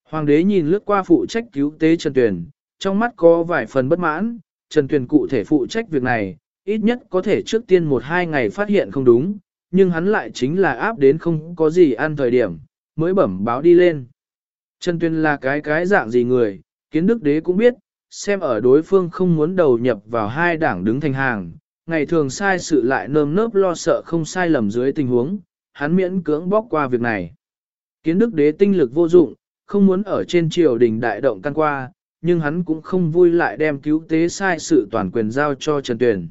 Hoàng đế nhìn lướt qua phụ trách cứu tế Trần Tuyền, trong mắt có vài phần bất mãn, Trần Tuyền cụ thể phụ trách việc này, ít nhất có thể trước tiên một hai ngày phát hiện không đúng, nhưng hắn lại chính là áp đến không có gì ăn thời điểm, mới bẩm báo đi lên. Trần Tuyền là cái cái dạng gì người, kiến đức đế cũng biết, xem ở đối phương không muốn đầu nhập vào hai đảng đứng thành hàng, ngày thường sai sự lại nơm nớp lo sợ không sai lầm dưới tình huống, hắn miễn cưỡng bóc qua việc này. Kiến đức đế tinh lực vô dụng, không muốn ở trên triều đình đại động căn qua, nhưng hắn cũng không vui lại đem cứu tế sai sự toàn quyền giao cho Trần Tuyền.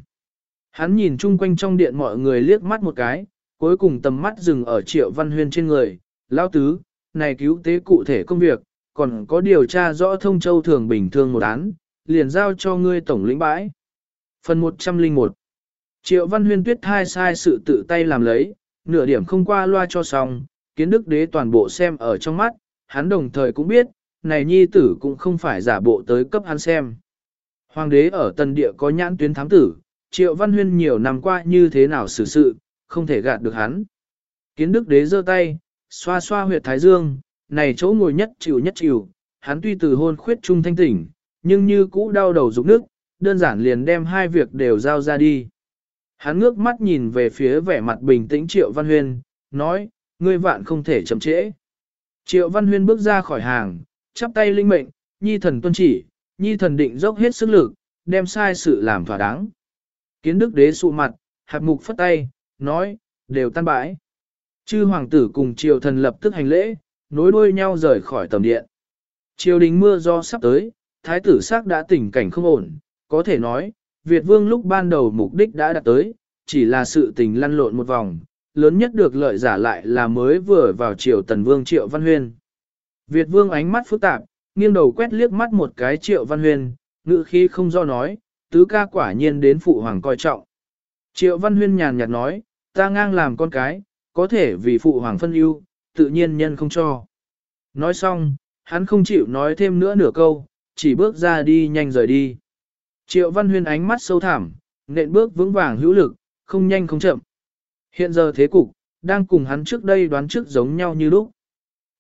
Hắn nhìn chung quanh trong điện mọi người liếc mắt một cái, cuối cùng tầm mắt dừng ở triệu văn huyên trên người, lao tứ, này cứu tế cụ thể công việc, còn có điều tra rõ thông châu thường bình thường một án, liền giao cho ngươi tổng lĩnh bãi. Phần 101 Triệu Văn Huyên tuyết thai sai sự tự tay làm lấy, nửa điểm không qua loa cho xong, kiến đức đế toàn bộ xem ở trong mắt, hắn đồng thời cũng biết, này nhi tử cũng không phải giả bộ tới cấp hắn xem. Hoàng đế ở tần địa có nhãn tuyến thám tử, Triệu Văn Huyên nhiều năm qua như thế nào xử sự, không thể gạt được hắn. Kiến đức đế giơ tay, xoa xoa huyệt thái dương, này chỗ ngồi nhất chịu nhất chịu, hắn tuy từ hôn khuyết trung thanh tỉnh, nhưng như cũ đau đầu rụng nước, đơn giản liền đem hai việc đều giao ra đi. Hắn ngước mắt nhìn về phía vẻ mặt bình tĩnh Triệu Văn Huyên, nói, ngươi vạn không thể chậm trễ. Triệu Văn Huyên bước ra khỏi hàng, chắp tay linh mệnh, nhi thần tuân chỉ, nhi thần định dốc hết sức lực, đem sai sự làm thỏa đáng. Kiến đức đế sụ mặt, hạp mục phất tay, nói, đều tan bãi. Chư hoàng tử cùng triều thần lập tức hành lễ, nối đuôi nhau rời khỏi tầm điện. Triều đình mưa do sắp tới, thái tử xác đã tình cảnh không ổn, có thể nói, Việt vương lúc ban đầu mục đích đã đạt tới, chỉ là sự tình lăn lộn một vòng, lớn nhất được lợi giả lại là mới vừa vào triều tần vương triệu văn huyên. Việt vương ánh mắt phức tạp, nghiêng đầu quét liếc mắt một cái triệu văn huyên, ngự khi không do nói, tứ ca quả nhiên đến phụ hoàng coi trọng. Triệu văn huyên nhàn nhạt nói, ta ngang làm con cái, có thể vì phụ hoàng phân ưu, tự nhiên nhân không cho. Nói xong, hắn không chịu nói thêm nữa nửa câu, chỉ bước ra đi nhanh rời đi. Triệu Văn Huyên ánh mắt sâu thẳm, nện bước vững vàng hữu lực, không nhanh không chậm. Hiện giờ thế cục, đang cùng hắn trước đây đoán trước giống nhau như lúc.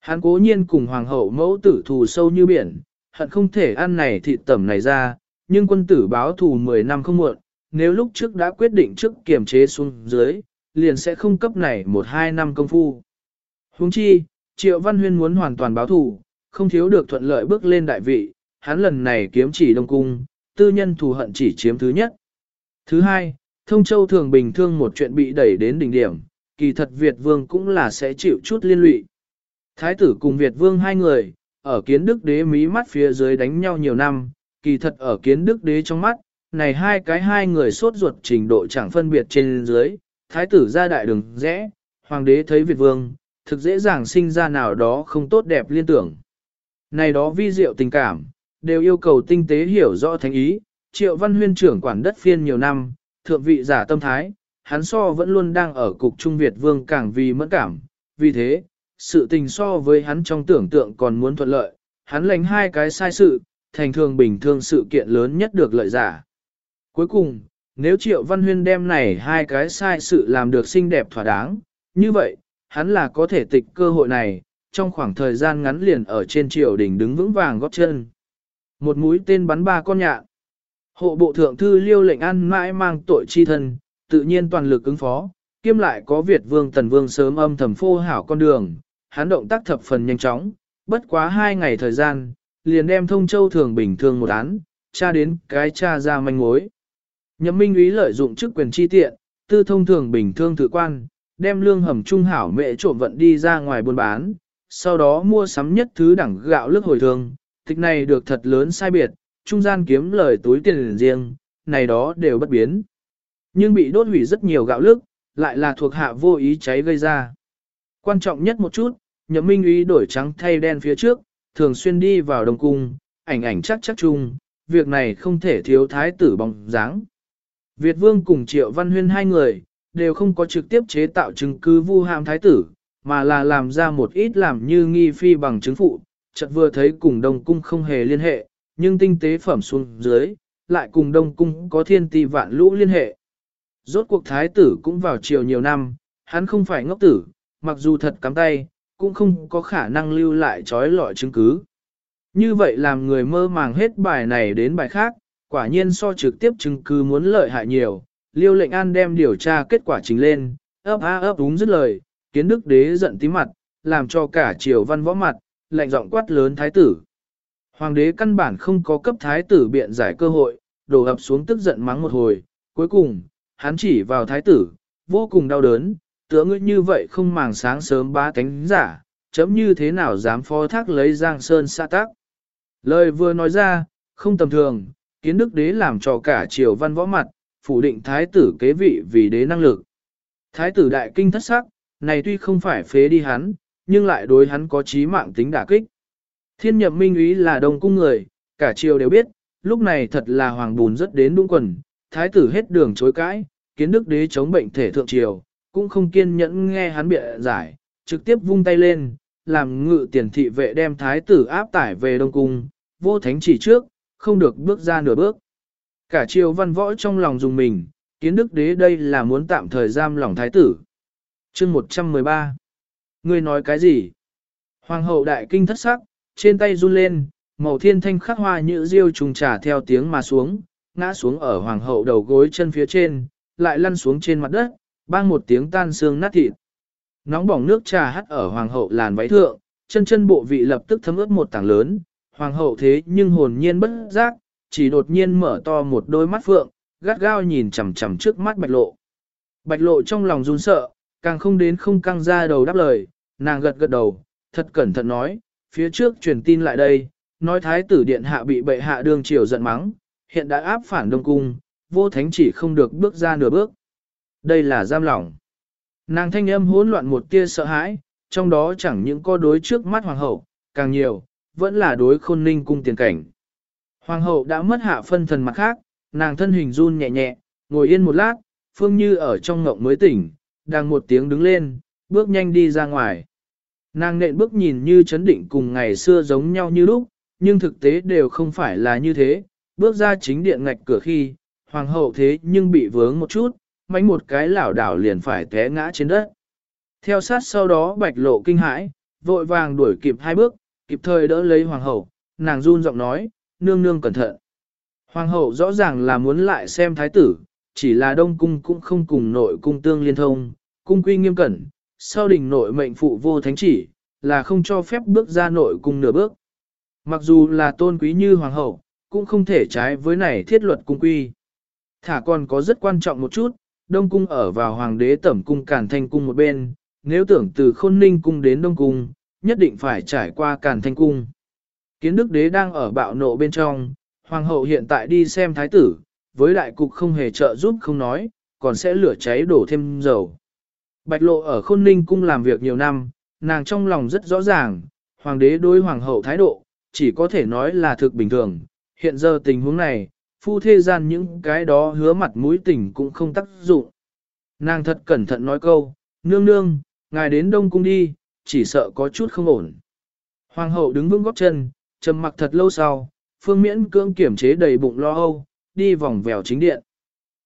Hắn cố nhiên cùng hoàng hậu mẫu tử thù sâu như biển, hận không thể ăn này thịt tẩm này ra, nhưng quân tử báo thù 10 năm không muộn, nếu lúc trước đã quyết định trước kiềm chế xuống dưới, liền sẽ không cấp này một hai năm công phu. Huống chi, Triệu Văn Huyên muốn hoàn toàn báo thù, không thiếu được thuận lợi bước lên đại vị, hắn lần này kiếm chỉ đông cung, tư nhân thù hận chỉ chiếm thứ nhất. Thứ hai, Thông Châu thường bình thường một chuyện bị đẩy đến đỉnh điểm, kỳ thật Việt Vương cũng là sẽ chịu chút liên lụy. Thái tử cùng Việt Vương hai người, ở kiến đức đế mí mắt phía dưới đánh nhau nhiều năm, kỳ thật ở kiến đức đế trong mắt, này hai cái hai người sốt ruột trình độ chẳng phân biệt trên dưới, thái tử ra đại đường rẽ, hoàng đế thấy Việt Vương, thực dễ dàng sinh ra nào đó không tốt đẹp liên tưởng. Này đó vi diệu tình cảm, đều yêu cầu tinh tế hiểu rõ thánh ý, triệu văn huyên trưởng quản đất phiên nhiều năm, thượng vị giả tâm thái, hắn so vẫn luôn đang ở cục Trung Việt vương càng vì mẫn cảm, vì thế, sự tình so với hắn trong tưởng tượng còn muốn thuận lợi, hắn lành hai cái sai sự, thành thường bình thường sự kiện lớn nhất được lợi giả. Cuối cùng, nếu Triệu Văn Huyên đem này hai cái sai sự làm được xinh đẹp thỏa đáng, như vậy, hắn là có thể tịch cơ hội này, trong khoảng thời gian ngắn liền ở trên triều đình đứng vững vàng góp chân. Một mũi tên bắn ba con nhạn. Hộ bộ thượng thư liêu lệnh ăn mãi mang tội chi thân, tự nhiên toàn lực ứng phó, kiêm lại có Việt vương tần vương sớm âm thầm phô hảo con đường, hắn động tác thập phần nhanh chóng, bất quá hai ngày thời gian, liền đem thông châu thường bình thường một án, tra đến cái tra ra manh mối. Nhậm minh úy lợi dụng chức quyền chi tiện, tư thông thường bình thường thử quan, đem lương hầm trung hảo mẹ trộm vận đi ra ngoài buôn bán, sau đó mua sắm nhất thứ đẳng gạo lức hồi thường, tịch này được thật lớn sai biệt, trung gian kiếm lời túi tiền riêng, này đó đều bất biến. Nhưng bị đốt hủy rất nhiều gạo lức, lại là thuộc hạ vô ý cháy gây ra. Quan trọng nhất một chút, nhậm minh ý đổi trắng thay đen phía trước, thường xuyên đi vào đồng cung, ảnh ảnh chắc chắc chung, việc này không thể thiếu thái tử bóng dáng. Việt Vương cùng Triệu Văn Huyên hai người, đều không có trực tiếp chế tạo chứng cứ vu ham thái tử, mà là làm ra một ít làm như nghi phi bằng chứng phụ, chợt vừa thấy cùng Đông Cung không hề liên hệ, nhưng tinh tế phẩm xuống dưới, lại cùng Đông Cung có thiên tì vạn lũ liên hệ. Rốt cuộc thái tử cũng vào triều nhiều năm, hắn không phải ngốc tử, mặc dù thật cắm tay, cũng không có khả năng lưu lại trói lọi chứng cứ. Như vậy làm người mơ màng hết bài này đến bài khác, quả nhiên so trực tiếp chứng cứ muốn lợi hại nhiều. Liêu lệnh an đem điều tra kết quả trình lên, ấp a ấp đúng dứt lời, kiến đức đế giận tí mặt, làm cho cả triều văn võ mặt, lệnh giọng quát lớn thái tử. Hoàng đế căn bản không có cấp thái tử biện giải cơ hội, đổ ập xuống tức giận mắng một hồi, cuối cùng, hắn chỉ vào thái tử, vô cùng đau đớn, tựa ngươi như vậy không màng sáng sớm ba cánh giả, chấm như thế nào dám phó thác lấy Giang Sơn xa tác. Lời vừa nói ra, không tầm thường, kiến đức đế làm cho cả triều văn võ mặt, phủ định thái tử kế vị vì đế năng lực. Thái tử đại kinh thất sắc, này tuy không phải phế đi hắn, nhưng lại đối hắn có trí mạng tính đả kích. Thiên nhậm minh ý là đông cung người, cả triều đều biết, lúc này thật là hoàng bùn rất đến đúng quần, thái tử hết đường chối cãi, kiến đức đế chống bệnh thể thượng triều, cũng không kiên nhẫn nghe hắn bịa giải, trực tiếp vung tay lên, làm ngự tiền thị vệ đem thái tử áp tải về đông cung, vô thánh chỉ trước, không được bước ra nửa bước. Cả triều văn võ trong lòng dùng mình, kiến đức đế đây là muốn tạm thời giam lòng thái tử. chương 113 Ngươi nói cái gì? Hoàng hậu đại kinh thất sắc, trên tay run lên, màu thiên thanh khắc hoa như diêu trùng trà theo tiếng mà xuống, ngã xuống ở hoàng hậu đầu gối chân phía trên, lại lăn xuống trên mặt đất, bang một tiếng tan xương nát thịt. Nóng bỏng nước trà hắt ở hoàng hậu làn váy thượng, chân chân bộ vị lập tức thấm ướt một tảng lớn, hoàng hậu thế nhưng hồn nhiên bất giác, chỉ đột nhiên mở to một đôi mắt phượng, gắt gao nhìn chằm chằm trước mắt bạch lộ. Bạch lộ trong lòng run sợ, càng không đến không căng ra đầu đáp lời, nàng gật gật đầu, thật cẩn thận nói, phía trước truyền tin lại đây, nói thái tử điện hạ bị bệ hạ đương triều giận mắng, hiện đã áp phản đông cung, vô thánh chỉ không được bước ra nửa bước. Đây là giam lỏng. Nàng thanh âm hỗn loạn một tia sợ hãi, trong đó chẳng những có đối trước mắt hoàng hậu, càng nhiều, vẫn là đối khôn ninh cung tiền cảnh. Hoàng hậu đã mất hạ phân thần mặt khác, nàng thân hình run nhẹ nhẹ, ngồi yên một lát, phương như ở trong ngộng mới tỉnh, đang một tiếng đứng lên, bước nhanh đi ra ngoài. Nàng nện bước nhìn như chấn định cùng ngày xưa giống nhau như lúc, nhưng thực tế đều không phải là như thế, bước ra chính điện ngạch cửa khi, hoàng hậu thế nhưng bị vướng một chút, mánh một cái lảo đảo liền phải té ngã trên đất. Theo sát sau đó bạch lộ kinh hãi, vội vàng đuổi kịp hai bước, kịp thời đỡ lấy hoàng hậu, nàng run giọng nói, nương nương cẩn thận. Hoàng hậu rõ ràng là muốn lại xem thái tử, chỉ là đông cung cũng không cùng nội cung tương liên thông, cung quy nghiêm cẩn, sau đình nội mệnh phụ vô thánh chỉ, là không cho phép bước ra nội cung nửa bước. Mặc dù là tôn quý như hoàng hậu, cũng không thể trái với này thiết luật cung quy. Thả còn có rất quan trọng một chút, đông cung ở vào hoàng đế tẩm cung càn thanh cung một bên, nếu tưởng từ khôn ninh cung đến đông cung, nhất định phải trải qua càn thanh cung. Kiến đức đế đang ở bạo nộ bên trong, hoàng hậu hiện tại đi xem thái tử, với đại cục không hề trợ giúp không nói, còn sẽ lửa cháy đổ thêm dầu. Bạch lộ ở khôn ninh cung làm việc nhiều năm, nàng trong lòng rất rõ ràng, hoàng đế đối hoàng hậu thái độ, chỉ có thể nói là thực bình thường. Hiện giờ tình huống này, phu thê gian những cái đó hứa mặt mũi tình cũng không tác dụng. Nàng thật cẩn thận nói câu, nương nương, ngài đến đông cung đi, chỉ sợ có chút không ổn. Hoàng hậu đứng vững góc chân, trầm mặc thật lâu sau, phương miễn cưỡng kiểm chế đầy bụng lo âu, đi vòng vèo chính điện.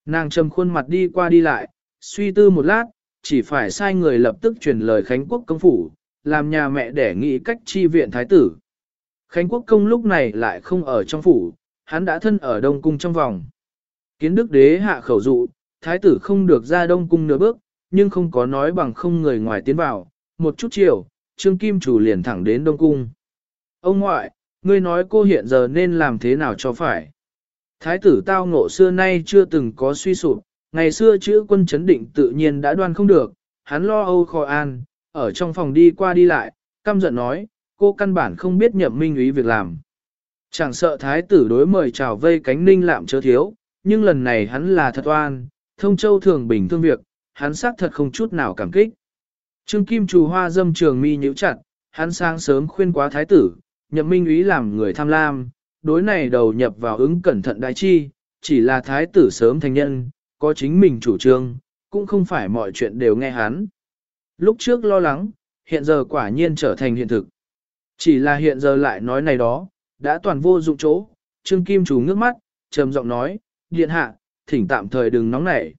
Nàng trầm khuôn mặt đi qua đi lại, suy tư một lát, chỉ phải sai người lập tức truyền lời Khánh Quốc công phủ, làm nhà mẹ để nghĩ cách chi viện thái tử. Khánh Quốc công lúc này lại không ở trong phủ, hắn đã thân ở Đông Cung trong vòng. Kiến đức đế hạ khẩu dụ, thái tử không được ra Đông Cung nửa bước, nhưng không có nói bằng không người ngoài tiến vào, một chút chiều, Trương Kim chủ liền thẳng đến Đông Cung. Ông ngoại, ngươi nói cô hiện giờ nên làm thế nào cho phải. Thái tử tao ngộ xưa nay chưa từng có suy sụp, ngày xưa chữ quân chấn định tự nhiên đã đoan không được, hắn lo âu khó an, ở trong phòng đi qua đi lại, căm giận nói, cô căn bản không biết nhậm minh ý việc làm. Chẳng sợ thái tử đối mời chào vây cánh ninh lạm chớ thiếu, nhưng lần này hắn là thật oan, thông châu thường bình thương việc, hắn xác thật không chút nào cảm kích. Trương Kim Trù hoa dâm trường mi nhíu chặt, hắn sáng sớm khuyên quá thái tử, nhậm minh ý làm người tham lam, đối này đầu nhập vào ứng cẩn thận đại chi, chỉ là thái tử sớm thành nhân, có chính mình chủ trương, cũng không phải mọi chuyện đều nghe hắn. Lúc trước lo lắng, hiện giờ quả nhiên trở thành hiện thực. Chỉ là hiện giờ lại nói này đó, đã toàn vô dụng chỗ, Trương Kim Chủ ngước mắt, trầm giọng nói, điện hạ, thỉnh tạm thời đừng nóng nảy.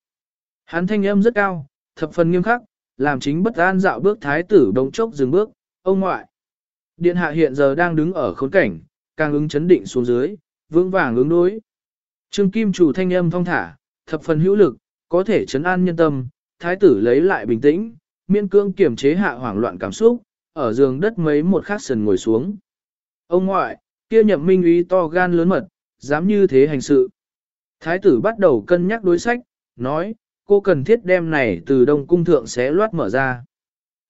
Hắn thanh âm rất cao, thập phần nghiêm khắc, làm chính bất an dạo bước thái tử đống chốc dừng bước, ông ngoại. Điện hạ hiện giờ đang đứng ở khốn cảnh, càng ứng chấn định xuống dưới, vững vàng ứng đối. Trương Kim chủ thanh âm thong thả, thập phần hữu lực, có thể chấn an nhân tâm, thái tử lấy lại bình tĩnh, miên cương kiểm chế hạ hoảng loạn cảm xúc, ở giường đất mấy một khắc sần ngồi xuống. Ông ngoại, kia nhậm minh úy to gan lớn mật, dám như thế hành sự. Thái tử bắt đầu cân nhắc đối sách, nói, cô cần thiết đem này từ đông cung thượng xé loát mở ra.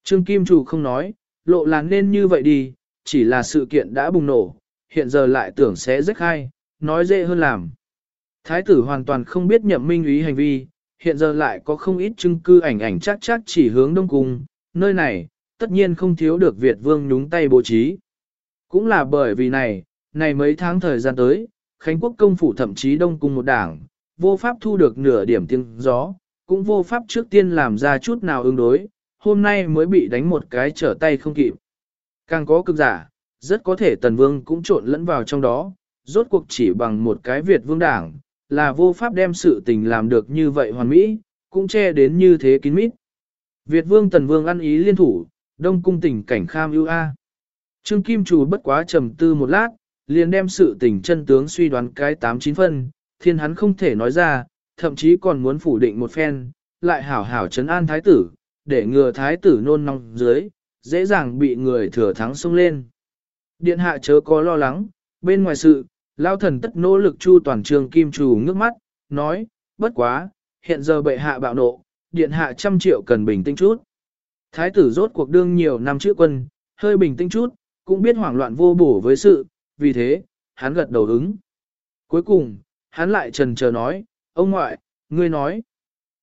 Trương Kim Chủ không nói, lộ là nên như vậy đi, chỉ là sự kiện đã bùng nổ, hiện giờ lại tưởng sẽ rách hay, nói dễ hơn làm. Thái tử hoàn toàn không biết nhậm minh ý hành vi, hiện giờ lại có không ít chứng cư ảnh ảnh chắc chắc chỉ hướng đông cung, nơi này, tất nhiên không thiếu được Việt vương nhúng tay bố trí. Cũng là bởi vì này, này mấy tháng thời gian tới, Khánh quốc công phủ thậm chí đông cung một đảng, vô pháp thu được nửa điểm tiếng gió, cũng vô pháp trước tiên làm ra chút nào ứng đối, hôm nay mới bị đánh một cái trở tay không kịp. Càng có cực giả, rất có thể tần vương cũng trộn lẫn vào trong đó, rốt cuộc chỉ bằng một cái Việt vương đảng, là vô pháp đem sự tình làm được như vậy hoàn mỹ, cũng che đến như thế kín mít. Việt vương tần vương ăn ý liên thủ, đông cung tình cảnh kham ưu a. Trương Kim Chủ bất quá trầm tư một lát, liền đem sự tình chân tướng suy đoán cái tám chín phân, thiên hắn không thể nói ra, thậm chí còn muốn phủ định một phen, lại hảo hảo trấn an thái tử, để ngừa thái tử nôn nóng dưới, dễ dàng bị người thừa thắng xông lên. Điện hạ chớ có lo lắng, bên ngoài sự, lao thần tất nỗ lực chu toàn trường kim chủ ngước mắt, nói, bất quá, hiện giờ bệ hạ bạo nộ, điện hạ trăm triệu cần bình tĩnh chút. Thái tử rốt cuộc đương nhiều năm trước quân, hơi bình tĩnh chút, cũng biết hoảng loạn vô bổ với sự, vì thế, hắn gật đầu ứng. Cuối cùng, hắn lại trần chờ nói, ông ngoại, ngươi nói.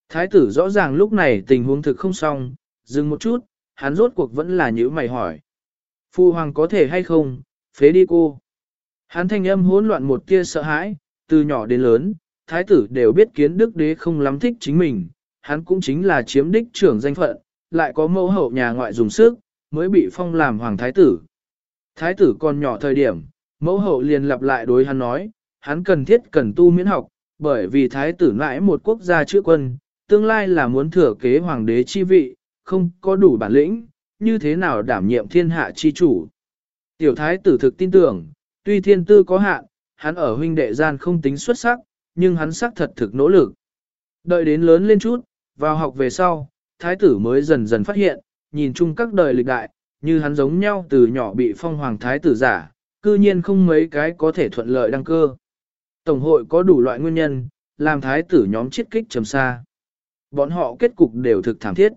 Thái tử rõ ràng lúc này tình huống thực không xong, dừng một chút, hắn rốt cuộc vẫn là những mày hỏi. Phu hoàng có thể hay không, phế đi cô. Hắn thanh âm hỗn loạn một tia sợ hãi, từ nhỏ đến lớn, thái tử đều biết kiến đức đế không lắm thích chính mình, hắn cũng chính là chiếm đích trưởng danh phận, lại có mẫu hậu nhà ngoại dùng sức, mới bị phong làm hoàng thái tử. Thái tử còn nhỏ thời điểm, mẫu hậu liền lặp lại đối hắn nói, hắn cần thiết cần tu miễn học, bởi vì thái tử mãi một quốc gia chữa quân, tương lai là muốn thừa kế hoàng đế chi vị, không có đủ bản lĩnh, như thế nào đảm nhiệm thiên hạ chi chủ. Tiểu thái tử thực tin tưởng, tuy thiên tư có hạn, hắn ở huynh đệ gian không tính xuất sắc, nhưng hắn sắc thật thực nỗ lực. Đợi đến lớn lên chút, vào học về sau, thái tử mới dần dần phát hiện, nhìn chung các đời lịch đại, như hắn giống nhau từ nhỏ bị phong hoàng thái tử giả, cư nhiên không mấy cái có thể thuận lợi đăng cơ. Tổng hội có đủ loại nguyên nhân, làm thái tử nhóm chiết kích trầm xa. Bọn họ kết cục đều thực thảm thiết.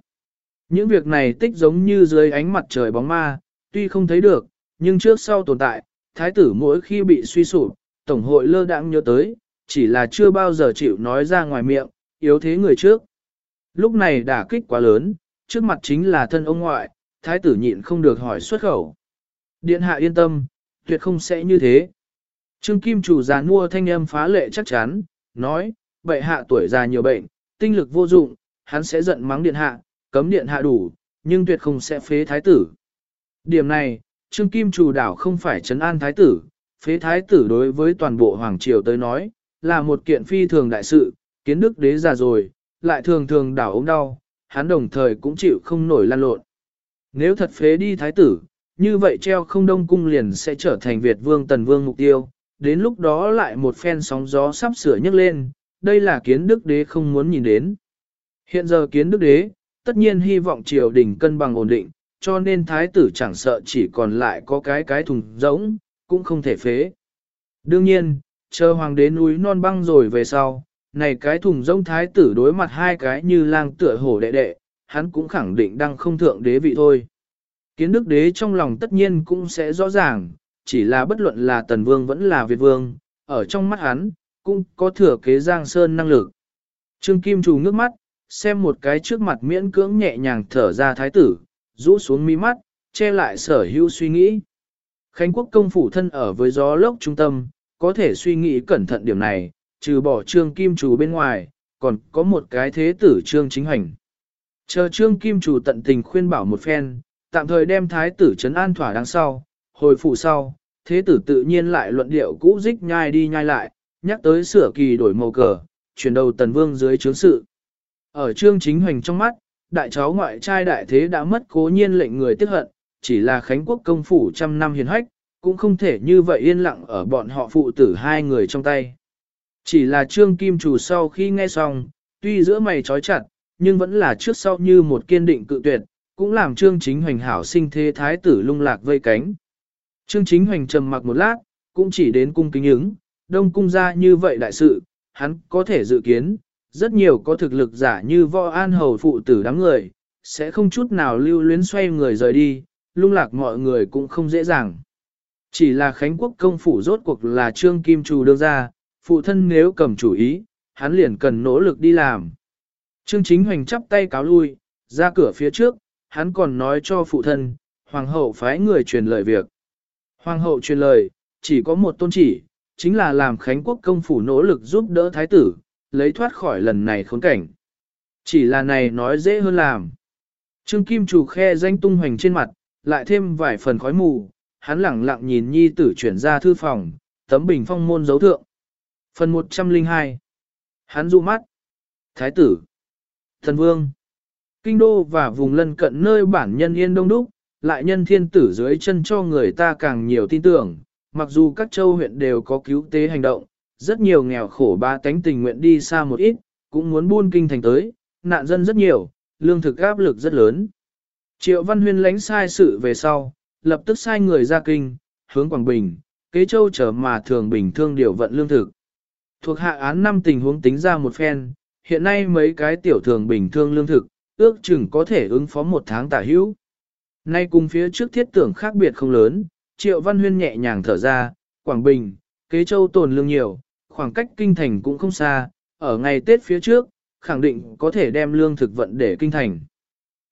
Những việc này tích giống như dưới ánh mặt trời bóng ma, tuy không thấy được, nhưng trước sau tồn tại, thái tử mỗi khi bị suy sụp, tổng hội lơ đãng nhớ tới, chỉ là chưa bao giờ chịu nói ra ngoài miệng, yếu thế người trước. Lúc này đả kích quá lớn, trước mặt chính là thân ông ngoại, thái tử nhịn không được hỏi xuất khẩu. Điện hạ yên tâm, tuyệt không sẽ như thế. Trương Kim chủ già mua thanh âm phá lệ chắc chắn, nói, bệ hạ tuổi già nhiều bệnh, tinh lực vô dụng, hắn sẽ giận mắng điện hạ, cấm điện hạ đủ, nhưng tuyệt không sẽ phế thái tử. Điểm này, Trương Kim chủ đảo không phải trấn an thái tử, phế thái tử đối với toàn bộ Hoàng Triều tới nói, là một kiện phi thường đại sự, kiến đức đế già rồi, lại thường thường đảo ống đau, hắn đồng thời cũng chịu không nổi lan lộn. Nếu thật phế đi thái tử, như vậy treo không đông cung liền sẽ trở thành Việt vương tần vương mục tiêu, đến lúc đó lại một phen sóng gió sắp sửa nhấc lên, đây là kiến đức đế không muốn nhìn đến. Hiện giờ kiến đức đế, tất nhiên hy vọng triều đình cân bằng ổn định, cho nên thái tử chẳng sợ chỉ còn lại có cái cái thùng rỗng, cũng không thể phế. Đương nhiên, chờ hoàng đế núi non băng rồi về sau, này cái thùng rỗng thái tử đối mặt hai cái như lang tựa hổ đệ đệ, hắn cũng khẳng định đang không thượng đế vị thôi. Kiến đức đế trong lòng tất nhiên cũng sẽ rõ ràng, chỉ là bất luận là tần vương vẫn là việt vương, ở trong mắt hắn, cũng có thừa kế giang sơn năng lực. Trương Kim Trù ngước mắt, xem một cái trước mặt miễn cưỡng nhẹ nhàng thở ra thái tử, rũ xuống mi mắt, che lại sở hữu suy nghĩ. Khánh quốc công phủ thân ở với gió lốc trung tâm, có thể suy nghĩ cẩn thận điểm này, trừ bỏ trương kim chủ bên ngoài, còn có một cái thế tử trương chính hành. Chờ trương kim chủ tận tình khuyên bảo một phen, tạm thời đem thái tử trấn an thỏa đằng sau, hồi phụ sau, thế tử tự nhiên lại luận điệu cũ dích nhai đi nhai lại, nhắc tới sửa kỳ đổi màu cờ, chuyển đầu tần vương dưới chướng sự. Ở trương chính hoành trong mắt, đại cháu ngoại trai đại thế đã mất cố nhiên lệnh người tiếc hận, chỉ là Khánh quốc công phủ trăm năm hiền hách, cũng không thể như vậy yên lặng ở bọn họ phụ tử hai người trong tay. Chỉ là trương kim chủ sau khi nghe xong, tuy giữa mày trói chặt, nhưng vẫn là trước sau như một kiên định cự tuyệt, cũng làm trương chính hoành hảo sinh thế thái tử lung lạc vây cánh. Trương chính hoành trầm mặc một lát, cũng chỉ đến cung kính ứng, đông cung ra như vậy đại sự, hắn có thể dự kiến, rất nhiều có thực lực giả như võ an hầu phụ tử đám người, sẽ không chút nào lưu luyến xoay người rời đi, lung lạc mọi người cũng không dễ dàng. Chỉ là Khánh Quốc công phủ rốt cuộc là Trương Kim Trù đưa ra, phụ thân nếu cầm chủ ý, hắn liền cần nỗ lực đi làm. Trương Chính Hoành chắp tay cáo lui, ra cửa phía trước, hắn còn nói cho phụ thân, hoàng hậu phái người truyền lời việc. Hoàng hậu truyền lời, chỉ có một tôn chỉ, chính là làm Khánh Quốc công phủ nỗ lực giúp đỡ thái tử, lấy thoát khỏi lần này khốn cảnh. Chỉ là này nói dễ hơn làm. Trương Kim chủ khe danh tung hoành trên mặt, lại thêm vài phần khói mù, hắn lẳng lặng nhìn nhi tử chuyển ra thư phòng, tấm bình phong môn dấu thượng. Phần 102 Hắn dụ mắt. Thái tử. Thần vương. Kinh đô và vùng lân cận nơi bản nhân yên đông đúc, lại nhân thiên tử dưới chân cho người ta càng nhiều tin tưởng, mặc dù các châu huyện đều có cứu tế hành động, rất nhiều nghèo khổ ba tánh tình nguyện đi xa một ít, cũng muốn buôn kinh thành tới, nạn dân rất nhiều, lương thực áp lực rất lớn. Triệu Văn Huyên lánh sai sự về sau, lập tức sai người ra kinh, hướng Quảng Bình, kế châu trở mà thường bình thương điều vận lương thực. Thuộc hạ án năm tình huống tính ra một phen, hiện nay mấy cái tiểu thường bình thương lương thực, ước chừng có thể ứng phó một tháng tả hữu. Nay cùng phía trước thiết tưởng khác biệt không lớn, Triệu Văn Huyên nhẹ nhàng thở ra, Quảng Bình, kế châu tồn lương nhiều, khoảng cách kinh thành cũng không xa, ở ngày Tết phía trước, khẳng định có thể đem lương thực vận để kinh thành.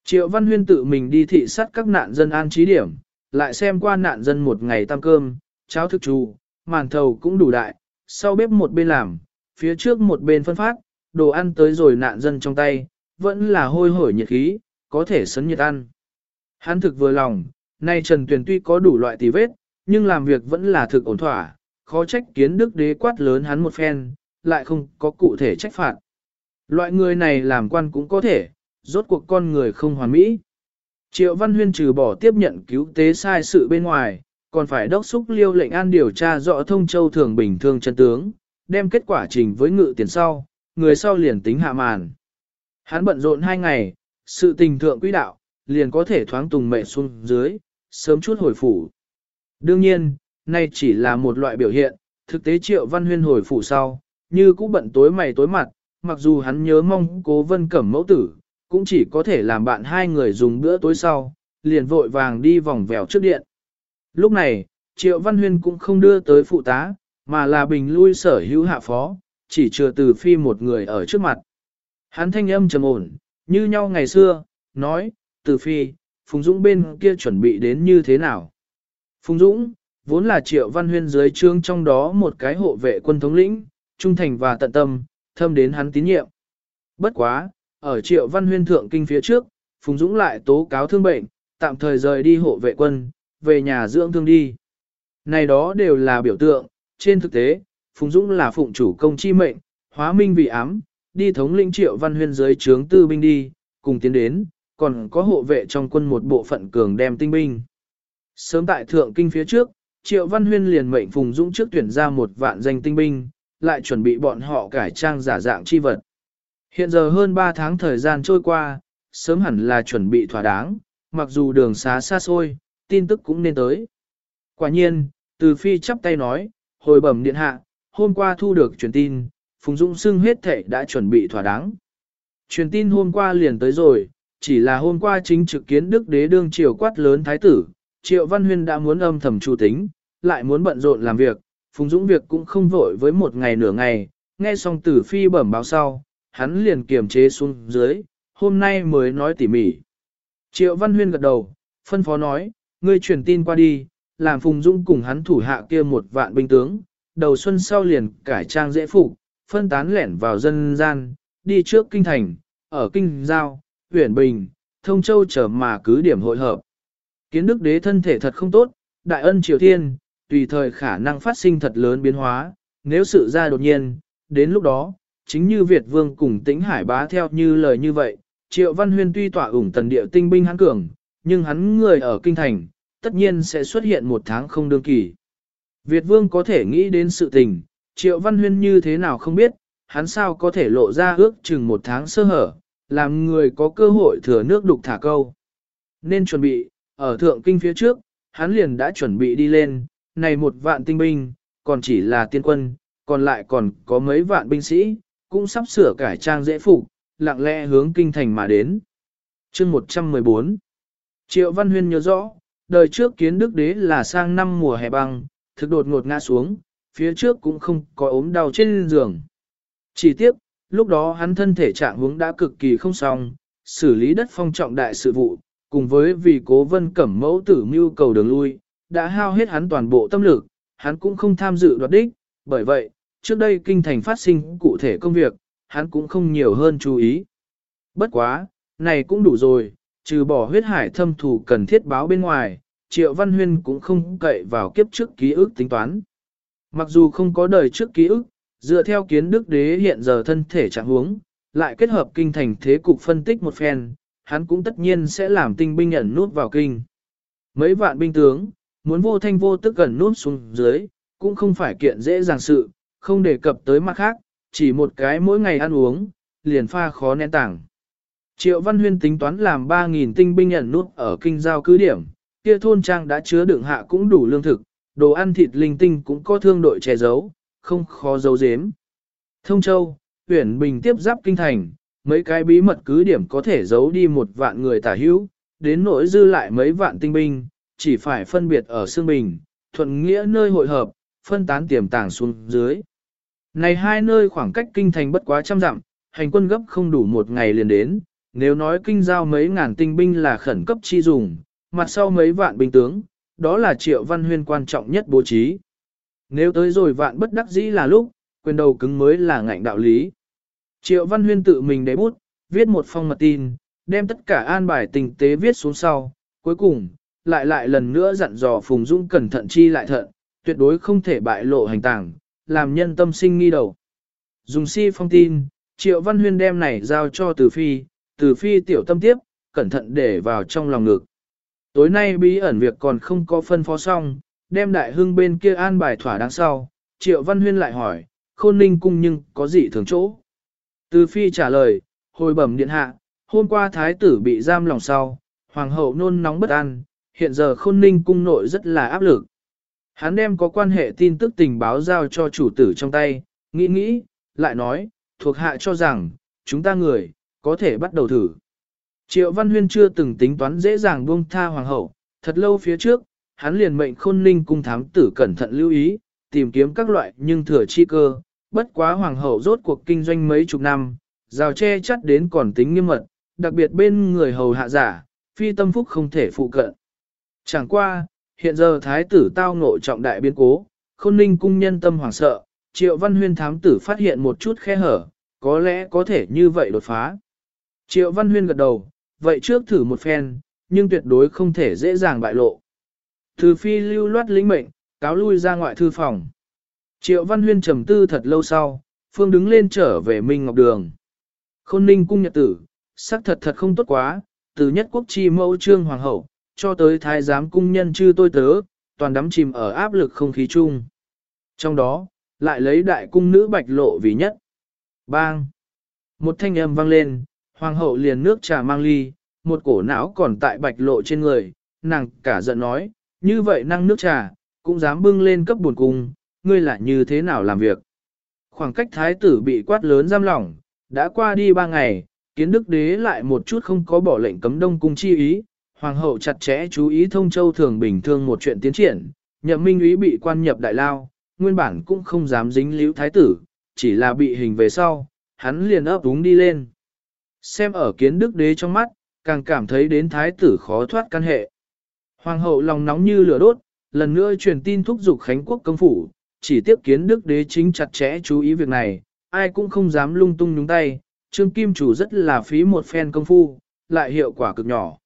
Triệu Văn Huyên tự mình đi thị sát các nạn dân an trí điểm, lại xem qua nạn dân một ngày tam cơm, cháo thức trù, màn thầu cũng đủ đại, sau bếp một bên làm, phía trước một bên phân phát, đồ ăn tới rồi nạn dân trong tay, vẫn là hôi hổi nhiệt khí, có thể sấn nhiệt ăn. Hắn thực vừa lòng, nay Trần Tuyền tuy có đủ loại tì vết, nhưng làm việc vẫn là thực ổn thỏa, khó trách kiến đức đế quát lớn hắn một phen, lại không có cụ thể trách phạt. Loại người này làm quan cũng có thể, rốt cuộc con người không hoàn mỹ. Triệu Văn Huyên trừ bỏ tiếp nhận cứu tế sai sự bên ngoài, còn phải đốc xúc liêu lệnh an điều tra rõ thông châu thường bình thường chân tướng, đem kết quả trình với ngự tiền sau, người sau liền tính hạ màn. Hắn bận rộn hai ngày, sự tình thượng quỹ đạo, liền có thể thoáng tùng mệ xuống dưới, sớm chút hồi phủ. Đương nhiên, nay chỉ là một loại biểu hiện, thực tế triệu văn huyên hồi phủ sau, như cũ bận tối mày tối mặt, mặc dù hắn nhớ mong cố vân cẩm mẫu tử, cũng chỉ có thể làm bạn hai người dùng bữa tối sau, liền vội vàng đi vòng vèo trước điện. Lúc này, triệu văn huyên cũng không đưa tới phụ tá, mà là bình lui sở hữu hạ phó, chỉ chừa từ phi một người ở trước mặt. Hắn thanh âm trầm ổn, như nhau ngày xưa, nói, từ phi, Phùng Dũng bên kia chuẩn bị đến như thế nào. Phùng Dũng, vốn là triệu văn huyên dưới trương trong đó một cái hộ vệ quân thống lĩnh, trung thành và tận tâm, thâm đến hắn tín nhiệm. Bất quá, ở triệu văn huyên thượng kinh phía trước, Phùng Dũng lại tố cáo thương bệnh, tạm thời rời đi hộ vệ quân, về nhà dưỡng thương đi. Này đó đều là biểu tượng, trên thực tế, Phùng Dũng là phụng chủ công chi mệnh, hóa minh vì ám, đi thống lĩnh triệu văn huyên dưới trướng tư binh đi, cùng tiến đến, còn có hộ vệ trong quân một bộ phận cường đem tinh binh. Sớm tại thượng kinh phía trước, triệu văn huyên liền mệnh Phùng Dũng trước tuyển ra một vạn danh tinh binh, lại chuẩn bị bọn họ cải trang giả dạng chi vật. Hiện giờ hơn 3 tháng thời gian trôi qua, sớm hẳn là chuẩn bị thỏa đáng, mặc dù đường xá xa xôi, tin tức cũng nên tới. Quả nhiên, từ phi chắp tay nói, hồi bẩm điện hạ, hôm qua thu được truyền tin, Phùng Dũng xưng hết thệ đã chuẩn bị thỏa đáng. Truyền tin hôm qua liền tới rồi, chỉ là hôm qua chính trực kiến đức đế đương triều quát lớn thái tử, triệu văn huyên đã muốn âm thầm chủ tính, lại muốn bận rộn làm việc, Phùng Dũng việc cũng không vội với một ngày nửa ngày, nghe xong tử phi bẩm báo sau, hắn liền kiềm chế xuống dưới, hôm nay mới nói tỉ mỉ. Triệu Văn Huyên gật đầu, phân phó nói, ngươi truyền tin qua đi, làm Phùng Dung cùng hắn thủ hạ kia một vạn binh tướng, đầu xuân sau liền cải trang dễ phục, phân tán lẻn vào dân gian, đi trước kinh thành, ở kinh giao, huyện bình, thông châu trở mà cứ điểm hội hợp. Kiến đức đế thân thể thật không tốt, đại ân triều thiên, tùy thời khả năng phát sinh thật lớn biến hóa, nếu sự ra đột nhiên, đến lúc đó, chính như Việt vương cùng tĩnh hải bá theo như lời như vậy, triệu văn huyên tuy tỏa ủng tần địa tinh binh hắn cường, nhưng hắn người ở kinh thành, tất nhiên sẽ xuất hiện một tháng không đương kỳ. Việt vương có thể nghĩ đến sự tình, triệu văn huyên như thế nào không biết, hắn sao có thể lộ ra ước chừng một tháng sơ hở, làm người có cơ hội thừa nước đục thả câu. Nên chuẩn bị, ở thượng kinh phía trước, hắn liền đã chuẩn bị đi lên, này một vạn tinh binh, còn chỉ là tiên quân, còn lại còn có mấy vạn binh sĩ, cũng sắp sửa cải trang dễ phục, lặng lẽ hướng kinh thành mà đến. chương 114 Triệu Văn Huyên nhớ rõ, đời trước kiến đức đế là sang năm mùa hè băng, thực đột ngột ngã xuống, phía trước cũng không có ốm đau trên giường. Chỉ tiếc, lúc đó hắn thân thể trạng huống đã cực kỳ không xong, xử lý đất phong trọng đại sự vụ, cùng với vì cố vân cẩm mẫu tử mưu cầu đường lui, đã hao hết hắn toàn bộ tâm lực, hắn cũng không tham dự đoạt đích, bởi vậy, trước đây kinh thành phát sinh cụ thể công việc, hắn cũng không nhiều hơn chú ý. Bất quá, này cũng đủ rồi, trừ bỏ huyết hải thâm thủ cần thiết báo bên ngoài, Triệu Văn Huyên cũng không cậy vào kiếp trước ký ức tính toán. Mặc dù không có đời trước ký ức, dựa theo kiến đức đế hiện giờ thân thể trạng huống, lại kết hợp kinh thành thế cục phân tích một phen, hắn cũng tất nhiên sẽ làm tinh binh ẩn nút vào kinh. Mấy vạn binh tướng, muốn vô thanh vô tức gần nút xuống dưới, cũng không phải kiện dễ dàng sự, không đề cập tới mặt khác, chỉ một cái mỗi ngày ăn uống, liền pha khó nén tảng. Triệu Văn Huyên tính toán làm 3.000 tinh binh ẩn nút ở kinh giao cứ điểm, kia thôn trang đã chứa đựng hạ cũng đủ lương thực, đồ ăn thịt linh tinh cũng có thương đội che giấu, không khó giấu giếm. Thông Châu, huyện Bình tiếp giáp kinh thành, mấy cái bí mật cứ điểm có thể giấu đi một vạn người tả hữu, đến nỗi dư lại mấy vạn tinh binh, chỉ phải phân biệt ở Sương Bình, thuận nghĩa nơi hội hợp, phân tán tiềm tàng xuống dưới. Này hai nơi khoảng cách kinh thành bất quá trăm dặm, hành quân gấp không đủ một ngày liền đến, nếu nói kinh giao mấy ngàn tinh binh là khẩn cấp chi dùng, mặt sau mấy vạn binh tướng, đó là triệu văn huyên quan trọng nhất bố trí. Nếu tới rồi vạn bất đắc dĩ là lúc, quyền đầu cứng mới là ngạnh đạo lý. Triệu văn huyên tự mình đế bút, viết một phong mật tin, đem tất cả an bài tình tế viết xuống sau, cuối cùng, lại lại lần nữa dặn dò Phùng Dung cẩn thận chi lại thận, tuyệt đối không thể bại lộ hành tàng, làm nhân tâm sinh nghi đầu. Dùng si phong tin, Triệu Văn Huyên đem này giao cho Từ Phi, Từ Phi tiểu tâm tiếp, cẩn thận để vào trong lòng ngực. Tối nay bí ẩn việc còn không có phân phó xong, đem đại hưng bên kia an bài thỏa đáng sau, Triệu Văn Huyên lại hỏi, khôn ninh cung nhưng có gì thường chỗ? Từ Phi trả lời, hồi bẩm điện hạ, hôm qua thái tử bị giam lòng sau, hoàng hậu nôn nóng bất an, hiện giờ khôn ninh cung nội rất là áp lực. Hắn đem có quan hệ tin tức tình báo giao cho chủ tử trong tay, nghĩ nghĩ, lại nói, thuộc hạ cho rằng, chúng ta người, có thể bắt đầu thử. Triệu Văn Huyên chưa từng tính toán dễ dàng buông tha hoàng hậu, thật lâu phía trước, hắn liền mệnh khôn ninh cung thám tử cẩn thận lưu ý, tìm kiếm các loại nhưng thừa chi cơ, bất quá hoàng hậu rốt cuộc kinh doanh mấy chục năm, rào che chắt đến còn tính nghiêm mật, đặc biệt bên người hầu hạ giả, phi tâm phúc không thể phụ cận. Chẳng qua, hiện giờ thái tử tao ngộ trọng đại biến cố, khôn ninh cung nhân tâm hoảng sợ, triệu văn huyên thám tử phát hiện một chút khe hở, có lẽ có thể như vậy đột phá. Triệu văn huyên gật đầu, vậy trước thử một phen, nhưng tuyệt đối không thể dễ dàng bại lộ. Từ phi lưu loát lĩnh mệnh, cáo lui ra ngoại thư phòng. Triệu văn huyên trầm tư thật lâu sau, phương đứng lên trở về Minh Ngọc Đường. Khôn ninh cung nhật tử, sắc thật thật không tốt quá, từ nhất quốc chi mẫu trương hoàng hậu, cho tới thái giám cung nhân chư tôi tớ, toàn đắm chìm ở áp lực không khí chung. Trong đó, lại lấy đại cung nữ bạch lộ vì nhất. Bang! Một thanh âm vang lên, hoàng hậu liền nước trà mang ly, một cổ não còn tại bạch lộ trên người, nàng cả giận nói, như vậy năng nước trà, cũng dám bưng lên cấp buồn cung, ngươi lại như thế nào làm việc. Khoảng cách thái tử bị quát lớn giam lỏng, đã qua đi ba ngày, kiến đức đế lại một chút không có bỏ lệnh cấm đông cung chi ý, Hoàng hậu chặt chẽ chú ý thông châu thường bình thường một chuyện tiến triển, nhậm minh úy bị quan nhập đại lao, nguyên bản cũng không dám dính liễu thái tử, chỉ là bị hình về sau, hắn liền ấp úng đi lên. Xem ở kiến đức đế trong mắt, càng cảm thấy đến thái tử khó thoát căn hệ. Hoàng hậu lòng nóng như lửa đốt, lần nữa truyền tin thúc giục Khánh quốc công phủ, chỉ tiếp kiến đức đế chính chặt chẽ chú ý việc này, ai cũng không dám lung tung nhúng tay, trương kim chủ rất là phí một phen công phu, lại hiệu quả cực nhỏ.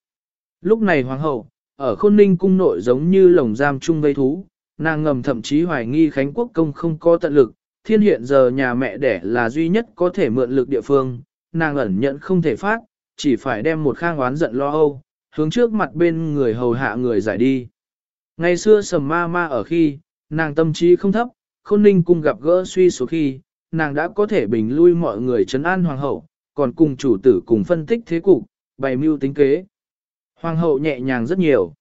Lúc này hoàng hậu, ở khôn ninh cung nội giống như lồng giam chung vây thú, nàng ngầm thậm chí hoài nghi Khánh quốc công không có tận lực, thiên hiện giờ nhà mẹ đẻ là duy nhất có thể mượn lực địa phương, nàng ẩn nhận không thể phát, chỉ phải đem một khang oán giận lo âu, hướng trước mặt bên người hầu hạ người giải đi. Ngày xưa sầm ma ma ở khi, nàng tâm trí không thấp, khôn ninh cung gặp gỡ suy số khi, nàng đã có thể bình lui mọi người trấn an hoàng hậu, còn cùng chủ tử cùng phân tích thế cục, bày mưu tính kế. Hoàng hậu nhẹ nhàng rất nhiều.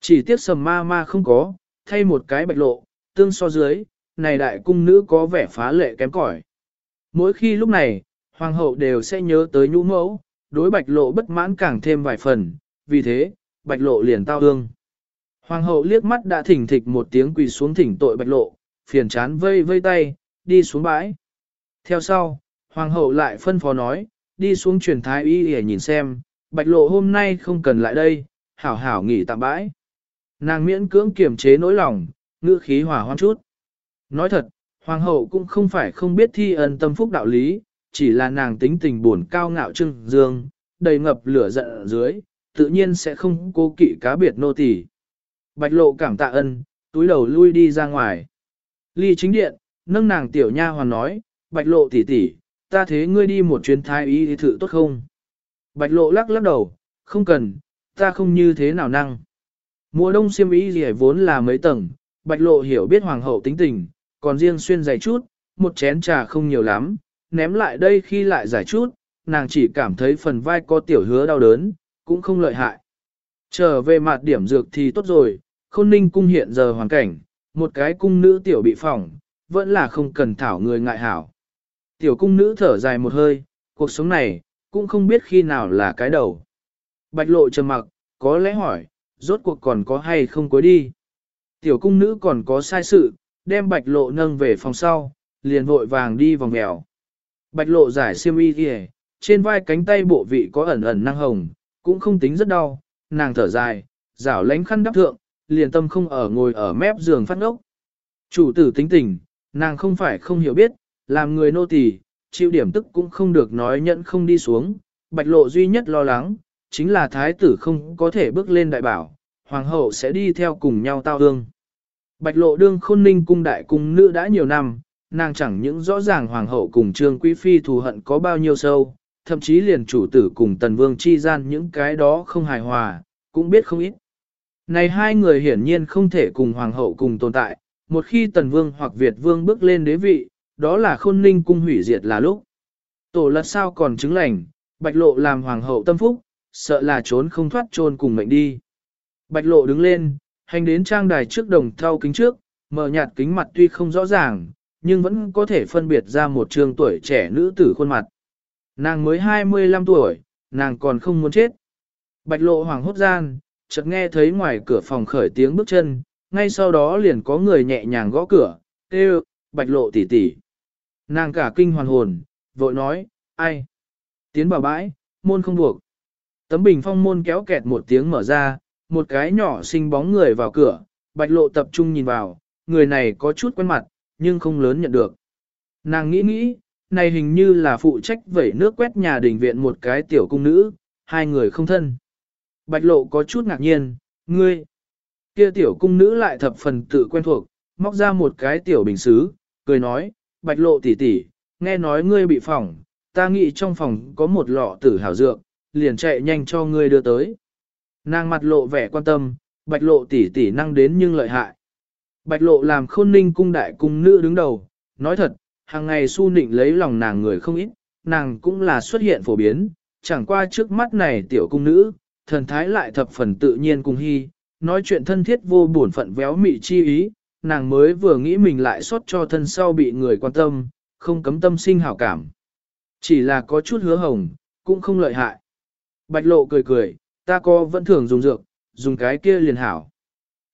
Chỉ tiếc sầm ma ma không có, thay một cái bạch lộ, tương so dưới, này đại cung nữ có vẻ phá lệ kém cỏi. Mỗi khi lúc này, hoàng hậu đều sẽ nhớ tới nhũ mẫu, đối bạch lộ bất mãn càng thêm vài phần, vì thế, bạch lộ liền tao hương. Hoàng hậu liếc mắt đã thỉnh thịch một tiếng quỳ xuống thỉnh tội bạch lộ, phiền chán vây vây tay, đi xuống bãi. Theo sau, hoàng hậu lại phân phó nói, đi xuống truyền thái y để nhìn xem, bạch lộ hôm nay không cần lại đây, hảo hảo nghỉ tạm bãi. Nàng miễn cưỡng kiềm chế nỗi lòng, ngữ khí hỏa hoan chút. Nói thật, hoàng hậu cũng không phải không biết thi ân tâm phúc đạo lý, chỉ là nàng tính tình buồn cao ngạo trưng dương, đầy ngập lửa giận ở dưới, tự nhiên sẽ không cố kỵ cá biệt nô tỳ. Bạch lộ cảm tạ ân, túi đầu lui đi ra ngoài. Ly chính điện, nâng nàng tiểu nha hoàn nói, bạch lộ tỷ tỷ, ta thế ngươi đi một chuyến thái y thì thử tốt không? Bạch lộ lắc lắc đầu, không cần, ta không như thế nào năng. Mùa đông xiêm y gì vốn là mấy tầng, bạch lộ hiểu biết hoàng hậu tính tình, còn riêng xuyên dày chút, một chén trà không nhiều lắm, ném lại đây khi lại giải chút, nàng chỉ cảm thấy phần vai có tiểu hứa đau đớn, cũng không lợi hại. Trở về mặt điểm dược thì tốt rồi, khôn ninh cung hiện giờ hoàn cảnh, một cái cung nữ tiểu bị phỏng, vẫn là không cần thảo người ngại hảo. Tiểu cung nữ thở dài một hơi, cuộc sống này, cũng không biết khi nào là cái đầu. Bạch lộ trầm mặc, có lẽ hỏi, rốt cuộc còn có hay không cuối đi. Tiểu cung nữ còn có sai sự, đem bạch lộ nâng về phòng sau, liền vội vàng đi vòng mèo. Bạch lộ giải siêm y kìa, trên vai cánh tay bộ vị có ẩn ẩn năng hồng, cũng không tính rất đau, nàng thở dài, rảo lánh khăn đắp thượng, liền tâm không ở ngồi ở mép giường phát ngốc. Chủ tử tính tình, nàng không phải không hiểu biết, làm người nô tỳ, chịu điểm tức cũng không được nói nhận không đi xuống, bạch lộ duy nhất lo lắng, chính là thái tử không có thể bước lên đại bảo, hoàng hậu sẽ đi theo cùng nhau tao hương. Bạch lộ đương khôn ninh cung đại cung nữ đã nhiều năm, nàng chẳng những rõ ràng hoàng hậu cùng trương quý phi thù hận có bao nhiêu sâu, thậm chí liền chủ tử cùng tần vương chi gian những cái đó không hài hòa, cũng biết không ít. Này hai người hiển nhiên không thể cùng hoàng hậu cùng tồn tại, một khi tần vương hoặc Việt vương bước lên đế vị, đó là khôn ninh cung hủy diệt là lúc. Tổ lật sao còn chứng lành, bạch lộ làm hoàng hậu tâm phúc, sợ là trốn không thoát trôn cùng mệnh đi. Bạch lộ đứng lên, hành đến trang đài trước đồng thau kính trước, mở nhạt kính mặt tuy không rõ ràng, nhưng vẫn có thể phân biệt ra một trường tuổi trẻ nữ tử khuôn mặt. Nàng mới 25 tuổi, nàng còn không muốn chết. Bạch lộ hoàng hốt gian, chợt nghe thấy ngoài cửa phòng khởi tiếng bước chân, ngay sau đó liền có người nhẹ nhàng gõ cửa, kêu, bạch lộ tỷ tỷ. Nàng cả kinh hoàn hồn, vội nói, ai? Tiến vào bãi, môn không buộc. Tấm bình phong môn kéo kẹt một tiếng mở ra, một cái nhỏ xinh bóng người vào cửa, bạch lộ tập trung nhìn vào, người này có chút quen mặt, nhưng không lớn nhận được. Nàng nghĩ nghĩ, này hình như là phụ trách vẩy nước quét nhà đình viện một cái tiểu cung nữ, hai người không thân. Bạch lộ có chút ngạc nhiên, ngươi, kia tiểu cung nữ lại thập phần tự quen thuộc, móc ra một cái tiểu bình xứ, cười nói, bạch lộ tỷ tỷ, nghe nói ngươi bị phỏng, ta nghĩ trong phòng có một lọ tử hảo dược, liền chạy nhanh cho ngươi đưa tới. Nàng mặt lộ vẻ quan tâm, bạch lộ tỷ tỷ năng đến nhưng lợi hại. Bạch lộ làm khôn ninh cung đại cung nữ đứng đầu, nói thật, hàng ngày su nịnh lấy lòng nàng người không ít, nàng cũng là xuất hiện phổ biến, chẳng qua trước mắt này tiểu cung nữ, thần thái lại thập phần tự nhiên cùng hy, nói chuyện thân thiết vô buồn phận véo mị chi ý, nàng mới vừa nghĩ mình lại xót cho thân sau bị người quan tâm, không cấm tâm sinh hảo cảm. Chỉ là có chút hứa hồng, cũng không lợi hại. Bạch lộ cười cười, ta có vẫn thường dùng dược, dùng cái kia liền hảo.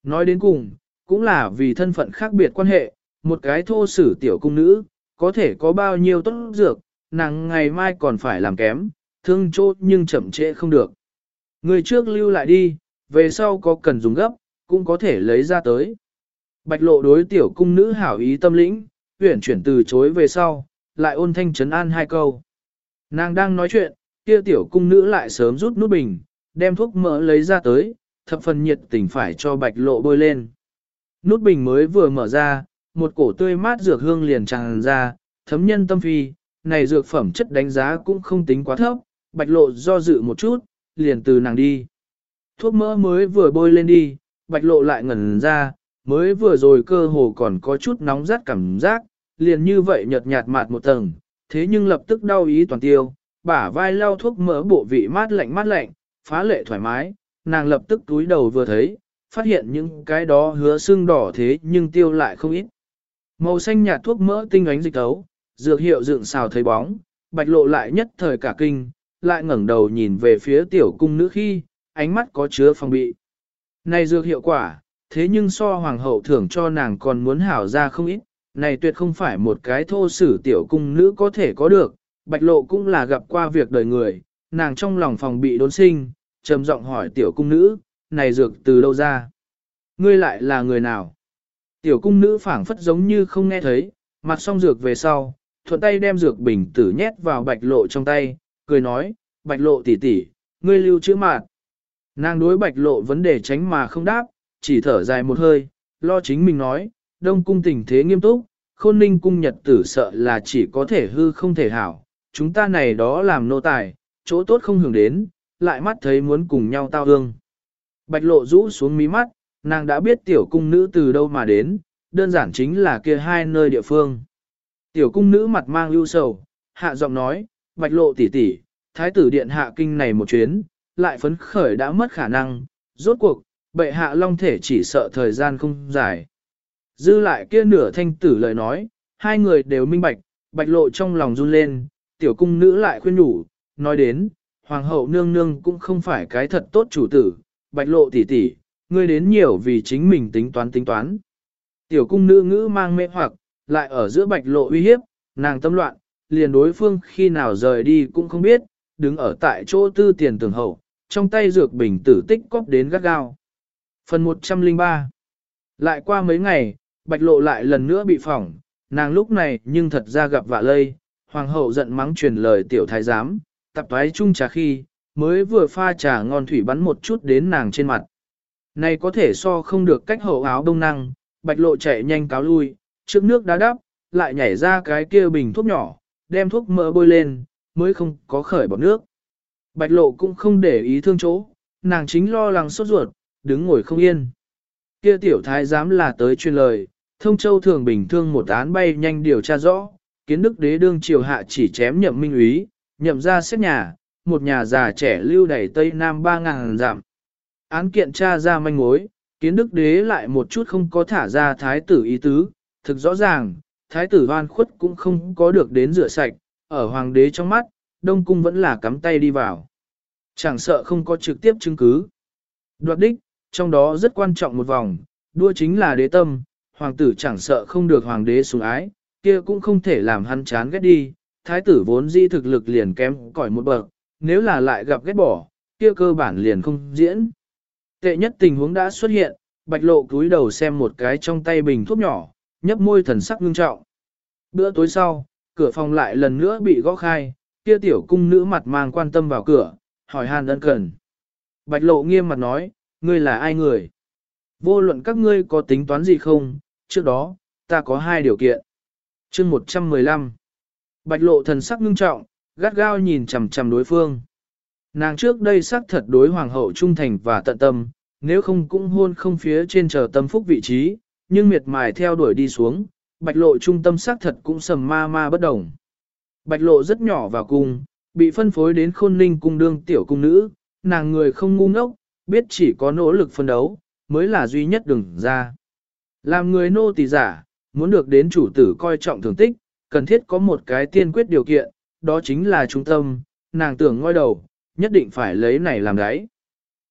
Nói đến cùng, cũng là vì thân phận khác biệt quan hệ, một cái thô sử tiểu cung nữ, có thể có bao nhiêu tốt dược, nàng ngày mai còn phải làm kém, thương chốt nhưng chậm trễ không được. Người trước lưu lại đi, về sau có cần dùng gấp, cũng có thể lấy ra tới. Bạch lộ đối tiểu cung nữ hảo ý tâm lĩnh, huyển chuyển từ chối về sau, lại ôn thanh trấn an hai câu. Nàng đang nói chuyện, kia tiểu cung nữ lại sớm rút nút bình, đem thuốc mỡ lấy ra tới, thập phần nhiệt tình phải cho bạch lộ bôi lên. Nút bình mới vừa mở ra, một cổ tươi mát dược hương liền tràn ra, thấm nhân tâm phi, này dược phẩm chất đánh giá cũng không tính quá thấp, bạch lộ do dự một chút, liền từ nàng đi. Thuốc mỡ mới vừa bôi lên đi, bạch lộ lại ngẩn ra, mới vừa rồi cơ hồ còn có chút nóng rát cảm giác, liền như vậy nhợt nhạt mạt một tầng, thế nhưng lập tức đau ý toàn tiêu, bả vai lau thuốc mỡ bộ vị mát lạnh mát lạnh, phá lệ thoải mái, nàng lập tức túi đầu vừa thấy, phát hiện những cái đó hứa xương đỏ thế nhưng tiêu lại không ít. Màu xanh nhạt thuốc mỡ tinh ánh dịch tấu, dược hiệu dựng xào thấy bóng, bạch lộ lại nhất thời cả kinh, lại ngẩng đầu nhìn về phía tiểu cung nữ khi, ánh mắt có chứa phòng bị. Này dược hiệu quả, thế nhưng so hoàng hậu thưởng cho nàng còn muốn hảo ra không ít, này tuyệt không phải một cái thô sử tiểu cung nữ có thể có được, bạch lộ cũng là gặp qua việc đời người, nàng trong lòng phòng bị đốn sinh, trầm giọng hỏi tiểu cung nữ, này dược từ đâu ra? Ngươi lại là người nào? Tiểu cung nữ phảng phất giống như không nghe thấy, mặt xong dược về sau, thuận tay đem dược bình tử nhét vào bạch lộ trong tay, cười nói, bạch lộ tỷ tỷ, ngươi lưu chữ mạt. Nàng đối bạch lộ vấn đề tránh mà không đáp, chỉ thở dài một hơi, lo chính mình nói, đông cung tình thế nghiêm túc, khôn ninh cung nhật tử sợ là chỉ có thể hư không thể hảo, chúng ta này đó làm nô tài, chỗ tốt không hưởng đến, lại mắt thấy muốn cùng nhau tao hương. Bạch lộ rũ xuống mí mắt, nàng đã biết tiểu cung nữ từ đâu mà đến, đơn giản chính là kia hai nơi địa phương. Tiểu cung nữ mặt mang ưu sầu, hạ giọng nói, bạch lộ tỷ tỷ, thái tử điện hạ kinh này một chuyến, lại phấn khởi đã mất khả năng, rốt cuộc, bệ hạ long thể chỉ sợ thời gian không dài. Dư lại kia nửa thanh tử lời nói, hai người đều minh bạch, bạch lộ trong lòng run lên, tiểu cung nữ lại khuyên nhủ, nói đến, hoàng hậu nương nương cũng không phải cái thật tốt chủ tử, bạch lộ tỷ tỷ, ngươi đến nhiều vì chính mình tính toán tính toán. Tiểu cung nữ ngữ mang mê hoặc, lại ở giữa bạch lộ uy hiếp, nàng tâm loạn, liền đối phương khi nào rời đi cũng không biết, đứng ở tại chỗ tư tiền tường hậu, trong tay dược bình tử tích cóp đến gắt gao. Phần 103 Lại qua mấy ngày, bạch lộ lại lần nữa bị phỏng, nàng lúc này nhưng thật ra gặp vạ lây, hoàng hậu giận mắng truyền lời tiểu thái giám, tập toái chung trà khi, mới vừa pha trà ngon thủy bắn một chút đến nàng trên mặt. Này có thể so không được cách hậu áo đông năng, bạch lộ chạy nhanh cáo lui, trước nước đá đắp, lại nhảy ra cái kia bình thuốc nhỏ, đem thuốc mỡ bôi lên, mới không có khởi bọt nước. Bạch lộ cũng không để ý thương chỗ, nàng chính lo lắng sốt ruột, đứng ngồi không yên. Kia tiểu thái dám là tới truyền lời, thông châu thường bình thương một án bay nhanh điều tra rõ, kiến đức đế đương triều hạ chỉ chém nhậm minh úy, nhậm ra xét nhà, một nhà già trẻ lưu đẩy Tây Nam ba ngàn giảm. Án kiện tra ra manh mối, kiến đức đế lại một chút không có thả ra thái tử ý tứ, thực rõ ràng, thái tử hoan khuất cũng không có được đến rửa sạch, ở hoàng đế trong mắt, đông cung vẫn là cắm tay đi vào. Chẳng sợ không có trực tiếp chứng cứ. Đoạt đích, trong đó rất quan trọng một vòng, đua chính là đế tâm, hoàng tử chẳng sợ không được hoàng đế sủng ái, kia cũng không thể làm hắn chán ghét đi, thái tử vốn di thực lực liền kém cỏi một bậc, nếu là lại gặp ghét bỏ, kia cơ bản liền không diễn. Tệ nhất tình huống đã xuất hiện, bạch lộ cúi đầu xem một cái trong tay bình thuốc nhỏ, nhấp môi thần sắc ngưng trọng. Bữa tối sau, cửa phòng lại lần nữa bị gõ khai, kia tiểu cung nữ mặt mang quan tâm vào cửa, hỏi hàn ân cần. Bạch lộ nghiêm mặt nói, ngươi là ai người? Vô luận các ngươi có tính toán gì không, trước đó, ta có hai điều kiện. chương 115 Bạch lộ thần sắc ngưng trọng, gắt gao nhìn chằm chằm đối phương. Nàng trước đây xác thật đối hoàng hậu trung thành và tận tâm, nếu không cũng hôn không phía trên chờ tâm phúc vị trí, nhưng miệt mài theo đuổi đi xuống, bạch lộ trung tâm xác thật cũng sầm ma ma bất đồng. Bạch lộ rất nhỏ vào cung, bị phân phối đến khôn ninh cung đương tiểu cung nữ, nàng người không ngu ngốc, biết chỉ có nỗ lực phân đấu, mới là duy nhất đường ra. Làm người nô tỳ giả, muốn được đến chủ tử coi trọng thường tích, cần thiết có một cái tiên quyết điều kiện, đó chính là trung tâm, nàng tưởng ngoi đầu, nhất định phải lấy này làm đáy.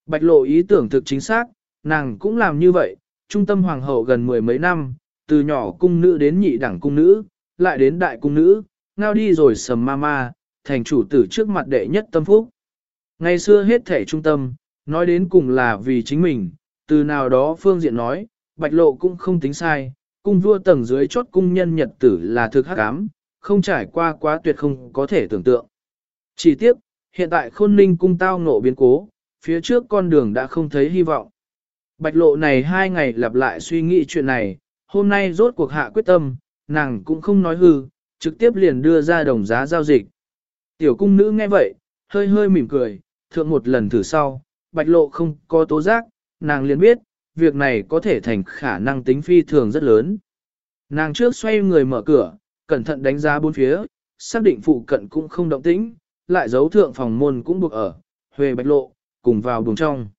Bạch lộ ý tưởng thực chính xác, nàng cũng làm như vậy, trung tâm hoàng hậu gần mười mấy năm, từ nhỏ cung nữ đến nhị đẳng cung nữ, lại đến đại cung nữ, ngao đi rồi sầm ma ma, thành chủ tử trước mặt đệ nhất tâm phúc. Ngày xưa hết thể trung tâm, nói đến cùng là vì chính mình, từ nào đó phương diện nói, bạch lộ cũng không tính sai, cung vua tầng dưới chốt cung nhân nhật tử là thực hắc ám, không trải qua quá tuyệt không có thể tưởng tượng. Chỉ tiếc, hiện tại khôn ninh cung tao ngộ biến cố, phía trước con đường đã không thấy hy vọng. Bạch lộ này hai ngày lặp lại suy nghĩ chuyện này, hôm nay rốt cuộc hạ quyết tâm, nàng cũng không nói hư, trực tiếp liền đưa ra đồng giá giao dịch. Tiểu cung nữ nghe vậy, hơi hơi mỉm cười, thượng một lần thử sau, bạch lộ không có tố giác, nàng liền biết, việc này có thể thành khả năng tính phi thường rất lớn. Nàng trước xoay người mở cửa, cẩn thận đánh giá bốn phía, xác định phụ cận cũng không động tĩnh, lại giấu thượng phòng môn cũng buộc ở, huề bạch lộ, cùng vào buồng trong.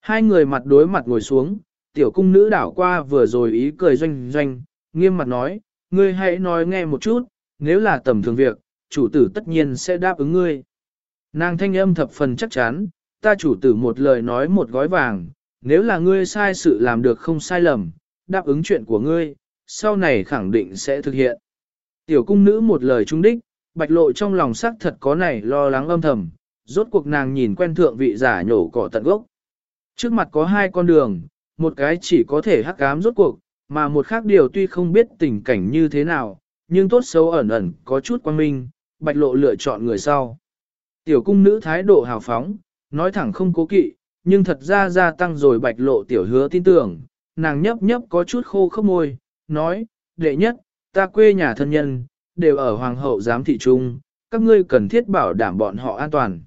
Hai người mặt đối mặt ngồi xuống, tiểu cung nữ đảo qua vừa rồi ý cười doanh doanh, nghiêm mặt nói, ngươi hãy nói nghe một chút, nếu là tầm thường việc, chủ tử tất nhiên sẽ đáp ứng ngươi. Nàng thanh âm thập phần chắc chắn, ta chủ tử một lời nói một gói vàng, nếu là ngươi sai sự làm được không sai lầm, đáp ứng chuyện của ngươi, sau này khẳng định sẽ thực hiện. Tiểu cung nữ một lời trung đích, bạch lộ trong lòng sắc thật có này lo lắng âm thầm, rốt cuộc nàng nhìn quen thượng vị giả nhổ cỏ tận gốc. Trước mặt có hai con đường, một cái chỉ có thể hắc ám rốt cuộc, mà một khác điều tuy không biết tình cảnh như thế nào, nhưng tốt xấu ẩn ẩn có chút quan minh, bạch lộ lựa chọn người sau. Tiểu cung nữ thái độ hào phóng, nói thẳng không cố kỵ, nhưng thật ra gia tăng rồi bạch lộ tiểu hứa tin tưởng, nàng nhấp nhấp có chút khô khốc môi, nói, đệ nhất, ta quê nhà thân nhân, đều ở hoàng hậu giám thị trung, các ngươi cần thiết bảo đảm bọn họ an toàn.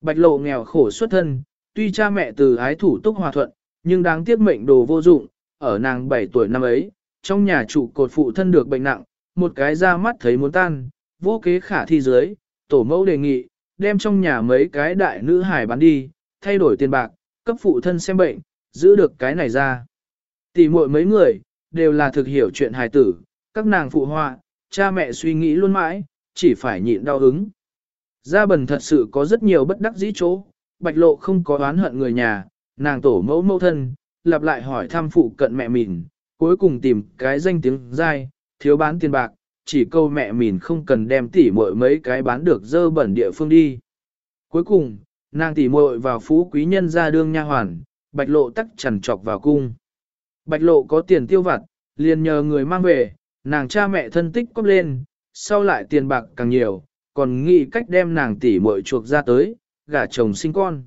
Bạch lộ nghèo khổ xuất thân, tuy cha mẹ từ ái thủ túc hòa thuận, nhưng đáng tiếc mệnh đồ vô dụng, ở nàng 7 tuổi năm ấy, trong nhà trụ cột phụ thân được bệnh nặng, một cái ra mắt thấy muốn tan, vô kế khả thi dưới, tổ mẫu đề nghị, đem trong nhà mấy cái đại nữ hải bán đi, thay đổi tiền bạc, cấp phụ thân xem bệnh, giữ được cái này ra. Tỷ muội mấy người, đều là thực hiểu chuyện hài tử, các nàng phụ họa, cha mẹ suy nghĩ luôn mãi, chỉ phải nhịn đau hứng. Gia bần thật sự có rất nhiều bất đắc dĩ chỗ, bạch lộ không có oán hận người nhà, nàng tổ mẫu mẫu thân, lặp lại hỏi thăm phụ cận mẹ mình, cuối cùng tìm cái danh tiếng dai, thiếu bán tiền bạc, chỉ câu mẹ mình không cần đem tỉ muội mấy cái bán được dơ bẩn địa phương đi. Cuối cùng, nàng tỉ muội vào phú quý nhân ra đương nha hoàn, bạch lộ tắc chằn trọc vào cung. Bạch lộ có tiền tiêu vặt, liền nhờ người mang về, nàng cha mẹ thân tích cóp lên, sau lại tiền bạc càng nhiều, còn nghĩ cách đem nàng tỉ muội chuộc ra tới, gả chồng sinh con.